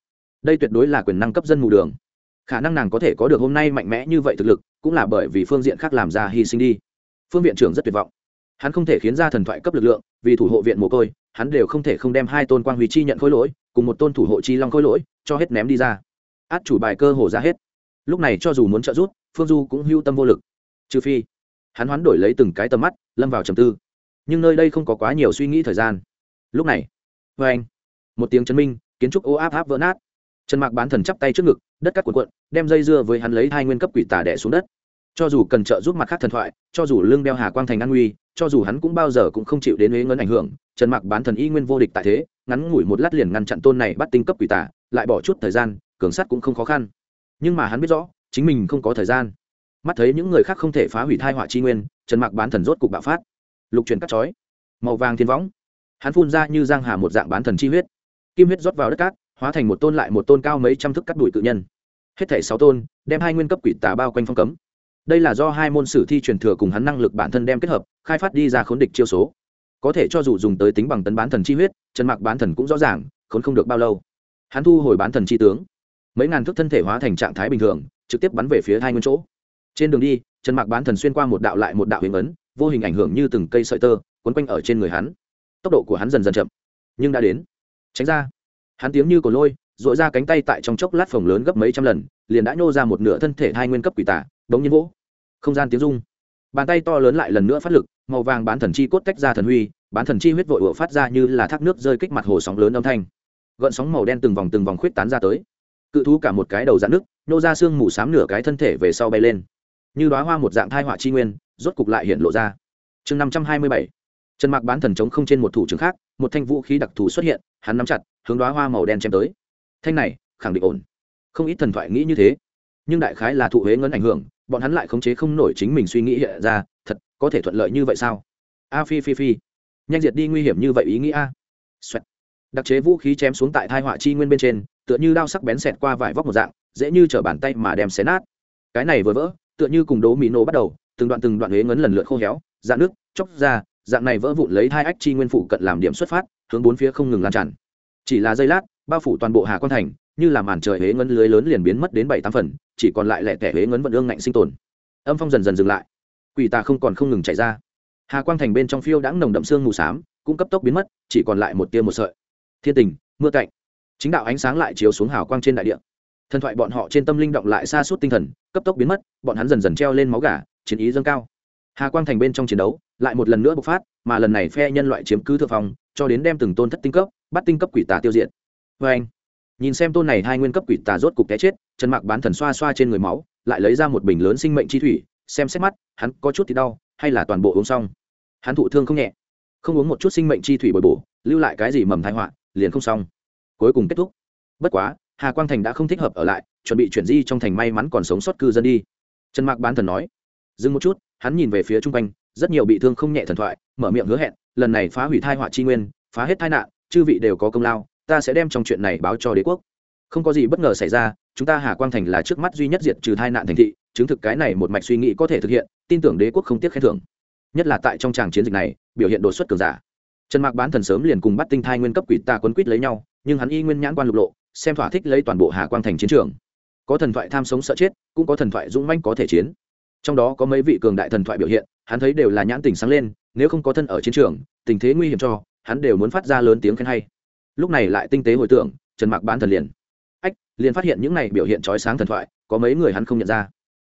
Đây tuyệt đối là quyền năng cấp dân mù đường. Khả năng nàng có thể có được hôm nay mạnh mẽ như vậy thực lực, cũng là bởi vì phương diện khác làm ra hy sinh đi. Phương viện trưởng rất tuyệt vọng. Hắn không thể khiến ra thần thoại cấp lực lượng, vì thủ hộ viện mồ côi, hắn đều không thể không đem hai tôn quang huy chi nhận khối lỗi, cùng một tôn thủ hộ chi long khối lỗi, cho hết ném đi ra. Át chủ bài cơ hồ ra hết lúc này cho dù muốn trợ giúp, phương du cũng hưu tâm vô lực. Trừ phi, hắn hoán đổi lấy từng cái tầm mắt, lâm vào trầm tư. Nhưng nơi đây không có quá nhiều suy nghĩ thời gian. Lúc này vê anh một tiếng chấn minh, kiến trúc ô áp áp vỡ nát. Trần mạc bán thần chắp tay trước ngực, đất cắt cuộn cuộn, đem dây dưa với hắn lấy hai nguyên cấp quỷ tà đẻ xuống đất. Cho dù cần trợ giúp mặt khác thần thoại, cho dù lương đeo hà quang thành an nguy, cho dù hắn cũng bao giờ cũng không chịu đến huế ngân ảnh hưởng, trần mặc bán thần y nguyên vô địch tại thế, ngắn ngủi một lát liền ngăn chặn tôn này bắt tinh cấp quỷ tả lại bỏ chút thời gian, cường sắt cũng không khó khăn nhưng mà hắn biết rõ, chính mình không có thời gian. Mắt thấy những người khác không thể phá hủy thai họa chi nguyên, trần mặc bán thần rốt cục bạo phát. Lục truyền cắt chói. Màu vàng thiên võng. Hắn phun ra như giang hà một dạng bán thần chi huyết. Kim huyết rót vào đất cát, hóa thành một tôn lại một tôn cao mấy trăm thước cắt đuổi tự nhân. Hết thảy sáu tôn, đem hai nguyên cấp quỷ tà bao quanh phong cấm. Đây là do hai môn sử thi truyền thừa cùng hắn năng lực bản thân đem kết hợp, khai phát đi ra khốn địch chiêu số. Có thể cho dù dùng tới tính bằng tấn bán thần chi huyết, trần mạc bán thần cũng rõ ràng, khốn không được bao lâu. Hắn thu hồi bán thần chi tướng mấy ngàn thước thân thể hóa thành trạng thái bình thường, trực tiếp bắn về phía hai nguyên chỗ. Trên đường đi, trần mạc bán thần xuyên qua một đạo lại một đạo hình ấn, vô hình ảnh hưởng như từng cây sợi tơ, quấn quanh ở trên người hắn. Tốc độ của hắn dần dần chậm, nhưng đã đến. Tránh ra. Hắn tiếng như cổ lôi dội ra cánh tay tại trong chốc lát phồng lớn gấp mấy trăm lần, liền đã nhô ra một nửa thân thể hai nguyên cấp quỷ tả đống nhiên vỗ. Không gian tiếng rung. Bàn tay to lớn lại lần nữa phát lực, màu vàng bán thần chi cốt tách ra thần huy, bán thần chi huyết vội vội phát ra như là thác nước rơi kích mặt hồ sóng lớn âm thanh. Gợn sóng màu đen từng vòng từng vòng khuyết tán ra tới cự thú cả một cái đầu dạn nước, nô ra xương mù sám nửa cái thân thể về sau bay lên. Như đoá hoa một dạng thai họa chi nguyên, rốt cục lại hiện lộ ra. Chương năm trăm hai mươi bảy. Trần mạc bán thần chống không trên một thủ trưởng khác, một thanh vũ khí đặc thù xuất hiện, hắn nắm chặt, hướng đoá hoa màu đen chém tới. Thanh này, khẳng định ổn. Không ít thần thoại nghĩ như thế. Nhưng đại khái là thụ huế ngấn ảnh hưởng, bọn hắn lại khống chế không nổi chính mình suy nghĩ hiện ra, thật, có thể thuận lợi như vậy sao? A phi phi phi. Nhanh diệt đi nguy hiểm như vậy ý nghĩ a. Xoẹt. đặc chế vũ khí chém xuống tại thai họa chi nguyên bên trên tựa như đao sắc bén xẹt qua vải vóc một dạng, dễ như chở bàn tay mà đem xé nát. Cái này vừa vỡ, tựa như cùng đố mỹ nổ bắt đầu, từng đoạn từng đoạn huế ngấn lần lượt khô héo, dạng nước, chóc ra, dạng này vỡ vụn lấy hai ách chi nguyên phụ cận làm điểm xuất phát, hướng bốn phía không ngừng lan tràn. Chỉ là giây lát, bao phủ toàn bộ hà quan thành, như là màn trời huế ngấn lưới lớn liền biến mất đến bảy tám phần, chỉ còn lại lẻ tẻ huế ngấn vận ương ngạnh sinh tồn. Âm phong dần dần dừng lại. Quỷ tà không còn không ngừng chạy ra. Hà quang thành bên trong phiêu đã nồng đậm sương mù s á m cũng cấp tốc biến mất, chỉ còn lại một tia một sợi. Thiên tình, mưa cạnh chính đạo ánh sáng lại chiếu xuống hào quang trên đại địa. Thần thoại bọn họ trên tâm linh động lại xa suốt tinh thần, cấp tốc biến mất, bọn hắn dần dần treo lên máu gà, chiến ý dâng cao. Hà quang thành bên trong chiến đấu, lại một lần nữa bộc phát, mà lần này phe nhân loại chiếm cứ thượng phòng cho đến đem từng tôn thất tinh cấp, bắt tinh cấp quỷ tà tiêu diệt. Vê anh, nhìn xem tôn này hai nguyên cấp quỷ tà rốt cục té chết chân mạc bán thần xoa xoa trên người máu, lại lấy ra một bình lớn sinh mệnh chi thủy, xem xét mắt, hắn có chút thì đau, hay là toàn bộ uống xong. Hắn thụ thương không nhẹ. Không uống một chút sinh mệnh chi thủy bồi bổ, lưu lại cái gì mầm thái họa, liền không xong cuối cùng kết thúc. Bất quá, hà quang thành đã không thích hợp ở lại, chuẩn bị chuyển di trong thành may mắn còn sống sót cư dân đi. Trần mạc bán thần nói, dừng một chút. Hắn nhìn về phía chung quanh, rất nhiều bị thương không nhẹ thần thoại, mở miệng hứa hẹn, lần này phá hủy thai họa chi nguyên, phá hết tai nạn, chư vị đều có công lao, ta sẽ đem trong chuyện này báo cho đế quốc. Không có gì bất ngờ xảy ra, chúng ta hà quang thành là trước mắt duy nhất diệt trừ tai nạn thành thị, chứng thực cái này một mạch suy nghĩ có thể thực hiện, tin tưởng đế quốc không tiếc khen thưởng. Nhất là tại trong tràng chiến dịch này, biểu hiện đột xuất cường giả. Trần mạc bán thần sớm liền cùng bắt tinh thai nguyên cấp quỷ ta quấn quýt lấy nhau nhưng hắn y nguyên nhãn quan lục lộ, xem thỏa thích lấy toàn bộ hà quang thành chiến trường. Có thần thoại tham sống sợ chết, cũng có thần thoại dũng manh có thể chiến. Trong đó có mấy vị cường đại thần thoại biểu hiện, hắn thấy đều là nhãn tình sáng lên, nếu không có thân ở chiến trường, tình thế nguy hiểm cho, hắn đều muốn phát ra lớn tiếng khen hay. Lúc này lại tinh tế hồi tưởng, trần mạc bán thần liền. Ách, liền phát hiện những này biểu hiện trói sáng thần thoại, có mấy người hắn không nhận ra.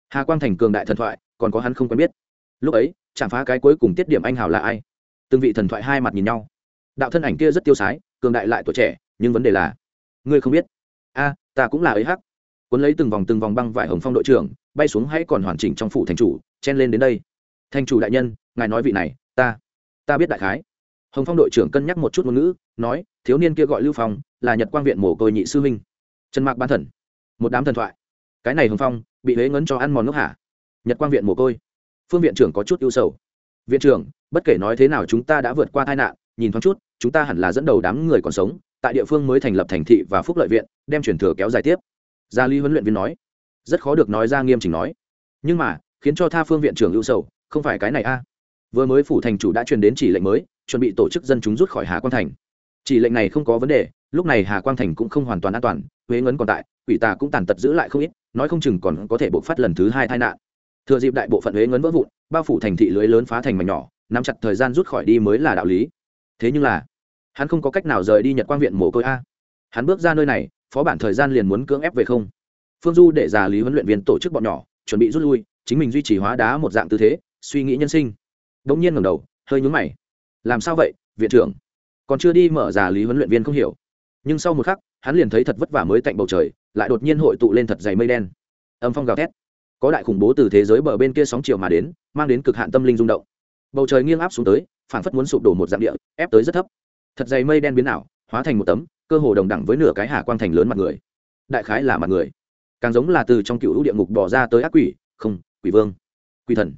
Hà quang thành cường đại thần thoại, còn có hắn không quen biết. Lúc ấy chạm phá cái cuối cùng tiết điểm anh hào là ai? Từng vị thần thoại hai mặt nhìn nhau. Đạo thân ảnh kia rất tiêu sái, cường đại lại tuổi trẻ nhưng vấn đề là, ngươi không biết. A, ta cũng là ấy hắc. Cuốn lấy từng vòng từng vòng băng vải hồng phong đội trưởng, bay xuống hãy còn hoàn chỉnh trong phủ thành chủ, chen lên đến đây. Thành chủ đại nhân, ngài nói vị này, ta ta biết đại khái. Hồng phong đội trưởng cân nhắc một chút ngôn ngữ, nói, thiếu niên kia gọi lưu phong, là nhật quang viện mồ côi nhị sư huynh. Trần mạc ban thần. Một đám thần thoại. Cái này hồng phong, bị huế ngấn cho ăn mòn nước hả? Nhật quang viện mồ côi. Phương viện trưởng có chút ưu sầu. Viện trưởng, bất kể nói thế nào chúng ta đã vượt qua tai nạn, nhìn thoáng chút, chúng ta hẳn là dẫn đầu đám người còn sống tại địa phương mới thành lập thành thị và phúc lợi viện, đem truyền thừa kéo dài tiếp. Gia Ly huấn luyện viên nói, rất khó được nói ra nghiêm chỉnh nói. Nhưng mà, khiến cho tha phương viện trưởng ưu sầu, không phải cái này a. Vừa mới phủ thành chủ đã truyền đến chỉ lệnh mới, chuẩn bị tổ chức dân chúng rút khỏi hà quang thành. Chỉ lệnh này không có vấn đề, lúc này hà quang thành cũng không hoàn toàn an toàn, huế ngấn còn tại, quỷ tà cũng tàn tật giữ lại không ít, nói không chừng còn có thể bộc phát lần thứ hai tai nạn. Thừa dịp đại bộ phận huế ngấn vỡ vụn, bao phủ thành thị lưới lớn phá thành mảnh nhỏ, nắm chặt thời gian rút khỏi đi mới là đạo lý. Thế nhưng là hắn không có cách nào rời đi nhật quang viện mồ côi a. Hắn bước ra nơi này, phó bản thời gian liền muốn cưỡng ép về không. Phương du để già lý huấn luyện viên tổ chức bọn nhỏ, chuẩn bị rút lui, chính mình duy trì hóa đá một dạng tư thế, suy nghĩ nhân sinh. Đ ỗ n g nhiên ngầm đầu, hơi nhúng mày. Làm sao vậy, viện trưởng? Còn chưa đi mở già lý huấn luyện viên không hiểu. Nhưng sau một khắc, hắn liền thấy thật vất vả mới tạnh bầu trời, lại đột nhiên hội tụ lên thật dày mây đen. Âm phong gào thét. Có đại khủng bố từ thế giới bờ bên kia sóng chiều mà đến, mang đến cực hạn tâm linh rung động. Bầu trời nghiêng áp xuống tới, phảng phất muốn sụp đổ một dạng địa, ép tới rất thấp thật dày mây đen biến ảo, hóa thành một tấm, cơ hồ đồng đẳng với nửa cái hà quang thành lớn mặt người. Đại khái là mặt người. Càng giống là từ trong cựu lũ địa ngục bỏ ra tới ác quỷ, không, quỷ vương, quỷ thần,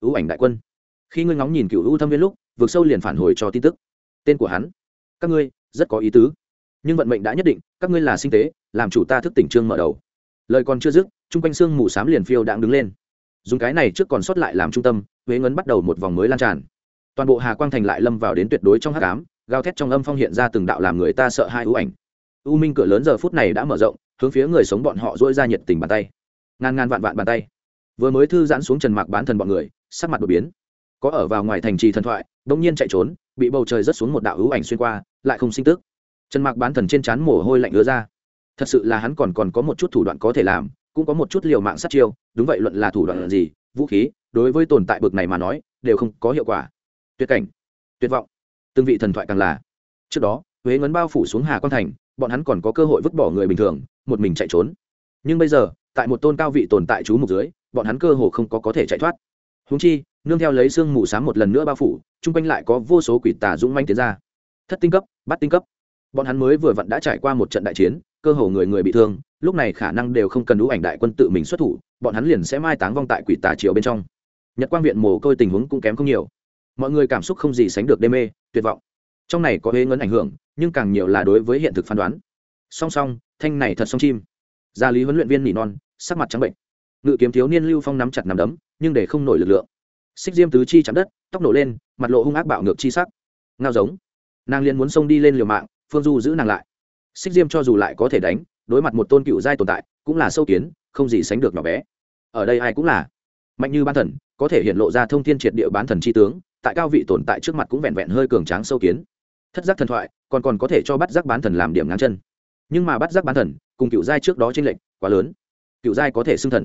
ưu ảnh đại quân. Khi ngươi ngóng nhìn cựu lũ thâm viên lúc vượt sâu liền phản hồi cho tin tức. Tên của hắn, các ngươi, rất có ý tứ. Nhưng vận mệnh đã nhất định, các ngươi là sinh tế, làm chủ ta thức tỉnh trương mở đầu. Lời còn chưa dứt, chung quanh xương mù s á m liền phiêu đạn đứng lên. Dùng cái này trước còn sót lại làm trung tâm, huế ngấn bắt đầu một vòng mới lan tràn. Toàn bộ hà quang thành lại lâm vào đến tuyệt đối trong h tám gào thét trong âm phong hiện ra từng đạo làm người ta sợ hai ưu ảnh. U minh cửa lớn giờ phút này đã mở rộng, hướng phía người sống bọn họ dỗi ra nhiệt tình bàn tay. Ngàn ngàn vạn vạn bàn tay. Vừa mới thư giãn xuống trần mạc bán thần bọn người, sắc mặt đột biến. Có ở vào ngoài thành trì thần thoại, đông nhiên chạy trốn, bị bầu trời rớt xuống một đạo hữu ảnh xuyên qua, lại không sinh tức. Trần mạc bán thần trên trán mồ hôi lạnh ứa ra. Thật sự là hắn còn còn có một chút thủ đoạn có thể làm, cũng có một chút liều mạng sát chiêu, đúng vậy luận là thủ đoạn gì, vũ khí, đối với tồn tại bực này mà nói, đều không có hiệu quả. Tuyệt cảnh, tuyệt vọng từng vị thần thoại càng là. Trước đó, huế ngấn bao phủ xuống hà quan thành, bọn hắn còn có cơ hội vứt bỏ người bình thường, một mình chạy trốn. Nhưng bây giờ, tại một tôn cao vị tồn tại chú mục dưới, bọn hắn cơ hồ không có có thể chạy thoát. Húng chi, nương theo lấy sương mù s á m một lần nữa bao phủ, chung quanh lại có vô số quỷ tà dũng manh tiến ra. Thất tinh cấp bắt tinh cấp. Bọn hắn mới vừa vặn đã trải qua một trận đại chiến, cơ hồ người người bị thương, lúc này khả năng đều không cần đủ ảnh đại quân tự mình xuất thủ, bọn hắn liền sẽ mai táng vong tại quỷ tà triều bên trong. Nhật quang viện mồ côi tình huống cũng kém không nhiều mọi người cảm xúc không gì sánh được đê mê, tuyệt vọng. Trong này có huế ngấn ảnh hưởng, nhưng càng nhiều là đối với hiện thực phán đoán. Song song, thanh này thật song chim. Gia lý huấn luyện viên nỉ non, sắc mặt trắng bệnh. Ngự kiếm thiếu niên lưu phong nắm chặt nằm đấm, nhưng để không nổi lực lượng. Xích diêm tứ chi chạm đất, tóc nổ lên, mặt lộ hung ác bạo ngược chi sắc. Ngao giống. Nàng liền muốn xông đi lên liều mạng, phương du giữ nàng lại. Xích diêm cho dù lại có thể đánh, đối mặt một tôn cựu giai tồn tại, cũng là sâu kiến, không gì sánh được nhỏ bé. Ở đây ai cũng là. Mạnh như ban thần, có thể hiện lộ ra thông tin triệt địa bán thần c h i tướng tại cao vị tồn tại trước mặt cũng vẹn vẹn hơi cường tráng sâu kiến. Thất giác thần thoại, còn còn có thể cho bắt giác bán thần làm điểm ngắn chân. Nhưng mà bắt giác bán thần, cùng cựu giai trước đó t r ê n lệch quá lớn. Cựu giai có thể xưng thần.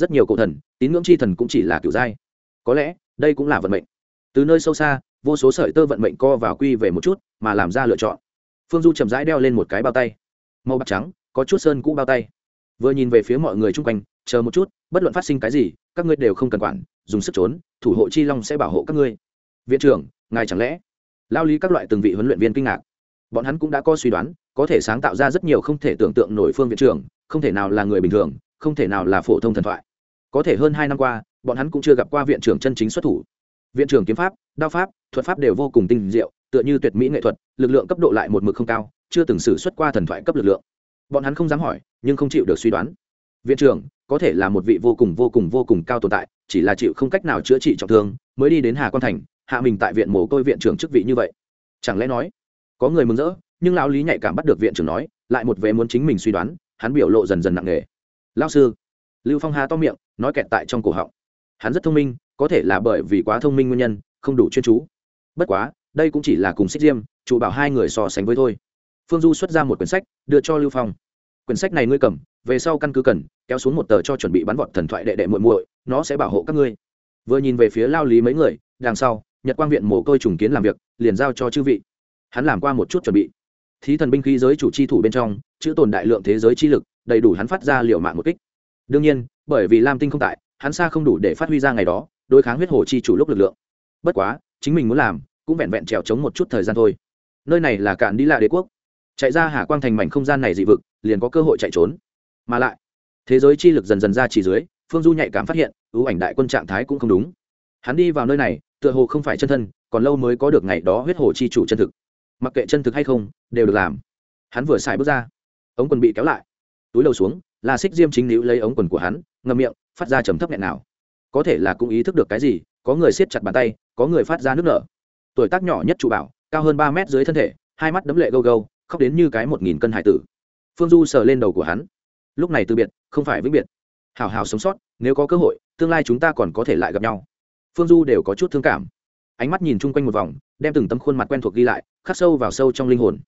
Rất nhiều cổ thần, tín ngưỡng c h i thần cũng chỉ là cựu giai. Có lẽ, đây cũng là vận mệnh. Từ nơi sâu xa, vô số sợi tơ vận mệnh co vào quy về một chút, mà làm ra lựa chọn. Phương du chậm rãi đeo lên một cái bao tay. Màu bạc trắng, có chút sơn cũ bao tay. Vừa nhìn về phía mọi người chung quanh, chờ một chút, bất luận phát sinh cái gì, các ngươi đều không cần quản, dùng sức trốn, thủ hộ chi long sẽ bảo hộ các ngươi viện trưởng, ngài chẳng lẽ? Lao lý các loại từng vị huấn luyện viên kinh ngạc. Bọn hắn cũng đã có suy đoán, có thể sáng tạo ra rất nhiều không thể tưởng tượng nổi phương viện trưởng, không thể nào là người bình thường, không thể nào là phổ thông thần thoại. Có thể hơn hai năm qua, bọn hắn cũng chưa gặp qua viện trưởng chân chính xuất thủ. Viện trưởng kiếm pháp, đao pháp, thuật pháp đều vô cùng tinh diệu, tựa như tuyệt mỹ nghệ thuật, lực lượng cấp độ lại một mực không cao, chưa từng xử xuất qua thần thoại cấp lực lượng. Bọn hắn không dám hỏi, nhưng không chịu được suy đoán. Viện trưởng, có thể là một vị vô cùng vô cùng vô cùng cao tồn tại, chỉ là chịu không cách nào chữa trị trọng thương, mới đi đến hà quan thành hạ mình tại viện mồ côi viện trưởng chức vị như vậy. Chẳng lẽ nói, có người mừng rỡ, nhưng lão lý nhạy cảm bắt được viện trưởng nói, lại một vé muốn chính mình suy đoán, hắn biểu lộ dần dần nặng nề. Lao sư, lưu phong hà to miệng, nói kẹt tại trong cổ họng. Hắn rất thông minh, có thể là bởi vì quá thông minh nguyên nhân, không đủ chuyên chú. Bất quá, đây cũng chỉ là cùng xích diêm, chủ bảo hai người so sánh với thôi. Phương du xuất ra một quyển sách, đưa cho lưu phong. Quyển sách này ngươi cầm, về sau căn cứ cần, kéo xuống một tờ cho chuẩn bị bắn vọt thần thoại đệ đệ muội muội, nó sẽ bảo hộ các ngươi. Vừa nhìn về phía lao lý mấy người, đằng sau nhật quang viện mồ côi trùng kiến làm việc, liền giao cho chư vị. Hắn làm qua một chút chuẩn bị. Thí thần binh khí giới chủ chi thủ bên trong, chữ tồn đại lượng thế giới chi lực, đầy đủ hắn phát ra liệu mạng một kích. Đương nhiên, bởi vì lam tinh không tại, hắn xa không đủ để phát huy ra ngày đó, đối kháng huyết hồ chi chủ lúc lực lượng. Bất quá, chính mình muốn làm, cũng vẹn vẹn trèo chống một chút thời gian thôi. Nơi này là cạn đi lạ đế quốc. Chạy ra hà quang thành mảnh không gian này dị vực, liền có cơ hội chạy trốn. Mà lại, thế giới chi lực dần dần ra chỉ dưới, phương du nhạy cảm phát hiện, ưu ảnh đại quân trạng thái cũng không đúng. Hắn đi vào nơi này tựa hồ không phải chân thân, còn lâu mới có được ngày đó huyết hồ chi chủ chân thực. Mặc kệ chân thực hay không, đều được làm. Hắn vừa xài bước ra, ống quần bị kéo lại. Túi đầu xuống là xích diêm chính nữ lấy ống quần của hắn, ngậm miệng, phát ra trầm thấp nghẹn nào. Có thể là cũng ý thức được cái gì, có người siết chặt bàn tay, có người phát ra nước nở. Tuổi tác nhỏ nhất chủ bảo, cao hơn ba mét dưới thân thể, hai mắt đấm lệ gâu gâu, khóc đến như cái một nghìn cân hải tử. Phương du sờ lên đầu của hắn. Lúc này từ biệt, không phải vĩnh biệt. Hào hào sống sót, nếu có cơ hội, tương lai chúng ta còn có thể lại gặp nhau phương du đều có chút thương cảm. Ánh mắt nhìn chung quanh một vòng, đem từng tấm khuôn mặt quen thuộc ghi lại, khắc sâu vào sâu trong linh hồn.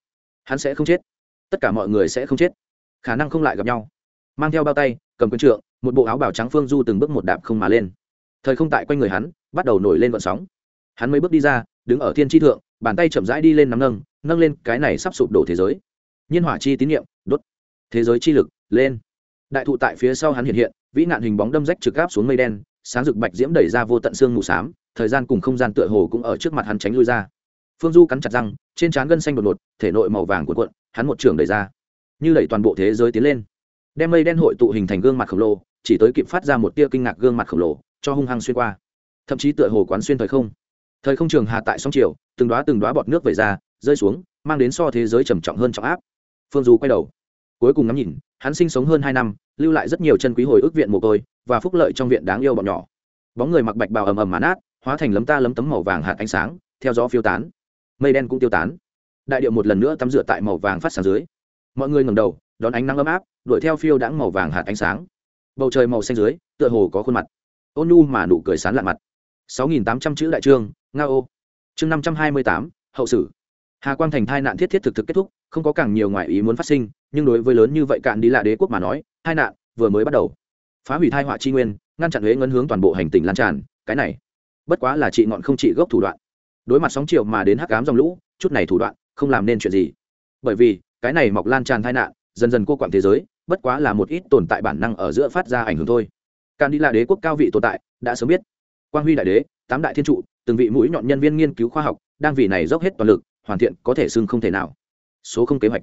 Hắn sẽ không chết. Tất cả mọi người sẽ không chết. Khả năng không lại gặp nhau. Mang theo bao tay, cầm quân trượng, một bộ áo bào trắng phương du từng bước một đạp không mà lên. Thời không tại quanh người hắn, bắt đầu nổi lên vận sóng. Hắn mấy bước đi ra, đứng ở thiên tri thượng, bàn tay chậm rãi đi lên nắm nâng nâng lên cái này sắp sụp đổ thế giới. Nhiên hỏa chi tín nhiệm đốt. Thế giới chi lực, lên. Đại thụ tại phía sau hắn hiện hiện, vĩ nạn hình bóng đâm rách trực áp xuống mây đen sáng rực bạch diễm đẩy ra vô tận xương mù s á m thời gian cùng không gian tựa hồ cũng ở trước mặt hắn tránh lui ra. Phương du cắn chặt răng, trên trán gân xanh đột ngột, thể nội màu vàng cuộn cuộn, hắn một trường đẩy ra. Như đẩy toàn bộ thế giới tiến lên. Đem mây đen hội tụ hình thành gương mặt khổng lồ, chỉ tới kịp phát ra một tia kinh ngạc gương mặt khổng lồ, cho hung hăng xuyên qua. Thậm chí tựa hồ quán xuyên thời không. Thời không trường hạ tại sông triều từng đoá từng đoá bọt nước về ra, rơi xuống, mang đến so thế giới trầm trọng hơn trọng áp. Phương du quay đầu cuối cùng ngắm nhìn, hắn sinh sống hơn hai năm, lưu lại rất nhiều chân quý hồi ức viện mồ côi và phúc lợi trong viện đáng yêu bọn nhỏ. Bóng người mặc bạch bào ầm ầm mán át hóa thành lấm ta lấm tấm màu vàng hạt ánh sáng, theo gió phiêu tán. Mây đen cũng tiêu tán. Đại điệu một lần nữa tắm rửa tại màu vàng phát sáng dưới. Mọi người ngầm đầu, đón ánh nắng ấm áp, đuổi theo phiêu đãng màu vàng hạt ánh sáng. Bầu trời màu xanh dưới, tựa hồ có khuôn mặt. Ôn nhu mà nụ cười sán lạ mặt. Sáu nghìn tám trăm chữ đại trương nga ô chương năm trăm hai mươi tám, hậu sử hà quang thành thai nạn thiết thiết thực thực kết thúc không có càng nhiều ngoại ý muốn phát sinh nhưng đối với lớn như vậy cạn đi là đế quốc mà nói hai nạn vừa mới bắt đầu phá hủy thai họa chi nguyên ngăn chặn huế ngân hướng toàn bộ hành tình lan tràn cái này bất quá là trị ngọn không trị gốc thủ đoạn đối mặt sóng chiều mà đến hắc ám dòng lũ chút này thủ đoạn không làm nên chuyện gì bởi vì cái này mọc lan tràn tai nạn dần dần cô quặng thế giới bất quá là một ít tồn tại bản năng ở giữa phát ra ảnh hưởng thôi can đi là đế quốc cao vị tồn tại đã sớm biết quang huy đại đế tám đại thiên trụ từng vị mũi nhọn nhân viên nghiên cứu khoa học đang vì này dốc hết toàn lực hoàn thiện có thể xưng không thể nào. Số không kế hoạch.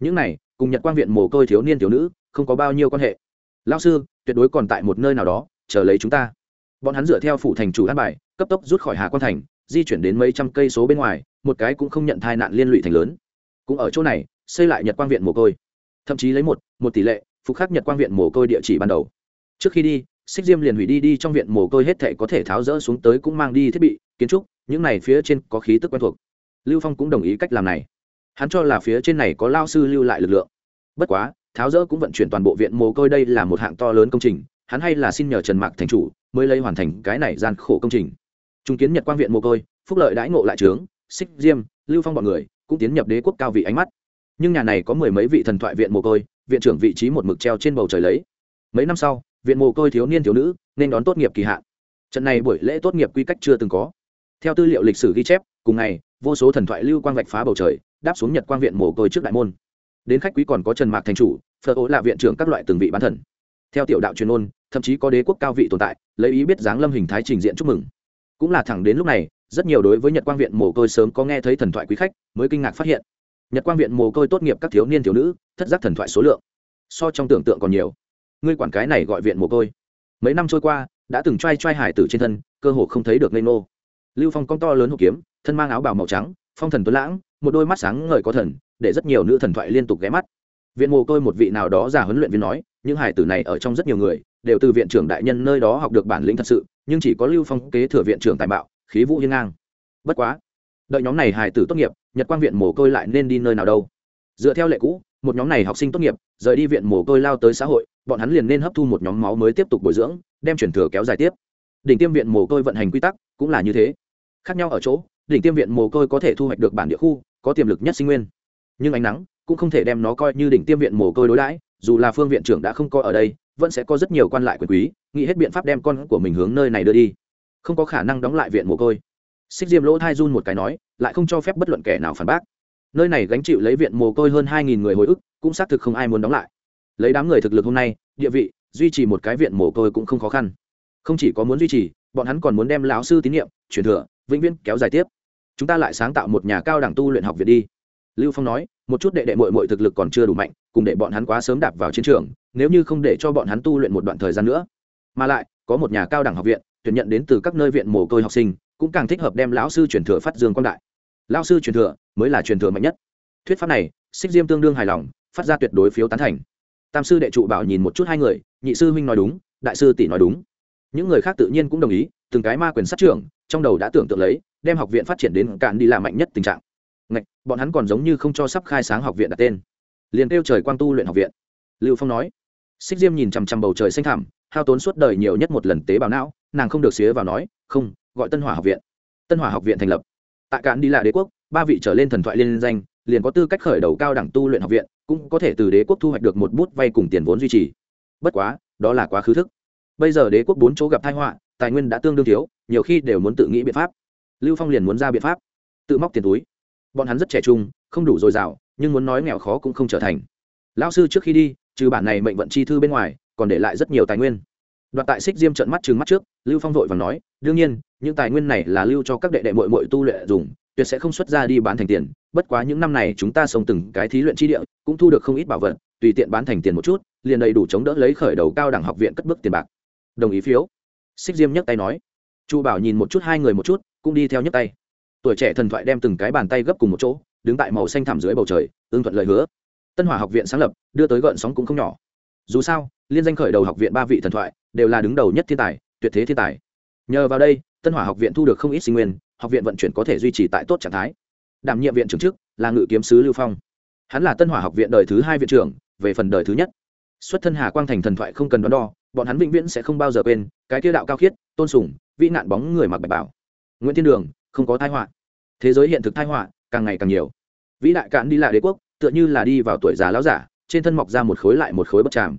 Những này, cùng nhật quang viện mồ côi thiếu niên thiếu nữ, không có bao nhiêu quan hệ. Lao sư, tuyệt đối còn tại một nơi nào đó, chờ lấy chúng ta. Bọn hắn dựa theo phủ thành chủ an bài, cấp tốc rút khỏi hà quan thành, di chuyển đến mấy trăm cây số bên ngoài, một cái cũng không nhận thai nạn liên lụy thành lớn. Cũng ở chỗ này, xây lại nhật quang viện mồ côi. Thậm chí lấy một một tỷ lệ, phục khắc nhật quang viện mồ côi địa chỉ ban đầu. Trước khi đi, xích diêm liền hủy đi đi trong viện mồ côi hết thể có thể tháo rỡ xuống tới cũng mang đi thiết bị, kiến trúc, những này phía trên có khí tức quen thuộc lưu phong cũng đồng ý cách làm này. Hắn cho là phía trên này có lao sư lưu lại lực lượng. Bất quá, tháo rỡ cũng vận chuyển toàn bộ viện mồ côi đây là một hạng to lớn công trình, hắn hay là xin nhờ trần mạc thành chủ mới lấy hoàn thành cái này gian khổ công trình. Chúng kiến nhật quang viện mồ côi, phúc lợi đãi ngộ lại trướng xích diêm, lưu phong b ọ n người cũng tiến nhập đế quốc cao vị ánh mắt. Nhưng nhà này có mười mấy vị thần thoại viện mồ côi, viện trưởng vị trí một mực treo trên bầu trời lấy. Mấy năm sau, viện mồ côi thiếu niên thiếu nữ nên đón tốt nghiệp kỳ hạn. Trận này buổi lễ tốt nghiệp quy cách chưa từng có. Theo tư liệu lịch sử ghi chép, cùng ngày vô số thần thoại lưu quang vạch phá bầu trời, đáp xuống nhật quang viện mồ côi trước đại môn. Đến khách quý còn có trần mạc thành chủ, phở ố là viện trưởng các loại từng vị bán thần. Theo tiểu đạo truyền ôn, thậm chí có đế quốc cao vị tồn tại, lấy ý biết dáng lâm hình thái trình diện chúc mừng. Cũng là thẳng đến lúc này, rất nhiều đối với nhật quang viện mồ côi sớm có nghe thấy thần thoại quý khách, mới kinh ngạc phát hiện. Nhật quang viện mồ côi tốt nghiệp các thiếu niên thiếu nữ, thất giác thần thoại số lượng. So trong tưởng tượng còn nhiều. Ngươi quản cái này gọi viện mồ côi. Mấy năm trôi qua, đã từng t r a i t r a i hải tử trên thân, cơ hồ không thấy được ngây nô lưu phong cong to lớn hộp kiếm thân mang áo bào màu trắng, phong thần tuấn lãng, một đôi mắt sáng ngời có thần, để rất nhiều nữ thần thoại liên tục ghé mắt. Viện mồ côi một vị nào đó giả huấn luyện viên nói, những hải tử này ở trong rất nhiều người, đều từ viện trưởng đại nhân nơi đó học được bản lĩnh thật sự, nhưng chỉ có lưu phong kế thừa viện trưởng tài bạo khí vũ hiên ngang. Bất quá, đợi nhóm này hải tử tốt nghiệp, nhật quang viện mồ côi lại nên đi nơi nào đâu. Dựa theo lệ cũ, một nhóm này học sinh tốt nghiệp, rời đi viện mồ côi lao tới xã hội, bọn hắn liền nên hấp thu một nhóm máu mới tiếp tục bồi dưỡng, đem chuyển thừa kéo dài tiếp. Đỉnh tiêm viện mồ côi vận hành quy tắc cũng là như thế. Khác nhau ở chỗ đỉnh tiêm viện mồ côi có thể thu hoạch được bản địa khu, có tiềm lực nhất sinh nguyên. Nhưng ánh nắng cũng không thể đem nó coi như đỉnh tiêm viện mồ côi đối đãi, dù là phương viện trưởng đã không coi ở đây, vẫn sẽ có rất nhiều quan lại quyền quý, nghĩ hết biện pháp đem con của mình hướng nơi này đưa đi. Không có khả năng đóng lại viện mồ côi. Xích diêm lỗ thai run một cái nói, lại không cho phép bất luận kẻ nào phản bác. Nơi này gánh chịu lấy viện mồ côi hơn hai nghìn người hồi ức, cũng xác thực không ai muốn đóng lại. Lấy đám người thực lực hôm nay, địa vị, duy trì một cái viện mồ côi cũng không khó khăn. Không chỉ có muốn duy trì, bọn hắn còn muốn đem lão sư tín nhiệm, truyền thừa, vĩnh viễn kéo dài tiếp chúng ta lại sáng tạo một nhà cao đẳng tu luyện học viện đi. Lưu phong nói, một chút đệ đệ mội mội thực lực còn chưa đủ mạnh, cùng để bọn hắn quá sớm đạp vào chiến trường, nếu như không để cho bọn hắn tu luyện một đoạn thời gian nữa. Mà lại, có một nhà cao đẳng học viện, tuyển nhận đến từ các nơi viện mồ côi học sinh, cũng càng thích hợp đem lão sư truyền thừa phát dương quang đại. Lão sư truyền thừa mới là truyền thừa mạnh nhất. Thuyết pháp này, xích diêm tương đương hài lòng, phát ra tuyệt đối phiếu tán thành. Tam sư đệ trụ bảo nhìn một chút hai người, nhị sư huynh nói đúng, đại sư tỷ nói đúng. Những người khác tự nhiên cũng đồng ý, từng cái ma quyền sát trưởng trong đầu đã tưởng tượng lấy đem học viện phát triển đến cạn đi làm mạnh nhất tình trạng. Ngạch, bọn hắn còn giống như không cho sắp khai sáng học viện đặt tên. Liền kêu trời quang tu luyện học viện. Lưu phong nói. Xích diêm nhìn chằm chằm bầu trời xanh thẳm hao tốn suốt đời nhiều nhất một lần tế bào não nàng không được xía vào nói không gọi tân hỏa học viện. Tân hỏa học viện thành lập. Tại cạn đi là đế quốc ba vị trở lên thần thoại liên danh liền có tư cách khởi đầu cao đẳng tu luyện học viện cũng có thể từ đế quốc thu hoạch được một bút vay cùng tiền vốn duy trì. Bất quá đó là quá khứ thức. Bây giờ đế quốc bốn chỗ gặp tai họa tài nguyên đã tương đương thiếu nhiều khi đều muốn tự nghĩ biện pháp. Lưu phong liền muốn ra biện pháp. Tự móc tiền túi. Bọn hắn rất trẻ trung, không đủ dồi dào, nhưng muốn nói nghèo khó cũng không trở thành. Lão sư trước khi đi, trừ bản này mệnh vận chi thư bên ngoài, còn để lại rất nhiều tài nguyên. Đoạt tại xích diêm trận mắt trừng mắt trước, lưu phong vội và nói, đương nhiên, những tài nguyên này là lưu cho các đệ đệ mội mội tu luyện dùng, tuyệt sẽ không xuất ra đi bán thành tiền. Bất quá những năm này chúng ta sống từng cái thí luyện chi địa, cũng thu được không ít bảo vật, tùy tiện bán thành tiền một chút, liền đầy đủ chống đỡ lấy khởi đầu cao đẳng học viện cất bước tiền bạc. Đồng ý phiếu. Xích diêm nhấc tay nói chu bảo nhìn một chút hai người một chút cũng đi theo nhấc tay. Tuổi trẻ thần thoại đem từng cái bàn tay gấp cùng một chỗ đứng tại màu xanh thẳm dưới bầu trời ương thuận lời hứa. Tân hỏa học viện sáng lập đưa tới gợn sóng cũng không nhỏ. Dù sao liên danh khởi đầu học viện ba vị thần thoại đều là đứng đầu nhất thiên tài tuyệt thế thiên tài. Nhờ vào đây tân hỏa học viện thu được không ít sinh nguyên học viện vận chuyển có thể duy trì tại tốt trạng thái. Đảm nhiệm viện trưởng chức, là ngự kiếm sứ lưu phong. Hắn là tân hỏa học viện đời thứ hai viện trưởng về phần đời thứ nhất. Xuất thân hà quang thành thần thoại không cần đón đo bọn hắn vĩnh viễn sẽ không bao giờ quên cái tiêu đạo cao khiết tôn sùng vĩ nạn bóng người mặc bạch bảo. Nguyễn thiên đường, không có thái họa. Thế giới hiện thực thái họa, càng ngày càng nhiều. Vĩ đại cạn đi lại đế quốc, tựa như là đi vào tuổi già lão giả, trên thân mọc ra một khối lại một khối bất tràm.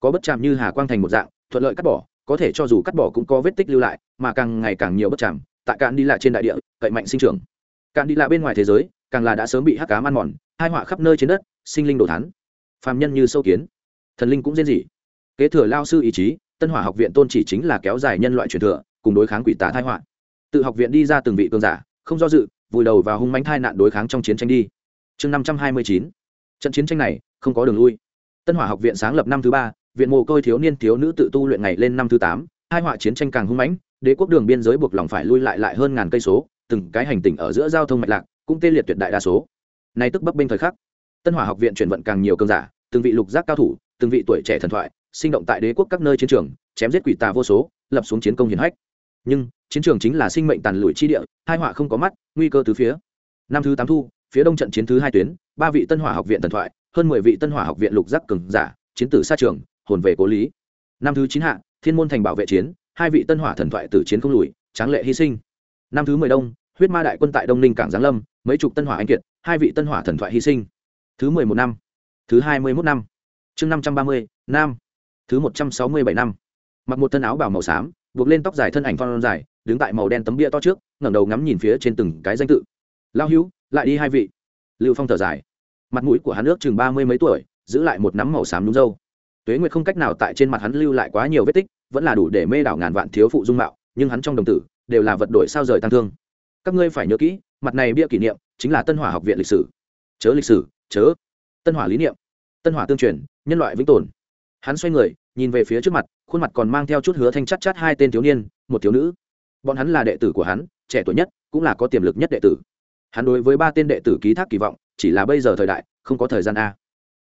Có bất tràm như hà quang thành một dạng, thuận lợi cắt bỏ, có thể cho dù cắt bỏ cũng có vết tích lưu lại, mà càng ngày càng nhiều bất tràm, tại cạn đi lại trên đại địa, cậy mạnh sinh trưởng. Cạn đi lại bên ngoài thế giới, càng là đã sớm bị hắc cám ăn mòn hai họa khắp nơi trên đất, sinh linh đổ thắn phàm nhân như sâu kiến. Thần linh cũng diễn dị kế thừa lao sư ý chí, tân hỏa học viện tôn chỉ chính là kéo dài nhân loại truyền thừa cùng đối kháng quỷ tà thai họa. Tự học viện đi ra từng vị cường giả, không do dự, vùi đầu vào hung mánh thai nạn đối kháng trong chiến tranh đi. Chương năm trăm hai mươi chín. Trận chiến tranh này, không có đường lui. Tân hỏa học viện sáng lập năm thứ ba, viện mồ côi thiếu niên thiếu nữ tự tu luyện ngày lên năm thứ tám, hai họa chiến tranh càng hung mãnh, đế quốc đường biên giới buộc lòng phải lui lại lại hơn ngàn cây số, từng cái hành tỉnh ở giữa giao thông mạch lạc, cũng tê liệt tuyệt đại đa số. Nay tức bắc bênh thời khắc, tân hỏa học viện chuyển vận càng nhiều cơn giả, từng vị lục giác cao thủ, từng vị tuổi trẻ thần thoại, sinh động tại đế quốc các nơi chiến trường, chém giết quỷ tà vô số, lập xuống chiến công hiển hách nhưng chiến trường chính là sinh mệnh tàn lụi chi địa hai họa không có mắt, nguy cơ từ phía. Năm thứ tám thu, phía đông trận chiến thứ hai tuyến, ba vị tân hỏa học viện thần thoại, hơn mười vị tân hỏa học viện lục giác cường giả, chiến tử xa trường, hồn về cố lý. Năm thứ chín hạ, thiên môn thành bảo vệ chiến, hai vị tân hỏa thần thoại tử chiến không lùi, tráng lệ hy sinh. Năm thứ mười đông, huyết ma đại quân tại đông ninh cảng giáng lâm, mấy chục tân hỏa anh kiệt, hai vị tân hỏa thần thoại hy sinh. Thứ mười một năm, thứ hai mươi mốt năm. Chương năm trăm ba mươi, nam. Thứ một trăm sáu mươi bảy năm. Mặc một thân áo bảo màu xám buộc lên tóc dài thân ảnh phong dài, đứng tại màu đen tấm bia to trước, ngẩng đầu ngắm nhìn phía trên từng cái danh tự. Lao hữu, lại đi hai vị. Lưu phong thở dài. Mặt mũi của hắn ước chừng ba mươi mấy tuổi, giữ lại một nắm màu xám đúng dâu. Tuế nguyệt không cách nào tại trên mặt hắn lưu lại quá nhiều vết tích, vẫn là đủ để mê đảo ngàn vạn thiếu phụ dung mạo, nhưng hắn trong đồng tử đều là vật đổi sao rời tăng thương. Các ngươi phải nhớ kỹ, mặt này bia kỷ niệm chính là tân hỏa học viện lịch sử. Chớ lịch sử, chớ. Tân hỏa lý niệm. Tân hỏa tương truyền, nhân loại vĩnh tồn. Hắn xoay người, nhìn về phía trước mặt khuôn mặt còn mang theo chút hứa thanh chắc chát hai tên thiếu niên, một thiếu nữ. Bọn hắn là đệ tử của hắn, trẻ tuổi nhất, cũng là có tiềm lực nhất đệ tử. Hắn đối với ba tên đệ tử ký thác kỳ vọng, chỉ là bây giờ thời đại, không có thời gian a.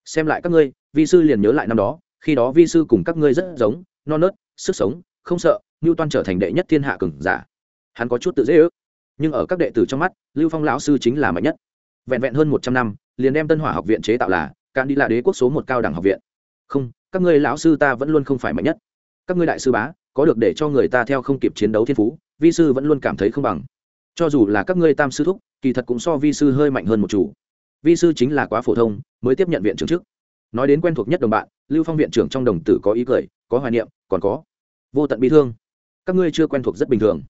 Xem lại các ngươi, vi sư liền nhớ lại năm đó, khi đó vi sư cùng các ngươi rất giống, non nớt, sức sống, không sợ ngưu toan trở thành đệ nhất thiên hạ cường giả. Hắn có chút tự dễ ước. Nhưng ở các đệ tử trong mắt, lưu phong lão sư chính là mạnh nhất. Vẹn vẹn hơn một trăm năm, liền đem tân hỏa học viện chế tạo là cạn đi là đế quốc số một cao đẳng học viện. Không, các ngươi lão sư ta vẫn luôn không phải mạnh nhất các ngươi đại sư bá, có được để cho người ta theo không kịp chiến đấu thiên phú, vi sư vẫn luôn cảm thấy không bằng. Cho dù là các ngươi tam sư thúc, kỳ thật cũng so vi sư hơi mạnh hơn một chủ. Vi sư chính là quá phổ thông, mới tiếp nhận viện trưởng trước. Nói đến quen thuộc nhất đồng bạn, lưu phong viện trưởng trong đồng tử có ý cười, có hoài niệm, còn có vô tận bi thương. Các ngươi chưa quen thuộc rất bình thường.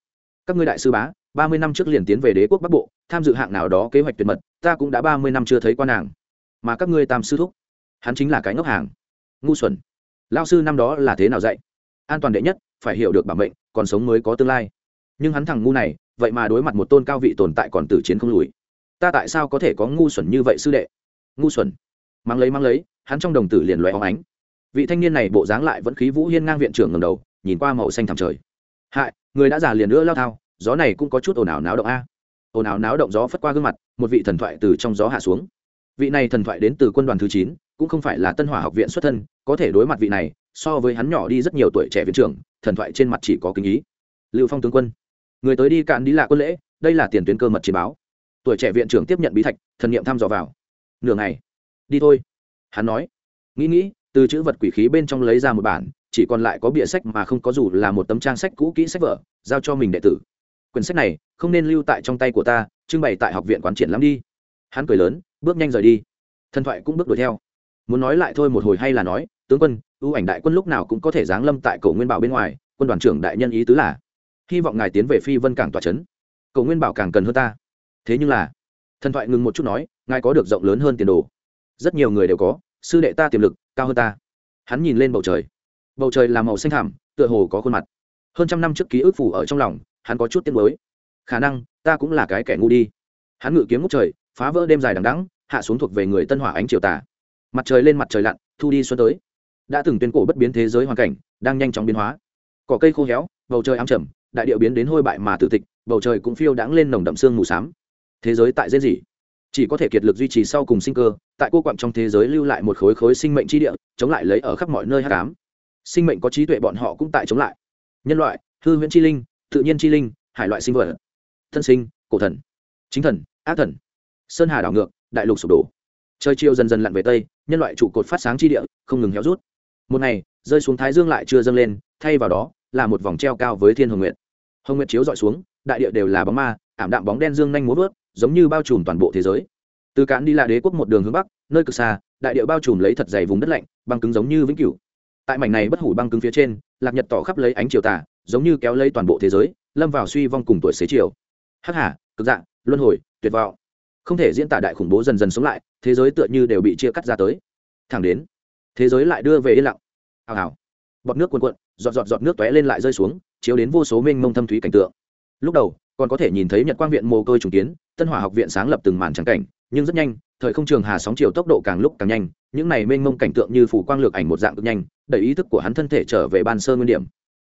Các ngươi đại sư bá, ba mươi năm trước liền tiến về đế quốc bắc bộ, tham dự hạng nào đó kế hoạch tuyệt mật, ta cũng đã ba mươi năm chưa thấy quan nàng. Mà các ngươi tam sư thúc, hắn chính là cái ngốc hàng. Ngu xuẩn. Lao sư năm đó là thế nào dạy? An toàn đệ nhất, phải hiểu được bản mệnh, còn sống mới có tương lai. Nhưng hắn thằng ngu này, vậy mà đối mặt một tôn cao vị tồn tại còn tử chiến không lùi. Ta tại sao có thể có ngu xuẩn như vậy sư đệ? Ngu xuẩn. Mang lấy mang lấy, hắn trong đồng tử liền loé óng ánh. Vị thanh niên này bộ dáng lại vẫn khí vũ hiên ngang viện trưởng ngầm đầu, nhìn qua màu xanh thẳm trời. Hại, người đã già liền nữa lao thao, gió này cũng có chút ồn ào náo động a. Ồn ào náo động gió phất qua gương mặt, một vị thần thoại từ trong gió hạ xuống. Vị này thần thoại đến từ quân đoàn thứ chín, cũng không phải là tân hỏa học viện xuất thân, có thể đối mặt vị này so với hắn nhỏ đi rất nhiều tuổi trẻ viện trưởng, thần thoại trên mặt chỉ có kinh ý. Lưu phong tướng quân, người tới đi cạn đi lạ quân lễ, đây là tiền tuyến cơ mật chiến báo. Tuổi trẻ viện trưởng tiếp nhận bí thạch, thần nghiệm thăm dò vào. Nửa ngày, đi thôi, hắn nói. Nghĩ nghĩ, từ chữ vật quỷ khí bên trong lấy ra một bản, chỉ còn lại có bìa sách mà không có dù là một tấm trang sách cũ kỹ sách vở, giao cho mình đệ tử. Quyển sách này, không nên lưu tại trong tay của ta, trưng bày tại học viện quán triển lắm đi. Hắn cười lớn, bước nhanh rời đi. Thần thoại cũng bước đuổi theo. Muốn nói lại thôi một hồi hay là nói, tướng quân ưu ảnh đại quân lúc nào cũng có thể giáng lâm tại cổ nguyên bảo bên ngoài quân đoàn trưởng đại nhân ý tứ là hy vọng ngài tiến về phi vân cảng tòa chấn, cổ nguyên bảo càng cần hơn ta. Thế nhưng là thần thoại ngừng một chút nói ngài có được rộng lớn hơn tiền đồ. Rất nhiều người đều có sư đệ ta tiềm lực cao hơn ta. Hắn nhìn lên bầu trời. Bầu trời là màu xanh thảm tựa hồ có khuôn mặt. Hơn trăm năm trước ký ức phủ ở trong lòng hắn có chút tiếng mới khả năng ta cũng là cái kẻ ngu đi. Hắn ngự kiếm ngốc trời phá vỡ đêm dài đằng đắng hạ xuống thuộc về người tân hỏa ánh triều tà. Mặt trời lên mặt trời lặn thu đi xuân tới đã từng tuyên cổ bất biến thế giới hoàn cảnh, đang nhanh chóng biến hóa. Cỏ cây khô héo, bầu trời ám trầm, đại điệu biến đến hôi bại mà tử tịch, bầu trời cũng phiêu đãng lên nồng đậm sương mù xám. Thế giới tại dễ gì chỉ có thể kiệt lực duy trì sau cùng sinh cơ, tại cô quặng trong thế giới lưu lại một khối khối sinh mệnh chi địa, chống lại lấy ở khắp mọi nơi hát cám sinh mệnh có trí tuệ bọn họ cũng tại chống lại. Nhân loại, hư huyễn chi linh, tự nhiên chi linh, hải loại sinh vật, thân sinh, cổ thần, chính thần, ác thần. Sơn hà đảo ngược, đại lục sụp đổ. Trời chiều dần dần lặn về tây, nhân loại trụ cột phát sáng chi địa, không ngừng héo rút một ngày, rơi xuống thái dương lại chưa dâng lên, thay vào đó là một vòng treo cao với thiên hồng nguyện hồng nguyện chiếu dọi xuống, đại địa đều là bóng ma, ảm đạm bóng đen dương nhanh múa vớt, giống như bao trùm toàn bộ thế giới. Từ cạn đi là đế quốc một đường hướng bắc, nơi cực xa, đại địa bao trùm lấy thật dày vùng đất lạnh, băng cứng giống như vĩnh cửu. Tại mảnh này bất hủ băng cứng phía trên, lạc nhật tỏ khắp lấy ánh chiều tà, giống như kéo lấy toàn bộ thế giới, lâm vào suy vong cùng tuổi xế chiều. Hắc hà, cực dạng luân hồi, tuyệt vọng. Không thể diễn tả đại khủng bố dần dần sống lại, thế giới tựa như đều bị chia cắt ra tới. Thẳng đến thế giới lại đưa về yên lặng. Hào hào. Bọt nước cuồn cuộn, giọt giọt giọt nước tóe lên lại rơi xuống, chiếu đến vô số mênh mông thâm thúy cảnh tượng. Lúc đầu, còn có thể nhìn thấy nhật quang viện mồ côi trùng kiến, tân hỏa học viện sáng lập từng màn trắng cảnh, nhưng rất nhanh, thời không trường hà sóng chiều tốc độ càng lúc càng nhanh, những này mênh mông cảnh tượng như phủ quang lược ảnh một dạng cực nhanh, đẩy ý thức của hắn thân thể trở về ban sơ nguyên điểm.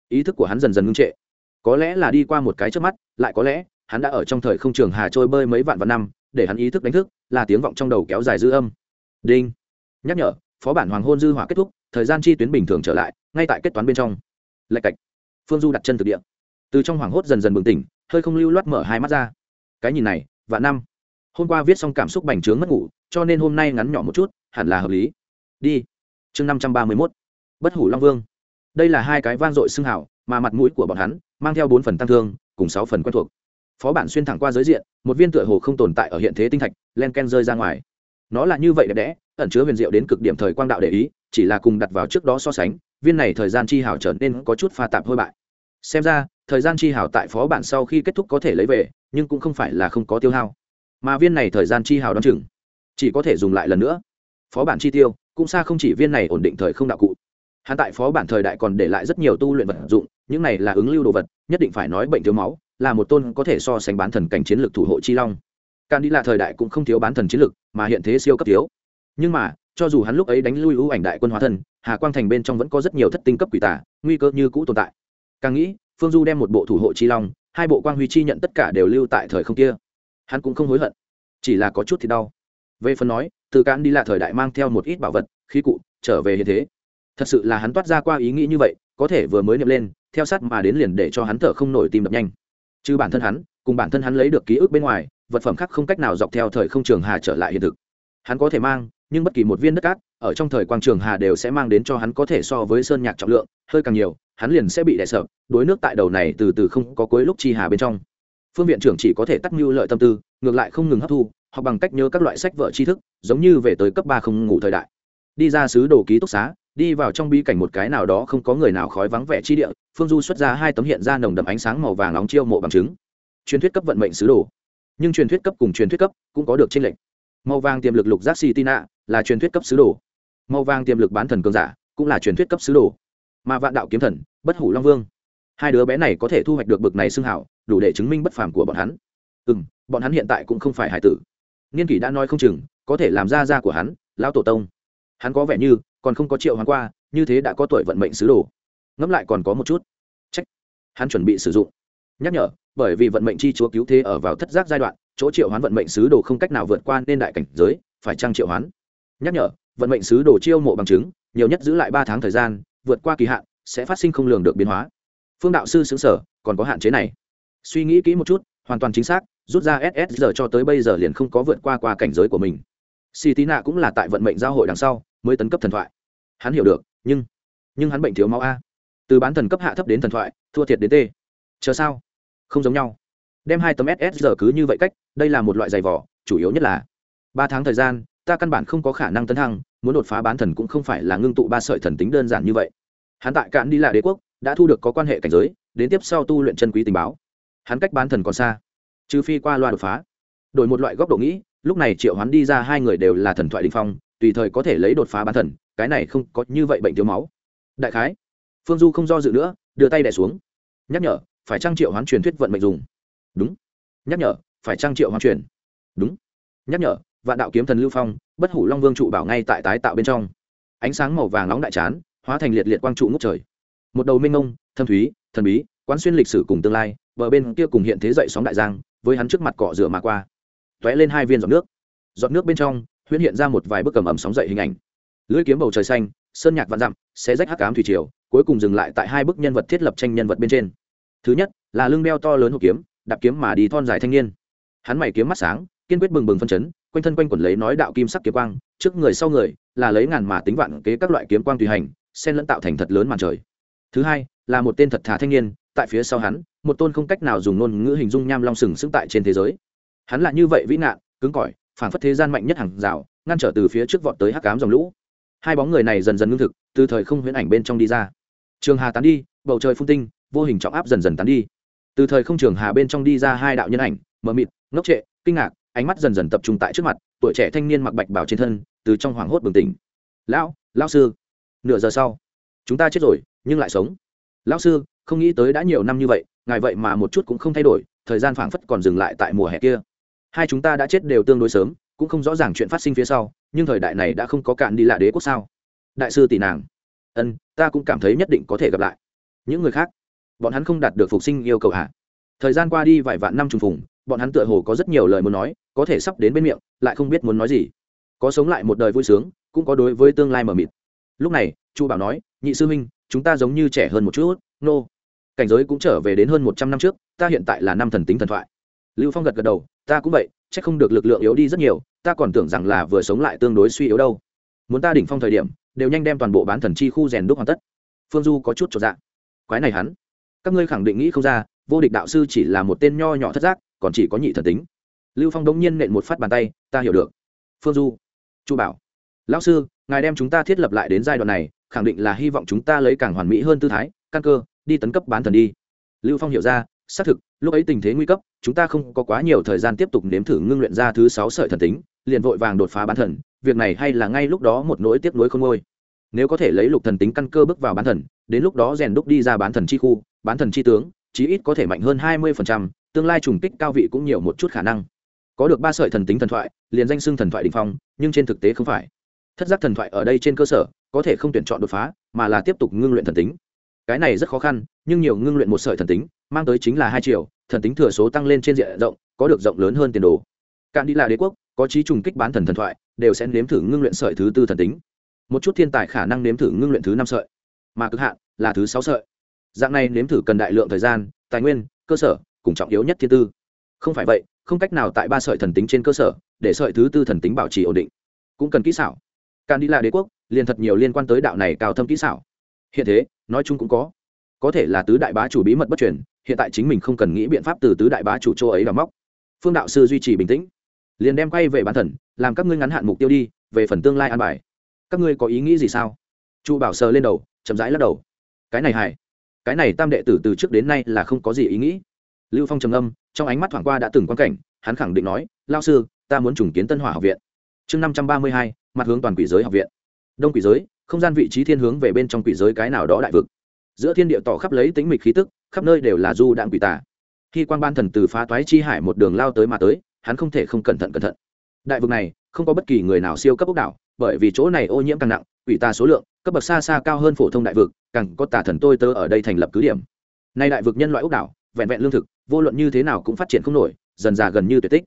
Ý thức của hắn dần dần ngưng trệ. Có lẽ là đi qua một cái trước mắt, lại có lẽ, hắn đã ở trong thời không trường hà trôi bơi mấy vạn vạn năm, để hắn ý thức đánh thức, là tiếng vọng trong đầu kéo dài dư âm. Đinh. Nhắc nhở phó bản hoàng hôn dư hỏa kết thúc, thời gian chi tuyến bình thường trở lại, ngay tại kết toán bên trong. Lạch cạch. Phương du đặt chân thực địa. Từ trong hoàng hốt dần dần bừng tỉnh, hơi không lưu loát mở hai mắt ra. Cái nhìn này, vạn năm. Hôm qua viết xong cảm xúc bành trướng mất ngủ, cho nên hôm nay ngắn nhỏ một chút, hẳn là hợp lý. Đi. Chương năm trăm ba mươi mốt. Bất hủ long vương. Đây là hai cái vang dội xưng hảo mà mặt mũi của bọn hắn mang theo bốn phần tăng thương, cùng sáu phần quen thuộc. Phó bản xuyên thẳng qua giới diện, một viên tựa hồ không tồn tại ở hiện thế tinh thạch, len ken rơi ra ngoài nó là như vậy đẹp đẽ, ẩn chứa huyền diệu đến cực điểm thời quang đạo để ý, chỉ là cùng đặt vào trước đó so sánh, viên này thời gian chi hảo trở nên có chút pha tạp hôi bại. Xem ra, thời gian chi hảo tại phó bản sau khi kết thúc có thể lấy về, nhưng cũng không phải là không có tiêu hao. Mà viên này thời gian chi hảo đ o á n chừng, chỉ có thể dùng lại lần nữa. Phó bản chi tiêu, cũng xa không chỉ viên này ổn định thời không đạo cụ. Hắn tại phó bản thời đại còn để lại rất nhiều tu luyện vật dụng, những này là ứng lưu đồ vật, nhất định phải nói bệnh thiếu máu, là một tôn có thể so sánh bán thần cảnh chiến lược thủ hộ chi long can đi là thời đại cũng không thiếu bán thần chiến lược mà hiện thế siêu cấp thiếu. Nhưng mà cho dù hắn lúc ấy đánh lui ưu ảnh đại quân hóa thần, hà quang thành bên trong vẫn có rất nhiều thất tinh cấp quỷ tả nguy cơ như cũ tồn tại. Càng nghĩ phương du đem một bộ thủ hộ chi long hai bộ quang huy chi nhận tất cả đều lưu tại thời không kia. Hắn cũng không hối hận chỉ là có chút thì đau. Về phần nói từ cán đi là thời đại mang theo một ít bảo vật khí cụ trở về hiện thế. Thật sự là hắn toát ra qua ý nghĩ như vậy có thể vừa mới niệm lên theo sát mà đến liền để cho hắn thở không nổi tim đập nhanh. Chứ bản thân hắn cùng bản thân hắn lấy được ký ức bên ngoài vật phẩm khác không cách nào dọc theo thời không trường hà trở lại hiện thực. Hắn có thể mang, nhưng bất kỳ một viên đất cát, ở trong thời quang trường hà đều sẽ mang đến cho hắn có thể so với sơn nhạc trọng lượng, hơi càng nhiều, hắn liền sẽ bị đè sợ đuối nước tại đầu này từ từ không có cuối lúc chi hà bên trong. Phương viện trưởng chỉ có thể tắt mưu lợi tâm tư, ngược lại không ngừng hấp thu hoặc bằng cách nhớ các loại sách vở tri thức, giống như về tới cấp ba không ngủ thời đại. Đi ra xứ đồ ký túc xá, đi vào trong bi cảnh một cái nào đó không có người nào khói vắng vẻ chi địa, phương du xuất ra hai tấm hiện ra nồng đậm ánh sáng màu vàng nóng chiêu mộ bằng chứng. Truyền thuyết cấp vận mệnh sứ đồ nhưng truyền thuyết cấp cùng truyền thuyết cấp cũng có được tranh lệch. Màu vàng tiềm lực lục giác si tina là truyền thuyết cấp sứ đồ. Màu vàng tiềm lực bán thần cường giả cũng là truyền thuyết cấp sứ đồ. Mà vạn đạo kiếm thần, bất hủ long vương. Hai đứa bé này có thể thu hoạch được bực này xưng hảo, đủ để chứng minh bất phàm của bọn hắn. Ừ m bọn hắn hiện tại cũng không phải hải tử. Niên kỷ đã nói không chừng, có thể làm ra ra của hắn, lão tổ tông. Hắn có vẻ như còn không có triệu hắn qua, như thế đã có tuổi vận mệnh sứ đồ. Ngẫm lại còn có một chút. Trách hắn chuẩn bị sử dụng. Nhắc nhở bởi vì vận mệnh chi chúa cứu thế ở vào thất giác giai đoạn, chỗ triệu hoán vận mệnh sứ đồ không cách nào vượt qua nên đại cảnh giới, phải trang triệu hoán? Nhắc nhở, vận mệnh sứ đồ chiêu mộ bằng chứng, nhiều nhất giữ lại ba tháng thời gian, vượt qua kỳ hạn, sẽ phát sinh không lường được biến hóa. Phương đạo sư xứng sở, còn có hạn chế này. Suy nghĩ kỹ một chút, hoàn toàn chính xác, rút ra ss giờ cho tới bây giờ liền không có vượt qua qua cảnh giới của mình. Si tí nạ cũng là tại vận mệnh giao hội đằng sau, mới tấn cấp thần thoại. Hắn hiểu được, nhưng nhưng hắn bệnh thiếu máu a. Từ bán thần cấp hạ thấp đến thần thoại, thua thiệt đến t chờ sao? Không giống nhau. Đem hai tấm ss giờ cứ như vậy cách, đây là một loại giày vỏ chủ yếu nhất là ba tháng thời gian, ta căn bản không có khả năng tấn thăng, muốn đột phá bán thần cũng không phải là ngưng tụ ba sợi thần tính đơn giản như vậy. Hắn tại cạn đi là đế quốc, đã thu được có quan hệ cảnh giới, đến tiếp sau tu luyện chân quý tình báo. Hắn cách bán thần còn xa, trừ phi qua loa đột phá. Đổi một loại góc độ nghĩ, lúc này triệu hắn đi ra hai người đều là thần thoại đình phong, tùy thời có thể lấy đột phá bán thần, cái này không có như vậy bệnh thiếu máu. Đại khái, phương du không do dự nữa, đưa tay đẻ xuống. Nhắc nhở phải trang triệu hoán truyền thuyết vận mệnh dùng. Đúng. Nhắc nhở, phải trang triệu hoán truyền. Đúng. Nhắc nhở, vạn đạo kiếm thần lưu phong, bất hủ long vương trụ bảo ngay tại tái tạo bên trong. Ánh sáng màu vàng nóng đại chán, hóa thành liệt liệt quang trụ ngút trời. Một đầu minh ngông, thâm thúy, thần bí, quán xuyên lịch sử cùng tương lai, bờ bên kia cùng hiện thế dậy sóng đại giang, với hắn trước mặt cọ rửa mà qua. Tóe lên hai viên giọt nước. Giọt nước bên trong, huyễn hiện ra một vài bức cầm ẩm sóng dậy hình ảnh. Lưỡi kiếm bầu trời xanh, sơn nhạc vạn dặm sẽ rách hắc cám thủy triều, cuối cùng dừng lại tại hai bức nhân vật thiết lập tranh nhân vật bên trên thứ nhất, là lưng đeo to lớn hộp kiếm, đạp kiếm mà đi thon dài thanh niên. Hắn mày kiếm mắt sáng, kiên quyết bừng bừng phân chấn, quanh thân quanh quẩn lấy nói đạo kim sắc kiếm quang, trước người sau người, là lấy ngàn mà tính vạn kế các loại kiếm quang tùy hành, xen lẫn tạo thành thật lớn màn trời. Thứ hai, là một tên thật thà thanh niên, tại phía sau hắn, một tôn không cách nào dùng ngôn ngữ hình dung nham long sừng sững tại trên thế giới. Hắn là như vậy vĩ nạn, cứng cỏi phản phất thế gian mạnh nhất hàng rào, ngăn trở từ phía trước vọt tới hắc cám dòng lũ. Hai bóng người này dần dần ngưng thực, từ thời không huyễn ảnh bên trong đi ra. Trường hà tán đi, bầu trời phun tinh vô hình trọng áp dần dần tán đi. Từ thời không trường hà bên trong đi ra hai đạo nhân ảnh, mờ mịt, ngốc trệ, kinh ngạc, ánh mắt dần dần tập trung tại trước mặt, tuổi trẻ thanh niên mặc bạch bảo trên thân, từ trong hoảng hốt bừng tỉnh. Lão lão sư, nửa giờ sau, chúng ta chết rồi, nhưng lại sống. Lão sư, không nghĩ tới đã nhiều năm như vậy, ngài vậy mà một chút cũng không thay đổi, thời gian phảng phất còn dừng lại tại mùa hè kia. Hai chúng ta đã chết đều tương đối sớm, cũng không rõ ràng chuyện phát sinh phía sau, nhưng thời đại này đã không có cạn đi lạ đế quốc sao? Đại sư tỷ nàng. Ân, ta cũng cảm thấy nhất định có thể gặp lại. Những người khác? Bọn hắn không đạt được phục sinh yêu cầu hạ thời gian qua đi vài vạn năm trùng phùng, bọn hắn tựa hồ có rất nhiều lời muốn nói, có thể sắp đến bên miệng, lại không biết muốn nói gì. Có sống lại một đời vui sướng, cũng có đối với tương lai mờ mịt. Lúc này, chu bảo nói, nhị sư huynh, chúng ta giống như trẻ hơn một chút, nô、no. cảnh giới cũng trở về đến hơn một trăm năm trước, ta hiện tại là năm thần tính thần thoại. Lưu phong gật gật đầu, ta cũng vậy c h ắ c không được lực lượng yếu đi rất nhiều, ta còn tưởng rằng là vừa sống lại tương đối suy yếu đâu. Muốn ta đỉnh phong thời điểm, đều nhanh đem toàn bộ bán thần chi khu rèn đúc hoàn tất. Phương du có chút trọn dạng quái này hắn các ngươi khẳng định nghĩ không ra, vô địch đạo sư chỉ là một tên nho nhỏ thất giác, còn chỉ có nhị thần tính. Lưu phong đống nhiên nện một phát bàn tay, ta hiểu được. Phương du, chu bảo, lão sư, ngài đem chúng ta thiết lập lại đến giai đoạn này, khẳng định là hy vọng chúng ta lấy càng hoàn mỹ hơn tư thái, căn cơ, đi tấn cấp bán thần đi. Lưu phong hiểu ra, xác thực, lúc ấy tình thế nguy cấp, chúng ta không có quá nhiều thời gian tiếp tục nếm thử ngưng luyện ra thứ sáu sợi thần tính, liền vội vàng đột phá bán thần, việc này hay là ngay lúc đó một nỗi tiếc nuối không ngôi nếu có thể lấy lục thần tính căn cơ bước vào bán thần, đến lúc đó rèn đúc đi ra bán thần chi khu, bán thần chi tướng, chí ít có thể mạnh hơn hai mươi tương lai trùng kích cao vị cũng nhiều một chút khả năng. Có được ba sợi thần tính thần thoại, liền danh xưng thần thoại đình phong, nhưng trên thực tế không phải. Thất giác thần thoại ở đây trên cơ sở, có thể không tuyển chọn đột phá, mà là tiếp tục ngưng luyện thần tính. Cái này rất khó khăn, nhưng nhiều ngưng luyện một sợi thần tính, mang tới chính là hai triệu thần tính thừa số tăng lên trên diện rộng, có được rộng lớn hơn tiền đồ. Cạn đi là đế quốc, có trí trùng kích bán thần thần thoại, đều sẽ nếm thử ngưng luyện sợi thứ tư thần tính một chút thiên tài khả năng nếm thử ngưng luyện thứ năm sợi, mà cực hạn là thứ sáu sợi. Dạng này nếm thử cần đại lượng thời gian, tài nguyên, cơ sở, cùng trọng yếu nhất thiên tư. Không phải vậy, không cách nào tại ba sợi thần tính trên cơ sở, để sợi thứ tư thần tính bảo trì ổn định. Cũng cần kỹ xảo. Càng đi là đế quốc, liền thật nhiều liên quan tới đạo này cao thâm kỹ xảo. Hiện thế, nói chung cũng có. Có thể là tứ đại bá chủ bí mật bất truyền, hiện tại chính mình không cần nghĩ biện pháp từ tứ đại bá chủ châu ấy đào móc. Phương đạo sư duy trì bình tĩnh, liền đem quay về bản thần, làm các ngươi ngắn hạn mục tiêu đi, về phần tương lai an bài các ngươi có ý nghĩ gì sao? Chu bảo sờ lên đầu, chậm rãi lắc đầu. Cái này hài. Cái này tam đệ tử từ trước đến nay là không có gì ý nghĩ. Lưu phong trầm âm trong ánh mắt thoảng qua đã từng quan cảnh, hắn khẳng định nói lao sư, ta muốn trùng kiến tân hỏa học viện. Chương năm trăm ba mươi hai, mặt hướng toàn quỷ giới học viện. Đông quỷ giới, không gian vị trí thiên hướng về bên trong quỷ giới cái nào đó đại vực. Giữa thiên địa tỏ khắp lấy tính mịch khí tức, khắp nơi đều là du đạn quỷ tà. Khi quan ban thần từ phá toái chi hải một đường lao tới mà tới, hắn không thể không cẩn thận cẩn thận. Đại vực này không có bất kỳ người nào siêu cấp ốc đảo, bởi vì chỗ này ô nhiễm càng nặng, quỷ tà số lượng, cấp bậc xa xa cao hơn phổ thông đại vực, càng có tà thần tôi tớ ở đây thành lập cứ điểm. Nay đại vực nhân loại ốc đảo, vẹn vẹn lương thực, vô luận như thế nào cũng phát triển không nổi, dần già gần như tuyệt tích.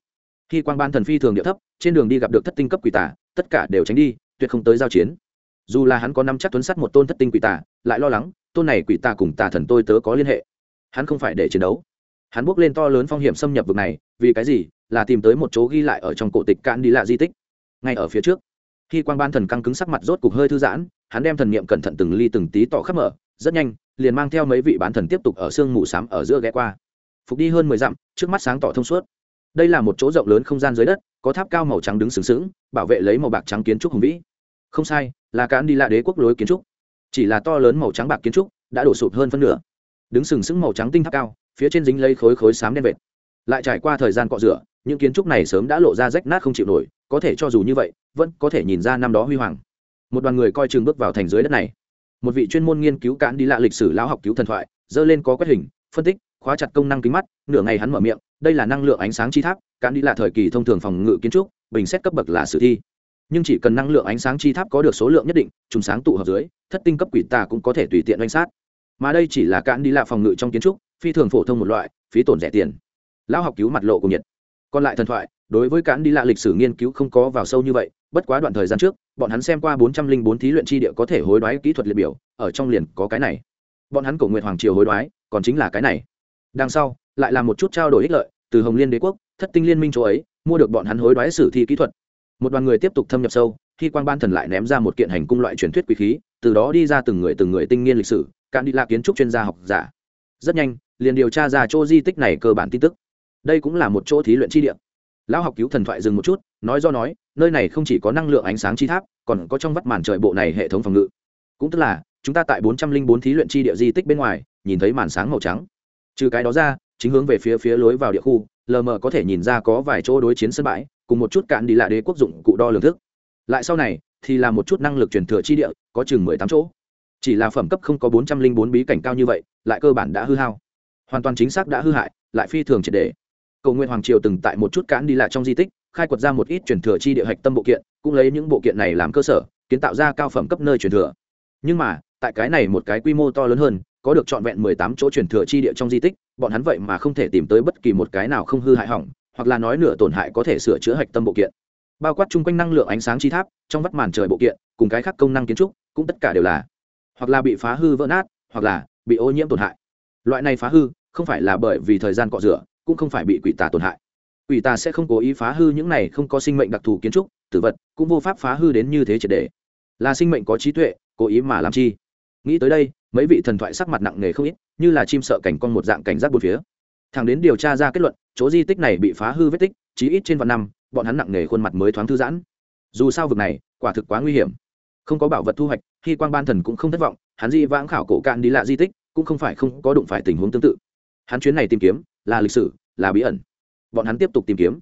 Khi quang ban thần phi thường địa thấp, trên đường đi gặp được thất tinh cấp quỷ tà, tất cả đều tránh đi, tuyệt không tới giao chiến. Dù là hắn có năm chắc tuấn sắt một tôn thất tinh quỷ tà, lại lo lắng, tôn này quỷ tà cùng tà thần tôi tớ có liên hệ. Hắn không phải để chiến đấu hắn bước lên to lớn phong hiểm xâm nhập vực này, vì cái gì? Là tìm tới một chỗ ghi lại ở trong cổ tịch cạn đi lạ di tích. Ngay ở phía trước, khi quang ban thần căng cứng sắc mặt rốt cục hơi thư giãn, hắn đem thần niệm cẩn thận từng ly từng tí tỏ khắp mở, rất nhanh, liền mang theo mấy vị bán thần tiếp tục ở sương mù xám ở giữa ghé qua. Phục đi hơn mười dặm, trước mắt sáng tỏ thông suốt. Đây là một chỗ rộng lớn không gian dưới đất, có tháp cao màu trắng đứng sừng sững, bảo vệ lấy màu bạc trắng kiến trúc hùng vĩ. Không sai, là cán đi lạ đế quốc lối kiến trúc. Chỉ là to lớn màu trắng bạc kiến trúc, đã đổ sụp hơn phân nửa. Đứng sừng sững màu trắng tinh tháp cao phía trên dính lấy khối khối xám đen vệt. Lại trải qua thời gian cọ rửa, những kiến trúc này sớm đã lộ ra rách nát không chịu nổi, có thể cho dù như vậy, vẫn có thể nhìn ra năm đó huy hoàng. Một đoàn người coi chừng bước vào thành dưới đất này. Một vị chuyên môn nghiên cứu cạn đi lạ lịch sử lão học cứu thần thoại dơ lên có quét hình, phân tích, khóa chặt công năng kính mắt, nửa ngày hắn mở miệng, đây là năng lượng ánh sáng chi tháp, cạn đi lạ thời kỳ thông thường phòng ngự kiến trúc, bình xét cấp bậc là sử thi. Nhưng chỉ cần năng lượng ánh sáng chi tháp có được số lượng nhất định, trùng sáng tụ hợp dưới, thất tinh cấp quỷ tà cũng có thể tùy tiện oanh sát. Mà đây chỉ là cạn đi lạ phòng ngự trong kiến trúc phi thường phổ thông một loại, phí tổn rẻ tiền. Lão học cứu mặt lộ cùng nhiệt còn lại thần thoại, đối với cán đi lạ lịch sử nghiên cứu không có vào sâu như vậy, bất quá đoạn thời gian trước, bọn hắn xem qua bốn trăm linh bốn thí luyện chi địa có thể hối đoái kỹ thuật liệt biểu, ở trong liền có cái này. Bọn hắn cổ nguyện hoàng triều hối đoái, còn chính là cái này. Đằng sau, lại là một chút trao đổi ích lợi, từ hồng liên đế quốc, thất tinh liên minh chỗ ấy, mua được bọn hắn hối đoái sử thi kỹ thuật. Một đoàn người tiếp tục thâm nhập sâu, khi quan ban thần lại ném ra một kiện hành cung loại truyền thuyết quý khí, từ đó đi ra từng người từng người tinh nghiên lịch sử cạn đi là kiến trúc chuyên gia học giả. Rất nhanh liền điều tra ra chỗ di tích này cơ bản tin tức. Đây cũng là một chỗ thí luyện chi địa. Lão học cứu thần thoại dừng một chút, nói do nói, nơi này không chỉ có năng lượng ánh sáng chi tháp, còn có trong vắt màn trời bộ này hệ thống phòng ngự. Cũng tức là, chúng ta tại bốn trăm linh bốn thí luyện chi địa di tích bên ngoài, nhìn thấy màn sáng màu trắng. Trừ cái đó ra, chính hướng về phía phía lối vào địa khu, lờ mờ có thể nhìn ra có vài chỗ đối chiến sân bãi, cùng một chút cạn đi lại đế quốc dụng cụ đo lường thức. Lại sau này, thì là một chút năng lực truyền thừa chi địa, có chừng mười tám chỗ. Chỉ là phẩm cấp không có bốn trăm linh bốn bí cảnh cao như vậy, lại cơ bản đã hư hao hoàn toàn chính xác đã hư hại, lại phi thường triệt đề cầu nguyện hoàng triều từng tại một chút cán đi lại trong di tích, khai quật ra một ít truyền thừa chi địa hạch tâm bộ kiện, cũng lấy những bộ kiện này làm cơ sở, kiến tạo ra cao phẩm cấp nơi truyền thừa. Nhưng mà, tại cái này một cái quy mô to lớn hơn, có được trọn vẹn mười tám chỗ truyền thừa chi địa trong di tích, bọn hắn vậy mà không thể tìm tới bất kỳ một cái nào không hư hại hỏng, hoặc là nói nửa tổn hại có thể sửa chữa hạch tâm bộ kiện. Bao quát chung quanh năng lượng ánh sáng chi tháp, trong vắt màn trời bộ kiện, cùng cái khác công năng kiến trúc, cũng tất cả đều là, hoặc là bị phá hư vỡ nát, hoặc là bị ô nhiễm tổn hại. Loại này phá hư không phải là bởi vì thời gian cọ rửa, cũng không phải bị quỷ tà tổn hại. Quỷ tà sẽ không cố ý phá hư những này không có sinh mệnh đặc thù kiến trúc, tử vật, cũng vô pháp phá hư đến như thế triệt đề là sinh mệnh có trí tuệ, cố ý mà làm chi. Nghĩ tới đây, mấy vị thần thoại sắc mặt nặng nề không ít, như là chim sợ cảnh con một dạng cảnh giác bốn phía. Thằng đến điều tra ra kết luận, chỗ di tích này bị phá hư vết tích, chí ít trên vạn năm, bọn hắn nặng nề khuôn mặt mới thoáng thư giãn. Dù sao vực này, quả thực quá nguy hiểm. Không có bảo vật thu hoạch, khi quan ban thần cũng không thất vọng, hắn di vãng khảo cổ cạn đi lạ di tích, cũng không phải không có đụng phải tình huống tương tự hắn chuyến này tìm kiếm là lịch sử, là bí ẩn. Bọn hắn tiếp tục tìm kiếm.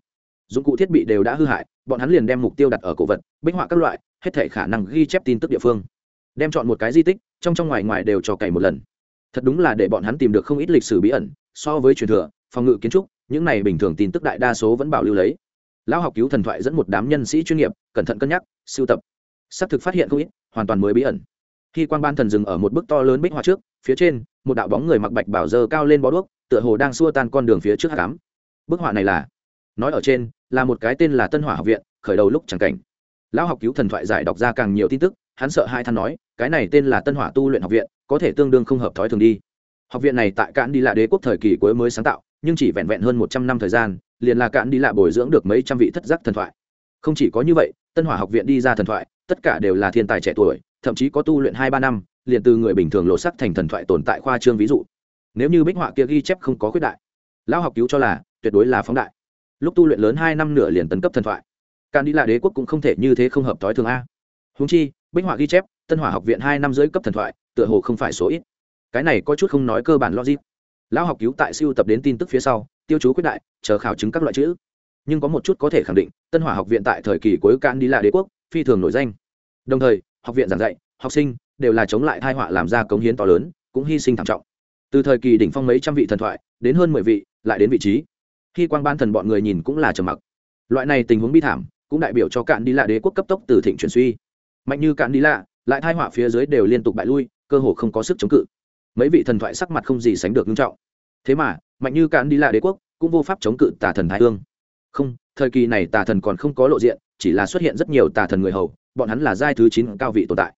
Dụng cụ thiết bị đều đã hư hại, bọn hắn liền đem mục tiêu đặt ở cổ vật, bích họa các loại, hết thể khả năng ghi chép tin tức địa phương. Đem chọn một cái di tích, trong trong ngoài ngoài đều cho cày một lần. Thật đúng là để bọn hắn tìm được không ít lịch sử bí ẩn, so với truyền thừa, phòng ngự kiến trúc, những này bình thường tin tức đại đa số vẫn bảo lưu lấy. Lão học cứu thần thoại dẫn một đám nhân sĩ chuyên nghiệp, cẩn thận cân nhắc, sưu tập. Xác thực phát hiện không ít, hoàn toàn mới bí ẩn. Khi quan ban thần dừng ở một bức to lớn bích họa trước, phía trên, một đạo bóng người mặc bạch bảo dơ cao lên bó đuốc tựa hồ đang xua tan con đường phía trước hát cám bức họa này là, nói ở trên, là một cái tên là tân hỏa học viện, khởi đầu lúc chẳng cảnh. Lão học cứu thần thoại giải đọc ra càng nhiều tin tức, hắn sợ hai than nói, cái này tên là tân hỏa tu luyện học viện, có thể tương đương không hợp thói thường đi. Học viện này tại cạn đi lạ đế quốc thời kỳ cuối mới sáng tạo, nhưng chỉ vẹn vẹn hơn một trăm năm thời gian, liền là cạn đi lạ bồi dưỡng được mấy trăm vị thất giác thần thoại. Không chỉ có như vậy, tân hỏa học viện đi ra thần thoại, tất cả đều là thiên tài trẻ tuổi, thậm chí có tu luyện hai ba năm, liền từ người bình thường lộ sắc thành thần thoại tồn tại khoa trương ví dụ nếu như bích họa kia ghi chép không có khuyết đại, lão học cứu cho là tuyệt đối là phóng đại. Lúc tu luyện lớn hai năm nửa liền tấn cấp thần thoại can đi là đế quốc cũng không thể như thế không hợp thói thường a. Húng chi, bích họa ghi chép, tân hỏa học viện hai năm dưới cấp thần thoại, tựa hồ không phải số ít. Cái này có chút không nói cơ bản logic. Lão học cứu tại siêu tập đến tin tức phía sau, tiêu chú quyết đại, chờ khảo chứng các loại chữ. Nhưng có một chút có thể khẳng định, tân hỏa học viện tại thời kỳ cuối can đi là đế quốc, phi thường nổi danh. Đồng thời, học viện giảng dạy, học sinh đều là chống lại thai họa làm ra cống hiến to lớn, cũng hy sinh thảm trọng từ thời kỳ đỉnh phong mấy trăm vị thần thoại, đến hơn mười vị, lại đến vị trí. Khi quan ban thần bọn người nhìn cũng là trầm mặc. Loại này tình huống bi thảm, cũng đại biểu cho cạn đi lạ đế quốc cấp tốc từ thịnh chuyển suy. Mạnh như cạn đi lạ, lại thai họa phía dưới đều liên tục bại lui, cơ hồ không có sức chống cự. Mấy vị thần thoại sắc mặt không gì sánh được nghiêm trọng. Thế mà, mạnh như cạn đi lạ đế quốc cũng vô pháp chống cự tà thần thái hương. Không, thời kỳ này tà thần còn không có lộ diện, chỉ là xuất hiện rất nhiều tà thần người hầu, bọn hắn là giai thứ chín cao vị tồn tại.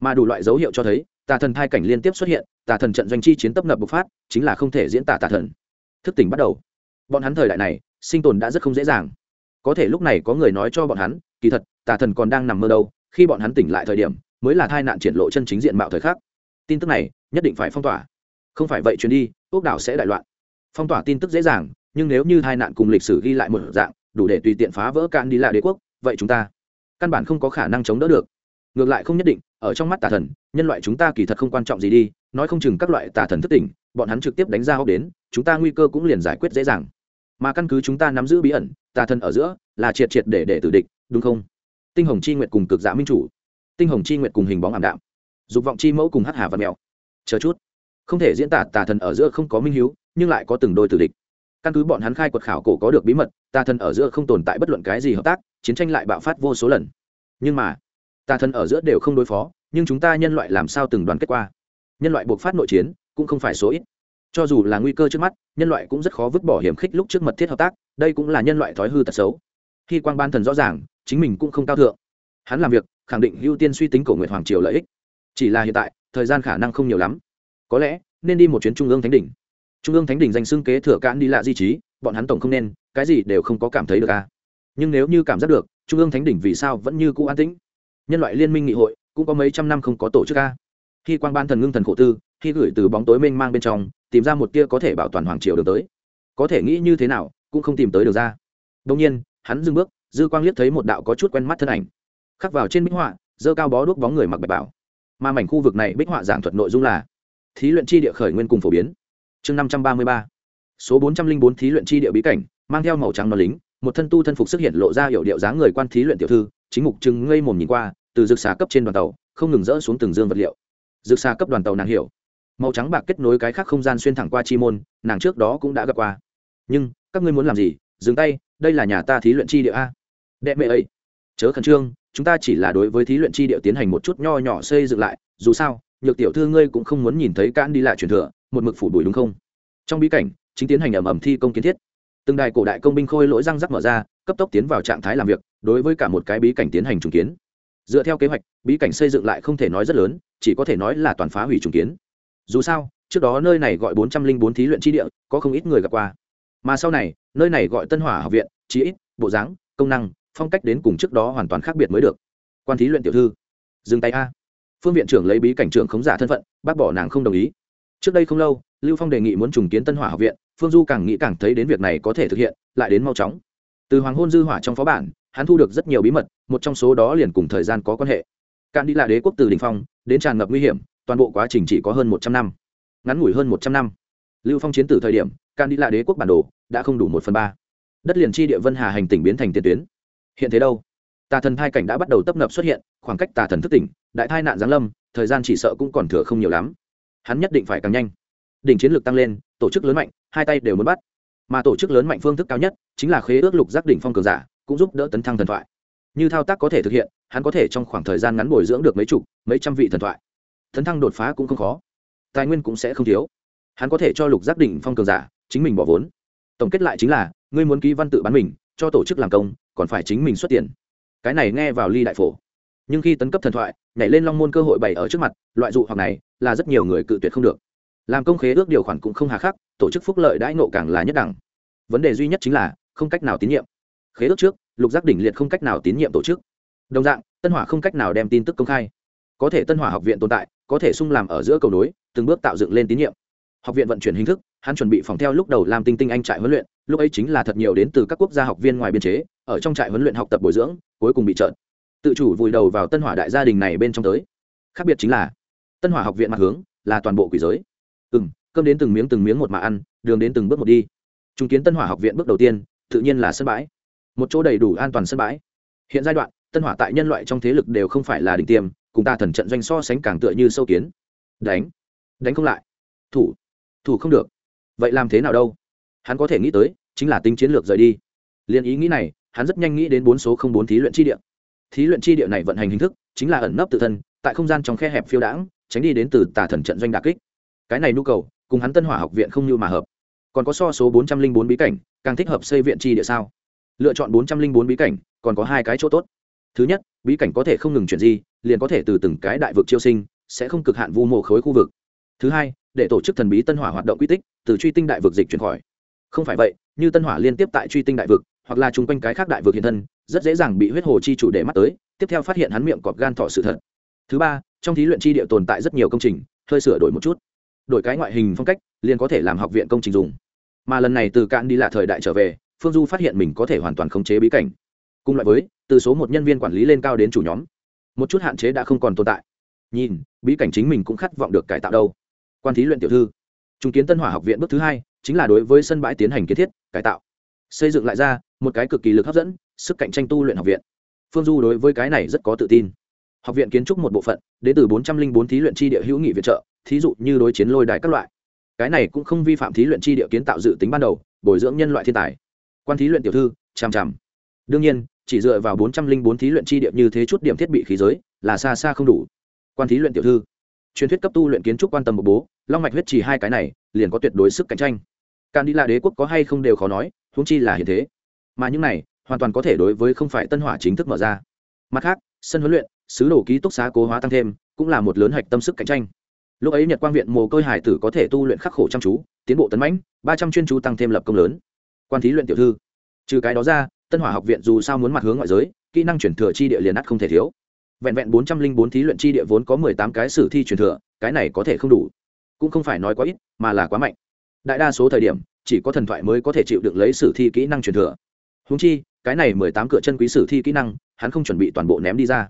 Mà đủ loại dấu hiệu cho thấy tà thần thai cảnh liên tiếp xuất hiện, tà thần trận doanh chi chiến tấp nập bộc phát, chính là không thể diễn tả tà thần. Thức tỉnh bắt đầu. Bọn hắn thời đại này, sinh tồn đã rất không dễ dàng. Có thể lúc này có người nói cho bọn hắn, kỳ thật, tà thần còn đang nằm mơ đâu, khi bọn hắn tỉnh lại thời điểm, mới là thai nạn triển lộ chân chính diện mạo thời khắc. Tin tức này, nhất định phải phong tỏa. Không phải vậy chuyến đi, ốc đảo sẽ đại loạn. Phong tỏa tin tức dễ dàng, nhưng nếu như thai nạn cùng lịch sử ghi lại một dạng, đủ để tùy tiện phá vỡ can đi lại đế quốc, vậy chúng ta căn bản không có khả năng chống đỡ được. Ngược lại không nhất định ở trong mắt tà thần, nhân loại chúng ta kỳ thật không quan trọng gì đi, nói không chừng các loại tà thần thất tỉnh, bọn hắn trực tiếp đánh ra hốc đến, chúng ta nguy cơ cũng liền giải quyết dễ dàng. Mà căn cứ chúng ta nắm giữ bí ẩn, tà thần ở giữa là triệt triệt để để tử địch, đúng không? Tinh hồng chi nguyệt cùng cực dạ minh chủ, tinh hồng chi nguyệt cùng hình bóng ảm đạm, dục vọng chi mẫu cùng hắc hà và mèo. Chờ chút, không thể diễn tả tà thần ở giữa không có minh hiếu, nhưng lại có từng đôi tử địch. Căn cứ bọn hắn khai quật khảo cổ có được bí mật, tà thần ở giữa không tồn tại bất luận cái gì hợp tác, chiến tranh lại bạo phát vô số lần. Nhưng mà tà thần ở giữa đều không đối phó, nhưng chúng ta nhân loại làm sao từng đoàn kết qua? Nhân loại buộc phát nội chiến, cũng không phải số ít. Cho dù là nguy cơ trước mắt, nhân loại cũng rất khó vứt bỏ hiểm khích lúc trước mật thiết hợp tác, đây cũng là nhân loại thói hư tật xấu. Khi quang ban thần rõ ràng, chính mình cũng không cao thượng. Hắn làm việc, khẳng định ưu tiên suy tính cổ nguyện hoàng triều lợi ích. Chỉ là hiện tại, thời gian khả năng không nhiều lắm. Có lẽ, nên đi một chuyến trung ương thánh đỉnh. Trung ương thánh đỉnh danh xưng kế thừa cạn đi lạ di trí, bọn hắn tổng không nên, cái gì đều không có cảm thấy được à. Nhưng nếu như cảm giác được, trung ương thánh đỉnh vì sao vẫn như cũ an tĩnh? Nhân loại liên minh nghị hội, cũng có mấy trăm năm không có tổ chức a. Khi quang ban thần ngưng thần khổ tư, khi gửi từ bóng tối mênh mang bên trong, tìm ra một tia có thể bảo toàn hoàng triều được tới. Có thể nghĩ như thế nào, cũng không tìm tới được ra. Đông nhiên, hắn dừng bước, dư quang liếc thấy một đạo có chút quen mắt thân ảnh. Khắc vào trên bích họa dơ cao bó đuốc bóng người mặc bạch bảo. Mà mảnh khu vực này bích họa giảng thuật nội dung là thí luyện chi địa khởi nguyên cùng phổ biến. Chương năm trăm ba mươi ba. Số bốn trăm linh bốn thí luyện chi địa bí cảnh, mang theo màu trắng nó lính, một thân tu thân phục xuất hiện lộ ra hiệu điệu dáng người quan thí luyện tiểu thư chính mục Trưng ngây mồm nhìn qua, từ rực xà cấp trên đoàn tàu, không ngừng rỡ xuống từng dương vật liệu. Rực xà cấp đoàn tàu nàng hiểu. Màu trắng bạc kết nối cái khác không gian xuyên thẳng qua chi môn, nàng trước đó cũng đã gặp qua. Nhưng, các ngươi muốn làm gì? Dừng tay, đây là nhà ta thí luyện chi địa a. Đệ mẹ ấy. Chớ khẩn trương, chúng ta chỉ là đối với thí luyện chi địa tiến hành một chút nho nhỏ xây dựng lại, dù sao, nhược tiểu thư ngươi cũng không muốn nhìn thấy cạn đi lại truyền thừa, một mực phủ đuổi đúng không? Trong bí cảnh, chính tiến hành ẩm ẩm thi công kiến thiết từng đài cổ đại công binh khôi lỗi răng rắc mở ra, cấp tốc tiến vào trạng thái làm việc, đối với cả một cái bí cảnh tiến hành trùng kiến. Dựa theo kế hoạch, bí cảnh xây dựng lại không thể nói rất lớn, chỉ có thể nói là toàn phá hủy trùng kiến. Dù sao, trước đó nơi này gọi bốn trăm linh bốn thí luyện tri địa, có không ít người gặp qua. Mà sau này, nơi này gọi tân hỏa học viện, chí ít, bộ dáng, công năng, phong cách đến cùng trước đó hoàn toàn khác biệt mới được. Quan thí luyện tiểu thư, dừng tay a. Phương viện trưởng lấy bí cảnh trưởng khống giả thân phận, bác bỏ nàng không đồng ý. Trước đây không lâu, lưu phong đề nghị muốn trùng kiến tân hỏa học viện phương du càng nghĩ càng thấy đến việc này có thể thực hiện, lại đến mau chóng. Từ hoàng hôn dư hỏa trong phó bản, hắn thu được rất nhiều bí mật, một trong số đó liền cùng thời gian có quan hệ. Cạn đi là đế quốc từ đình phong, đến tràn ngập nguy hiểm, toàn bộ quá trình chỉ có hơn một trăm năm. Ngắn ngủi hơn một trăm năm. Lưu phong chiến từ thời điểm, cạn đi là đế quốc bản đồ đã không đủ một phần ba. Đất liền chi địa vân hà hành tỉnh biến thành tiền tuyến. Hiện thế đâu? Tà thần thai cảnh đã bắt đầu tấp nập xuất hiện, khoảng cách tà thần thức tỉnh, đại thai nạn giáng lâm, thời gian chỉ sợ cũng còn thừa không nhiều lắm. Hắn nhất định phải càng nhanh. Đỉnh chiến lược tăng lên tổ chức lớn mạnh, hai tay đều muốn bắt. Mà tổ chức lớn mạnh phương thức cao nhất chính là khế ước lục giác đỉnh phong cường giả, cũng giúp đỡ tấn thăng thần thoại. Như thao tác có thể thực hiện, hắn có thể trong khoảng thời gian ngắn bồi dưỡng được mấy chục, mấy trăm vị thần thoại. Tấn thăng đột phá cũng không khó. Tài nguyên cũng sẽ không thiếu. Hắn có thể cho lục giác đỉnh phong cường giả chính mình bỏ vốn. Tổng kết lại chính là, ngươi muốn ký văn tự bán mình, cho tổ chức làm công, còn phải chính mình xuất tiền. Cái này nghe vào ly đại phổ. Nhưng khi tấn cấp thần thoại, nhảy lên long môn cơ hội bày ở trước mặt, loại dụ hoặc này là rất nhiều người cự tuyệt không được làm công khế ước điều khoản cũng không hà khắc, tổ chức phúc lợi đãi nộ càng là nhất đẳng. Vấn đề duy nhất chính là, không cách nào tín nhiệm. Khế ước trước, lục giác đỉnh liệt không cách nào tín nhiệm tổ chức. Đồng dạng, tân hỏa không cách nào đem tin tức công khai. Có thể tân hỏa học viện tồn tại, có thể sung làm ở giữa cầu nối, từng bước tạo dựng lên tín nhiệm. Học viện vận chuyển hình thức, hắn chuẩn bị phòng theo lúc đầu làm tinh tinh anh trại huấn luyện, lúc ấy chính là thật nhiều đến từ các quốc gia học viên ngoài biên chế, ở trong trại huấn luyện học tập bồi dưỡng, cuối cùng bị trợn. Tự chủ vùi đầu vào tân hỏa đại gia đình này bên trong tới. Khác biệt chính là, tân hỏa học viện mặt hướng là toàn bộ quỷ giới ừ m cơm đến từng miếng từng miếng một mà ăn, đường đến từng bước một đi. Chứng kiến tân hỏa học viện bước đầu tiên, tự nhiên là sân bãi. Một chỗ đầy đủ an toàn sân bãi. Hiện giai đoạn, tân hỏa tại nhân loại trong thế lực đều không phải là đỉnh tiêm, cùng ta thần trận doanh so sánh càng tựa như sâu kiến. Đánh. Đánh không lại. Thủ. Thủ không được. Vậy làm thế nào đâu? Hắn có thể nghĩ tới, chính là tính chiến lược rời đi. Liền ý nghĩ này, hắn rất nhanh nghĩ đến bốn số không bốn thí luyện chi địa. Thí luyện chi địa này vận hành hình thức, chính là ẩn nấp tự thân, tại không gian trong khe hẹp phiêu đãng, tránh đi đến từ tà thần trận doanh đà kích cái này nhu cầu, cùng hắn tân hỏa học viện không như mà hợp. Còn có so số bốn trăm linh bốn bí cảnh, càng thích hợp xây viện chi địa sao? Lựa chọn bốn trăm linh bốn bí cảnh, còn có hai cái chỗ tốt. Thứ nhất, bí cảnh có thể không ngừng chuyển di, liền có thể từ từng cái đại vực chiêu sinh, sẽ không cực hạn vu mộ khối khu vực. Thứ hai, để tổ chức thần bí tân hỏa hoạt động quy tích, từ truy tinh đại vực dịch chuyển khỏi. Không phải vậy, như tân hỏa liên tiếp tại truy tinh đại vực, hoặc là chung quanh cái khác đại vực hiện thân, rất dễ dàng bị huyết hồ chi chủ để mắt tới, tiếp theo phát hiện hắn miệng cọp gan thọ sự thật. Thứ ba, trong thí luyện chi địa tồn tại rất nhiều công trình, hơi sửa đổi một chút đổi cái ngoại hình phong cách, liền có thể làm học viện công trình dùng. Mà lần này từ cạn đi là thời đại trở về, phương du phát hiện mình có thể hoàn toàn khống chế bí cảnh. Cùng loại với, từ số một nhân viên quản lý lên cao đến chủ nhóm, một chút hạn chế đã không còn tồn tại. Nhìn, bí cảnh chính mình cũng khát vọng được cải tạo đâu. Quan thí luyện tiểu thư. Chứng kiến tân hỏa học viện bước thứ hai, chính là đối với sân bãi tiến hành kiến thiết, cải tạo. Xây dựng lại ra, một cái cực kỳ lực hấp dẫn, sức cạnh tranh tu luyện học viện. Phương du đối với cái này rất có tự tin. Học viện kiến trúc một bộ phận, đến từ bốn trăm linh bốn thí luyện tri địa hữu nghị viện trợ thí dụ như đối chiến lôi đài các loại. Cái này cũng không vi phạm thí luyện chi địa kiến tạo dự tính ban đầu, bồi dưỡng nhân loại thiên tài. Quan thí luyện tiểu thư, chằm chằm. Đương nhiên, chỉ dựa vào bốn trăm linh bốn thí luyện chi địa như thế chút điểm thiết bị khí giới, là xa xa không đủ. Quan thí luyện tiểu thư. Truyền thuyết cấp tu luyện kiến trúc quan tâm một bố, long mạch huyết chỉ hai cái này, liền có tuyệt đối sức cạnh tranh. Can đi là đế quốc có hay không đều khó nói, huống chi là hiện thế. Mà những này, hoàn toàn có thể đối với không phải tân hỏa chính thức mở ra. Mặt khác, sân huấn luyện, sứ đồ ký túc xá cố hóa tăng thêm, cũng là một lớn hạch tâm sức cạnh tranh lúc ấy nhật quang viện mồ côi hải tử có thể tu luyện khắc khổ chăm chú, tiến bộ tấn mãnh, ba trăm chuyên chú tăng thêm lập công lớn. Quan thí luyện tiểu thư. Trừ cái đó ra, tân hỏa học viện dù sao muốn mặt hướng ngoại giới, kỹ năng chuyển thừa chi địa liền ắt không thể thiếu. Vẹn vẹn bốn trăm linh bốn thí luyện chi địa vốn có mười tám cái sử thi chuyển thừa, cái này có thể không đủ. Cũng không phải nói quá ít, mà là quá mạnh. Đại đa số thời điểm, chỉ có thần thoại mới có thể chịu đựng lấy sử thi kỹ năng truyền thừa. Húng chi, cái này mười tám cửa chân quý sử thi kỹ năng, hắn không chuẩn bị toàn bộ ném đi ra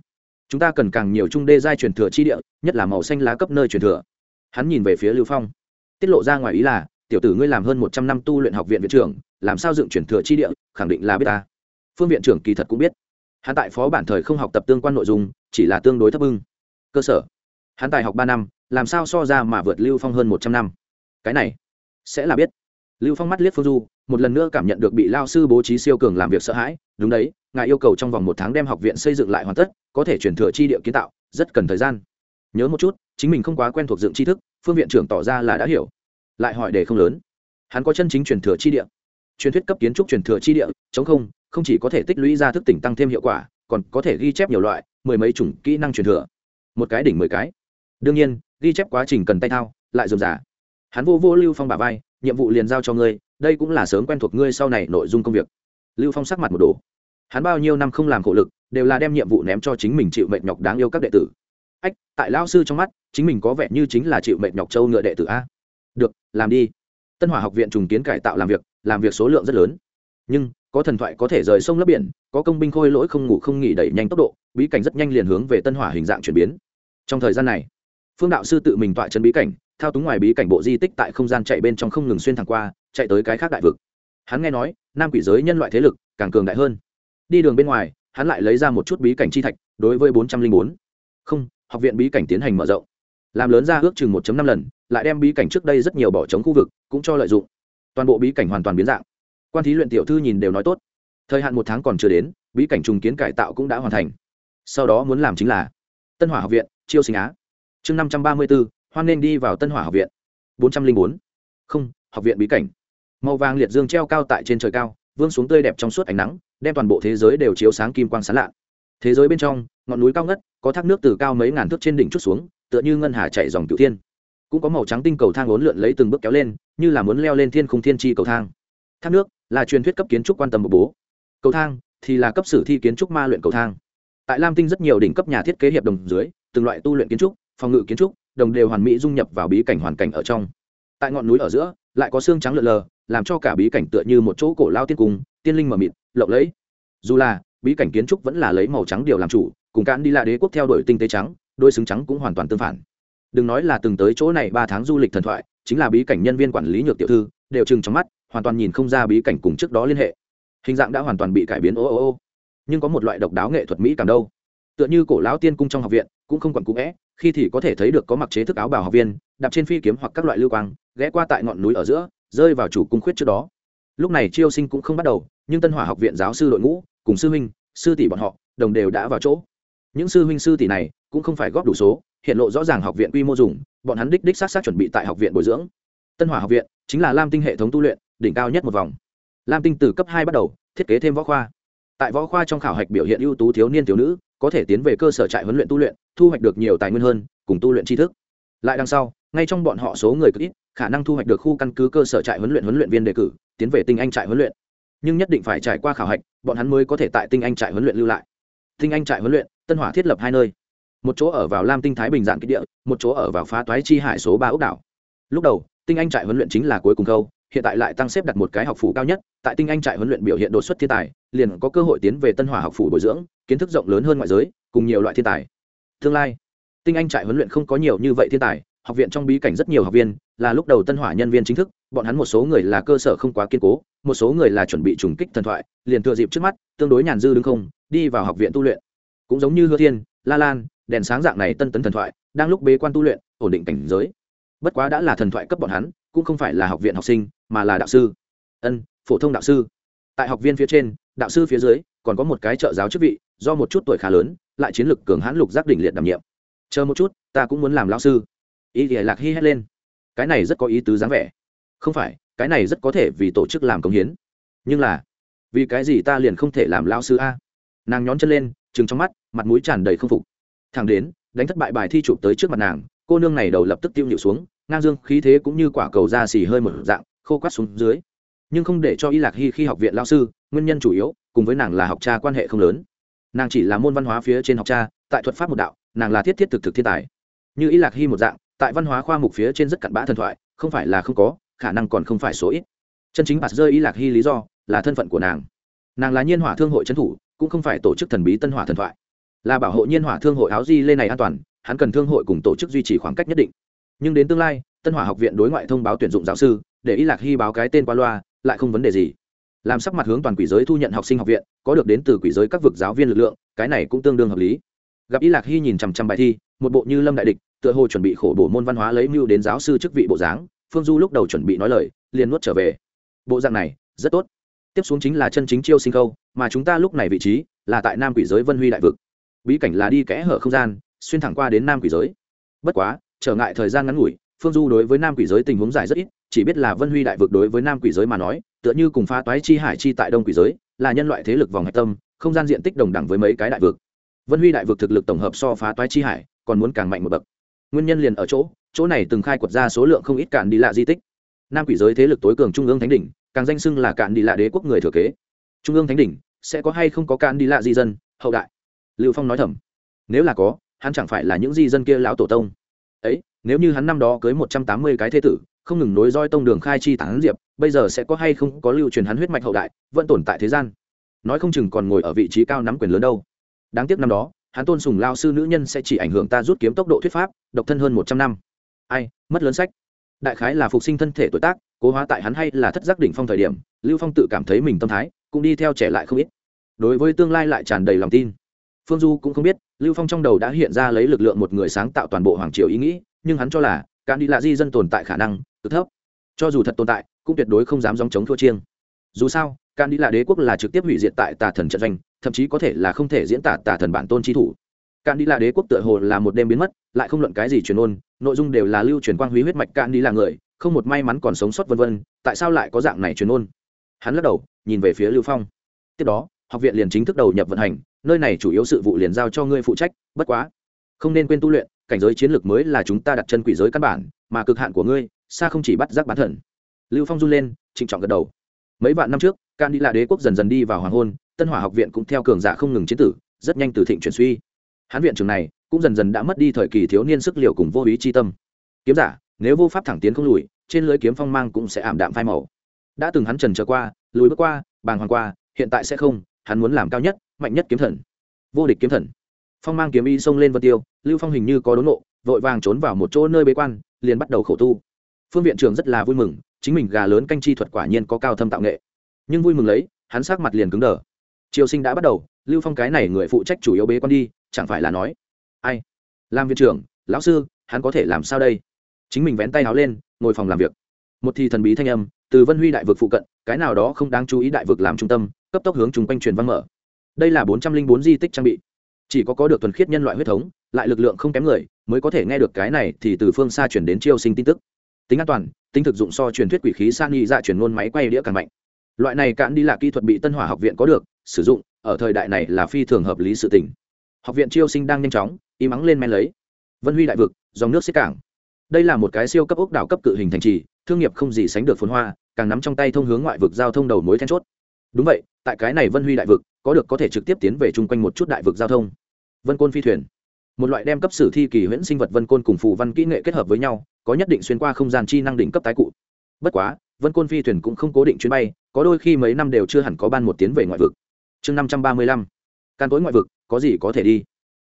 chúng ta cần càng nhiều trung đê giai truyền thừa chi địa, nhất là màu xanh lá cấp nơi truyền thừa. Hắn nhìn về phía lưu phong. Tiết lộ ra ngoài ý là, tiểu tử ngươi làm hơn một trăm năm tu luyện học viện viện trưởng, làm sao dựng truyền thừa chi địa, khẳng định là biết ta. Phương viện trưởng kỳ thật cũng biết. Hắn tại phó bản thời không học tập tương quan nội dung, chỉ là tương đối thấp hưng cơ sở. Hắn tài học ba năm, làm sao so ra mà vượt lưu phong hơn một trăm năm? Cái này sẽ là biết lưu phong mắt liếc phương du, một lần nữa cảm nhận được bị lao sư bố trí siêu cường làm việc sợ hãi. Đúng đấy, ngài yêu cầu trong vòng một tháng đem học viện xây dựng lại hoàn tất, có thể chuyển thừa chi địa kiến tạo, rất cần thời gian. Nhớ một chút, chính mình không quá quen thuộc dựng tri thức, phương viện trưởng tỏ ra là đã hiểu. Lại hỏi đề không lớn. Hắn có chân chính truyền thừa chi địa. Truyền thuyết cấp kiến trúc truyền thừa chi địa, chống không không chỉ có thể tích lũy ra thức tỉnh tăng thêm hiệu quả, còn có thể ghi chép nhiều loại, mười mấy chủng kỹ năng truyền thừa. Một cái đỉnh mười cái. Đương nhiên, ghi chép quá trình cần tay thao, lại dườm giả hắn vô vô lưu phong bà vai nhiệm vụ liền giao cho ngươi, đây cũng là sớm quen thuộc ngươi sau này nội dung công việc. Lưu phong sắc mặt một đồ hắn bao nhiêu năm không làm khổ lực, đều là đem nhiệm vụ ném cho chính mình chịu mệt nhọc đáng yêu các đệ tử. Ách, tại lao sư trong mắt, chính mình có vẻ như chính là chịu mệt nhọc châu ngựa đệ tử a. Được, làm đi. Tân hỏa học viện trùng kiến cải tạo làm việc làm việc số lượng rất lớn. Nhưng, có thần thoại có thể rời sông lấp biển, có công binh khôi lỗi không ngủ không nghỉ đẩy nhanh tốc độ, bí cảnh rất nhanh liền hướng về tân hỏa hình dạng chuyển biến. Trong thời gian này, phương đạo sư tự mình tọa chân bí cảnh thao túng ngoài bí cảnh bộ di tích tại không gian chạy bên trong không ngừng xuyên thẳng qua, chạy tới cái khác đại vực. Hắn nghe nói, nam quỷ giới nhân loại thế lực càng cường đại hơn. Đi đường bên ngoài, hắn lại lấy ra một chút bí cảnh chi thạch, đối với bốn trăm linh bốn. Không, học viện bí cảnh tiến hành mở rộng. Làm lớn ra ước chừng một năm lần, lại đem bí cảnh trước đây rất nhiều bỏ trống khu vực cũng cho lợi dụng. Toàn bộ bí cảnh hoàn toàn biến dạng. Quan thí luyện tiểu thư nhìn đều nói tốt. Thời hạn một tháng còn chưa đến, bí cảnh trùng kiến cải tạo cũng đã hoàn thành. Sau đó muốn làm chính là tân hỏa học viện, chiêu sinh á. Chương năm trăm ba mươi bốn hoan nên đi vào tân hỏa học viện. bốn trăm linh bốn. Không, học viện bí cảnh. Màu vàng liệt dương treo cao tại trên trời cao, vương xuống tươi đẹp trong suốt ánh nắng, đem toàn bộ thế giới đều chiếu sáng kim quang sán lạ. Thế giới bên trong, ngọn núi cao ngất, có thác nước từ cao mấy ngàn thước trên đỉnh chút xuống, tựa như ngân hà chạy dòng cựu thiên. Cũng có màu trắng tinh cầu thang ốn lượn lấy từng bước kéo lên, như là muốn leo lên thiên khung thiên tri cầu thang. Thác nước là truyền thuyết cấp kiến trúc quan tâm một bố. Cầu thang thì là cấp sử thi kiến trúc ma luyện cầu thang. Tại lam tinh rất nhiều đỉnh cấp nhà thiết kế hiệp đồng dưới, từng loại tu luyện kiến trúc, phòng ngự kiến trúc đồng đều hoàn mỹ dung nhập vào bí cảnh hoàn cảnh ở trong. Tại ngọn núi ở giữa, lại có xương trắng lợn lờ, làm cho cả bí cảnh tựa như một chỗ cổ lao tiên cung, tiên linh mờ mịt, lộng lẫy. Dù là, bí cảnh kiến trúc vẫn là lấy màu trắng điều làm chủ, cùng cạn đi là đế quốc theo đuổi tinh tế trắng, đôi xứng trắng cũng hoàn toàn tương phản. Đừng nói là từng tới chỗ này ba tháng du lịch thần thoại, chính là bí cảnh nhân viên quản lý nhược tiểu thư, đều chừng trong mắt, hoàn toàn nhìn không ra bí cảnh cùng trước đó liên hệ. Hình dạng đã hoàn toàn bị cải biến, ô ô ô. Nhưng có một loại độc đáo nghệ thuật mỹ cảm đâu. Tựa như cổ lão tiên cung trong học viện cũng không còn cũ vẽ, khi thì có thể thấy được có mặc chế thức áo bào học viên, đạp trên phi kiếm hoặc các loại lưu quang, ghé qua tại ngọn núi ở giữa, rơi vào chủ cung khuyết trước đó. Lúc này chiêu sinh cũng không bắt đầu, nhưng tân hỏa học viện giáo sư đội ngũ, cùng sư huynh, sư tỷ bọn họ, đồng đều đã vào chỗ. Những sư huynh sư tỷ này cũng không phải góp đủ số, hiện lộ rõ ràng học viện quy mô dùng, bọn hắn đích đích sát sát chuẩn bị tại học viện bồi dưỡng. Tân hỏa học viện chính là lam tinh hệ thống tu luyện, đỉnh cao nhất một vòng. Lam tinh từ cấp hai bắt đầu, thiết kế thêm võ khoa. Tại võ khoa trong khảo hạch biểu hiện ưu tú thiếu niên thiếu nữ có thể tiến về cơ sở trại huấn luyện tu luyện, thu hoạch được nhiều tài nguyên hơn, cùng tu luyện tri thức. Lại đằng sau, ngay trong bọn họ số người cực ít, khả năng thu hoạch được khu căn cứ cơ sở trại huấn luyện huấn luyện viên đề cử, tiến về tinh anh trại huấn luyện. Nhưng nhất định phải trải qua khảo hạch, bọn hắn mới có thể tại tinh anh trại huấn luyện lưu lại. Tinh anh trại huấn luyện, tân hỏa thiết lập hai nơi. Một chỗ ở vào lam tinh thái bình dạng kích địa, một chỗ ở vào phá toái chi hải số ba ốc đảo. Lúc đầu, tinh anh trại huấn luyện chính là cuối cùng câu, hiện tại lại tăng xếp đặt một cái học phủ cao nhất, tại tinh anh trại huấn luyện biểu hiện đột xuất thiên tài, liền có cơ hội tiến về tân hỏa học phủ bồi dưỡng kiến thức rộng lớn hơn ngoại giới, cùng nhiều loại thiên tài. Tương lai, tinh anh trại huấn luyện không có nhiều như vậy thiên tài, học viện trong bí cảnh rất nhiều học viên, là lúc đầu tân hỏa nhân viên chính thức, bọn hắn một số người là cơ sở không quá kiên cố, một số người là chuẩn bị trùng kích thần thoại, liền thừa dịp trước mắt, tương đối nhàn dư đứng không, đi vào học viện tu luyện. Cũng giống như hứa thiên, la lan, đèn sáng dạng này tân tấn thần thoại, đang lúc bế quan tu luyện, ổn định cảnh giới. Bất quá đã là thần thoại cấp bọn hắn, cũng không phải là học viện học sinh, mà là đạo sư. Ân, phổ thông đạo sư. Tại học viên phía trên, đạo sư phía dưới còn có một cái trợ giáo chức vị, do một chút tuổi khá lớn, lại chiến lược cường hãn lục giác đỉnh liệt đảm nhiệm. Chờ một chút, ta cũng muốn làm lao sư. Ý thì lạc hy hét lên. Cái này rất có ý tứ dáng vẻ. Không phải, cái này rất có thể vì tổ chức làm công hiến. Nhưng là, vì cái gì ta liền không thể làm lao sư a? Nàng nhón chân lên, trừng trong mắt, mặt mũi tràn đầy không phục. Thằng đến, đánh thất bại bài thi chụp tới trước mặt nàng, cô nương này đầu lập tức tiêu nhịu xuống, ngang dương khí thế cũng như quả cầu da xì hơi một dạng, khô quát xuống dưới. Nhưng không để cho y lạc hy khi học viện lao sư, nguyên nhân chủ yếu cùng với nàng là học cha quan hệ không lớn. Nàng chỉ là môn văn hóa phía trên học cha, tại thuật pháp một đạo, nàng là thiết thiết thực thực thiên tài. Như y lạc hy một dạng, tại văn hóa khoa mục phía trên rất cặn bã thần thoại, không phải là không có, khả năng còn không phải số ít. Chân chính bạt rơi y lạc hy lý do, là thân phận của nàng. Nàng là nhiên hỏa thương hội trấn thủ, cũng không phải tổ chức thần bí tân hỏa thần thoại. Là bảo hộ nhiên hỏa thương hội áo di lê này an toàn, hắn cần thương hội cùng tổ chức duy trì khoảng cách nhất định. Nhưng đến tương lai, tân hỏa học viện đối ngoại thông báo tuyển dụng giáo sư, để y lạc hy báo cái tên qua loa, lại không vấn đề gì làm sắc mặt hướng toàn quỷ giới thu nhận học sinh học viện, có được đến từ quỷ giới các vực giáo viên lực lượng, cái này cũng tương đương hợp lý. Gặp y lạc hy nhìn chằm chằm bài thi, một bộ như lâm đại địch, tựa hồ chuẩn bị khổ bổ môn văn hóa lấy mưu đến giáo sư chức vị bộ dáng, phương du lúc đầu chuẩn bị nói lời, liền nuốt trở về. Bộ dạng này, rất tốt. Tiếp xuống chính là chân chính chiêu sinh câu mà chúng ta lúc này vị trí, là tại nam quỷ giới vân huy đại vực. Bí cảnh là đi kẽ hở không gian, xuyên thẳng qua đến nam quỷ giới. Bất quá, trở ngại thời gian ngắn ngủi phương du đối với nam quỷ giới tình huống dài rất ít, chỉ biết là vân huy đại vực đối với nam quỷ giới mà nói, tựa như cùng pha toái chi hải chi tại đông quỷ giới, là nhân loại thế lực vòng hạch tâm, không gian diện tích đồng đẳng với mấy cái đại vực. Vân huy đại vực thực lực tổng hợp so phá toái chi hải, còn muốn càng mạnh một bậc. Nguyên nhân liền ở chỗ chỗ này từng khai quật ra số lượng không ít cạn đi lạ di tích. Nam quỷ giới thế lực tối cường trung ương thánh đỉnh, càng danh xưng là cạn đi lạ đế quốc người thừa kế. Trung ương thánh đỉnh, sẽ có hay không có cạn đi lạ di dân? Hậu đại. Lưu phong nói thầm. Nếu là có, hắn chẳng phải là những di dân kia lão tổ tông nếu như hắn năm đó cưới một trăm tám mươi cái thế tử, không ngừng nối roi tông đường khai chi tán diệp, bây giờ sẽ có hay không có lưu truyền hắn huyết mạch hậu đại, vẫn tồn tại thế gian. Nói không chừng còn ngồi ở vị trí cao nắm quyền lớn đâu. Đáng tiếc năm đó, hắn tôn sùng lao sư nữ nhân sẽ chỉ ảnh hưởng ta rút kiếm tốc độ thuyết pháp, độc thân hơn một trăm năm. Ai, mất lớn sách. Đại khái là phục sinh thân thể tuổi tác, cố hóa tại hắn hay là thất giác đỉnh phong thời điểm, lưu phong tự cảm thấy mình tâm thái, cũng đi theo trẻ lại không ít. Đối với tương lai lại tràn đầy lòng tin. Phương du cũng không biết, lưu phong trong đầu đã hiện ra lấy lực lượng một người sáng tạo toàn bộ hoàng triều ý nghĩ nhưng hắn cho là cạn đi lạ di dân tồn tại khả năng cực thấp. Cho dù thật tồn tại, cũng tuyệt đối không dám dòng chống thua chiêng. Dù sao, cạn đi lạ đế quốc là trực tiếp hủy diệt tại tà thần trận doanh, thậm chí có thể là không thể diễn tả tà thần bản tôn chi thủ. Cạn đi lạ đế quốc tựa hồ là một đêm biến mất, lại không luận cái gì truyền ôn, nội dung đều là lưu truyền quang huy huyết mạch cạn đi là người, không một may mắn còn sống sót vân vân, tại sao lại có dạng này truyền ôn? Hắn lắc đầu, nhìn về phía lưu phong. Tiếp đó, học viện liền chính thức đầu nhập vận hành, nơi này chủ yếu sự vụ liền giao cho ngươi phụ trách, bất quá, không nên quên tu luyện cảnh giới chiến lược mới là chúng ta đặt chân quỷ giới căn bản, mà cực hạn của ngươi, xa không chỉ bắt giác bán thần lưu phong run lên, trịnh trọng gật đầu. Mấy vạn năm trước can đi là đế quốc dần dần đi vào hoàng hôn, tân hỏa học viện cũng theo cường giả không ngừng chiến tử, rất nhanh từ thịnh chuyển suy. Hán viện trường này cũng dần dần đã mất đi thời kỳ thiếu niên sức liều cùng vô ý chi tâm. Kiếm giả, nếu vô pháp thẳng tiến không lùi, trên lưới kiếm phong mang cũng sẽ ảm đạm phai màu. Đã từng hắn trần trở qua, lùi bước qua, bàng hoàng qua, hiện tại sẽ không, hắn muốn làm cao nhất, mạnh nhất kiếm thần. Vô địch kiếm thần phong mang kiếm y xông lên vân tiêu, lưu phong hình như có đốn nộ vội vàng trốn vào một chỗ nơi bế quan, liền bắt đầu khổ tu. Phương viện trưởng rất là vui mừng, chính mình gà lớn canh chi thuật quả nhiên có cao thâm tạo nghệ. Nhưng vui mừng lấy, hắn sát mặt liền cứng đờ. Triều sinh đã bắt đầu, lưu phong cái này người phụ trách chủ yếu bế quan đi, chẳng phải là nói, ai? Làm viện trưởng, lão sư, hắn có thể làm sao đây? Chính mình vén tay áo lên, ngồi phòng làm việc. Một thì thần bí thanh âm, từ vân huy đại vực phụ cận, cái nào đó không đáng chú ý đại vực làm trung tâm, cấp tốc hướng chung quanh truyền văn mở. Đây là bốn trăm linh bốn di tích trang bị chỉ có có được thuần khiết nhân loại huyết thống, lại lực lượng không kém người, mới có thể nghe được cái này thì từ phương xa chuyển đến chiêu sinh tin tức. Tính an toàn, tính thực dụng so truyền thuyết quỷ khí san nghi dạ chuyển ngôn máy quay đĩa càng mạnh. Loại này cạn đi là kỹ thuật bị tân hỏa học viện có được, sử dụng, ở thời đại này là phi thường hợp lý sự tình. Học viện chiêu sinh đang nhanh chóng im ắng lên men lấy. Vân huy đại vực, dòng nước xích cảng. Đây là một cái siêu cấp ốc đảo cấp cự hình thành trì, thương nghiệp không gì sánh được phồn hoa, càng nắm trong tay thông hướng ngoại vực giao thông đầu mối then chốt. Đúng vậy, tại cái này vân huy đại vực có được có thể trực tiếp tiến về chung quanh một chút đại vực giao thông. Vân côn phi thuyền. Một loại đem cấp sử thi kỳ huyễn sinh vật vân côn cùng phù văn kỹ nghệ kết hợp với nhau, có nhất định xuyên qua không gian chi năng đỉnh cấp tái cụ. Bất quá, vân côn phi thuyền cũng không cố định chuyến bay, có đôi khi mấy năm đều chưa hẳn có ban một tiến về ngoại vực. Chương năm trăm ba mươi lăm. Can tối ngoại vực, có gì có thể đi?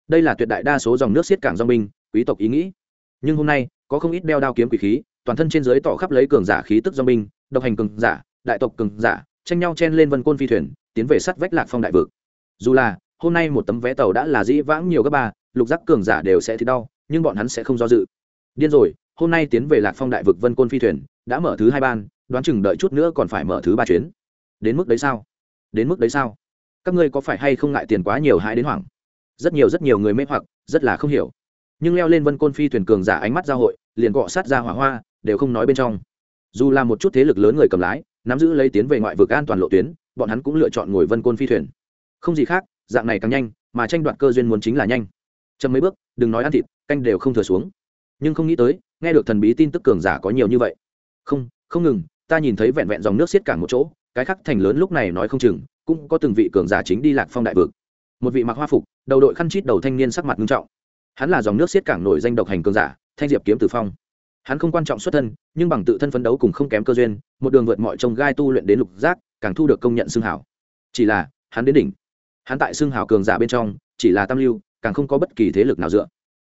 Đây là tuyệt đại đa số dòng nước xiết cảng do binh quý tộc ý nghĩ. Nhưng hôm nay, có không ít đeo đao kiếm quỷ khí, toàn thân trên dưới tỏ khắp lấy cường giả khí tức do binh độc hành cường giả, đại tộc cường giả, tranh nhau chen lên vân côn phi thuyền tiến về sắt vách lạc phong đại vực. Dù là, hôm nay một tấm vé tàu đã là dĩ vãng nhiều các ba, lục giác cường giả đều sẽ thì đau, nhưng bọn hắn sẽ không do dự. Điên rồi, hôm nay tiến về lạc phong đại vực vân côn phi thuyền, đã mở thứ hai ban, đoán chừng đợi chút nữa còn phải mở thứ ba chuyến. Đến mức đấy sao? Đến mức đấy sao? Các ngươi có phải hay không ngại tiền quá nhiều hãi đến hoảng? Rất nhiều rất nhiều người mê hoặc, rất là không hiểu. Nhưng leo lên vân côn phi thuyền cường giả ánh mắt giao hội, liền cọ sát ra hỏa hoa, đều không nói bên trong. Dù là một chút thế lực lớn người cầm lái, nắm giữ lấy tiến về ngoại vực an toàn lộ tuyến bọn hắn cũng lựa chọn ngồi vân côn phi thuyền. Không gì khác, dạng này càng nhanh, mà tranh đoạt cơ duyên muốn chính là nhanh. Chậm mấy bước, đừng nói ăn thịt, canh đều không thừa xuống. Nhưng không nghĩ tới, nghe được thần bí tin tức cường giả có nhiều như vậy. Không không ngừng, ta nhìn thấy vẹn vẹn dòng nước xiết cảng một chỗ, cái khắc thành lớn lúc này nói không chừng, cũng có từng vị cường giả chính đi lạc phong đại vực. Một vị mặc hoa phục, đầu đội khăn chít đầu thanh niên sắc mặt nghiêm trọng. Hắn là dòng nước xiết cảng nổi danh độc hành cường giả, thanh diệp kiếm tử phong. Hắn không quan trọng xuất thân, nhưng bằng tự thân phấn đấu cùng không kém cơ duyên, một đường vượt mọi trông gai tu luyện đến lục giác càng thu được công nhận xương hảo. Chỉ là, hắn đến đỉnh. Hắn tại xương hảo cường giả bên trong, chỉ là tam lưu, càng không có bất kỳ thế lực nào dựa.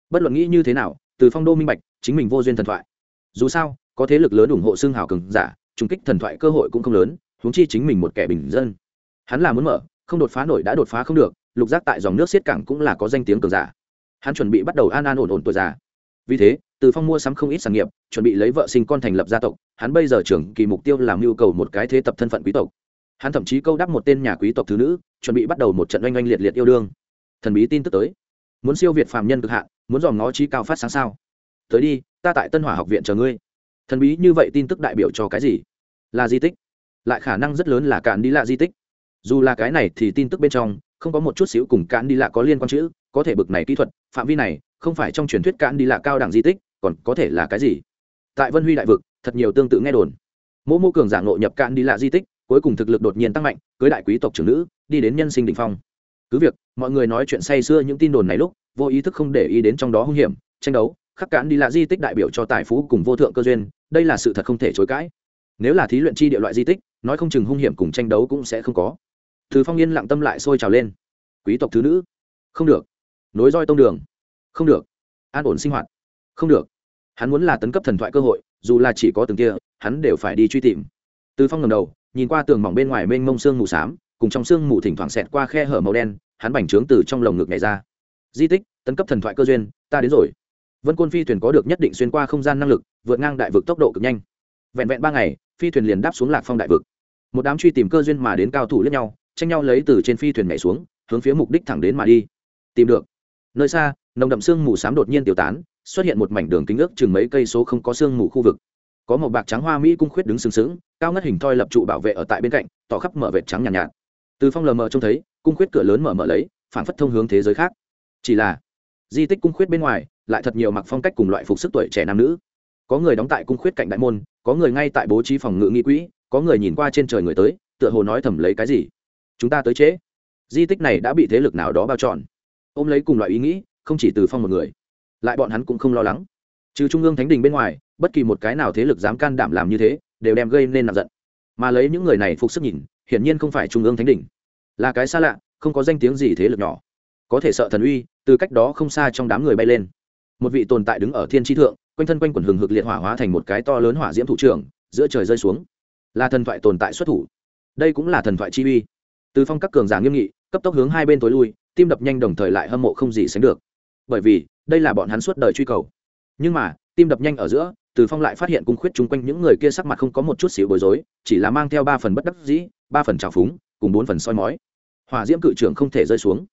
Bất luận nghĩ như thế nào, từ phong đô minh bạch, chính mình vô duyên thần thoại. Dù sao, có thế lực lớn ủng hộ xương hảo cường giả, trùng kích thần thoại cơ hội cũng không lớn, huống chi chính mình một kẻ bình dân. Hắn là muốn mở, không đột phá nổi đã đột phá không được, lục giác tại dòng nước xiết cảng cũng là có danh tiếng cường giả. Hắn chuẩn bị bắt đầu an an ổn ổn tuổi già. Vì thế, từ phong mua sắm không ít sản nghiệp, chuẩn bị lấy vợ sinh con thành lập gia tộc, hắn bây giờ trưởng kỳ mục tiêu làm nhu cầu một cái thế tập thân phận quý tộc hắn thậm chí câu đáp một tên nhà quý tộc thứ nữ, chuẩn bị bắt đầu một trận oanh oanh liệt liệt yêu đương. Thần bí tin tức tới. Muốn siêu việt phàm nhân cực hạn, muốn dòm ngó trí cao phát sáng sao? Tới đi, ta tại tân hỏa học viện chờ ngươi. Thần bí như vậy tin tức đại biểu cho cái gì? Là di tích. Lại khả năng rất lớn là cạn đi lạ di tích. Dù là cái này thì tin tức bên trong, không có một chút xíu cùng cạn đi lạ có liên quan chữ, có thể bực này kỹ thuật, phạm vi này, không phải trong truyền thuyết cạn đi lạ cao đẳng di tích, còn có thể là cái gì? Tại vân huy đại vực, thật nhiều tương tự nghe đồn. Mỗ mô cường giả ngộ nhập cạn đi lạ di tích cuối cùng thực lực đột nhiên tăng mạnh, cưới đại quý tộc trưởng nữ, đi đến nhân sinh đ ỉ n h phong. Cứ việc, mọi người nói chuyện say xưa những tin đồn này lúc, vô ý thức không để ý đến trong đó hung hiểm, tranh đấu, khắc cản đi là di tích đại biểu cho tài phú cùng vô thượng cơ duyên, đây là sự thật không thể chối cãi. Nếu là thí luyện chi địa loại di tích, nói không chừng hung hiểm cùng tranh đấu cũng sẽ không có. Thứ phong yên lặng tâm lại sôi trào lên. Quý tộc thứ nữ. Không được. Nối roi tông đường. Không được. An ổn sinh hoạt. Không được. Hắn muốn là tấn cấp thần thoại cơ hội, dù là chỉ có từng kia, hắn đều phải đi truy tìm. Từ phong ngầm đầu nhìn qua tường mỏng bên ngoài mênh mông sương mù xám, cùng trong sương mù thỉnh thoảng xẹt qua khe hở màu đen, hắn bành trướng từ trong lồng ngực này ra. Di tích, tấn cấp thần thoại cơ duyên, ta đến rồi. Vân côn phi thuyền có được nhất định xuyên qua không gian năng lực, vượt ngang đại vực tốc độ cực nhanh. Vẹn vẹn ba ngày, phi thuyền liền đáp xuống lạc phong đại vực. Một đám truy tìm cơ duyên mà đến cao thủ lẫn nhau, tranh nhau lấy từ trên phi thuyền nhảy xuống, hướng phía mục đích thẳng đến mà đi. Tìm được. Nơi xa, nồng đậm sương mù xám đột nhiên tiêu tán, xuất hiện một mảnh đường kính ước chừng mấy cây số không có sương mù khu vực có một bạc trắng hoa mỹ cung khuyết đứng sừng sững cao ngất hình thoi lập trụ bảo vệ ở tại bên cạnh tỏ khắp mở vệt trắng nhàn nhạt, nhạt. Từ phong lờ mờ trông thấy cung khuyết cửa lớn mở mở lấy phản phất thông hướng thế giới khác. Chỉ là di tích cung khuyết bên ngoài lại thật nhiều mặc phong cách cùng loại phục sức tuổi trẻ nam nữ. Có người đóng tại cung khuyết cạnh đại môn có người ngay tại bố trí phòng ngự nghị quỹ có người nhìn qua trên trời người tới tựa hồ nói thầm lấy cái gì. Chúng ta tới chế di tích này đã bị thế lực nào đó bao trọn. Ôm lấy cùng loại ý nghĩ không chỉ từ phong một người lại bọn hắn cũng không lo lắng trừ trung ương thánh đình bên ngoài, bất kỳ một cái nào thế lực dám can đảm làm như thế, đều đem gây nên nặng giận. Mà lấy những người này phục sức nhìn, hiển nhiên không phải trung ương thánh đình. Là cái xa lạ, không có danh tiếng gì thế lực nhỏ. Có thể sợ thần uy, từ cách đó không xa trong đám người bay lên. Một vị tồn tại đứng ở thiên tri thượng, quanh thân quanh quần hừng hực liệt hỏa hóa thành một cái to lớn hỏa diễm thủ trưởng, giữa trời rơi xuống. Là thần thoại tồn tại xuất thủ. Đây cũng là thần thoại chi uy. Từ phong các cường giả nghiêm nghị, cấp tốc hướng hai bên tối lui, tim đập nhanh đồng thời lại hâm mộ không gì sánh được. Bởi vì, đây là bọn hắn suốt đời truy cầu nhưng mà, tim đập nhanh ở giữa, từ phong lại phát hiện cung khuyết chung quanh những người kia sắc mặt không có một chút xíu bối rối, chỉ là mang theo ba phần bất đắc dĩ, ba phần trào phúng, cùng bốn phần soi mói. Hỏa diễm cự trưởng không thể rơi xuống.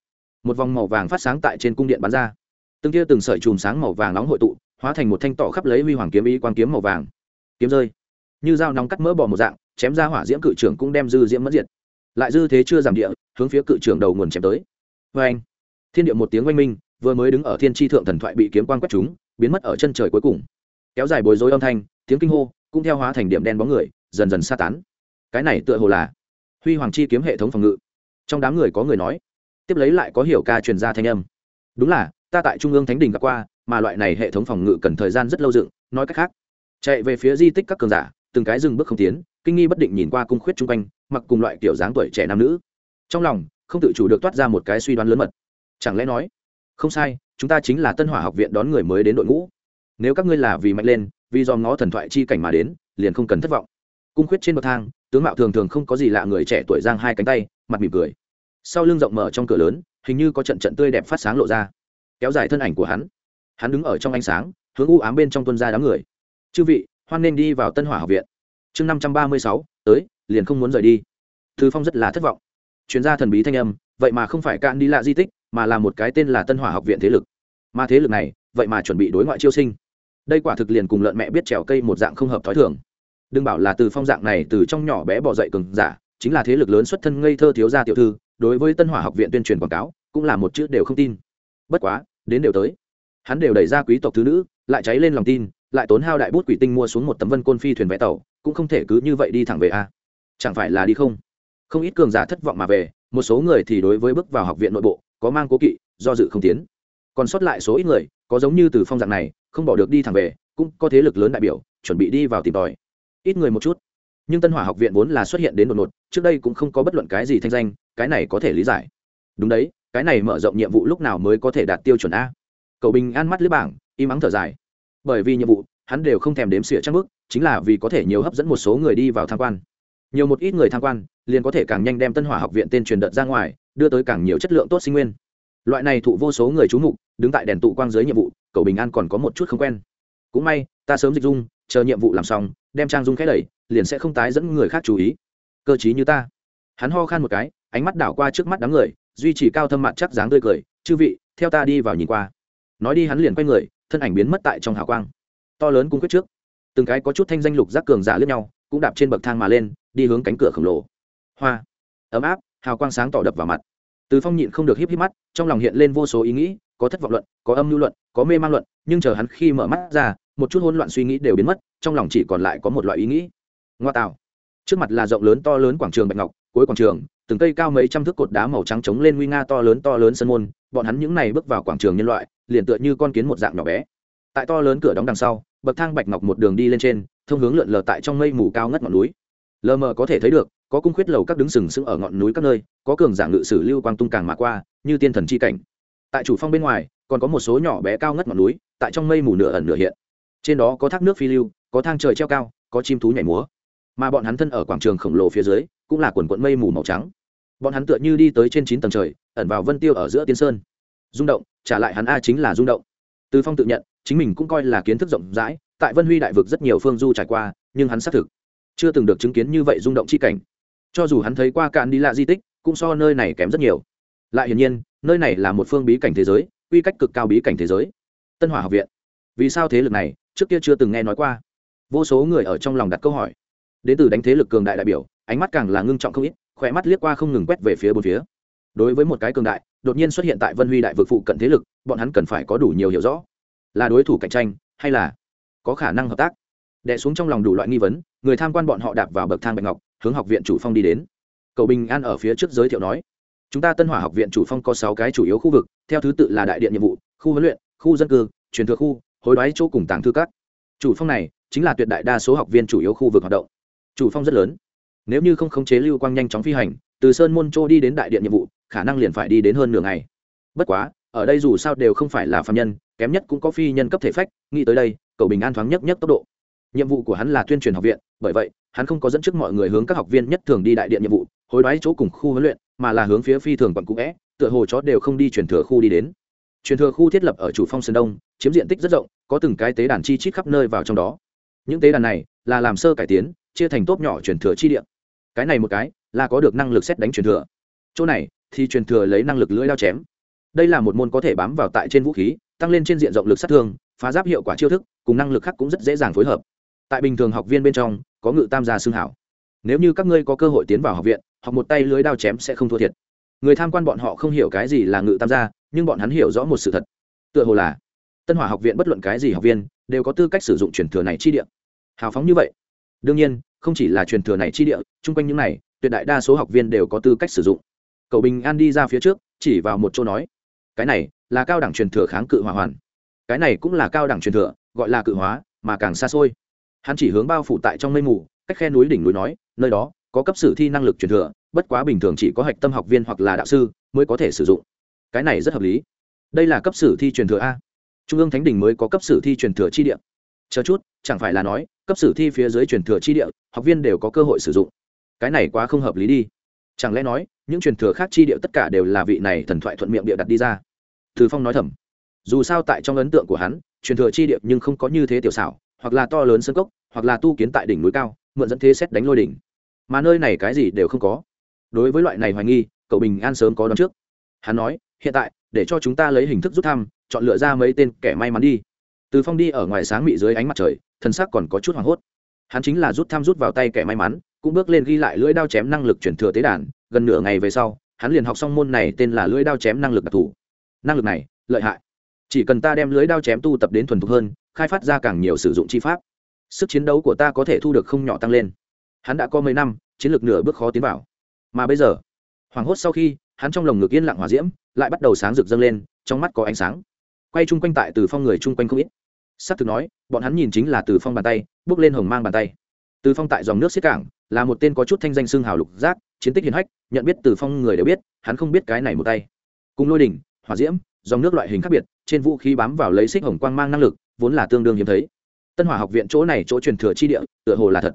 Một vòng màu vàng phát sáng tại trên cung điện bắn ra. Từng kia từng sợi chùm sáng màu vàng nóng hội tụ, hóa thành một thanh tỏ khắp lấy huy hoàng kiếm ý quan kiếm màu vàng. Kiếm rơi. Như dao nóng cắt mỡ bỏ một dạng, chém ra hỏa diễm cự trưởng cũng đem dư diễm mất diệt. Lại dư thế chưa giảm địa, hướng phía cự trưởng đầu nguồn chém tới. Vê anh thiên địa một tiếng oanh minh, vừa mới đứng ở thiên tri thượng thần thoại bị kiếm quan quét chúng biến mất ở chân trời cuối cùng. Kéo dài bối rối âm thanh, tiếng kinh hô cũng theo hóa thành điểm đen bóng người, dần dần xa tán. Cái này tựa hồ là huy hoàng chi kiếm hệ thống phòng ngự. Trong đám người có người nói, tiếp lấy lại có hiểu ca truyền ra thanh âm. Đúng là, ta tại trung ương thánh đình gặp qua, mà loại này hệ thống phòng ngự cần thời gian rất lâu dựng, nói cách khác, chạy về phía di tích các cường giả, từng cái dừng bước không tiến, kinh nghi bất định nhìn qua cung khuyết chung quanh, mặc cùng loại kiểu dáng tuổi trẻ nam nữ. Trong lòng, không tự chủ được toát ra một cái suy đoán lớn mật. Chẳng lẽ nói không sai, chúng ta chính là tân hỏa học viện đón người mới đến đội ngũ. Nếu các ngươi là vì mạnh lên, vì do ngó thần thoại chi cảnh mà đến, liền không cần thất vọng. Cung khuyết trên bậc thang, tướng mạo thường thường không có gì lạ người trẻ tuổi giang hai cánh tay, mặt mỉm cười. Sau lưng rộng mở trong cửa lớn, hình như có trận trận tươi đẹp phát sáng lộ ra. Kéo dài thân ảnh của hắn. Hắn đứng ở trong ánh sáng, hướng u ám bên trong tuân ra đám người. Chư vị, hoan nên đi vào tân hỏa học viện. Chương năm trăm ba mươi sáu, tới, liền không muốn rời đi. Thư phong rất là thất vọng. Chuyên gia thần bí thanh âm, vậy mà không phải cạn đi lạ di tích mà là một cái tên là tân hỏa học viện thế lực. Mà thế lực này, vậy mà chuẩn bị đối ngoại chiêu sinh. Đây quả thực liền cùng lợn mẹ biết trèo cây một dạng không hợp t h ó i thường. Đừng bảo là từ phong dạng này, từ trong nhỏ bé bỏ dậy cường giả, chính là thế lực lớn xuất thân ngây thơ thiếu gia tiểu thư, đối với tân hỏa học viện tuyên truyền quảng cáo, cũng là một chữ đều không tin. Bất quá, đến đều tới. Hắn đều đẩy ra quý tộc thứ nữ, lại cháy lên lòng tin, lại tốn hao đại bút quỷ tinh mua xuống một tấm vân côn phi thuyền vẽ tàu, cũng không thể cứ như vậy đi thẳng về a. Chẳng phải là đi không? Không ít cường giả thất vọng mà về, một số người thì đối với bước vào học viện nội bộ có mang cố kỵ, do dự không tiến. Còn sót lại số ít người, có giống như từ phong dạng này, không bỏ được đi thẳng về, cũng có thế lực lớn đại biểu, chuẩn bị đi vào tìm tòi. Ít người một chút. Nhưng tân hỏa học viện vốn là xuất hiện đến đột ngột, trước đây cũng không có bất luận cái gì thanh danh, cái này có thể lý giải. Đúng đấy, cái này mở rộng nhiệm vụ lúc nào mới có thể đạt tiêu chuẩn a? Cậu bình an mắt lưới bảng, im ắng thở dài. Bởi vì nhiệm vụ, hắn đều không thèm đếm xỉa trang bức, chính là vì có thể nhiều hấp dẫn một số người đi vào tham quan. Nhiều một ít người tham quan, liền có thể càng nhanh đem tân hỏa học viện tên truyền đợt ra ngoài đưa tới càng nhiều chất lượng tốt sinh nguyên. Loại này thụ vô số người trú mục, đứng tại đèn tụ quang dưới nhiệm vụ cậu bình an còn có một chút không quen. Cũng may, ta sớm dịch dung, chờ nhiệm vụ làm xong, đem trang dung khẽ đẩy, liền sẽ không tái dẫn người khác chú ý. Cơ chí như ta. Hắn ho khan một cái, ánh mắt đảo qua trước mắt đám người, duy trì cao thâm mặt chắc dáng tươi cười, chư vị, theo ta đi vào nhìn qua. Nói đi hắn liền quay người, thân ảnh biến mất tại trong hào quang. To lớn cung quyết trước, từng cái có chút thanh danh lục giác cường giả lướt nhau, cũng đạp trên bậc thang mà lên, đi hướng cánh cửa khổng lồ. Hoa. Ấm áp hào quang sáng tỏ đập vào mặt. Từ phong nhịn không được híp híp mắt, trong lòng hiện lên vô số ý nghĩ, có thất vọng luận, có âm lưu luận, có mê man luận, nhưng chờ hắn khi mở mắt ra, một chút hỗn loạn suy nghĩ đều biến mất, trong lòng chỉ còn lại có một loại ý nghĩ. Ngoa tạo. Trước mặt là rộng lớn to lớn quảng trường bạch ngọc, cuối quảng trường, từng cây cao mấy trăm thước cột đá màu trắng trống lên nguy nga to lớn to lớn sân môn, bọn hắn những này bước vào quảng trường nhân loại, liền tựa như con kiến một dạng nhỏ bé. Tại to lớn cửa đóng đằng sau, bậc thang bạch ngọc một đường đi lên trên, thông hướng lượn lờ tại trong mây mù cao ngất ngọn núi. Lờ mờ có thể thấy được có cung khuyết lầu các đứng sừng sững ở ngọn núi các nơi, có cường giả ngự sử lưu quang tung càng mà qua, như tiên thần chi cảnh. Tại chủ phong bên ngoài, còn có một số nhỏ bé cao ngất ngọn núi, tại trong mây mù nửa ẩn nửa hiện. Trên đó có thác nước phi lưu, có thang trời treo cao, có chim thú nhảy múa. Mà bọn hắn thân ở quảng trường khổng lồ phía dưới, cũng là quần quận mây mù màu trắng. Bọn hắn tựa như đi tới trên chín tầng trời, ẩn vào vân tiêu ở giữa tiên sơn. Rung động, trả lại hắn a chính là rung động. Từ phong tự nhận, chính mình cũng coi là kiến thức rộng rãi, tại vân huy đại vực rất nhiều phương du trải qua, nhưng hắn xác thực chưa từng được chứng kiến như vậy rung động chi cảnh cho dù hắn thấy qua cạn đi lạ di tích, cũng so nơi này kém rất nhiều. Lại hiển nhiên, nơi này là một phương bí cảnh thế giới, quy cách cực cao bí cảnh thế giới. Tân hỏa học viện. Vì sao thế lực này, trước kia chưa từng nghe nói qua? Vô số người ở trong lòng đặt câu hỏi. Đến từ đánh thế lực cường đại đại biểu, ánh mắt càng là ngưng trọng không ít khỏe mắt liếc qua không ngừng quét về phía bốn phía. Đối với một cái cường đại, đột nhiên xuất hiện tại vân huy đại vực phụ cận thế lực, bọn hắn cần phải có đủ nhiều hiểu rõ. Là đối thủ cạnh tranh, hay là có khả năng hợp tác? Đẻ xuống trong lòng đủ loại nghi vấn, người tham quan bọn họ đạp vào bậc thang bạch ngọc hướng học viện chủ phong đi đến. Cậu bình an ở phía trước giới thiệu nói, chúng ta tân hỏa học viện chủ phong có sáu cái chủ yếu khu vực, theo thứ tự là đại điện nhiệm vụ, khu huấn luyện, khu dân cư, truyền thừa khu, hối đoái chỗ cùng tàng thư các. Chủ phong này chính là tuyệt đại đa số học viên chủ yếu khu vực hoạt động. Chủ phong rất lớn. Nếu như không khống chế lưu quang nhanh chóng phi hành, từ sơn môn châu đi đến đại điện nhiệm vụ, khả năng liền phải đi đến hơn nửa ngày. Bất quá, ở đây dù sao đều không phải là phạm nhân, kém nhất cũng có phi nhân cấp thể phách, nghĩ tới đây cậu bình an thoáng nhất nhất tốc độ. Nhiệm vụ của hắn là tuyên truyền học viện, bởi vậy hắn không có dẫn trước mọi người hướng các học viên nhất thường đi đại điện nhiệm vụ, hối đoái chỗ cùng khu huấn luyện, mà là hướng phía phi thường quận cũ vẽ, tựa hồ chó đều không đi chuyển thừa khu đi đến. Truyền thừa khu thiết lập ở chủ phong sơn đông, chiếm diện tích rất rộng, có từng cái tế đàn chi chít khắp nơi vào trong đó. Những tế đàn này là làm sơ cải tiến, chia thành tốp nhỏ truyền thừa chi điện cái này một cái là có được năng lực xét đánh truyền thừa. Chỗ này thì truyền thừa lấy năng lực lưỡi đao chém. Đây là một môn có thể bám vào tại trên vũ khí, tăng lên trên diện rộng lực sát thương, phá giáp hiệu quả chiêu thức, cùng năng lực khác cũng rất dễ dàng phối hợp. Tại bình thường học viên bên trong có ngự tam gia xương hảo. Nếu như các ngươi có cơ hội tiến vào học viện, học một tay lưới đao chém sẽ không thua thiệt. Người tham quan bọn họ không hiểu cái gì là ngự tam gia, nhưng bọn hắn hiểu rõ một sự thật. Tựa hồ là, tân hỏa học viện bất luận cái gì học viên, đều có tư cách sử dụng truyền thừa này chi địa. Hào phóng như vậy. Đương nhiên, không chỉ là truyền thừa này chi địa, chung quanh những này, tuyệt đại đa số học viên đều có tư cách sử dụng. Cậu bình an đi ra phía trước, chỉ vào một chỗ nói, cái này là cao đẳng truyền thừa kháng cự hỏa hoàn. Cái này cũng là cao đẳng truyền thừa, gọi là cự hóa, mà càng xa xôi hắn chỉ hướng bao phủ tại trong mây mù, cách khe núi đỉnh núi nói, nơi đó có cấp sử thi năng lực truyền thừa, bất quá bình thường chỉ có hạch tâm học viên hoặc là đạo sư mới có thể sử dụng. Cái này rất hợp lý. Đây là cấp sử thi truyền thừa a. Trung ương thánh đình mới có cấp sử thi truyền thừa chi địa. Chờ chút, chẳng phải là nói, cấp sử thi phía dưới truyền thừa chi địa, học viên đều có cơ hội sử dụng. Cái này quá không hợp lý đi. Chẳng lẽ nói, những truyền thừa khác chi địa tất cả đều là vị này thần thoại thuận miệng địa đặt đi ra? Thứ phong nói thầm. Dù sao tại trong ấn tượng của hắn, truyền thừa chi địa nhưng không có như thế tiểu xảo hoặc là to lớn sân cốc, hoặc là tu kiến tại đỉnh núi cao, mượn dẫn thế xét đánh lôi đỉnh. Mà nơi này cái gì đều không có. Đối với loại này hoài nghi, cậu bình an sớm có đón trước. Hắn nói, hiện tại, để cho chúng ta lấy hình thức rút thăm, chọn lựa ra mấy tên kẻ may mắn đi. Từ phong đi ở ngoài sáng mị dưới ánh mặt trời, thân xác còn có chút hoảng hốt. Hắn chính là rút thăm rút vào tay kẻ may mắn, cũng bước lên ghi lại lưỡi đao chém năng lực chuyển thừa tế đàn. Gần nửa ngày về sau, hắn liền học xong môn này tên là lưỡi đao chém năng lực đặc thù. Năng lực này, lợi hại. Chỉ cần ta đem lưỡi đao chém tu tập đến thuần thục hơn khai phát ra càng nhiều sử dụng chi pháp. Sức chiến đấu của ta có thể thu được không nhỏ tăng lên. Hắn đã có mấy năm, chiến lược nửa bước khó tiến vào. Mà bây giờ, hoảng hốt sau khi, hắn trong lồng ngực yên lặng hòa diễm, lại bắt đầu sáng rực dâng lên, trong mắt có ánh sáng. Quay chung quanh tại từ phong người chung quanh không ít. S á c thực nói, bọn hắn nhìn chính là từ phong bàn tay, bước lên hồng mang bàn tay. Từ phong tại dòng nước xiết cảng, là một tên có chút thanh danh xương hào lục giác, chiến tích hiền hách, nhận biết từ phong người đều biết, hắn không biết cái này một tay. Cùng lôi đỉnh hòa diễm, dòng nước loại hình khác biệt, trên vũ khí bám vào lấy xích hồng quang mang năng lực vốn là tương đương hiếm thấy. Tân hỏa học viện chỗ này chỗ truyền thừa chi địa, tựa hồ là thật.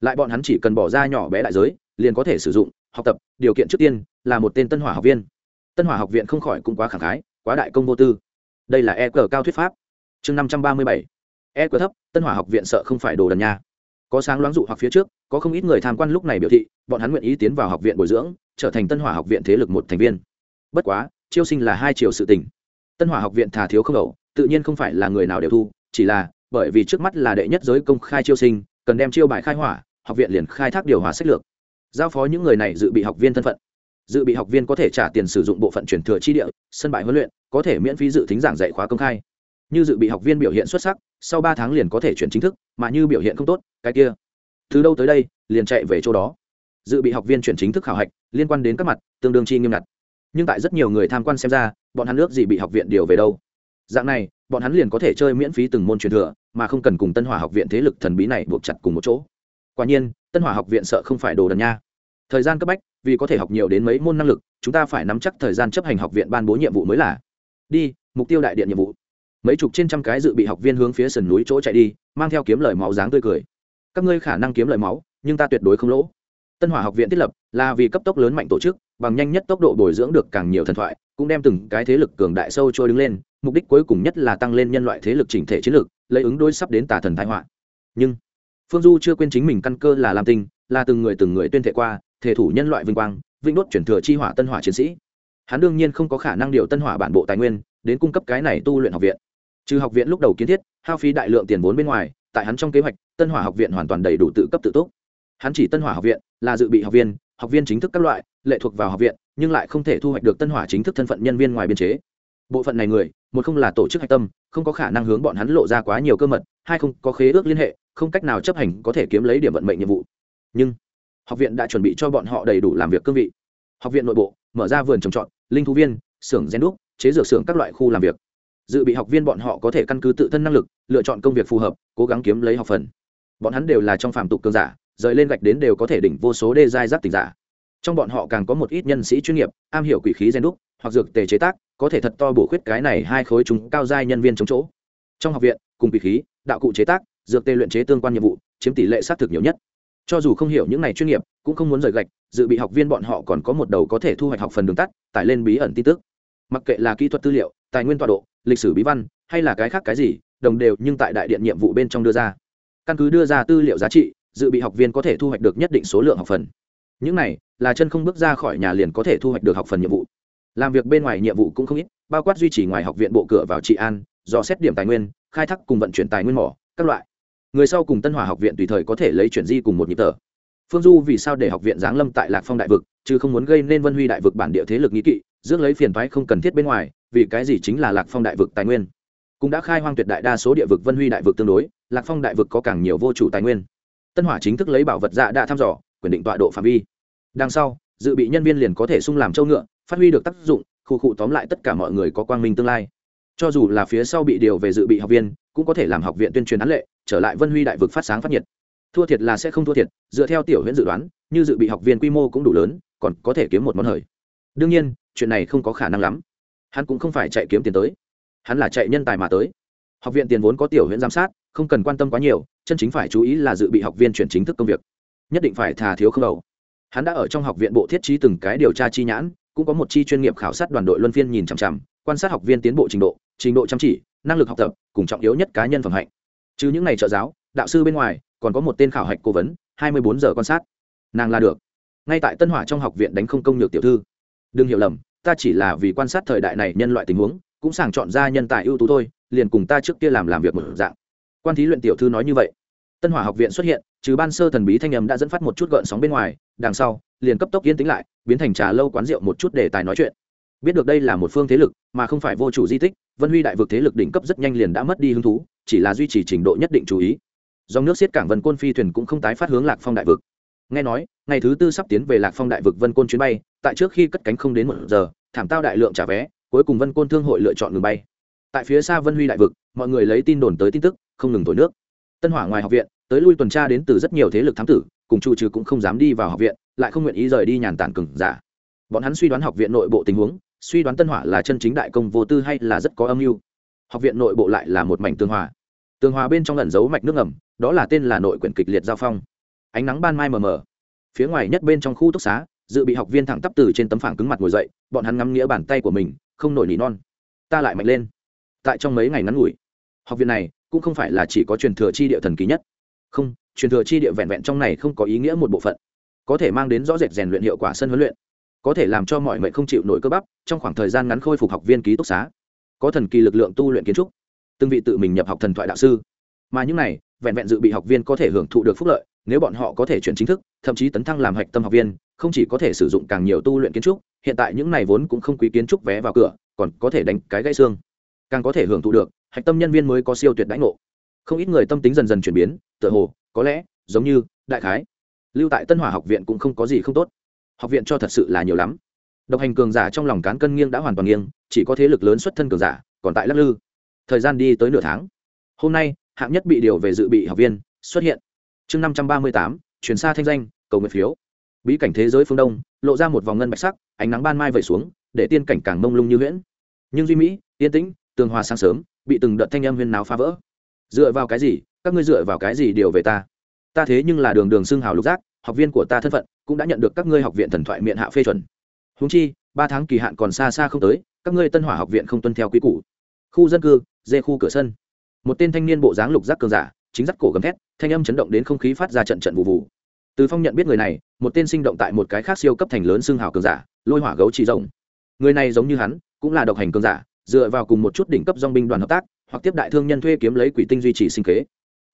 Lại bọn hắn chỉ cần bỏ ra nhỏ bé đại giới, liền có thể sử dụng, học tập, điều kiện trước tiên là một tên tân hỏa học viên. Tân hỏa học viện không khỏi cũng quá khẳng khái, quá đại công vô tư. Đây là e cờ cao thuyết pháp. Chương năm trăm ba mươi bảy. E cờ thấp, tân hỏa học viện sợ không phải đồ đần nha. Có sáng loáng dụ hoặc phía trước, có không ít người tham quan lúc này biểu thị, bọn hắn nguyện ý tiến vào học viện bồi dưỡng, trở thành tân hỏa học viện thế lực một thành viên. Bất quá, chiêu sinh là hai chiều sự tình. Tân hỏa học viện thà thiếu không đầu tự nhiên không phải là người nào đều thu, chỉ là, bởi vì trước mắt là đệ nhất giới công khai chiêu sinh, cần đem chiêu bài khai hỏa, học viện liền khai thác điều hòa sách lược. Giao phó những người này dự bị học viên thân phận. Dự bị học viên có thể trả tiền sử dụng bộ phận chuyển thừa chi địa, sân bãi huấn luyện, có thể miễn phí dự tính giảng dạy khóa công khai. Như dự bị học viên biểu hiện xuất sắc, sau ba tháng liền có thể chuyển chính thức, mà như biểu hiện không tốt, cái kia. Từ đâu tới đây, liền chạy về chỗ đó. Dự bị học viên chuyển chính thức khảo hạch, liên quan đến các mặt, tương đương chi nghiêm ngặt. Nhưng tại rất nhiều người tham quan xem ra, bọn hắn nước gì bị học viện điều về đâu dạng này, bọn hắn liền có thể chơi miễn phí từng môn truyền thừa, mà không cần cùng tân hỏa học viện thế lực thần bí này buộc chặt cùng một chỗ. Quả nhiên, tân hỏa học viện sợ không phải đồ đần nha. Thời gian cấp bách, vì có thể học nhiều đến mấy môn năng lực, chúng ta phải nắm chắc thời gian chấp hành học viện ban bố nhiệm vụ mới là. Đi, mục tiêu đại điện nhiệm vụ. Mấy chục trên trăm cái dự bị học viên hướng phía sườn núi chỗ chạy đi, mang theo kiếm lời máu dáng tươi cười. Các ngươi khả năng kiếm lời máu, nhưng ta tuyệt đối không lỗ. Tân hỏa học viện thiết lập là vì cấp tốc lớn mạnh tổ chức, bằng nhanh nhất tốc độ bồi dưỡng được càng nhiều thần thoại cũng đem từng cái thế lực cường đại sâu trôi đứng lên, mục đích cuối cùng nhất là tăng lên nhân loại thế lực chỉnh thể chiến lược, lấy ứng đôi sắp đến tà thần thái họa. Nhưng, phương du chưa quên chính mình căn cơ là lam tinh, là từng người từng người tuyên thệ qua, thể thủ nhân loại vinh quang vinh đốt chuyển thừa chi hỏa tân hỏa chiến sĩ. Hắn đương nhiên không có khả năng điều tân hỏa bản bộ tài nguyên, đến cung cấp cái này tu luyện học viện. Trừ học viện lúc đầu kiến thiết, hao phí đại lượng tiền vốn bên ngoài, tại hắn trong kế hoạch, tân hỏa học viện hoàn toàn đầy đủ tự cấp tự túc. Hắn chỉ tân hỏa học viện, là dự bị học viên học viên chính thức các loại, lệ thuộc vào học viện nhưng lại không thể thu hoạch được tân hỏa chính thức thân phận nhân viên ngoài biên chế. Bộ phận này người, một không là tổ chức hạch tâm, không có khả năng hướng bọn hắn lộ ra quá nhiều cơ mật, hai không có khế ước liên hệ, không cách nào chấp hành có thể kiếm lấy điểm vận mệnh nhiệm vụ. Nhưng, học viện đã chuẩn bị cho bọn họ đầy đủ làm việc cương vị. Học viện nội bộ, mở ra vườn trồng trọt, linh thú viên, xưởng gen đúc, chế dược xưởng các loại khu làm việc. Dự bị học viên bọn họ có thể căn cứ tự thân năng lực, lựa chọn công việc phù hợp, cố gắng kiếm lấy học phần. Bọn hắn đều là trong phạm tục cường giả, rời lên gạch đến đều có thể đỉnh vô số đê giai giáp tỉnh giả trong bọn họ càng có một ít nhân sĩ chuyên nghiệp, am hiểu quỷ khí gen đúc, hoặc dược tề chế tác, có thể thật to bổ khuyết cái này hai khối chúng cao giai nhân viên chống chỗ. Trong học viện, cùng quỷ khí, đạo cụ chế tác, dược tê luyện chế tương quan nhiệm vụ, chiếm tỷ lệ xác thực nhiều nhất. Cho dù không hiểu những này chuyên nghiệp, cũng không muốn rời gạch, dự bị học viên bọn họ còn có một đầu có thể thu hoạch học phần đường tắt, tải lên bí ẩn tin tức. Mặc kệ là kỹ thuật tư liệu, tài nguyên tọa độ, lịch sử bí văn, hay là cái khác cái gì, đồng đều nhưng tại đại điện nhiệm vụ bên trong đưa ra. Căn cứ đưa ra tư liệu giá trị, dự bị học viên có thể thu hoạch được nhất định số lượng học phần những này, là chân không bước ra khỏi nhà liền có thể thu hoạch được học phần nhiệm vụ. Làm việc bên ngoài nhiệm vụ cũng không ít, bao quát duy trì ngoài học viện bộ cửa vào trị an do xét điểm tài nguyên, khai thác cùng vận chuyển tài nguyên mỏ, các loại. Người sau cùng tân hòa học viện tùy thời có thể lấy chuyển di cùng một nhịp tờ phương du vì sao để học viện giáng lâm tại lạc phong đại vực, chứ không muốn gây nên vân huy đại vực bản địa thế lực nghĩ kỵ dưỡng lấy phiền thoái không cần thiết bên ngoài, vì cái gì chính là lạc phong đại vực tài nguyên? Cũng đã khai hoang tuyệt đại đa số địa vực vân huy đại vực tương đối, lạc phong đại vực có càng nhiều vô chủ tài nguyên. Tân hỏa chính thức lấy bảo vật dạ đã thăm dò quyền định tọa độ phạm vi. Đằng sau, dự bị nhân viên liền có thể sung làm châu ngựa, phát huy được tác dụng, khu cụ tóm lại tất cả mọi người có quang minh tương lai. Cho dù là phía sau bị điều về dự bị học viên, cũng có thể làm học viện tuyên truyền án lệ, trở lại vân huy đại vực phát sáng phát nhiệt. Thua thiệt là sẽ không thua thiệt, dựa theo tiểu huyễn dự đoán, như dự bị học viên quy mô cũng đủ lớn, còn có thể kiếm một món hời. Đương nhiên, chuyện này không có khả năng lắm. Hắn cũng không phải chạy kiếm tiền tới. Hắn là chạy nhân tài mà tới. Học viện tiền vốn có tiểu huyễn giám sát, không cần quan tâm quá nhiều, chân chính phải chú ý là dự bị học viên chuyển chính thức công việc nhất định phải thà thiếu không đầu. Hắn đã ở trong học viện bộ thiết trí từng cái điều tra chi nhãn, cũng có một chi chuyên nghiệp khảo sát đoàn đội luân phiên nhìn chằm chằm, quan sát học viên tiến bộ trình độ trình độ chăm chỉ, năng lực học tập, cùng trọng yếu nhất cá nhân phẩm hạnh. Chứ những ngày trợ giáo, đạo sư bên ngoài, còn có một tên khảo hạch cố vấn, hai mươi bốn giờ quan sát. Nàng là được. Ngay tại tân hỏa trong học viện đánh không công nhược tiểu thư. Đừng hiểu lầm, ta chỉ là vì quan sát thời đại này nhân loại tình huống, cũng sàng chọn ra nhân tài ưu tú thôi, liền cùng ta trước kia làm làm việc một dạng. Quan thí luyện tiểu thư nói như vậy tân hỏa học viện xuất hiện, trừ ban sơ thần bí thanh âm đã dẫn phát một chút gợn sóng bên ngoài, đằng sau, liền cấp tốc yên tĩnh lại, biến thành trà lâu quán rượu một chút để tài nói chuyện. Biết được đây là một phương thế lực, mà không phải vô chủ di tích, vân huy đại vực thế lực đỉnh cấp rất nhanh liền đã mất đi hứng thú, chỉ là duy trì trình độ nhất định chú ý. Dòng nước xiết cảng vân côn phi thuyền cũng không tái phát hướng lạc phong đại vực. Nghe nói, ngày thứ tư sắp tiến về lạc phong đại vực vân côn chuyến bay, tại trước khi cất cánh không đến một giờ, thảm tao đại lượng trả vé, cuối cùng vân côn thương hội lựa chọn ngừng bay. Tại phía xa vân huy đại vực, mọi người lấy tin đồn tới tin tức, không ngừng thổi nước tân hỏa ngoài học viện, tới lui tuần tra đến từ rất nhiều thế lực thám tử, cùng chủ trừ cũng không dám đi vào học viện, lại không nguyện ý rời đi nhàn tản cừng giả. Bọn hắn suy đoán học viện nội bộ tình huống, suy đoán tân hỏa là chân chính đại công vô tư hay là rất có âm mưu. Học viện nội bộ lại là một mảnh tương hòa. Tương hòa bên trong lẩn giấu mạch nước ngầm, đó là tên là nội quyển kịch liệt giao phong. Ánh nắng ban mai mờ mờ. Phía ngoài nhất bên trong khu túc xá, dự bị học viên thẳng tắp từ trên tấm phẳng cứng mặt ngồi dậy, bọn hắn ngắm nghĩa bàn tay của mình, không nổi nỉ non. Ta lại mạnh lên. Tại trong mấy ngày ngắn ngủi, học viện này cũng không phải là chỉ có truyền thừa chi địa thần kỳ nhất. Không, truyền thừa chi địa vẹn vẹn trong này không có ý nghĩa một bộ phận. Có thể mang đến rõ rệt rèn luyện hiệu quả sân huấn luyện. Có thể làm cho mọi mệnh không chịu nổi cơ bắp trong khoảng thời gian ngắn khôi phục học viên ký túc xá. Có thần kỳ lực lượng tu luyện kiến trúc. Từng vị tự mình nhập học thần thoại đạo sư. Mà những này, vẹn vẹn dự bị học viên có thể hưởng thụ được phúc lợi, nếu bọn họ có thể chuyển chính thức, thậm chí tấn thăng làm hạch tâm học viên, không chỉ có thể sử dụng càng nhiều tu luyện kiến trúc, hiện tại những này vốn cũng không quý kiến trúc vé vào cửa, còn có thể đánh cái gãy xương. Càng có thể hưởng thụ được hạch tâm nhân viên mới có siêu tuyệt đãi ngộ. Không ít người tâm tính dần dần chuyển biến, tựa hồ, có lẽ, giống như, đại khái. Lưu tại tân hỏa học viện cũng không có gì không tốt. Học viện cho thật sự là nhiều lắm. Độc hành cường giả trong lòng cán cân nghiêng đã hoàn toàn nghiêng, chỉ có thế lực lớn xuất thân cường giả, còn tại lắc lư. Thời gian đi tới nửa tháng. Hôm nay, hạng nhất bị điều về dự bị học viên, xuất hiện. Chương năm trăm ba mươi tám, chuyển xa thanh danh, cầu nguyện phiếu. Bí cảnh thế giới phương đông, lộ ra một vòng ngân bạch sắc, ánh nắng ban mai vẩy xuống, để tiên cảnh càng mông lung như huyễn. Nhưng duy mỹ, yên tĩnh, tường hòa sáng sớm bị từng đợt thanh âm huyên nào phá vỡ. Dựa vào cái gì? Các ngươi dựa vào cái gì điều về ta? Ta thế nhưng là đường đường xưng hào lục giác, học viên của ta thân phận cũng đã nhận được các ngươi học viện thần thoại miệng hạ phê chuẩn. Húng chi, ba tháng kỳ hạn còn xa xa không tới, các ngươi tân hỏa học viện không tuân theo quy củ. Khu dân cư, dê khu cửa sân. Một tên thanh niên bộ dáng lục giác cường giả, chính dắt cổ gầm thét, thanh âm chấn động đến không khí phát ra trận trận vụ vụ. Từ phong nhận biết người này, một tên sinh động tại một cái khác siêu cấp thành lớn xưng hào cường giả, lôi hỏa gấu chỉ rồng người này giống như hắn, cũng là độc hành cường giả dựa vào cùng một chút đỉnh cấp dong binh đoàn hợp tác, hoặc tiếp đại thương nhân thuê kiếm lấy quỷ tinh duy trì sinh kế.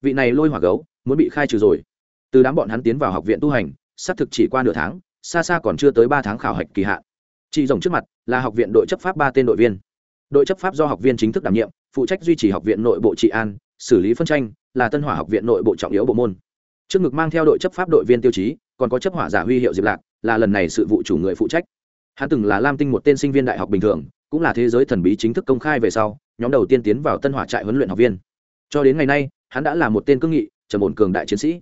Vị này lôi hỏa gấu, muốn bị khai trừ rồi. Từ đám bọn hắn tiến vào học viện tu hành, xác thực chỉ qua nửa tháng, xa xa còn chưa tới ba tháng khảo hạch kỳ hạn. Chị rồng trước mặt, là học viện đội chấp pháp ba tên đội viên. Đội chấp pháp do học viên chính thức đảm nhiệm, phụ trách duy trì học viện nội bộ trị an, xử lý phân tranh, là tân hỏa học viện nội bộ trọng yếu bộ môn. Trước ngực mang theo đội chấp pháp đội viên tiêu chí, còn có chấp hỏa giả huy hiệu diệp lạc, là lần này sự vụ chủ người phụ trách. Hắn từng là lam tinh một tên sinh viên đại học bình thường cũng là thế giới thần bí chính thức công khai về sau, nhóm đầu tiên tiến vào tân hỏa trại huấn luyện học viên. Cho đến ngày nay, hắn đã là một tên cương nghị, trầm ổn cường đại chiến sĩ.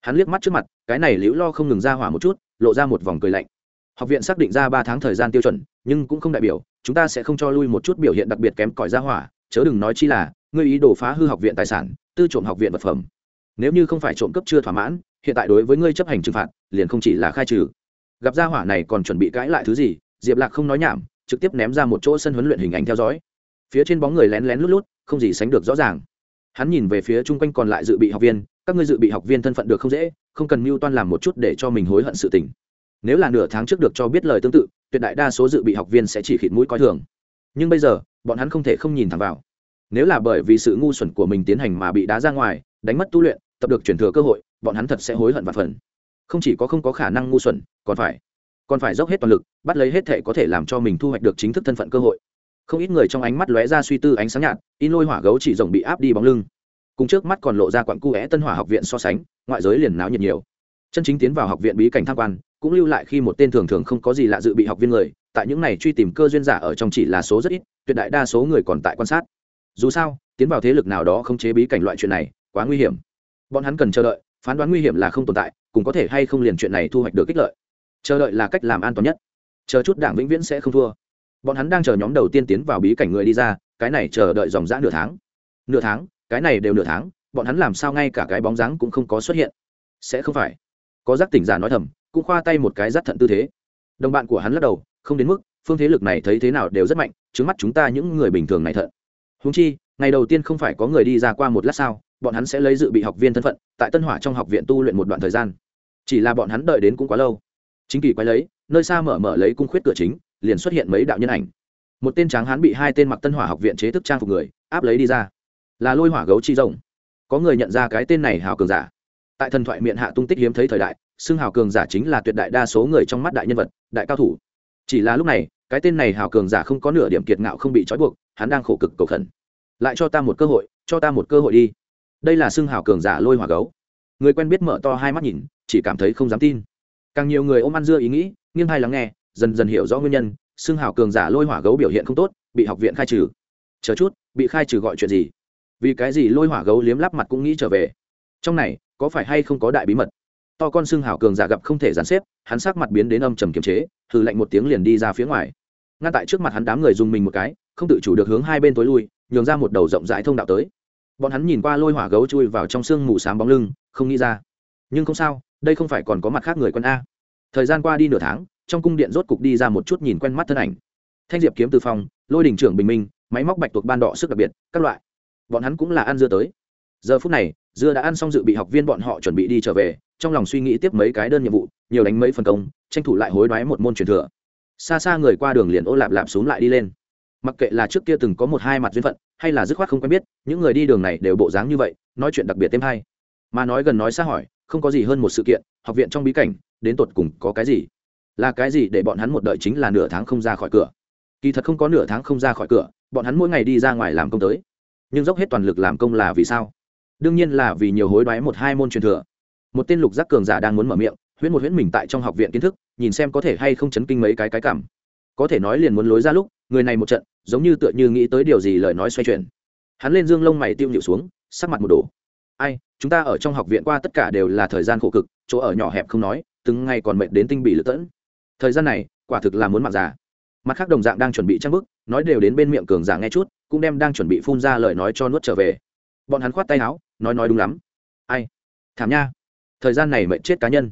Hắn liếc mắt trước mặt, cái này liễu lo không ngừng ra hỏa một chút, lộ ra một vòng cười lạnh. Học viện xác định ra ba tháng thời gian tiêu chuẩn, nhưng cũng không đại biểu, chúng ta sẽ không cho lui một chút biểu hiện đặc biệt kém cỏi ra hỏa, chớ đừng nói chi là, ngươi ý đồ phá hư học viện tài sản, tư trộm học viện vật phẩm. Nếu như không phải trộm cấp chưa thỏa mãn, hiện tại đối với ngươi chấp hành trừng phạt, liền không chỉ là khai trừ. Gặp ra hỏa này còn chuẩn bị cãi lại thứ gì, diệp lạc không nói nhảm trực tiếp ném ra một chỗ sân huấn luyện hình ảnh theo dõi. Phía trên bóng người lén lén lút lút, không gì sánh được rõ ràng. Hắn nhìn về phía chung quanh còn lại dự bị học viên, các ngươi dự bị học viên thân phận được không dễ, không cần mưu toan làm một chút để cho mình hối hận sự tình. Nếu là nửa tháng trước được cho biết lời tương tự, tuyệt đại đa số dự bị học viên sẽ chỉ khịt mũi coi thường. Nhưng bây giờ, bọn hắn không thể không nhìn thẳng vào. Nếu là bởi vì sự ngu xuẩn của mình tiến hành mà bị đá ra ngoài, đánh mất tu luyện, tập được chuyển thừa cơ hội, bọn hắn thật sẽ hối hận và phần. Không chỉ có không có khả năng ngu xuẩn, còn phải còn phải dốc hết toàn lực, bắt lấy hết thể có thể làm cho mình thu hoạch được chính thức thân phận cơ hội. Không ít người trong ánh mắt lóe ra suy tư ánh sáng nhạt, in lôi hỏa gấu chỉ rồng bị áp đi bóng lưng. Cùng trước mắt còn lộ ra quặng cu é tân hỏa học viện so sánh, ngoại giới liền náo nhiệt nhiều. Chân chính tiến vào học viện bí cảnh tham quan, cũng lưu lại khi một tên thường thường không có gì lạ dự bị học viên người, tại những này truy tìm cơ duyên giả ở trong chỉ là số rất ít, tuyệt đại đa số người còn tại quan sát. Dù sao, tiến vào thế lực nào đó không chế bí cảnh loại chuyện này, quá nguy hiểm. Bọn hắn cần chờ đợi, phán đoán nguy hiểm là không tồn tại cũng có thể hay không liền chuyện này thu hoạch được kích lợi chờ đợi là cách làm an toàn nhất. Chờ chút đảng vĩnh viễn sẽ không thua. Bọn hắn đang chờ nhóm đầu tiên tiến vào bí cảnh người đi ra, cái này chờ đợi dòng dã nửa tháng. Nửa tháng, cái này đều nửa tháng, bọn hắn làm sao ngay cả cái bóng dáng cũng không có xuất hiện. Sẽ không phải. Có giác tỉnh giả nói thầm, cũng khoa tay một cái giác thận tư thế. Đồng bạn của hắn lắc đầu, không đến mức, phương thế lực này thấy thế nào đều rất mạnh trước mắt chúng ta những người bình thường này thận. Húng chi, ngày đầu tiên không phải có người đi ra qua một lát sao, bọn hắn sẽ lấy dự bị học viên thân phận, tại tân hỏa trong học viện tu luyện một đoạn thời gian. Chỉ là bọn hắn đợi đến cũng quá lâu chính kỳ quay lấy, nơi xa mở mở lấy cung khuyết cửa chính, liền xuất hiện mấy đạo nhân ảnh. Một tên tráng hán bị hai tên mặc tân hỏa học viện chế thức trang phục người, áp lấy đi ra. Là lôi hỏa gấu chi rồng. Có người nhận ra cái tên này hào cường giả. Tại thần thoại miệng hạ tung tích hiếm thấy thời đại, xưng hào cường giả chính là tuyệt đại đa số người trong mắt đại nhân vật, đại cao thủ. Chỉ là lúc này, cái tên này hào cường giả không có nửa điểm kiệt ngạo không bị trói buộc, hắn đang khổ cực cầu khẩn. Lại cho ta một cơ hội, cho ta một cơ hội đi. Đây là xưng hào cường giả lôi hỏa gấu. Người quen biết mở to hai mắt nhìn, chỉ cảm thấy không dám tin càng nhiều người ôm ăn dưa ý nghĩ, nghiêng hay lắng nghe, dần dần hiểu rõ nguyên nhân xưng hào cường giả lôi hỏa gấu biểu hiện không tốt, bị học viện khai trừ. Chờ chút, bị khai trừ gọi chuyện gì? Vì cái gì lôi hỏa gấu liếm lắp mặt cũng nghĩ trở về? Trong này, có phải hay không có đại bí mật? To con xưng hào cường giả gặp không thể dàn xếp, hắn sắc mặt biến đến âm trầm kiềm chế, hừ lạnh một tiếng liền đi ra phía ngoài. Ngăn tại trước mặt hắn đám người dùng mình một cái, không tự chủ được hướng hai bên tối lui, nhường ra một đầu rộng rãi thông đạo tới. Bọn hắn nhìn qua lôi hỏa gấu chui vào trong sương mù s bóng lưng, không nghĩ ra. Nhưng không sao đây không phải còn có mặt khác người quân a. Thời gian qua đi nửa tháng, trong cung điện rốt cục đi ra một chút nhìn quen mắt thân ảnh. Thanh diệp kiếm từ phòng, lôi đình trưởng bình minh, máy móc bạch tuộc ban đỏ sức đặc biệt, các loại. Bọn hắn cũng là ăn dưa tới. Giờ phút này, dưa đã ăn xong dự bị học viên bọn họ chuẩn bị đi trở về, trong lòng suy nghĩ tiếp mấy cái đơn nhiệm vụ, nhiều đánh mấy phần công, tranh thủ lại hối đoái một môn truyền thừa. Xa xa người qua đường liền ô lạp lạp xuống lại đi lên. Mặc kệ là trước kia từng có một hai mặt duyên phận, hay là dứt khoát không quen biết, những người đi đường này đều bộ dáng như vậy, nói chuyện đặc biệt thêm hay. Mà nói gần nói xa hỏi không có gì hơn một sự kiện, học viện trong bí cảnh, đến tột cùng có cái gì? Là cái gì để bọn hắn một đợi chính là nửa tháng không ra khỏi cửa? Kỳ thật không có nửa tháng không ra khỏi cửa, bọn hắn mỗi ngày đi ra ngoài làm công tới. Nhưng dốc hết toàn lực làm công là vì sao? Đương nhiên là vì nhiều hối đoái một hai môn truyền thừa. Một tên lục giác cường giả đang muốn mở miệng, huyễn một huyễn mình tại trong học viện kiến thức, nhìn xem có thể hay không chấn kinh mấy cái cái cảm. Có thể nói liền muốn lối ra lúc, người này một trận, giống như tựa như nghĩ tới điều gì lời nói xoay chuyển. Hắn lên dương lông mày tiêu nhịu xuống, sắc mặt một đồ ai, chúng ta ở trong học viện qua tất cả đều là thời gian khổ cực, chỗ ở nhỏ hẹp không nói, từng ngày còn mệt đến tinh bị lựa tẫn. Thời gian này, quả thực là muốn mặc giả mặt khác đồng dạng đang chuẩn bị trang bức, nói đều đến bên miệng cường giả nghe chút, cũng đem đang chuẩn bị phun ra lời nói cho nuốt trở về. Bọn hắn khoát tay áo, nói nói đúng lắm. Ai? Thảm nha. Thời gian này mệnh chết cá nhân.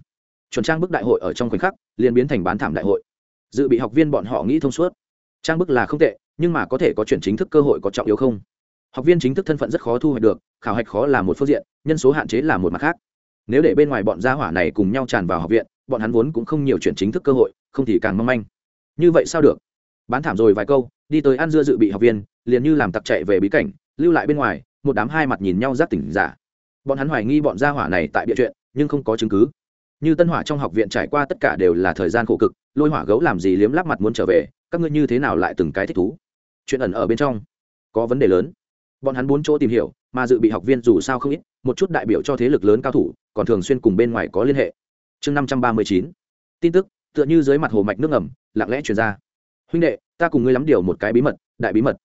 Chuẩn trang bức đại hội ở trong khoảnh khắc, liền biến thành bán thảm đại hội. Dự bị học viên bọn họ nghĩ thông suốt. Trang bức là không tệ, nhưng mà có thể có chuyển chính thức cơ hội có trọng yếu không? Học viên chính thức thân phận rất khó thu hoạch được, khảo hạch khó là một phương diện, nhân số hạn chế là một mặt khác. Nếu để bên ngoài bọn gia hỏa này cùng nhau tràn vào học viện, bọn hắn vốn cũng không nhiều chuyện chính thức cơ hội, không thì càng mong manh. Như vậy sao được? Bán thảm rồi vài câu, đi tới ăn dưa dự bị học viên, liền như làm tặc chạy về bí cảnh, lưu lại bên ngoài, một đám hai mặt nhìn nhau giác tỉnh giả. Bọn hắn hoài nghi bọn gia hỏa này tại bịa chuyện, nhưng không có chứng cứ. Như tân hỏa trong học viện trải qua tất cả đều là thời gian khổ cực, lôi hỏa gấu làm gì liếm lắp mặt muốn trở về, các ngươi như thế nào lại từng cái thích thú? Chuyện ẩn ở bên trong, có vấn đề lớn bọn hắn bốn chỗ tìm hiểu, mà dự bị học viên dù sao không ít, một chút đại biểu cho thế lực lớn cao thủ, còn thường xuyên cùng bên ngoài có liên hệ. Chương năm trăm ba mươi chín. Tin tức, tựa như dưới mặt hồ mạch nước ngầm, lặng lẽ truyền ra. Huynh đệ, ta cùng ngươi lắm điều một cái bí mật, đại bí mật.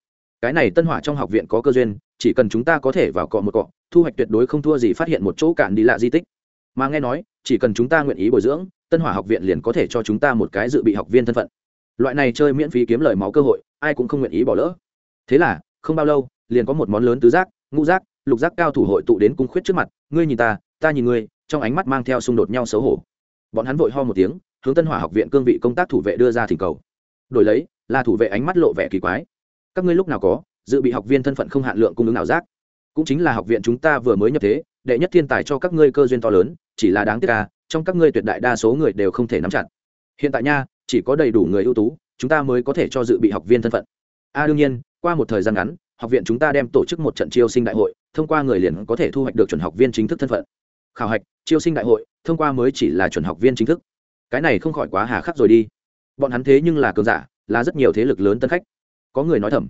Cái này tân hỏa trong học viện có cơ duyên, chỉ cần chúng ta có thể vào cọ một cọ, thu hoạch tuyệt đối không thua gì phát hiện một chỗ cạn đi lạ di tích. Mà nghe nói, chỉ cần chúng ta nguyện ý bồi dưỡng, tân hỏa học viện liền có thể cho chúng ta một cái dự bị học viên thân phận. Loại này chơi miễn phí kiếm lời máu cơ hội, ai cũng không nguyện ý bỏ lỡ. Thế là không bao lâu, liền có một món lớn tứ giác, ngũ giác, lục giác cao thủ hội tụ đến cung khuyết trước mặt, ngươi nhìn ta ta nhìn ngươi, trong ánh mắt mang theo xung đột nhau xấu hổ. Bọn hắn vội ho một tiếng, hướng tân hỏa học viện cương vị công tác thủ vệ đưa ra thỉnh cầu. Đổi lấy, là thủ vệ ánh mắt lộ vẻ kỳ quái. Các ngươi lúc nào có, dự bị học viên thân phận không hạn lượng cung ứng nào giác. Cũng chính là học viện chúng ta vừa mới nhập thế, đệ nhất thiên tài cho các ngươi cơ duyên to lớn, chỉ là đáng tiếc ca trong các ngươi tuyệt đại đa số người đều không thể nắm chặt. Hiện tại nha, chỉ có đầy đủ người ưu tú, chúng ta mới có thể cho dự bị học viên thân phận. A đương nhiên qua một thời gian ngắn, học viện chúng ta đem tổ chức một trận chiêu sinh đại hội, thông qua người liền có thể thu hoạch được chuẩn học viên chính thức thân phận. Khảo hạch, chiêu sinh đại hội, thông qua mới chỉ là chuẩn học viên chính thức. Cái này không khỏi quá hà khắc rồi đi. Bọn hắn thế nhưng là cường giả, là rất nhiều thế lực lớn tân khách. Có người nói thầm.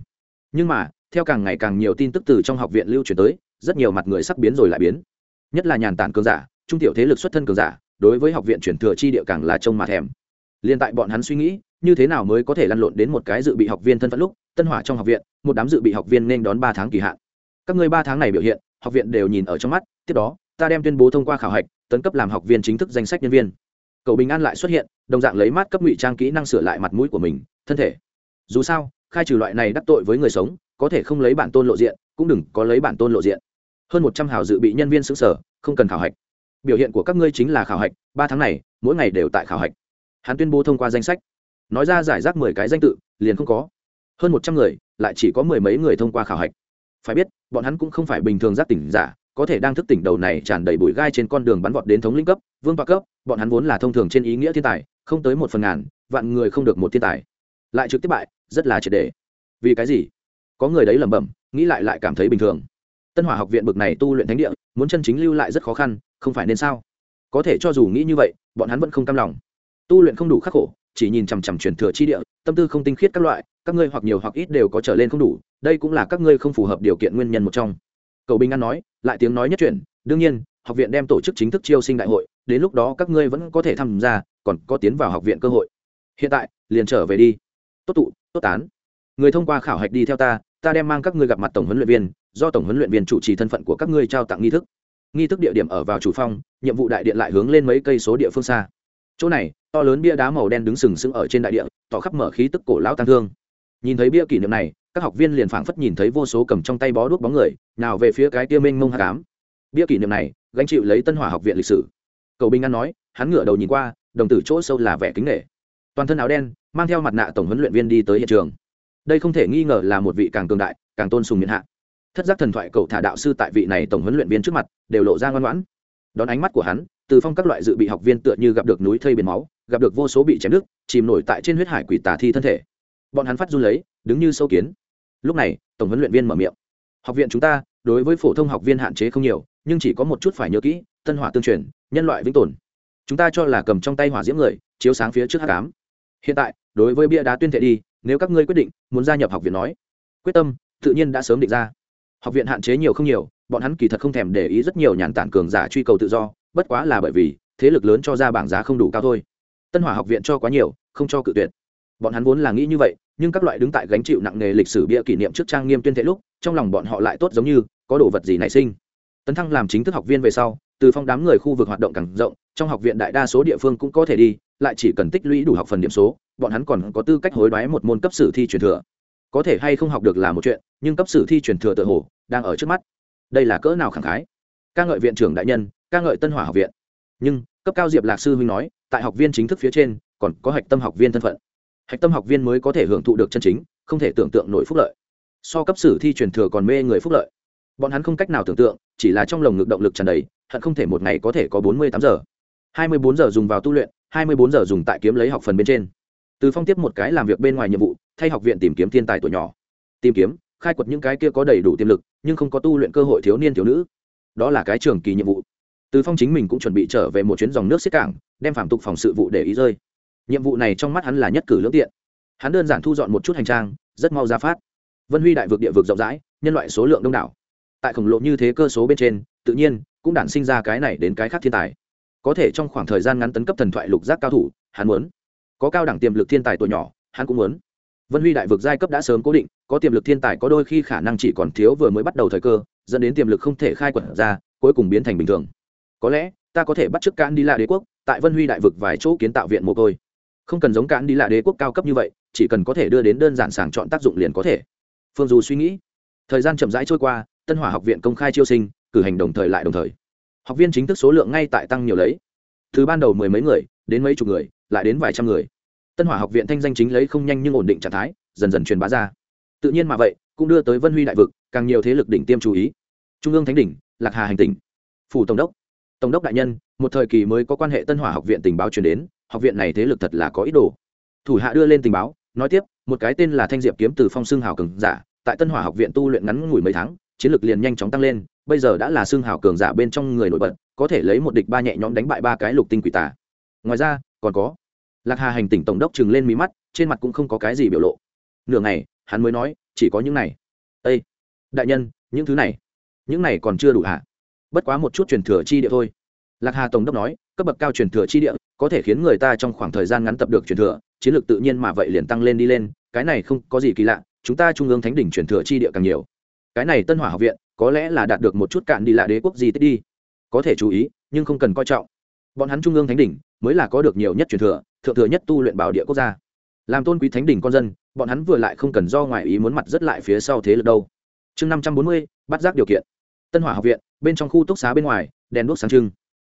Nhưng mà, theo càng ngày càng nhiều tin tức từ trong học viện lưu truyền tới, rất nhiều mặt người sắc biến rồi lại biến. Nhất là nhàn tản cường giả, trung tiểu thế lực xuất thân cường giả, đối với học viện chuyển thừa chi địa càng là trông mà thèm. Liên tại bọn hắn suy nghĩ như thế nào mới có thể lăn lộn đến một cái dự bị học viên thân phận lúc, tân hỏa trong học viện, một đám dự bị học viên nên đón ba tháng kỳ hạn. Các ngươi ba tháng này biểu hiện, học viện đều nhìn ở trong mắt, tiếp đó, ta đem tuyên bố thông qua khảo hạch, tấn cấp làm học viên chính thức danh sách nhân viên. Cậu bình an lại xuất hiện, đồng dạng lấy mát cấp ngụy trang kỹ năng sửa lại mặt mũi của mình, thân thể. Dù sao, khai trừ loại này đắc tội với người sống, có thể không lấy bản tôn lộ diện, cũng đừng có lấy bản tôn lộ diện. Hơn một trăm hào dự bị nhân viên xứ sở, không cần khảo hạch. Biểu hiện của các ngươi chính là khảo hạch, ba tháng này, mỗi ngày đều tại khảo hạch. Hắn tuyên bố thông qua danh sách nói ra giải rác mười cái danh tự, liền không có. Hơn một trăm người, lại chỉ có mười mấy người thông qua khảo hạch. Phải biết, bọn hắn cũng không phải bình thường giác tỉnh giả, có thể đang thức tỉnh đầu này tràn đầy bụi gai trên con đường bắn vọt đến thống lĩnh cấp, vương toa cấp, bọn hắn vốn là thông thường trên ý nghĩa thiên tài, không tới một phần ngàn, vạn người không được một thiên tài. Lại trực tiếp bại, rất là triệt đề vì cái gì? Có người đấy lẩm bẩm, nghĩ lại lại cảm thấy bình thường. Tân hỏa học viện bực này tu luyện thánh địa, muốn chân chính lưu lại rất khó khăn, không phải nên sao? Có thể cho dù nghĩ như vậy, bọn hắn vẫn không cam lòng. Tu luyện không đủ khắc khổ chỉ nhìn chằm chằm truyền thừa chi địa, tâm tư không tinh khiết các loại, các ngươi hoặc nhiều hoặc ít đều có trở lên không đủ, đây cũng là các ngươi không phù hợp điều kiện nguyên nhân một trong. Cầu bình an nói, lại tiếng nói nhất chuyển đương nhiên, học viện đem tổ chức chính thức chiêu sinh đại hội, đến lúc đó các ngươi vẫn có thể tham gia, còn có tiến vào học viện cơ hội. Hiện tại, liền trở về đi. Tốt tụ, tốt tán. Người thông qua khảo hạch đi theo ta ta đem mang các ngươi gặp mặt tổng huấn luyện viên, do tổng huấn luyện viên chủ trì thân phận của các ngươi trao tặng nghi thức. Nghi thức địa điểm ở vào chủ phong nhiệm vụ đại điện lại hướng lên mấy cây số địa phương xa. Chỗ này to lớn bia đá màu đen đứng sừng sững ở trên đại địa, tỏ khắp mở khí tức cổ lão tăng thương. Nhìn thấy bia kỷ niệm này, các học viên liền phảng phất nhìn thấy vô số cầm trong tay bó đuốc bóng người, nào về phía cái tia mênh mông hạ cám bia kỷ niệm này, gánh chịu lấy tân hỏa học viện lịch sử. Cầu binh an nói, hắn ngửa đầu nhìn qua, đồng tử chỗ sâu là vẻ kính nghệ toàn thân áo đen, mang theo mặt nạ tổng huấn luyện viên đi tới hiện trường. Đây không thể nghi ngờ là một vị càng cường đại, càng tôn sùng miền hạ. Thất giác thần thoại cầu thả đạo sư tại vị này tổng huấn luyện viên trước mặt, đều lộ ra ngoan ngoãn. Đón ánh mắt của hắn, từ phong các loại dự bị học viên tựa như gặp được núi thây biển máu gặp được vô số bị chém đứt, chìm nổi tại trên huyết hải quỷ tà thi thân thể. Bọn hắn phát run lấy, đứng như sâu kiến. Lúc này, tổng huấn luyện viên mở miệng. Học viện chúng ta, đối với phổ thông học viên hạn chế không nhiều, nhưng chỉ có một chút phải nhớ kỹ, tân hỏa tương truyền, nhân loại vĩnh tồn. Chúng ta cho là cầm trong tay hỏa diễm người, chiếu sáng phía trước hắc ám. hiện tại, đối với bia đá tuyên thệ đi, nếu các ngươi quyết định, muốn gia nhập học viện nói. Quyết tâm, tự nhiên đã sớm định ra. Học viện hạn chế nhiều không nhiều, bọn hắn kỳ thật không thèm để ý rất nhiều nhàn tản cường giả truy cầu tự do, bất quá là bởi vì, thế lực lớn cho ra bảng giá không đủ cao thôi tân hỏa học viện cho quá nhiều, không cho cự tuyệt. Bọn hắn vốn là nghĩ như vậy, nhưng các loại đứng tại gánh chịu nặng nề lịch sử bia kỷ niệm trước trang nghiêm tuyên thệ lúc, trong lòng bọn họ lại tốt giống như, có đồ vật gì nảy sinh. Tấn thăng làm chính thức học viên về sau, từ phong đám người khu vực hoạt động càng rộng, trong học viện đại đa số địa phương cũng có thể đi, lại chỉ cần tích lũy đủ học phần điểm số, bọn hắn còn có tư cách hối đoái một môn cấp sử thi truyền thừa. Có thể hay không học được là một chuyện, nhưng cấp sử thi truyền thừa tự hồ, đang ở trước mắt. Đây là cỡ nào khẳng khái. Ca ngợi viện trưởng đại nhân, ca ngợi tân hỏa học viện. Nhưng, cấp cao diệp lạc sư huynh nói tại học viên chính thức phía trên, còn có hạch tâm học viên thân phận. Hạch tâm học viên mới có thể hưởng thụ được chân chính, không thể tưởng tượng nổi phúc lợi. So cấp sử thi truyền thừa còn mê người phúc lợi. Bọn hắn không cách nào tưởng tượng, chỉ là trong lồng ngực động lực tràn đầy, hận không thể một ngày có thể có bốn mươi tám giờ. hai mươi bốn giờ dùng vào tu luyện, hai mươi bốn giờ dùng tại kiếm lấy học phần bên trên. Từ phong tiếp một cái làm việc bên ngoài nhiệm vụ, thay học viện tìm kiếm thiên tài tuổi nhỏ. Tìm kiếm, khai quật những cái kia có đầy đủ tiềm lực, nhưng không có tu luyện cơ hội thiếu niên, thiếu nữ. Đó là cái trường kỳ nhiệm vụ từ phong chính mình cũng chuẩn bị trở về một chuyến dòng nước xiết cảng, đem phạm tục phòng sự vụ để ý rơi. Nhiệm vụ này trong mắt hắn là nhất cử lưỡng tiện. Hắn đơn giản thu dọn một chút hành trang, rất mau ra phát. Vân huy đại vực địa vực rộng rãi, nhân loại số lượng đông đảo. Tại khổng lồ như thế cơ số bên trên, tự nhiên cũng đản sinh ra cái này đến cái khác thiên tài. Có thể trong khoảng thời gian ngắn tấn cấp thần thoại lục giác cao thủ, hắn muốn. Có cao đẳng tiềm lực thiên tài tuổi nhỏ, hắn cũng muốn. Vân huy đại vực giai cấp đã sớm cố định, có tiềm lực thiên tài có đôi khi khả năng chỉ còn thiếu vừa mới bắt đầu thời cơ, dẫn đến tiềm lực không thể khai quật ra, cuối cùng biến thành bình thường có lẽ, ta có thể bắt chước cạn đi lạ đế quốc, tại vân huy đại vực vài chỗ kiến tạo viện mồ côi. Không cần giống cạn đi lạ đế quốc cao cấp như vậy, chỉ cần có thể đưa đến đơn giản sàng chọn tác dụng liền có thể. Phương dù suy nghĩ. Thời gian chậm rãi trôi qua, tân hỏa học viện công khai chiêu sinh, cử hành đồng thời lại đồng thời. Học viên chính thức số lượng ngay tại tăng nhiều lấy. Từ ban đầu mười mấy người, đến mấy chục người, lại đến vài trăm người. Tân hỏa học viện thanh danh chính lấy không nhanh nhưng ổn định trạng thái, dần dần truyền bá ra. Tự nhiên mà vậy, cũng đưa tới vân huy đại vực, càng nhiều thế lực đỉnh tiêm chú ý. Trung ương thánh đỉnh, lạc hà hành tỉnh. Phủ tổng đốc tổng đốc đại nhân, một thời kỳ mới có quan hệ tân hỏa học viện tình báo truyền đến, học viện này thế lực thật là có ý đồ. Thủ hạ đưa lên tình báo, nói tiếp, một cái tên là thanh diệp kiếm từ phong xương hào cường giả, tại tân hỏa học viện tu luyện ngắn ngủi mấy tháng, chiến lược liền nhanh chóng tăng lên, bây giờ đã là xương hào cường giả bên trong người nổi bật, có thể lấy một địch ba nhẹ nhõm đánh bại ba cái lục tinh quỷ tà. Ngoài ra, còn có, lạc hà hành tỉnh tổng đốc chừng lên mí mắt, trên mặt cũng không có cái gì biểu lộ. Nửa ngày, hắn mới nói, chỉ có những này. Ây đại nhân, những thứ này, những này còn chưa đủ hả? Bất quá một chút truyền thừa chi địa thôi. Lạc hà tổng đốc nói, cấp bậc cao truyền thừa chi địa, có thể khiến người ta trong khoảng thời gian ngắn tập được truyền thừa, chiến lược tự nhiên mà vậy liền tăng lên đi lên, cái này không có gì kỳ lạ, chúng ta trung ương thánh đỉnh truyền thừa chi địa càng nhiều. Cái này tân hỏa học viện, có lẽ là đạt được một chút cạn đi lạ đế quốc gì tích đi. Có thể chú ý, nhưng không cần coi trọng. Bọn hắn trung ương thánh đỉnh, mới là có được nhiều nhất truyền thừa, thượng thừa nhất tu luyện bảo địa quốc gia. Làm tôn quý thánh đỉnh con dân, bọn hắn vừa lại không cần do ngoại ý muốn mặt rất lại phía sau thế lực đâu. Chương năm trăm bốn mươi, bắt giác điều kiện tân hỏa học viện, bên trong khu túc xá bên ngoài, đèn đuốc sáng trưng.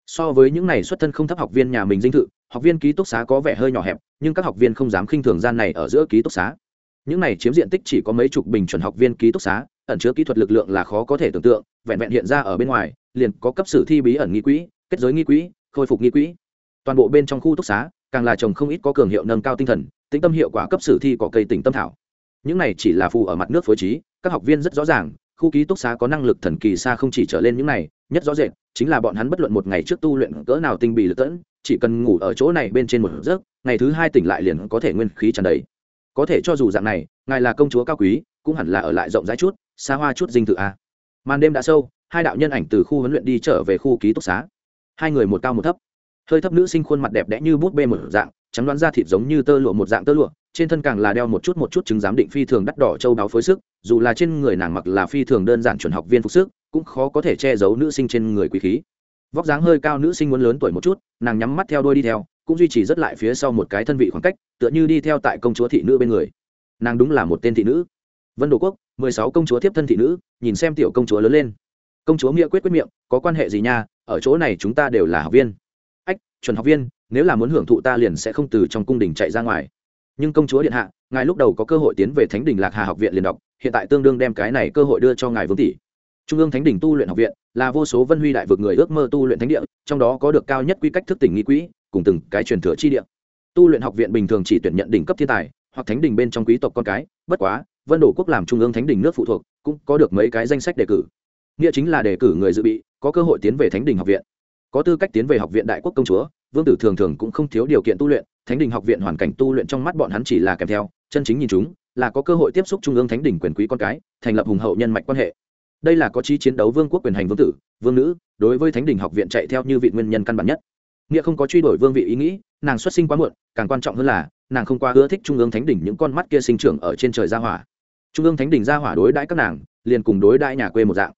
So với những này xuất thân không thấp học viên nhà mình dinh thự, học viên ký túc xá có vẻ hơi nhỏ hẹp, nhưng các học viên không dám khinh thường gian này ở giữa ký túc xá. Những này chiếm diện tích chỉ có mấy chục bình chuẩn học viên ký túc xá, ẩn chứa kỹ thuật lực lượng là khó có thể tưởng tượng, vẹn vẹn hiện ra ở bên ngoài, liền có cấp sử thi bí ẩn nghi quỹ, kết giới nghi quỹ, khôi phục nghi quỹ. Toàn bộ bên trong khu túc xá, càng là trồng không ít có cường hiệu nâng cao tinh thần tĩnh tâm hiệu quả cấp sử thi có cây tỉnh tâm thảo. Những này chỉ là phù ở mặt nước phối trí, các học viên rất rõ ràng khu ký túc xá có năng lực thần kỳ xa không chỉ trở lên những này, nhất rõ rệt, chính là bọn hắn bất luận một ngày trước tu luyện cỡ nào tinh bị lực tẫn, chỉ cần ngủ ở chỗ này bên trên một giấc, ngày thứ hai tỉnh lại liền có thể nguyên khí tràn đầy. Có thể cho dù dạng này, ngài là công chúa cao quý, cũng hẳn là ở lại rộng rãi chút, xa hoa chút dinh thự a. Màn đêm đã sâu, hai đạo nhân ảnh từ khu huấn luyện đi trở về khu ký túc xá. Hai người một cao một thấp. Hơi thấp nữ sinh khuôn mặt đẹp đẽ như bút bê một dạng trắng đoán da thịt giống như tơ lụa, một dạng tơ lụa, trên thân càng là đeo một chút một chút chứng giám định phi thường đắt đỏ châu đáo phối sức, dù là trên người nàng mặc là phi thường đơn giản chuẩn học viên phục sức, cũng khó có thể che giấu nữ sinh trên người quý khí. Vóc dáng hơi cao nữ sinh muốn lớn tuổi một chút, nàng nhắm mắt theo đôi đi theo, cũng duy trì rất lại phía sau một cái thân vị khoảng cách, tựa như đi theo tại công chúa thị nữ bên người. Nàng đúng là một tên thị nữ. Vân đồ quốc, mười sáu công chúa tiếp thân thị nữ, nhìn xem tiểu công chúa lớn lên. Công chúa nghĩa quyết quyết miệng, có quan hệ gì nha? Ở chỗ này chúng ta đều là học viên chuẩn học viên, nếu là muốn hưởng thụ ta liền sẽ không từ trong cung đình chạy ra ngoài. Nhưng công chúa điện hạ, ngài lúc đầu có cơ hội tiến về thánh đình lạc hà học viện liền đọc, hiện tại tương đương đem cái này cơ hội đưa cho ngài vương tỷ. Trung ương thánh đình tu luyện học viện là vô số vân huy đại vực người ước mơ tu luyện thánh địa, trong đó có được cao nhất quy cách thức tỉnh nghi quỹ, cùng từng cái truyền thừa chi địa. Tu luyện học viện bình thường chỉ tuyển nhận đỉnh cấp thiên tài, hoặc thánh đình bên trong quý tộc con cái, bất quá, vân đổ quốc làm trung ương thánh đình nước phụ thuộc, cũng có được mấy cái danh sách đề cử. Nghĩa chính là đề cử người dự bị, có cơ hội tiến về thánh đình học viện có tư cách tiến về học viện đại quốc công chúa, vương tử thường thường cũng không thiếu điều kiện tu luyện, thánh đình học viện hoàn cảnh tu luyện trong mắt bọn hắn chỉ là kèm theo, chân chính nhìn chúng, là có cơ hội tiếp xúc trung ương thánh đình quyền quý con cái, thành lập hùng hậu nhân mạch quan hệ. Đây là có chí chiến đấu vương quốc quyền hành vương tử, vương nữ, đối với thánh đình học viện chạy theo như vị nguyên nhân căn bản nhất. Nghĩa không có truy đổi vương vị ý nghĩ, nàng xuất sinh quá muộn, càng quan trọng hơn là, nàng không qua ưa thích trung ương thánh đình những con mắt kia sinh trưởng ở trên trời gia hỏa. Trung ương thánh đình gia hỏa đối đãi các nàng, liền cùng đối đãi nhà quê một dạng.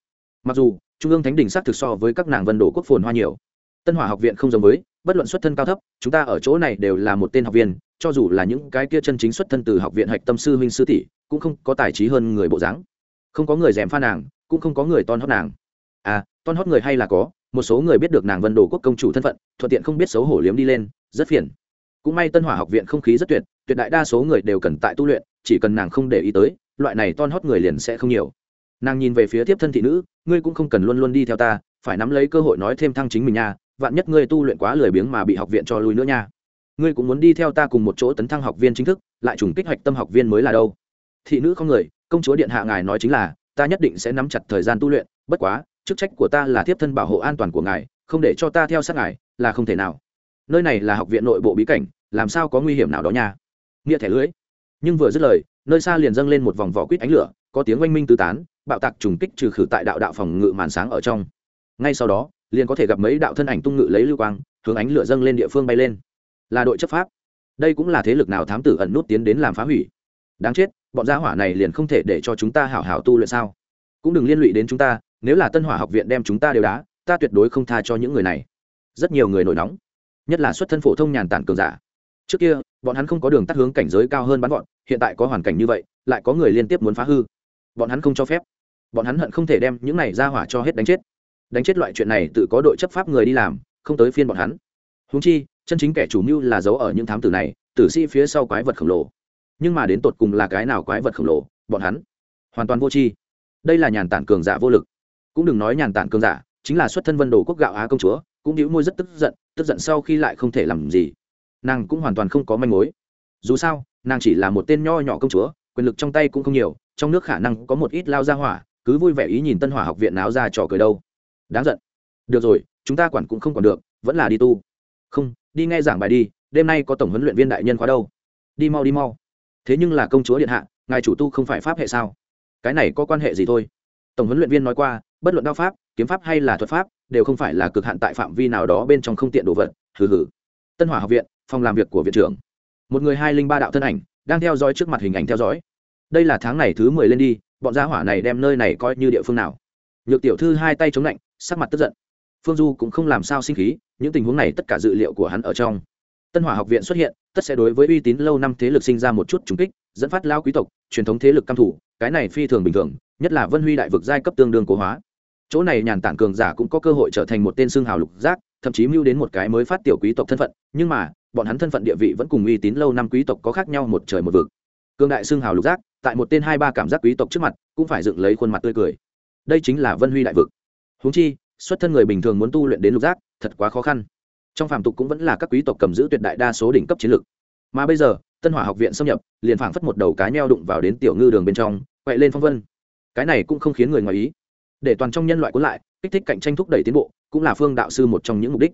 Mặc dù trung ương thánh đình xác thực so với các nàng vân đồ quốc phồn hoa nhiều. Tân hỏa học viện không giống với, bất luận xuất thân cao thấp, chúng ta ở chỗ này đều là một tên học viên, cho dù là những cái kia chân chính xuất thân từ học viện hạch tâm sư huynh sư tỷ, cũng không có tài trí hơn người bộ dáng. Không có người dèm pha nàng, cũng không có người ton hót nàng. À ton hót người hay là có, một số người biết được nàng vân đồ quốc công chủ thân phận, thuận tiện không biết xấu hổ liếm đi lên, rất phiền. Cũng may tân hỏa học viện không khí rất tuyệt tuyệt đại đa số người đều cần tại tu luyện, chỉ cần nàng không để ý tới, loại này ton hót người liền sẽ không nhiều. Nàng nhìn về phía tiếp thân thị nữ ngươi cũng không cần luôn luôn đi theo ta, phải nắm lấy cơ hội nói thêm thăng chính mình nha, vạn nhất ngươi tu luyện quá lười biếng mà bị học viện cho lui nữa nha. Ngươi cũng muốn đi theo ta cùng một chỗ tấn thăng học viên chính thức, lại trùng kích hoạch tâm học viên mới là đâu. Thị nữ không người, công chúa điện hạ ngài nói chính là, ta nhất định sẽ nắm chặt thời gian tu luyện, bất quá, chức trách của ta là tiếp thân bảo hộ an toàn của ngài, không để cho ta theo sát ngài, là không thể nào. Nơi này là học viện nội bộ bí cảnh, làm sao có nguy hiểm nào đó nha. Nghĩa thẻ lưới. Nhưng vừa dứt lời, nơi xa liền dâng lên một vòng vỏ quýt ánh lửa, có tiếng oanh minh tứ tán bạo tạc trùng kích trừ khử tại đạo đạo phòng ngự màn sáng ở trong. Ngay sau đó, liền có thể gặp mấy đạo thân ảnh tung ngự lấy lưu quang, hướng ánh lửa dâng lên địa phương bay lên. Là đội chấp pháp. Đây cũng là thế lực nào thám tử ẩn nút tiến đến làm phá hủy? Đáng chết, bọn gia hỏa này liền không thể để cho chúng ta hảo hảo tu luyện sao? Cũng đừng liên lụy đến chúng ta, nếu là tân hỏa học viện đem chúng ta đều đá, ta tuyệt đối không tha cho những người này. Rất nhiều người nổi nóng, nhất là xuất thân phổ thông nhàn tản cường giả. Trước kia, bọn hắn không có đường tắt hướng cảnh giới cao hơn bắn bọn, hiện tại có hoàn cảnh như vậy, lại có người liên tiếp muốn phá hư. Bọn hắn không cho phép bọn hắn hận không thể đem những này ra hỏa cho hết đánh chết. Đánh chết loại chuyện này tự có đội chấp pháp người đi làm, không tới phiên bọn hắn. Húng chi, chân chính kẻ chủ mưu là giấu ở những thám tử này, tử sĩ phía sau quái vật khổng lồ. Nhưng mà đến tột cùng là cái nào quái vật khổng lồ, bọn hắn hoàn toàn vô tri. Đây là nhàn tản cường giả vô lực. Cũng đừng nói nhàn tản cường giả, chính là xuất thân vân đồ quốc gạo á công chúa, cũng đĩu môi rất tức giận tức giận sau khi lại không thể làm gì. Nàng cũng hoàn toàn không có manh mối. Dù sao, nàng chỉ là một tên nho nhỏ công chúa, quyền lực trong tay cũng không nhiều, trong nước khả năng có một ít lao ra hỏa cứ vui vẻ ý nhìn tân hỏa học viện náo ra trò cười đâu. Đáng giận. Được rồi, chúng ta quản cũng không còn được, vẫn là đi tu. Không, đi nghe giảng bài đi, đêm nay có tổng huấn luyện viên đại nhân khóa đâu. Đi mau đi mau. Thế nhưng là công chúa điện hạ, ngài chủ tu không phải pháp hệ sao? Cái này có quan hệ gì thôi? Tổng huấn luyện viên nói qua, bất luận đao pháp, kiếm pháp hay là thuật pháp, đều không phải là cực hạn tại phạm vi nào đó bên trong không tiện đồ vật, hừ hừ. Tân hỏa học viện, phòng làm việc của viện trưởng. Một người hai linh ba đạo thân ảnh, đang theo dõi trước mặt hình ảnh theo dõi. Đây là tháng này thứ mười lên đi bọn gia hỏa này đem nơi này coi như địa phương nào. Nhược tiểu thư hai tay chống lạnh, sắc mặt tức giận. Phương du cũng không làm sao sinh khí, những tình huống này tất cả dự liệu của hắn ở trong. Tân hỏa học viện xuất hiện, tất sẽ đối với uy tín lâu năm thế lực sinh ra một chút trùng kích, dẫn phát lao quý tộc, truyền thống thế lực căm thủ, cái này phi thường bình thường, nhất là vân huy đại vực giai cấp tương đương cố hóa. Chỗ này nhàn tản cường giả cũng có cơ hội trở thành một tên xương hào lục giác, thậm chí mưu đến một cái mới phát tiểu quý tộc thân phận, nhưng mà, bọn hắn thân phận địa vị vẫn cùng uy tín lâu năm quý tộc có khác nhau một trời một vực cương đại xương hào lục giác, tại một tên hai ba cảm giác quý tộc trước mặt, cũng phải dựng lấy khuôn mặt tươi cười. Đây chính là vân huy đại vực. Húng chi, xuất thân người bình thường muốn tu luyện đến lục giác, thật quá khó khăn. Trong phạm tục cũng vẫn là các quý tộc cầm giữ tuyệt đại đa số đỉnh cấp chiến lược mà bây giờ, tân hỏa học viện xâm nhập, liền phảng phất một đầu cá neo đụng vào đến tiểu ngư đường bên trong, quậy lên phong vân. Cái này cũng không khiến người ngoài ý. Để toàn trong nhân loại cuốn lại, kích thích cạnh tranh thúc đẩy tiến bộ, cũng là phương đạo sư một trong những mục đích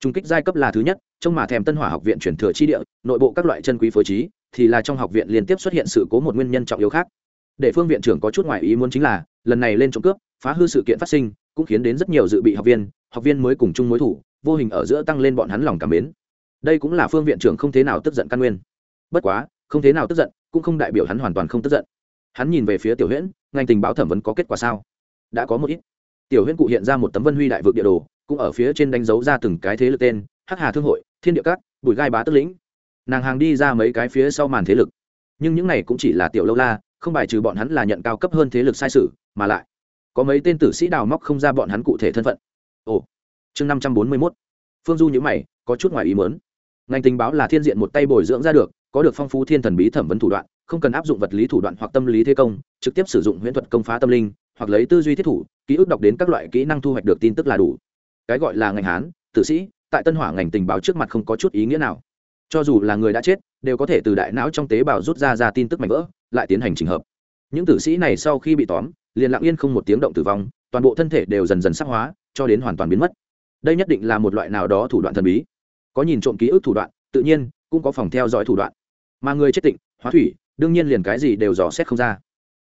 trung kích giai cấp là thứ nhất trong mà thèm tân hỏa học viện chuyển thừa chi địa, nội bộ các loại chân quý phối trí, thì là trong học viện liên tiếp xuất hiện sự cố một nguyên nhân trọng yếu khác. Để phương viện trưởng có chút ngoại ý muốn chính là, lần này lên trộm cướp, phá hư sự kiện phát sinh, cũng khiến đến rất nhiều dự bị học viên học viên mới cùng chung mối thủ, vô hình ở giữa tăng lên bọn hắn lòng cảm mến. Đây cũng là phương viện trưởng không thế nào tức giận căn nguyên. Bất quá, không thế nào tức giận, cũng không đại biểu hắn hoàn toàn không tức giận. Hắn nhìn về phía tiểu huyễn, ngành tình báo thẩm vấn có kết quả sao? Đã có một ít. Tiểu huyễn cụ hiện ra một tấm vân huy đại vực địa đồ cũng ở phía trên đánh dấu ra từng cái thế lực tên, hắc hà thương hội, thiên địa cát bùi gai bá tức lĩnh. Nàng hàng đi ra mấy cái phía sau màn thế lực. Nhưng những này cũng chỉ là tiểu lâu la, không bài trừ bọn hắn là nhận cao cấp hơn thế lực sai sự, mà lại có mấy tên tử sĩ đào móc không ra bọn hắn cụ thể thân phận. Ồ, chương năm trăm bốn mươi mốt. Phương du nhữ mày, có chút ngoài ý mớn ngành tình báo là thiên diện một tay bồi dưỡng ra được, có được phong phú thiên thần bí thẩm vấn thủ đoạn, không cần áp dụng vật lý thủ đoạn hoặc tâm lý thế công, trực tiếp sử dụng huyễn thuật công phá tâm linh, hoặc lấy tư duy thiết thủ, ký ức đọc đến các loại kỹ năng thu hoạch được tin tức là đủ cái gọi là ngành hán, tử sĩ, tại tân hỏa ngành tình báo trước mặt không có chút ý nghĩa nào. Cho dù là người đã chết, đều có thể từ đại não trong tế bào rút ra ra tin tức mạnh vỡ, lại tiến hành trình hợp. Những tử sĩ này sau khi bị tóm, liền lặng yên không một tiếng động tử vong, toàn bộ thân thể đều dần dần sắc hóa, cho đến hoàn toàn biến mất. Đây nhất định là một loại nào đó thủ đoạn thần bí. Có nhìn trộm ký ức thủ đoạn, tự nhiên cũng có phòng theo dõi thủ đoạn. Mà người chết tịnh, hóa thủy, đương nhiên liền cái gì đều dò xét không ra.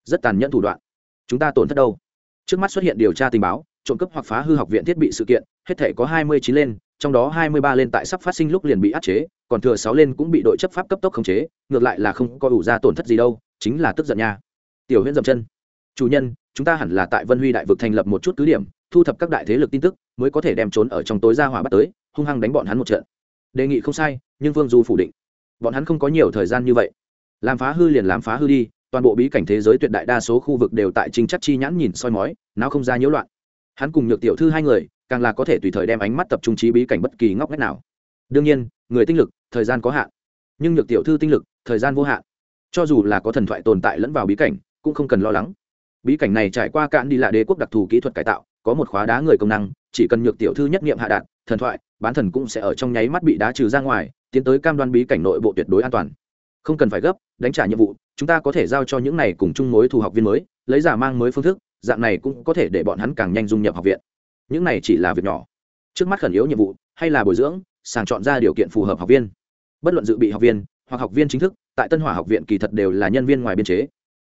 Rất tàn nhẫn thủ đoạn. Chúng ta tổn thất đâu? Trước mắt xuất hiện điều tra tình báo trộm cắp hoặc phá hư học viện thiết bị sự kiện, hết thể có hai mươi chín lên, trong đó hai mươi ba lên tại sắp phát sinh lúc liền bị áp chế, còn thừa sáu lên cũng bị đội chấp pháp cấp tốc khống chế, ngược lại là không có đủ ra tổn thất gì đâu, chính là tức giận nha. Tiểu huyễn dậm chân. Chủ nhân, chúng ta hẳn là tại vân huy đại vực thành lập một chút cứ điểm, thu thập các đại thế lực tin tức, mới có thể đem trốn ở trong tối ra hỏa bắt tới, hung hăng đánh bọn hắn một trận. Đề nghị không sai, nhưng vương du phủ định. Bọn hắn không có nhiều thời gian như vậy. Làm phá hư liền làm phá hư đi, toàn bộ bí cảnh thế giới tuyệt đại đa số khu vực đều tại trinh chắc chi nhãn nhìn soi mói nào không ra nhiễu loạn hắn cùng nhược tiểu thư hai người, càng là có thể tùy thời đem ánh mắt tập trung trí bí cảnh bất kỳ ngóc ngách nào. Đương nhiên, người tinh lực, thời gian có hạn. Nhưng nhược tiểu thư tinh lực, thời gian vô hạn. Cho dù là có thần thoại tồn tại lẫn vào bí cảnh, cũng không cần lo lắng. Bí cảnh này trải qua cạn đi là đế quốc đặc thù kỹ thuật cải tạo, có một khóa đá người công năng, chỉ cần nhược tiểu thư nhất nghiệm hạ đạn, thần thoại, bán thần cũng sẽ ở trong nháy mắt bị đá trừ ra ngoài, tiến tới cam đoan bí cảnh nội bộ tuyệt đối an toàn. Không cần phải gấp, đánh trả nhiệm vụ, chúng ta có thể giao cho những này cùng chung mối thù học viên mới, lấy giả mang mới phương thức dạng này cũng có thể để bọn hắn càng nhanh dung nhập học viện. Những này chỉ là việc nhỏ. Trước mắt khẩn yếu nhiệm vụ, hay là bồi dưỡng, sàng chọn ra điều kiện phù hợp học viên. Bất luận dự bị học viên, hoặc học viên chính thức, tại tân hỏa học viện kỳ thật đều là nhân viên ngoài biên chế.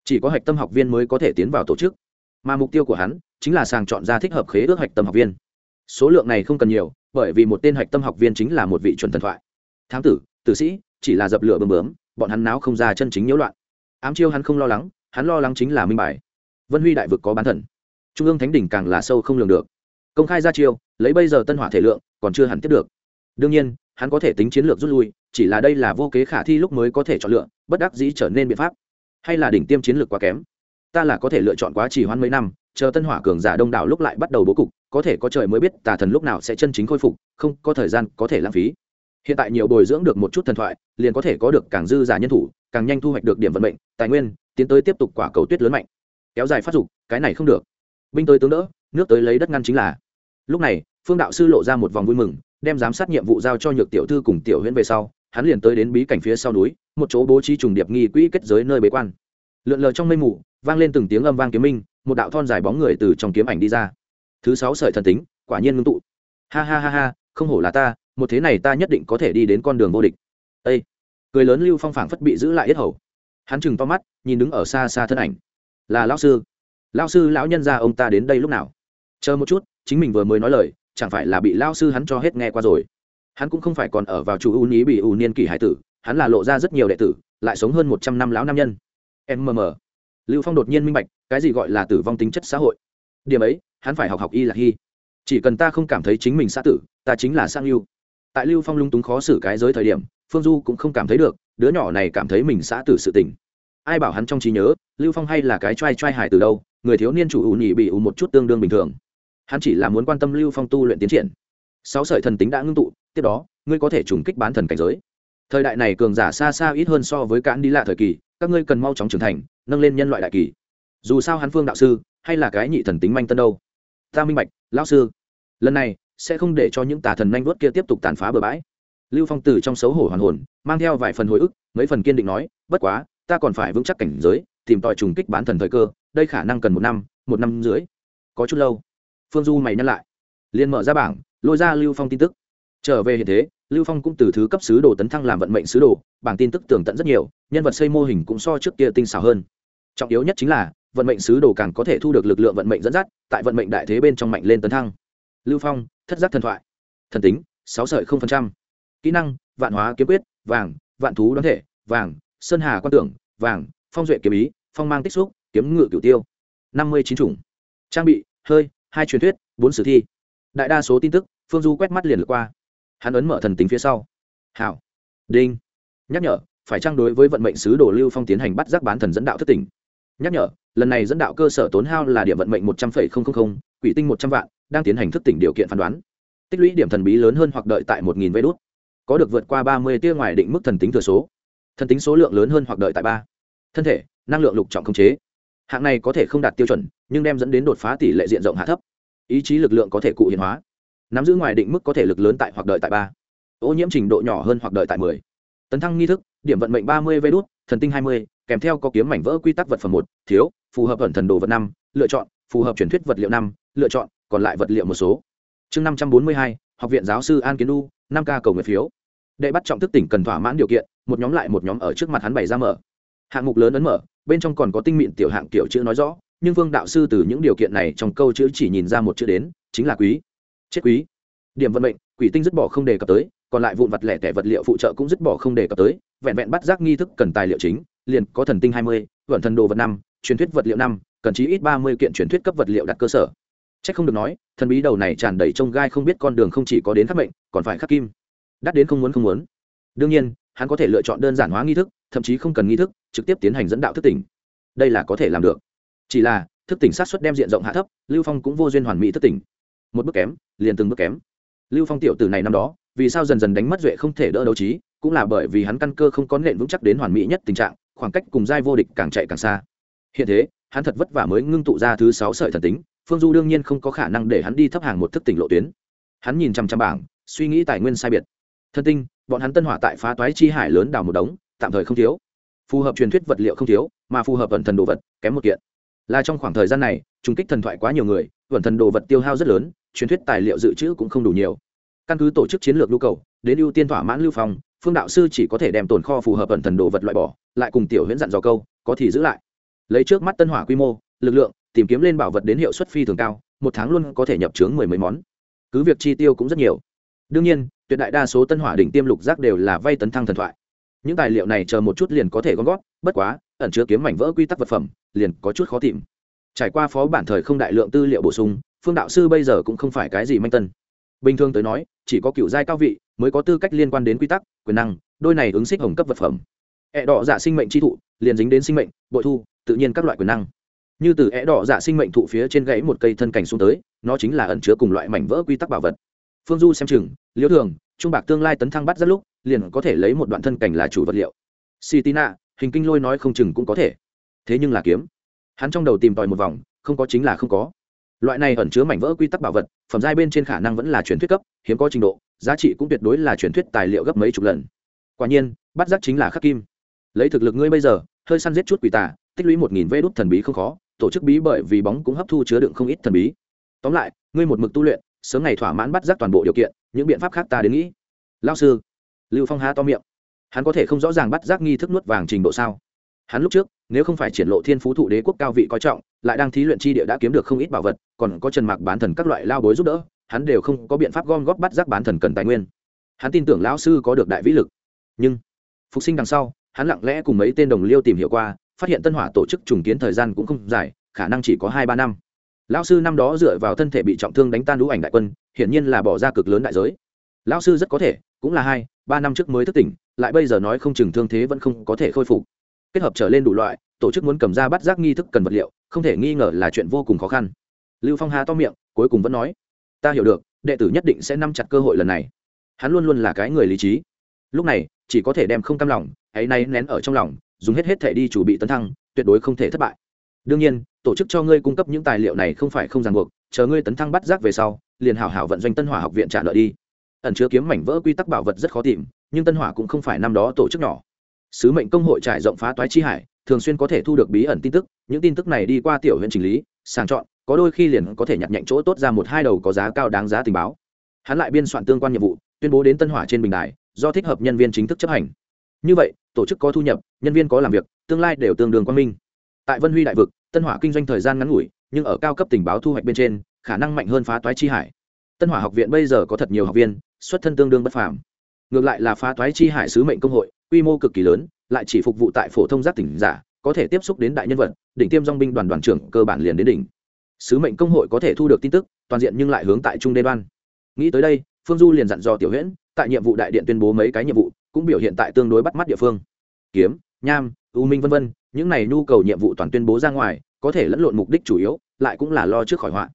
Chỉ có hạch tâm học viên mới có thể tiến vào tổ chức. Mà mục tiêu của hắn, chính là sàng chọn ra thích hợp khế ước hạch tâm học viên. Số lượng này không cần nhiều, bởi vì một tên hạch tâm học viên chính là một vị chuẩn thần thoại. Thám tử tử sĩ, chỉ là dập lửa bơm bướm, bọn hắn náo không ra chân chính nhiễu loạn. Ám chiêu hắn không lo lắng, hắn lo lắng chính là minh bài vân huy đại vực có bán thần trung ương thánh đỉnh càng là sâu không lường được công khai ra chiêu lấy bây giờ tân hỏa thể lượng còn chưa hẳn tiếp được đương nhiên hắn có thể tính chiến lược rút lui chỉ là đây là vô kế khả thi lúc mới có thể chọn lựa bất đắc dĩ trở nên biện pháp hay là đỉnh tiêm chiến lược quá kém ta là có thể lựa chọn quá trì hoãn mấy năm chờ tân hỏa cường giả đông đảo lúc lại bắt đầu bố cục có thể có trời mới biết tà thần lúc nào sẽ chân chính khôi phục không có thời gian có thể lãng phí hiện tại nhiều bồi dưỡng được một chút thần thoại liền có thể có được càng dư giả nhân thủ càng nhanh thu hoạch được điểm vận mệnh tài nguyên tiến tới tiếp tục quả cầu tuyết lớn mạnh kéo dài phát dục, cái này không được. Binh tới tướng đỡ, nước tới lấy đất ngăn chính là. Lúc này, phương đạo sư lộ ra một vòng vui mừng, đem giám sát nhiệm vụ giao cho nhược tiểu thư cùng tiểu huyễn về sau, hắn liền tới đến bí cảnh phía sau núi, một chỗ bố trí trùng điệp nghi quỹ kết giới nơi bế quan. Lượn lờ trong mây mù, vang lên từng tiếng âm vang kiếm minh, một đạo thon dài bóng người từ trong kiếm ảnh đi ra. Thứ sáu sợi thần tính, quả nhiên ngưng tụ. Ha ha ha ha, không hổ là ta, một thế này ta nhất định có thể đi đến con đường vô địch. Ây cười lớn lưu phong phảng phất bị giữ lại yết hầu. Hắn chừng to mắt, nhìn đứng ở xa xa thân ảnh là lão sư. Lão sư lão nhân ra ông ta đến đây lúc nào? Chờ một chút, chính mình vừa mới nói lời, chẳng phải là bị lão sư hắn cho hết nghe qua rồi. Hắn cũng không phải còn ở vào chủ ưu ní bị ưu niên kỷ hải tử, hắn là lộ ra rất nhiều đệ tử, lại sống hơn một trăm năm lão nam nhân. Mm lưu phong đột nhiên minh bạch, cái gì gọi là tử vong tính chất xã hội? Điểm ấy, hắn phải học học y là hy chỉ cần ta không cảm thấy chính mình xã tử, ta chính là sang lưu tại lưu phong lung túng khó xử cái giới thời điểm, phương du cũng không cảm thấy được, đứa nhỏ này cảm thấy mình xã tử sự tình. Ai bảo hắn trong trí nhớ? Lưu phong hay là cái t r a i t r a i hải từ đâu, người thiếu niên chủ ủ nhị bị ủ một chút tương đương bình thường. Hắn chỉ là muốn quan tâm lưu phong tu luyện tiến triển. Sáu sợi thần tính đã ngưng tụ, tiếp đó, ngươi có thể trùng kích bán thần cảnh giới. Thời đại này cường giả xa xa ít hơn so với cạn đi lạ thời kỳ, các ngươi cần mau chóng trưởng thành, nâng lên nhân loại đại kỳ. Dù sao hắn phương đạo sư, hay là cái nhị thần tính manh tân đâu. Ta minh bạch, lão sư. Lần này, sẽ không để cho những tà thần nhanh vuốt kia tiếp tục tàn phá bừa bãi. Lưu phong từ trong xấu hổ hoàn hồn, mang theo vài phần hồi ức, mấy phần kiên định nói, bất quá, ta còn phải vững chắc cảnh giới tìm tòi trùng kích bán thần thời cơ, đây khả năng cần một năm một năm dưới có chút lâu. Phương du mày nhắc lại. Liền mở ra bảng, lôi ra lưu phong tin tức. Trở về hiện thế, lưu phong cũng từ thứ cấp sứ đồ tấn thăng làm vận mệnh sứ đồ, bảng tin tức tường tận rất nhiều, nhân vật xây mô hình cũng so trước kia tinh xảo hơn. Trọng yếu nhất chính là, vận mệnh sứ đồ càng có thể thu được lực lượng vận mệnh dẫn dắt, tại vận mệnh đại thế bên trong mạnh lên tấn thăng. Lưu phong, thất giác thần thoại. Thần tính, sáu sợi không phần trăm. Kỹ năng, vạn hóa kiếm quyết, vàng, vạn thú đoán thể, vàng, sơn hà quan tưởng, vàng phong duệ kiếm ý, phong mang tích xúc, kiếm ngự cửu tiêu. Năm mươi chín chủng. Trang bị, hơi, hai truyền thuyết, bốn sử thi. Đại đa số tin tức, phương du quét mắt liền lượt qua. Hắn ấn mở thần tính phía sau. Hảo. Đinh. Nhắc nhở, phải trang đối với vận mệnh sứ đồ lưu phong tiến hành bắt giác bán thần dẫn đạo thất tỉnh? Nhắc nhở, lần này dẫn đạo cơ sở tốn hao là điểm vận mệnh một trăm linh quỷ tinh một trăm vạn, đang tiến hành thức tỉnh điều kiện phán đoán. Tích lũy điểm thần bí lớn hơn hoặc đợi tại một nghìn vé đốt có được vượt qua ba mươi tia ngoài định mức thần tính thừa số. Thần tính số lượng lớn hơn hoặc đợi tại ba thân thể, năng lượng lục trọng không chế. Hạng này có thể không đạt tiêu chuẩn, nhưng đem dẫn đến đột phá tỷ lệ diện rộng hạ thấp. Ý chí lực lượng có thể cụ hiện hóa. Nắm giữ ngoài định mức có thể lực lớn tại hoặc đợi tại ba. Ô nhiễm trình độ nhỏ hơn hoặc đợi tại mười. Tấn thăng nghi thức, điểm vận mệnh ba mươi vê đốt thần tinh hai mươi, kèm theo có kiếm mảnh vỡ quy tắc vật phẩm một, thiếu, phù hợp ẩn thần đồ vật năm, lựa chọn, phù hợp truyền thuyết vật liệu năm, lựa chọn, còn lại vật liệu một số. Chương năm trăm bốn mươi hai, học viện giáo sư an kiến du năm ca cầu nguyện phiếu. Đệ bắt trọng thức tỉnh cần thỏa mãn điều kiện, một nhóm lại một nhóm ở trước mặt hắn bày ra mở hạng mục lớn ấn mở, bên trong còn có tinh mịn tiểu hạng kiểu chữ nói rõ, nhưng vương đạo sư từ những điều kiện này trong câu chữ chỉ nhìn ra một chữ đến, chính là quý. Chết quý. Điểm vận mệnh, quỷ tinh dứt bỏ không đề cập tới, còn lại vụn vật lẻ tẻ vật liệu phụ trợ cũng dứt bỏ không đề cập tới, vẹn vẹn bắt giác nghi thức cần tài liệu chính, liền có thần tinh hai mươi, vận thần đồ vật năm, truyền thuyết vật liệu năm, cần chí ít ba mươi kiện truyền thuyết cấp vật liệu đặt cơ sở. C h ắ c không được nói, thần bí đầu này tràn đầy trông gai không biết con đường không chỉ có đến khắc mệnh, còn phải khắc kim. Đắt đến không muốn không muốn. Đương nhiên hắn có thể lựa chọn đơn giản hóa nghi thức, thậm chí không cần nghi thức, trực tiếp tiến hành dẫn đạo thức tỉnh. Đây là có thể làm được. Chỉ là, thức tỉnh sát xuất đem diện rộng hạ thấp, lưu phong cũng vô duyên hoàn mỹ thức tỉnh. Một bước kém, liền từng bước kém. Lưu phong tiểu từ này năm đó, vì sao dần dần đánh mất duệ không thể đỡ đấu trí, cũng là bởi vì hắn căn cơ không có nện vững chắc đến hoàn mỹ nhất tình trạng, khoảng cách cùng giai vô địch càng chạy càng xa. Hiện thế, hắn thật vất vả mới ngưng tụ ra thứ sáu sợi thần tính, phương du đương nhiên không có khả năng để hắn đi thấp hàng một thức tỉnh lộ tuyến. Hắn nhìn chằm chằm bảng, suy nghĩ tài nguyên sai biệt thân tinh, bọn hắn tân hỏa tại phá toái chi hải lớn đào một đống, tạm thời không thiếu. Phù hợp truyền thuyết vật liệu không thiếu, mà phù hợp ẩn thần đồ vật, kém một kiện. Là trong khoảng thời gian này, trùng kích thần thoại quá nhiều người, ẩn thần đồ vật tiêu hao rất lớn, truyền thuyết tài liệu dự trữ cũng không đủ nhiều. Căn cứ tổ chức chiến lược nhu cầu, đến ưu tiên thỏa mãn lưu phong, phương đạo sư chỉ có thể đem tồn kho phù hợp ẩn thần đồ vật loại bỏ, lại cùng tiểu huyễn dặn dò câu, có thì giữ lại. Lấy trước mắt tân hỏa quy mô, lực lượng, tìm kiếm lên bảo vật đến hiệu suất phi thường cao, một tháng luôn có thể nhập trướng mười mấy món. Cứ việc chi tiêu cũng rất nhiều. Đương nhiên tuyệt đại đa số tân hỏa đỉnh tiêm lục giác đều là vay tấn thăng thần thoại. Những tài liệu này chờ một chút liền có thể gom góp, bất quá ẩn chứa kiếm mảnh vỡ quy tắc vật phẩm liền có chút khó tìm. Trải qua phó bản thời không đại lượng tư liệu bổ sung phương đạo sư bây giờ cũng không phải cái gì manh tân. Bình thường tới nói chỉ có cựu giai cao vị mới có tư cách liên quan đến quy tắc quyền năng đôi này ứng xích hồng cấp vật phẩm. Ẹ đỏ giả sinh mệnh tri thụ liền dính đến sinh mệnh bội thu tự nhiên các loại quyền năng. Như từ ẹ đỏ dạ sinh mệnh thụ phía trên gãy một cây thân cảnh xuống tới nó chính là ẩn chứa cùng loại mảnh vỡ quy tắc bảo vật phương du xem chừng, liễu thường, trung bạc tương lai tấn thăng bắt rất lúc, liền có thể lấy một đoạn thân cảnh là chủ vật liệu. Sitina, hình kinh lôi nói không chừng cũng có thể. Thế nhưng là kiếm. Hắn trong đầu tìm tòi một vòng, không có chính là không có. Loại này ẩn chứa mảnh vỡ quy tắc bảo vật, phẩm giai bên trên khả năng vẫn là truyền thuyết cấp, hiếm có trình độ, giá trị cũng tuyệt đối là truyền thuyết tài liệu gấp mấy chục lần. Quả nhiên, bắt giác chính là khắc kim. Lấy thực lực ngươi bây giờ, hơi săn giết chút quỷ tà, tích lũy một nghìn vê đốt thần bí không khó, tổ chức bí bởi vì bóng cũng hấp thu chứa đựng không ít thần bí. Tóm lại, ngươi một mực tu luyện sớm ngày thỏa mãn bắt giác toàn bộ điều kiện, những biện pháp khác ta đến nghĩ. Lao sư, lưu phong há to miệng. Hắn có thể không rõ ràng bắt giác nghi thức nuốt vàng trình độ sao? Hắn lúc trước, nếu không phải triển lộ thiên phú thụ đế quốc cao vị coi trọng, lại đang thí luyện chi địa đã kiếm được không ít bảo vật, còn có trần mạc bán thần các loại lao bối giúp đỡ, hắn đều không có biện pháp gom góp bắt giác bán thần cần tài nguyên. Hắn tin tưởng lão sư có được đại vĩ lực. Nhưng, phục sinh đằng sau, hắn lặng lẽ cùng mấy tên đồng liêu tìm hiểu qua, phát hiện tân hỏa tổ chức trùng kiến thời gian cũng không dài, khả năng chỉ có hai ba năm lão sư năm đó dựa vào thân thể bị trọng thương đánh tan lũ ảnh đại quân, hiển nhiên là bỏ ra cực lớn đại giới. Lão sư rất có thể, cũng là hai, ba năm trước mới thức tỉnh, lại bây giờ nói không chừng thương thế vẫn không có thể khôi phục. Kết hợp trở lên đủ loại, tổ chức muốn cầm ra bắt giác nghi thức cần vật liệu, không thể nghi ngờ là chuyện vô cùng khó khăn. Lưu phong hà to miệng, cuối cùng vẫn nói, ta hiểu được, đệ tử nhất định sẽ nắm chặt cơ hội lần này. Hắn luôn luôn là cái người lý trí. Lúc này, chỉ có thể đem không cam lòng, hãy nay nén ở trong lòng, dùng hết hết thể đi chủ bị tấn thăng, tuyệt đối không thể thất bại đương nhiên, tổ chức cho ngươi cung cấp những tài liệu này không phải không ràng buộc, chờ ngươi tấn thăng bắt giác về sau, liền hảo hảo vận doanh tân hỏa học viện trả nợ đi. Ẩn chứa kiếm mảnh vỡ quy tắc bảo vật rất khó tìm, nhưng tân hỏa cũng không phải năm đó tổ chức nhỏ. Sứ mệnh công hội trải rộng phá toái chi hải, thường xuyên có thể thu được bí ẩn tin tức, những tin tức này đi qua tiểu huyện chỉnh lý, sàng chọn, có đôi khi liền có thể nhặt nhạnh chỗ tốt ra một hai đầu có giá cao đáng giá tình báo. Hắn lại biên soạn tương quan nhiệm vụ, tuyên bố đến tân hỏa trên bình đài, do thích hợp nhân viên chính thức chấp hành. Như vậy, tổ chức có thu nhập, nhân viên có làm việc, tương lai đều tương đương quan minh tại vân huy đại vực, tân hỏa kinh doanh thời gian ngắn ngủi, nhưng ở cao cấp tình báo thu hoạch bên trên, khả năng mạnh hơn phá toái chi hải. Tân hỏa học viện bây giờ có thật nhiều học viên, xuất thân tương đương bất phàm. Ngược lại là phá toái chi hải sứ mệnh công hội, quy mô cực kỳ lớn, lại chỉ phục vụ tại phổ thông giác tỉnh giả, có thể tiếp xúc đến đại nhân vật, đỉnh tiêm dong binh đoàn đoàn trưởng cơ bản liền đến đỉnh. Sứ mệnh công hội có thể thu được tin tức, toàn diện nhưng lại hướng tại trung đê ban nghĩ tới đây, phương du liền dặn dò tiểu huyễn, tại nhiệm vụ đại điện tuyên bố mấy cái nhiệm vụ, cũng biểu hiện tại tương đối bắt mắt địa phương. Kiếm, nham, u minh v v những này nhu cầu nhiệm vụ toàn tuyên bố ra ngoài, có thể lẫn lộn mục đích chủ yếu, lại cũng là lo trước khỏi họa.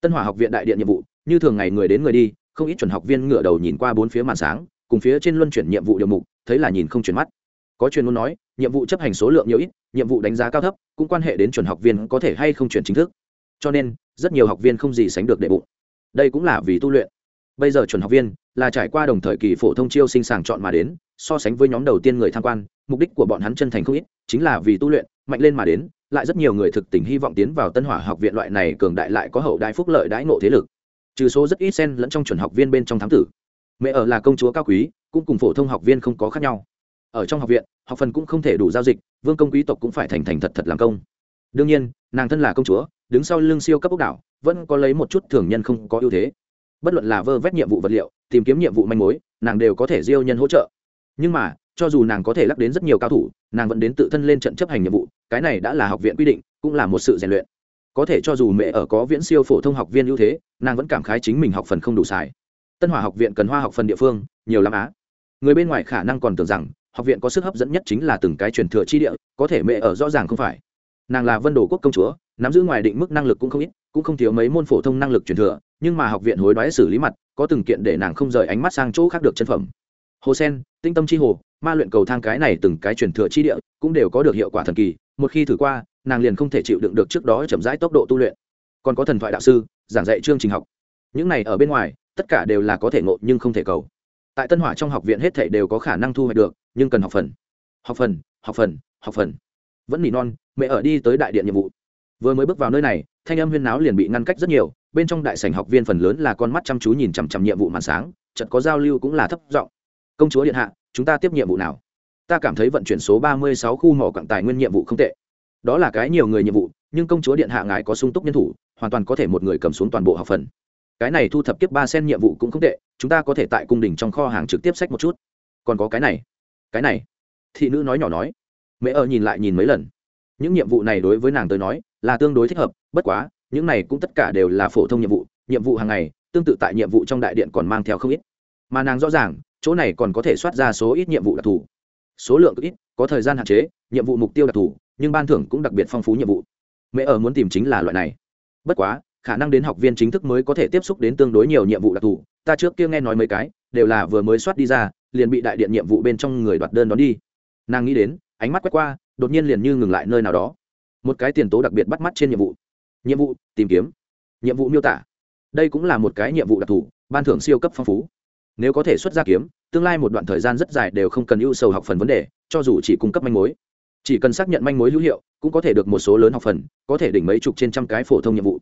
Tân hỏa học viện đại điện nhiệm vụ, như thường ngày người đến người đi, không ít chuẩn học viên ngựa đầu nhìn qua bốn phía màn sáng, cùng phía trên luân chuyển nhiệm vụ điều mục, thấy là nhìn không chuyển mắt. Có chuyên môn nói, nhiệm vụ chấp hành số lượng nhiều ít, nhiệm vụ đánh giá cao thấp, cũng quan hệ đến chuẩn học viên có thể hay không chuyển chính thức. Cho nên, rất nhiều học viên không gì sánh được đệ bụng. Đây cũng là vì tu luyện. Bây giờ chuẩn học viên là trải qua đồng thời kỳ phổ thông chiêu sinh sàng chọn mà đến, so sánh với nhóm đầu tiên người tham quan, mục đích của bọn hắn chân thành không ít chính là vì tu luyện, mạnh lên mà đến, lại rất nhiều người thực tình hy vọng tiến vào tân hỏa học viện loại này cường đại lại có hậu đại phúc lợi đãi ngộ thế lực. Trừ số rất ít sen lẫn trong chuẩn học viên bên trong thám tử. Mẹ ở là công chúa cao quý, cũng cùng phổ thông học viên không có khác nhau. Ở trong học viện, học phần cũng không thể đủ giao dịch, vương công quý tộc cũng phải thành thành thật thật làm công. Đương nhiên, nàng thân là công chúa, đứng sau lưng siêu cấp ốc đảo, vẫn có lấy một chút thường nhân không có ưu thế. Bất luận là vơ vét nhiệm vụ vật liệu, tìm kiếm nhiệm vụ manh mối, nàng đều có thể diêu nhân hỗ trợ. Nhưng mà cho dù nàng có thể lắc đến rất nhiều cao thủ, nàng vẫn đến tự thân lên trận chấp hành nhiệm vụ, cái này đã là học viện quy định, cũng là một sự rèn luyện. Có thể cho dù mẹ ở có viễn siêu phổ thông học viên ưu thế, nàng vẫn cảm khái chính mình học phần không đủ xài tân hòa học viện cần hoa học phần địa phương, nhiều lắm á. Người bên ngoài khả năng còn tưởng rằng, học viện có sức hấp dẫn nhất chính là từng cái truyền thừa chi địa, có thể mẹ ở rõ ràng không phải. Nàng là vân đồ quốc công chúa, nắm giữ ngoài định mức năng lực cũng không ít, cũng không thiếu mấy môn phổ thông năng lực truyền thừa, nhưng mà học viện hối đoái xử lý mặt, có từng kiện để nàng không rời ánh mắt sang chỗ khác được chân phẩm. Hồ sen tinh tâm chi hồ ma luyện cầu thang cái này từng cái truyền thừa chi địa cũng đều có được hiệu quả thần kỳ, một khi thử qua, nàng liền không thể chịu đựng được trước đó chậm rãi tốc độ tu luyện. Còn có thần thoại đạo sư, giảng dạy chương trình học. Những này ở bên ngoài, tất cả đều là có thể ngộ nhưng không thể cầu. Tại tân hỏa trong học viện hết thể đều có khả năng thu hoạch được, nhưng cần học phần. Học phần học phần học phần. Vẫn nỉ non, mẹ ở đi tới đại điện nhiệm vụ. Vừa mới bước vào nơi này, thanh âm huyên náo liền bị ngăn cách rất nhiều, bên trong đại sảnh học viên phần lớn là con mắt chăm chú nhìn chằm chằm nhiệm vụ màn sáng chật có giao lưu cũng là thấp giọng. Công chúa điện hạ chúng ta tiếp nhiệm vụ nào? Ta cảm thấy vận chuyển số ba mươi sáu khu mỏ quặng tài nguyên nhiệm vụ không tệ. Đó là cái nhiều người nhiệm vụ, nhưng công chúa điện hạ ngài có sung túc nhân thủ, hoàn toàn có thể một người cầm xuống toàn bộ học phần. Cái này thu thập kiếp ba sen nhiệm vụ cũng không tệ, chúng ta có thể tại cung đình trong kho hàng trực tiếp sách một chút. Còn có cái này cái này, thị nữ nói nhỏ nói. Mẹ ở nhìn lại nhìn mấy lần. Những nhiệm vụ này đối với nàng tới nói là tương đối thích hợp, bất quá, những này cũng tất cả đều là phổ thông nhiệm vụ nhiệm vụ hàng ngày, tương tự tại nhiệm vụ trong đại điện còn mang theo không ít. Mà nàng rõ ràng chỗ này còn có thể soát ra số ít nhiệm vụ đặc thù. Số lượng ít, có thời gian hạn chế, nhiệm vụ mục tiêu đặc thù, nhưng ban thưởng cũng đặc biệt phong phú nhiệm vụ. Mẹ ở muốn tìm chính là loại này. Bất quá, khả năng đến học viên chính thức mới có thể tiếp xúc đến tương đối nhiều nhiệm vụ đặc thù. Ta trước kia nghe nói mấy cái, đều là vừa mới soát đi ra, liền bị đại điện nhiệm vụ bên trong người đoạt đơn đón đi. Nàng nghĩ đến, ánh mắt quét qua, đột nhiên liền như ngừng lại nơi nào đó. Một cái tiền tố đặc biệt bắt mắt trên nhiệm vụ. Nhiệm vụ, tìm kiếm. Nhiệm vụ miêu tả. Đây cũng là một cái nhiệm vụ đặc thù, ban thưởng siêu cấp phong phú nếu có thể xuất ra kiếm, tương lai một đoạn thời gian rất dài đều không cần ưu sầu học phần vấn đề, cho dù chỉ cung cấp manh mối. Chỉ cần xác nhận manh mối hữu hiệu, cũng có thể được một số lớn học phần, có thể đỉnh mấy chục trên trăm cái phổ thông nhiệm vụ.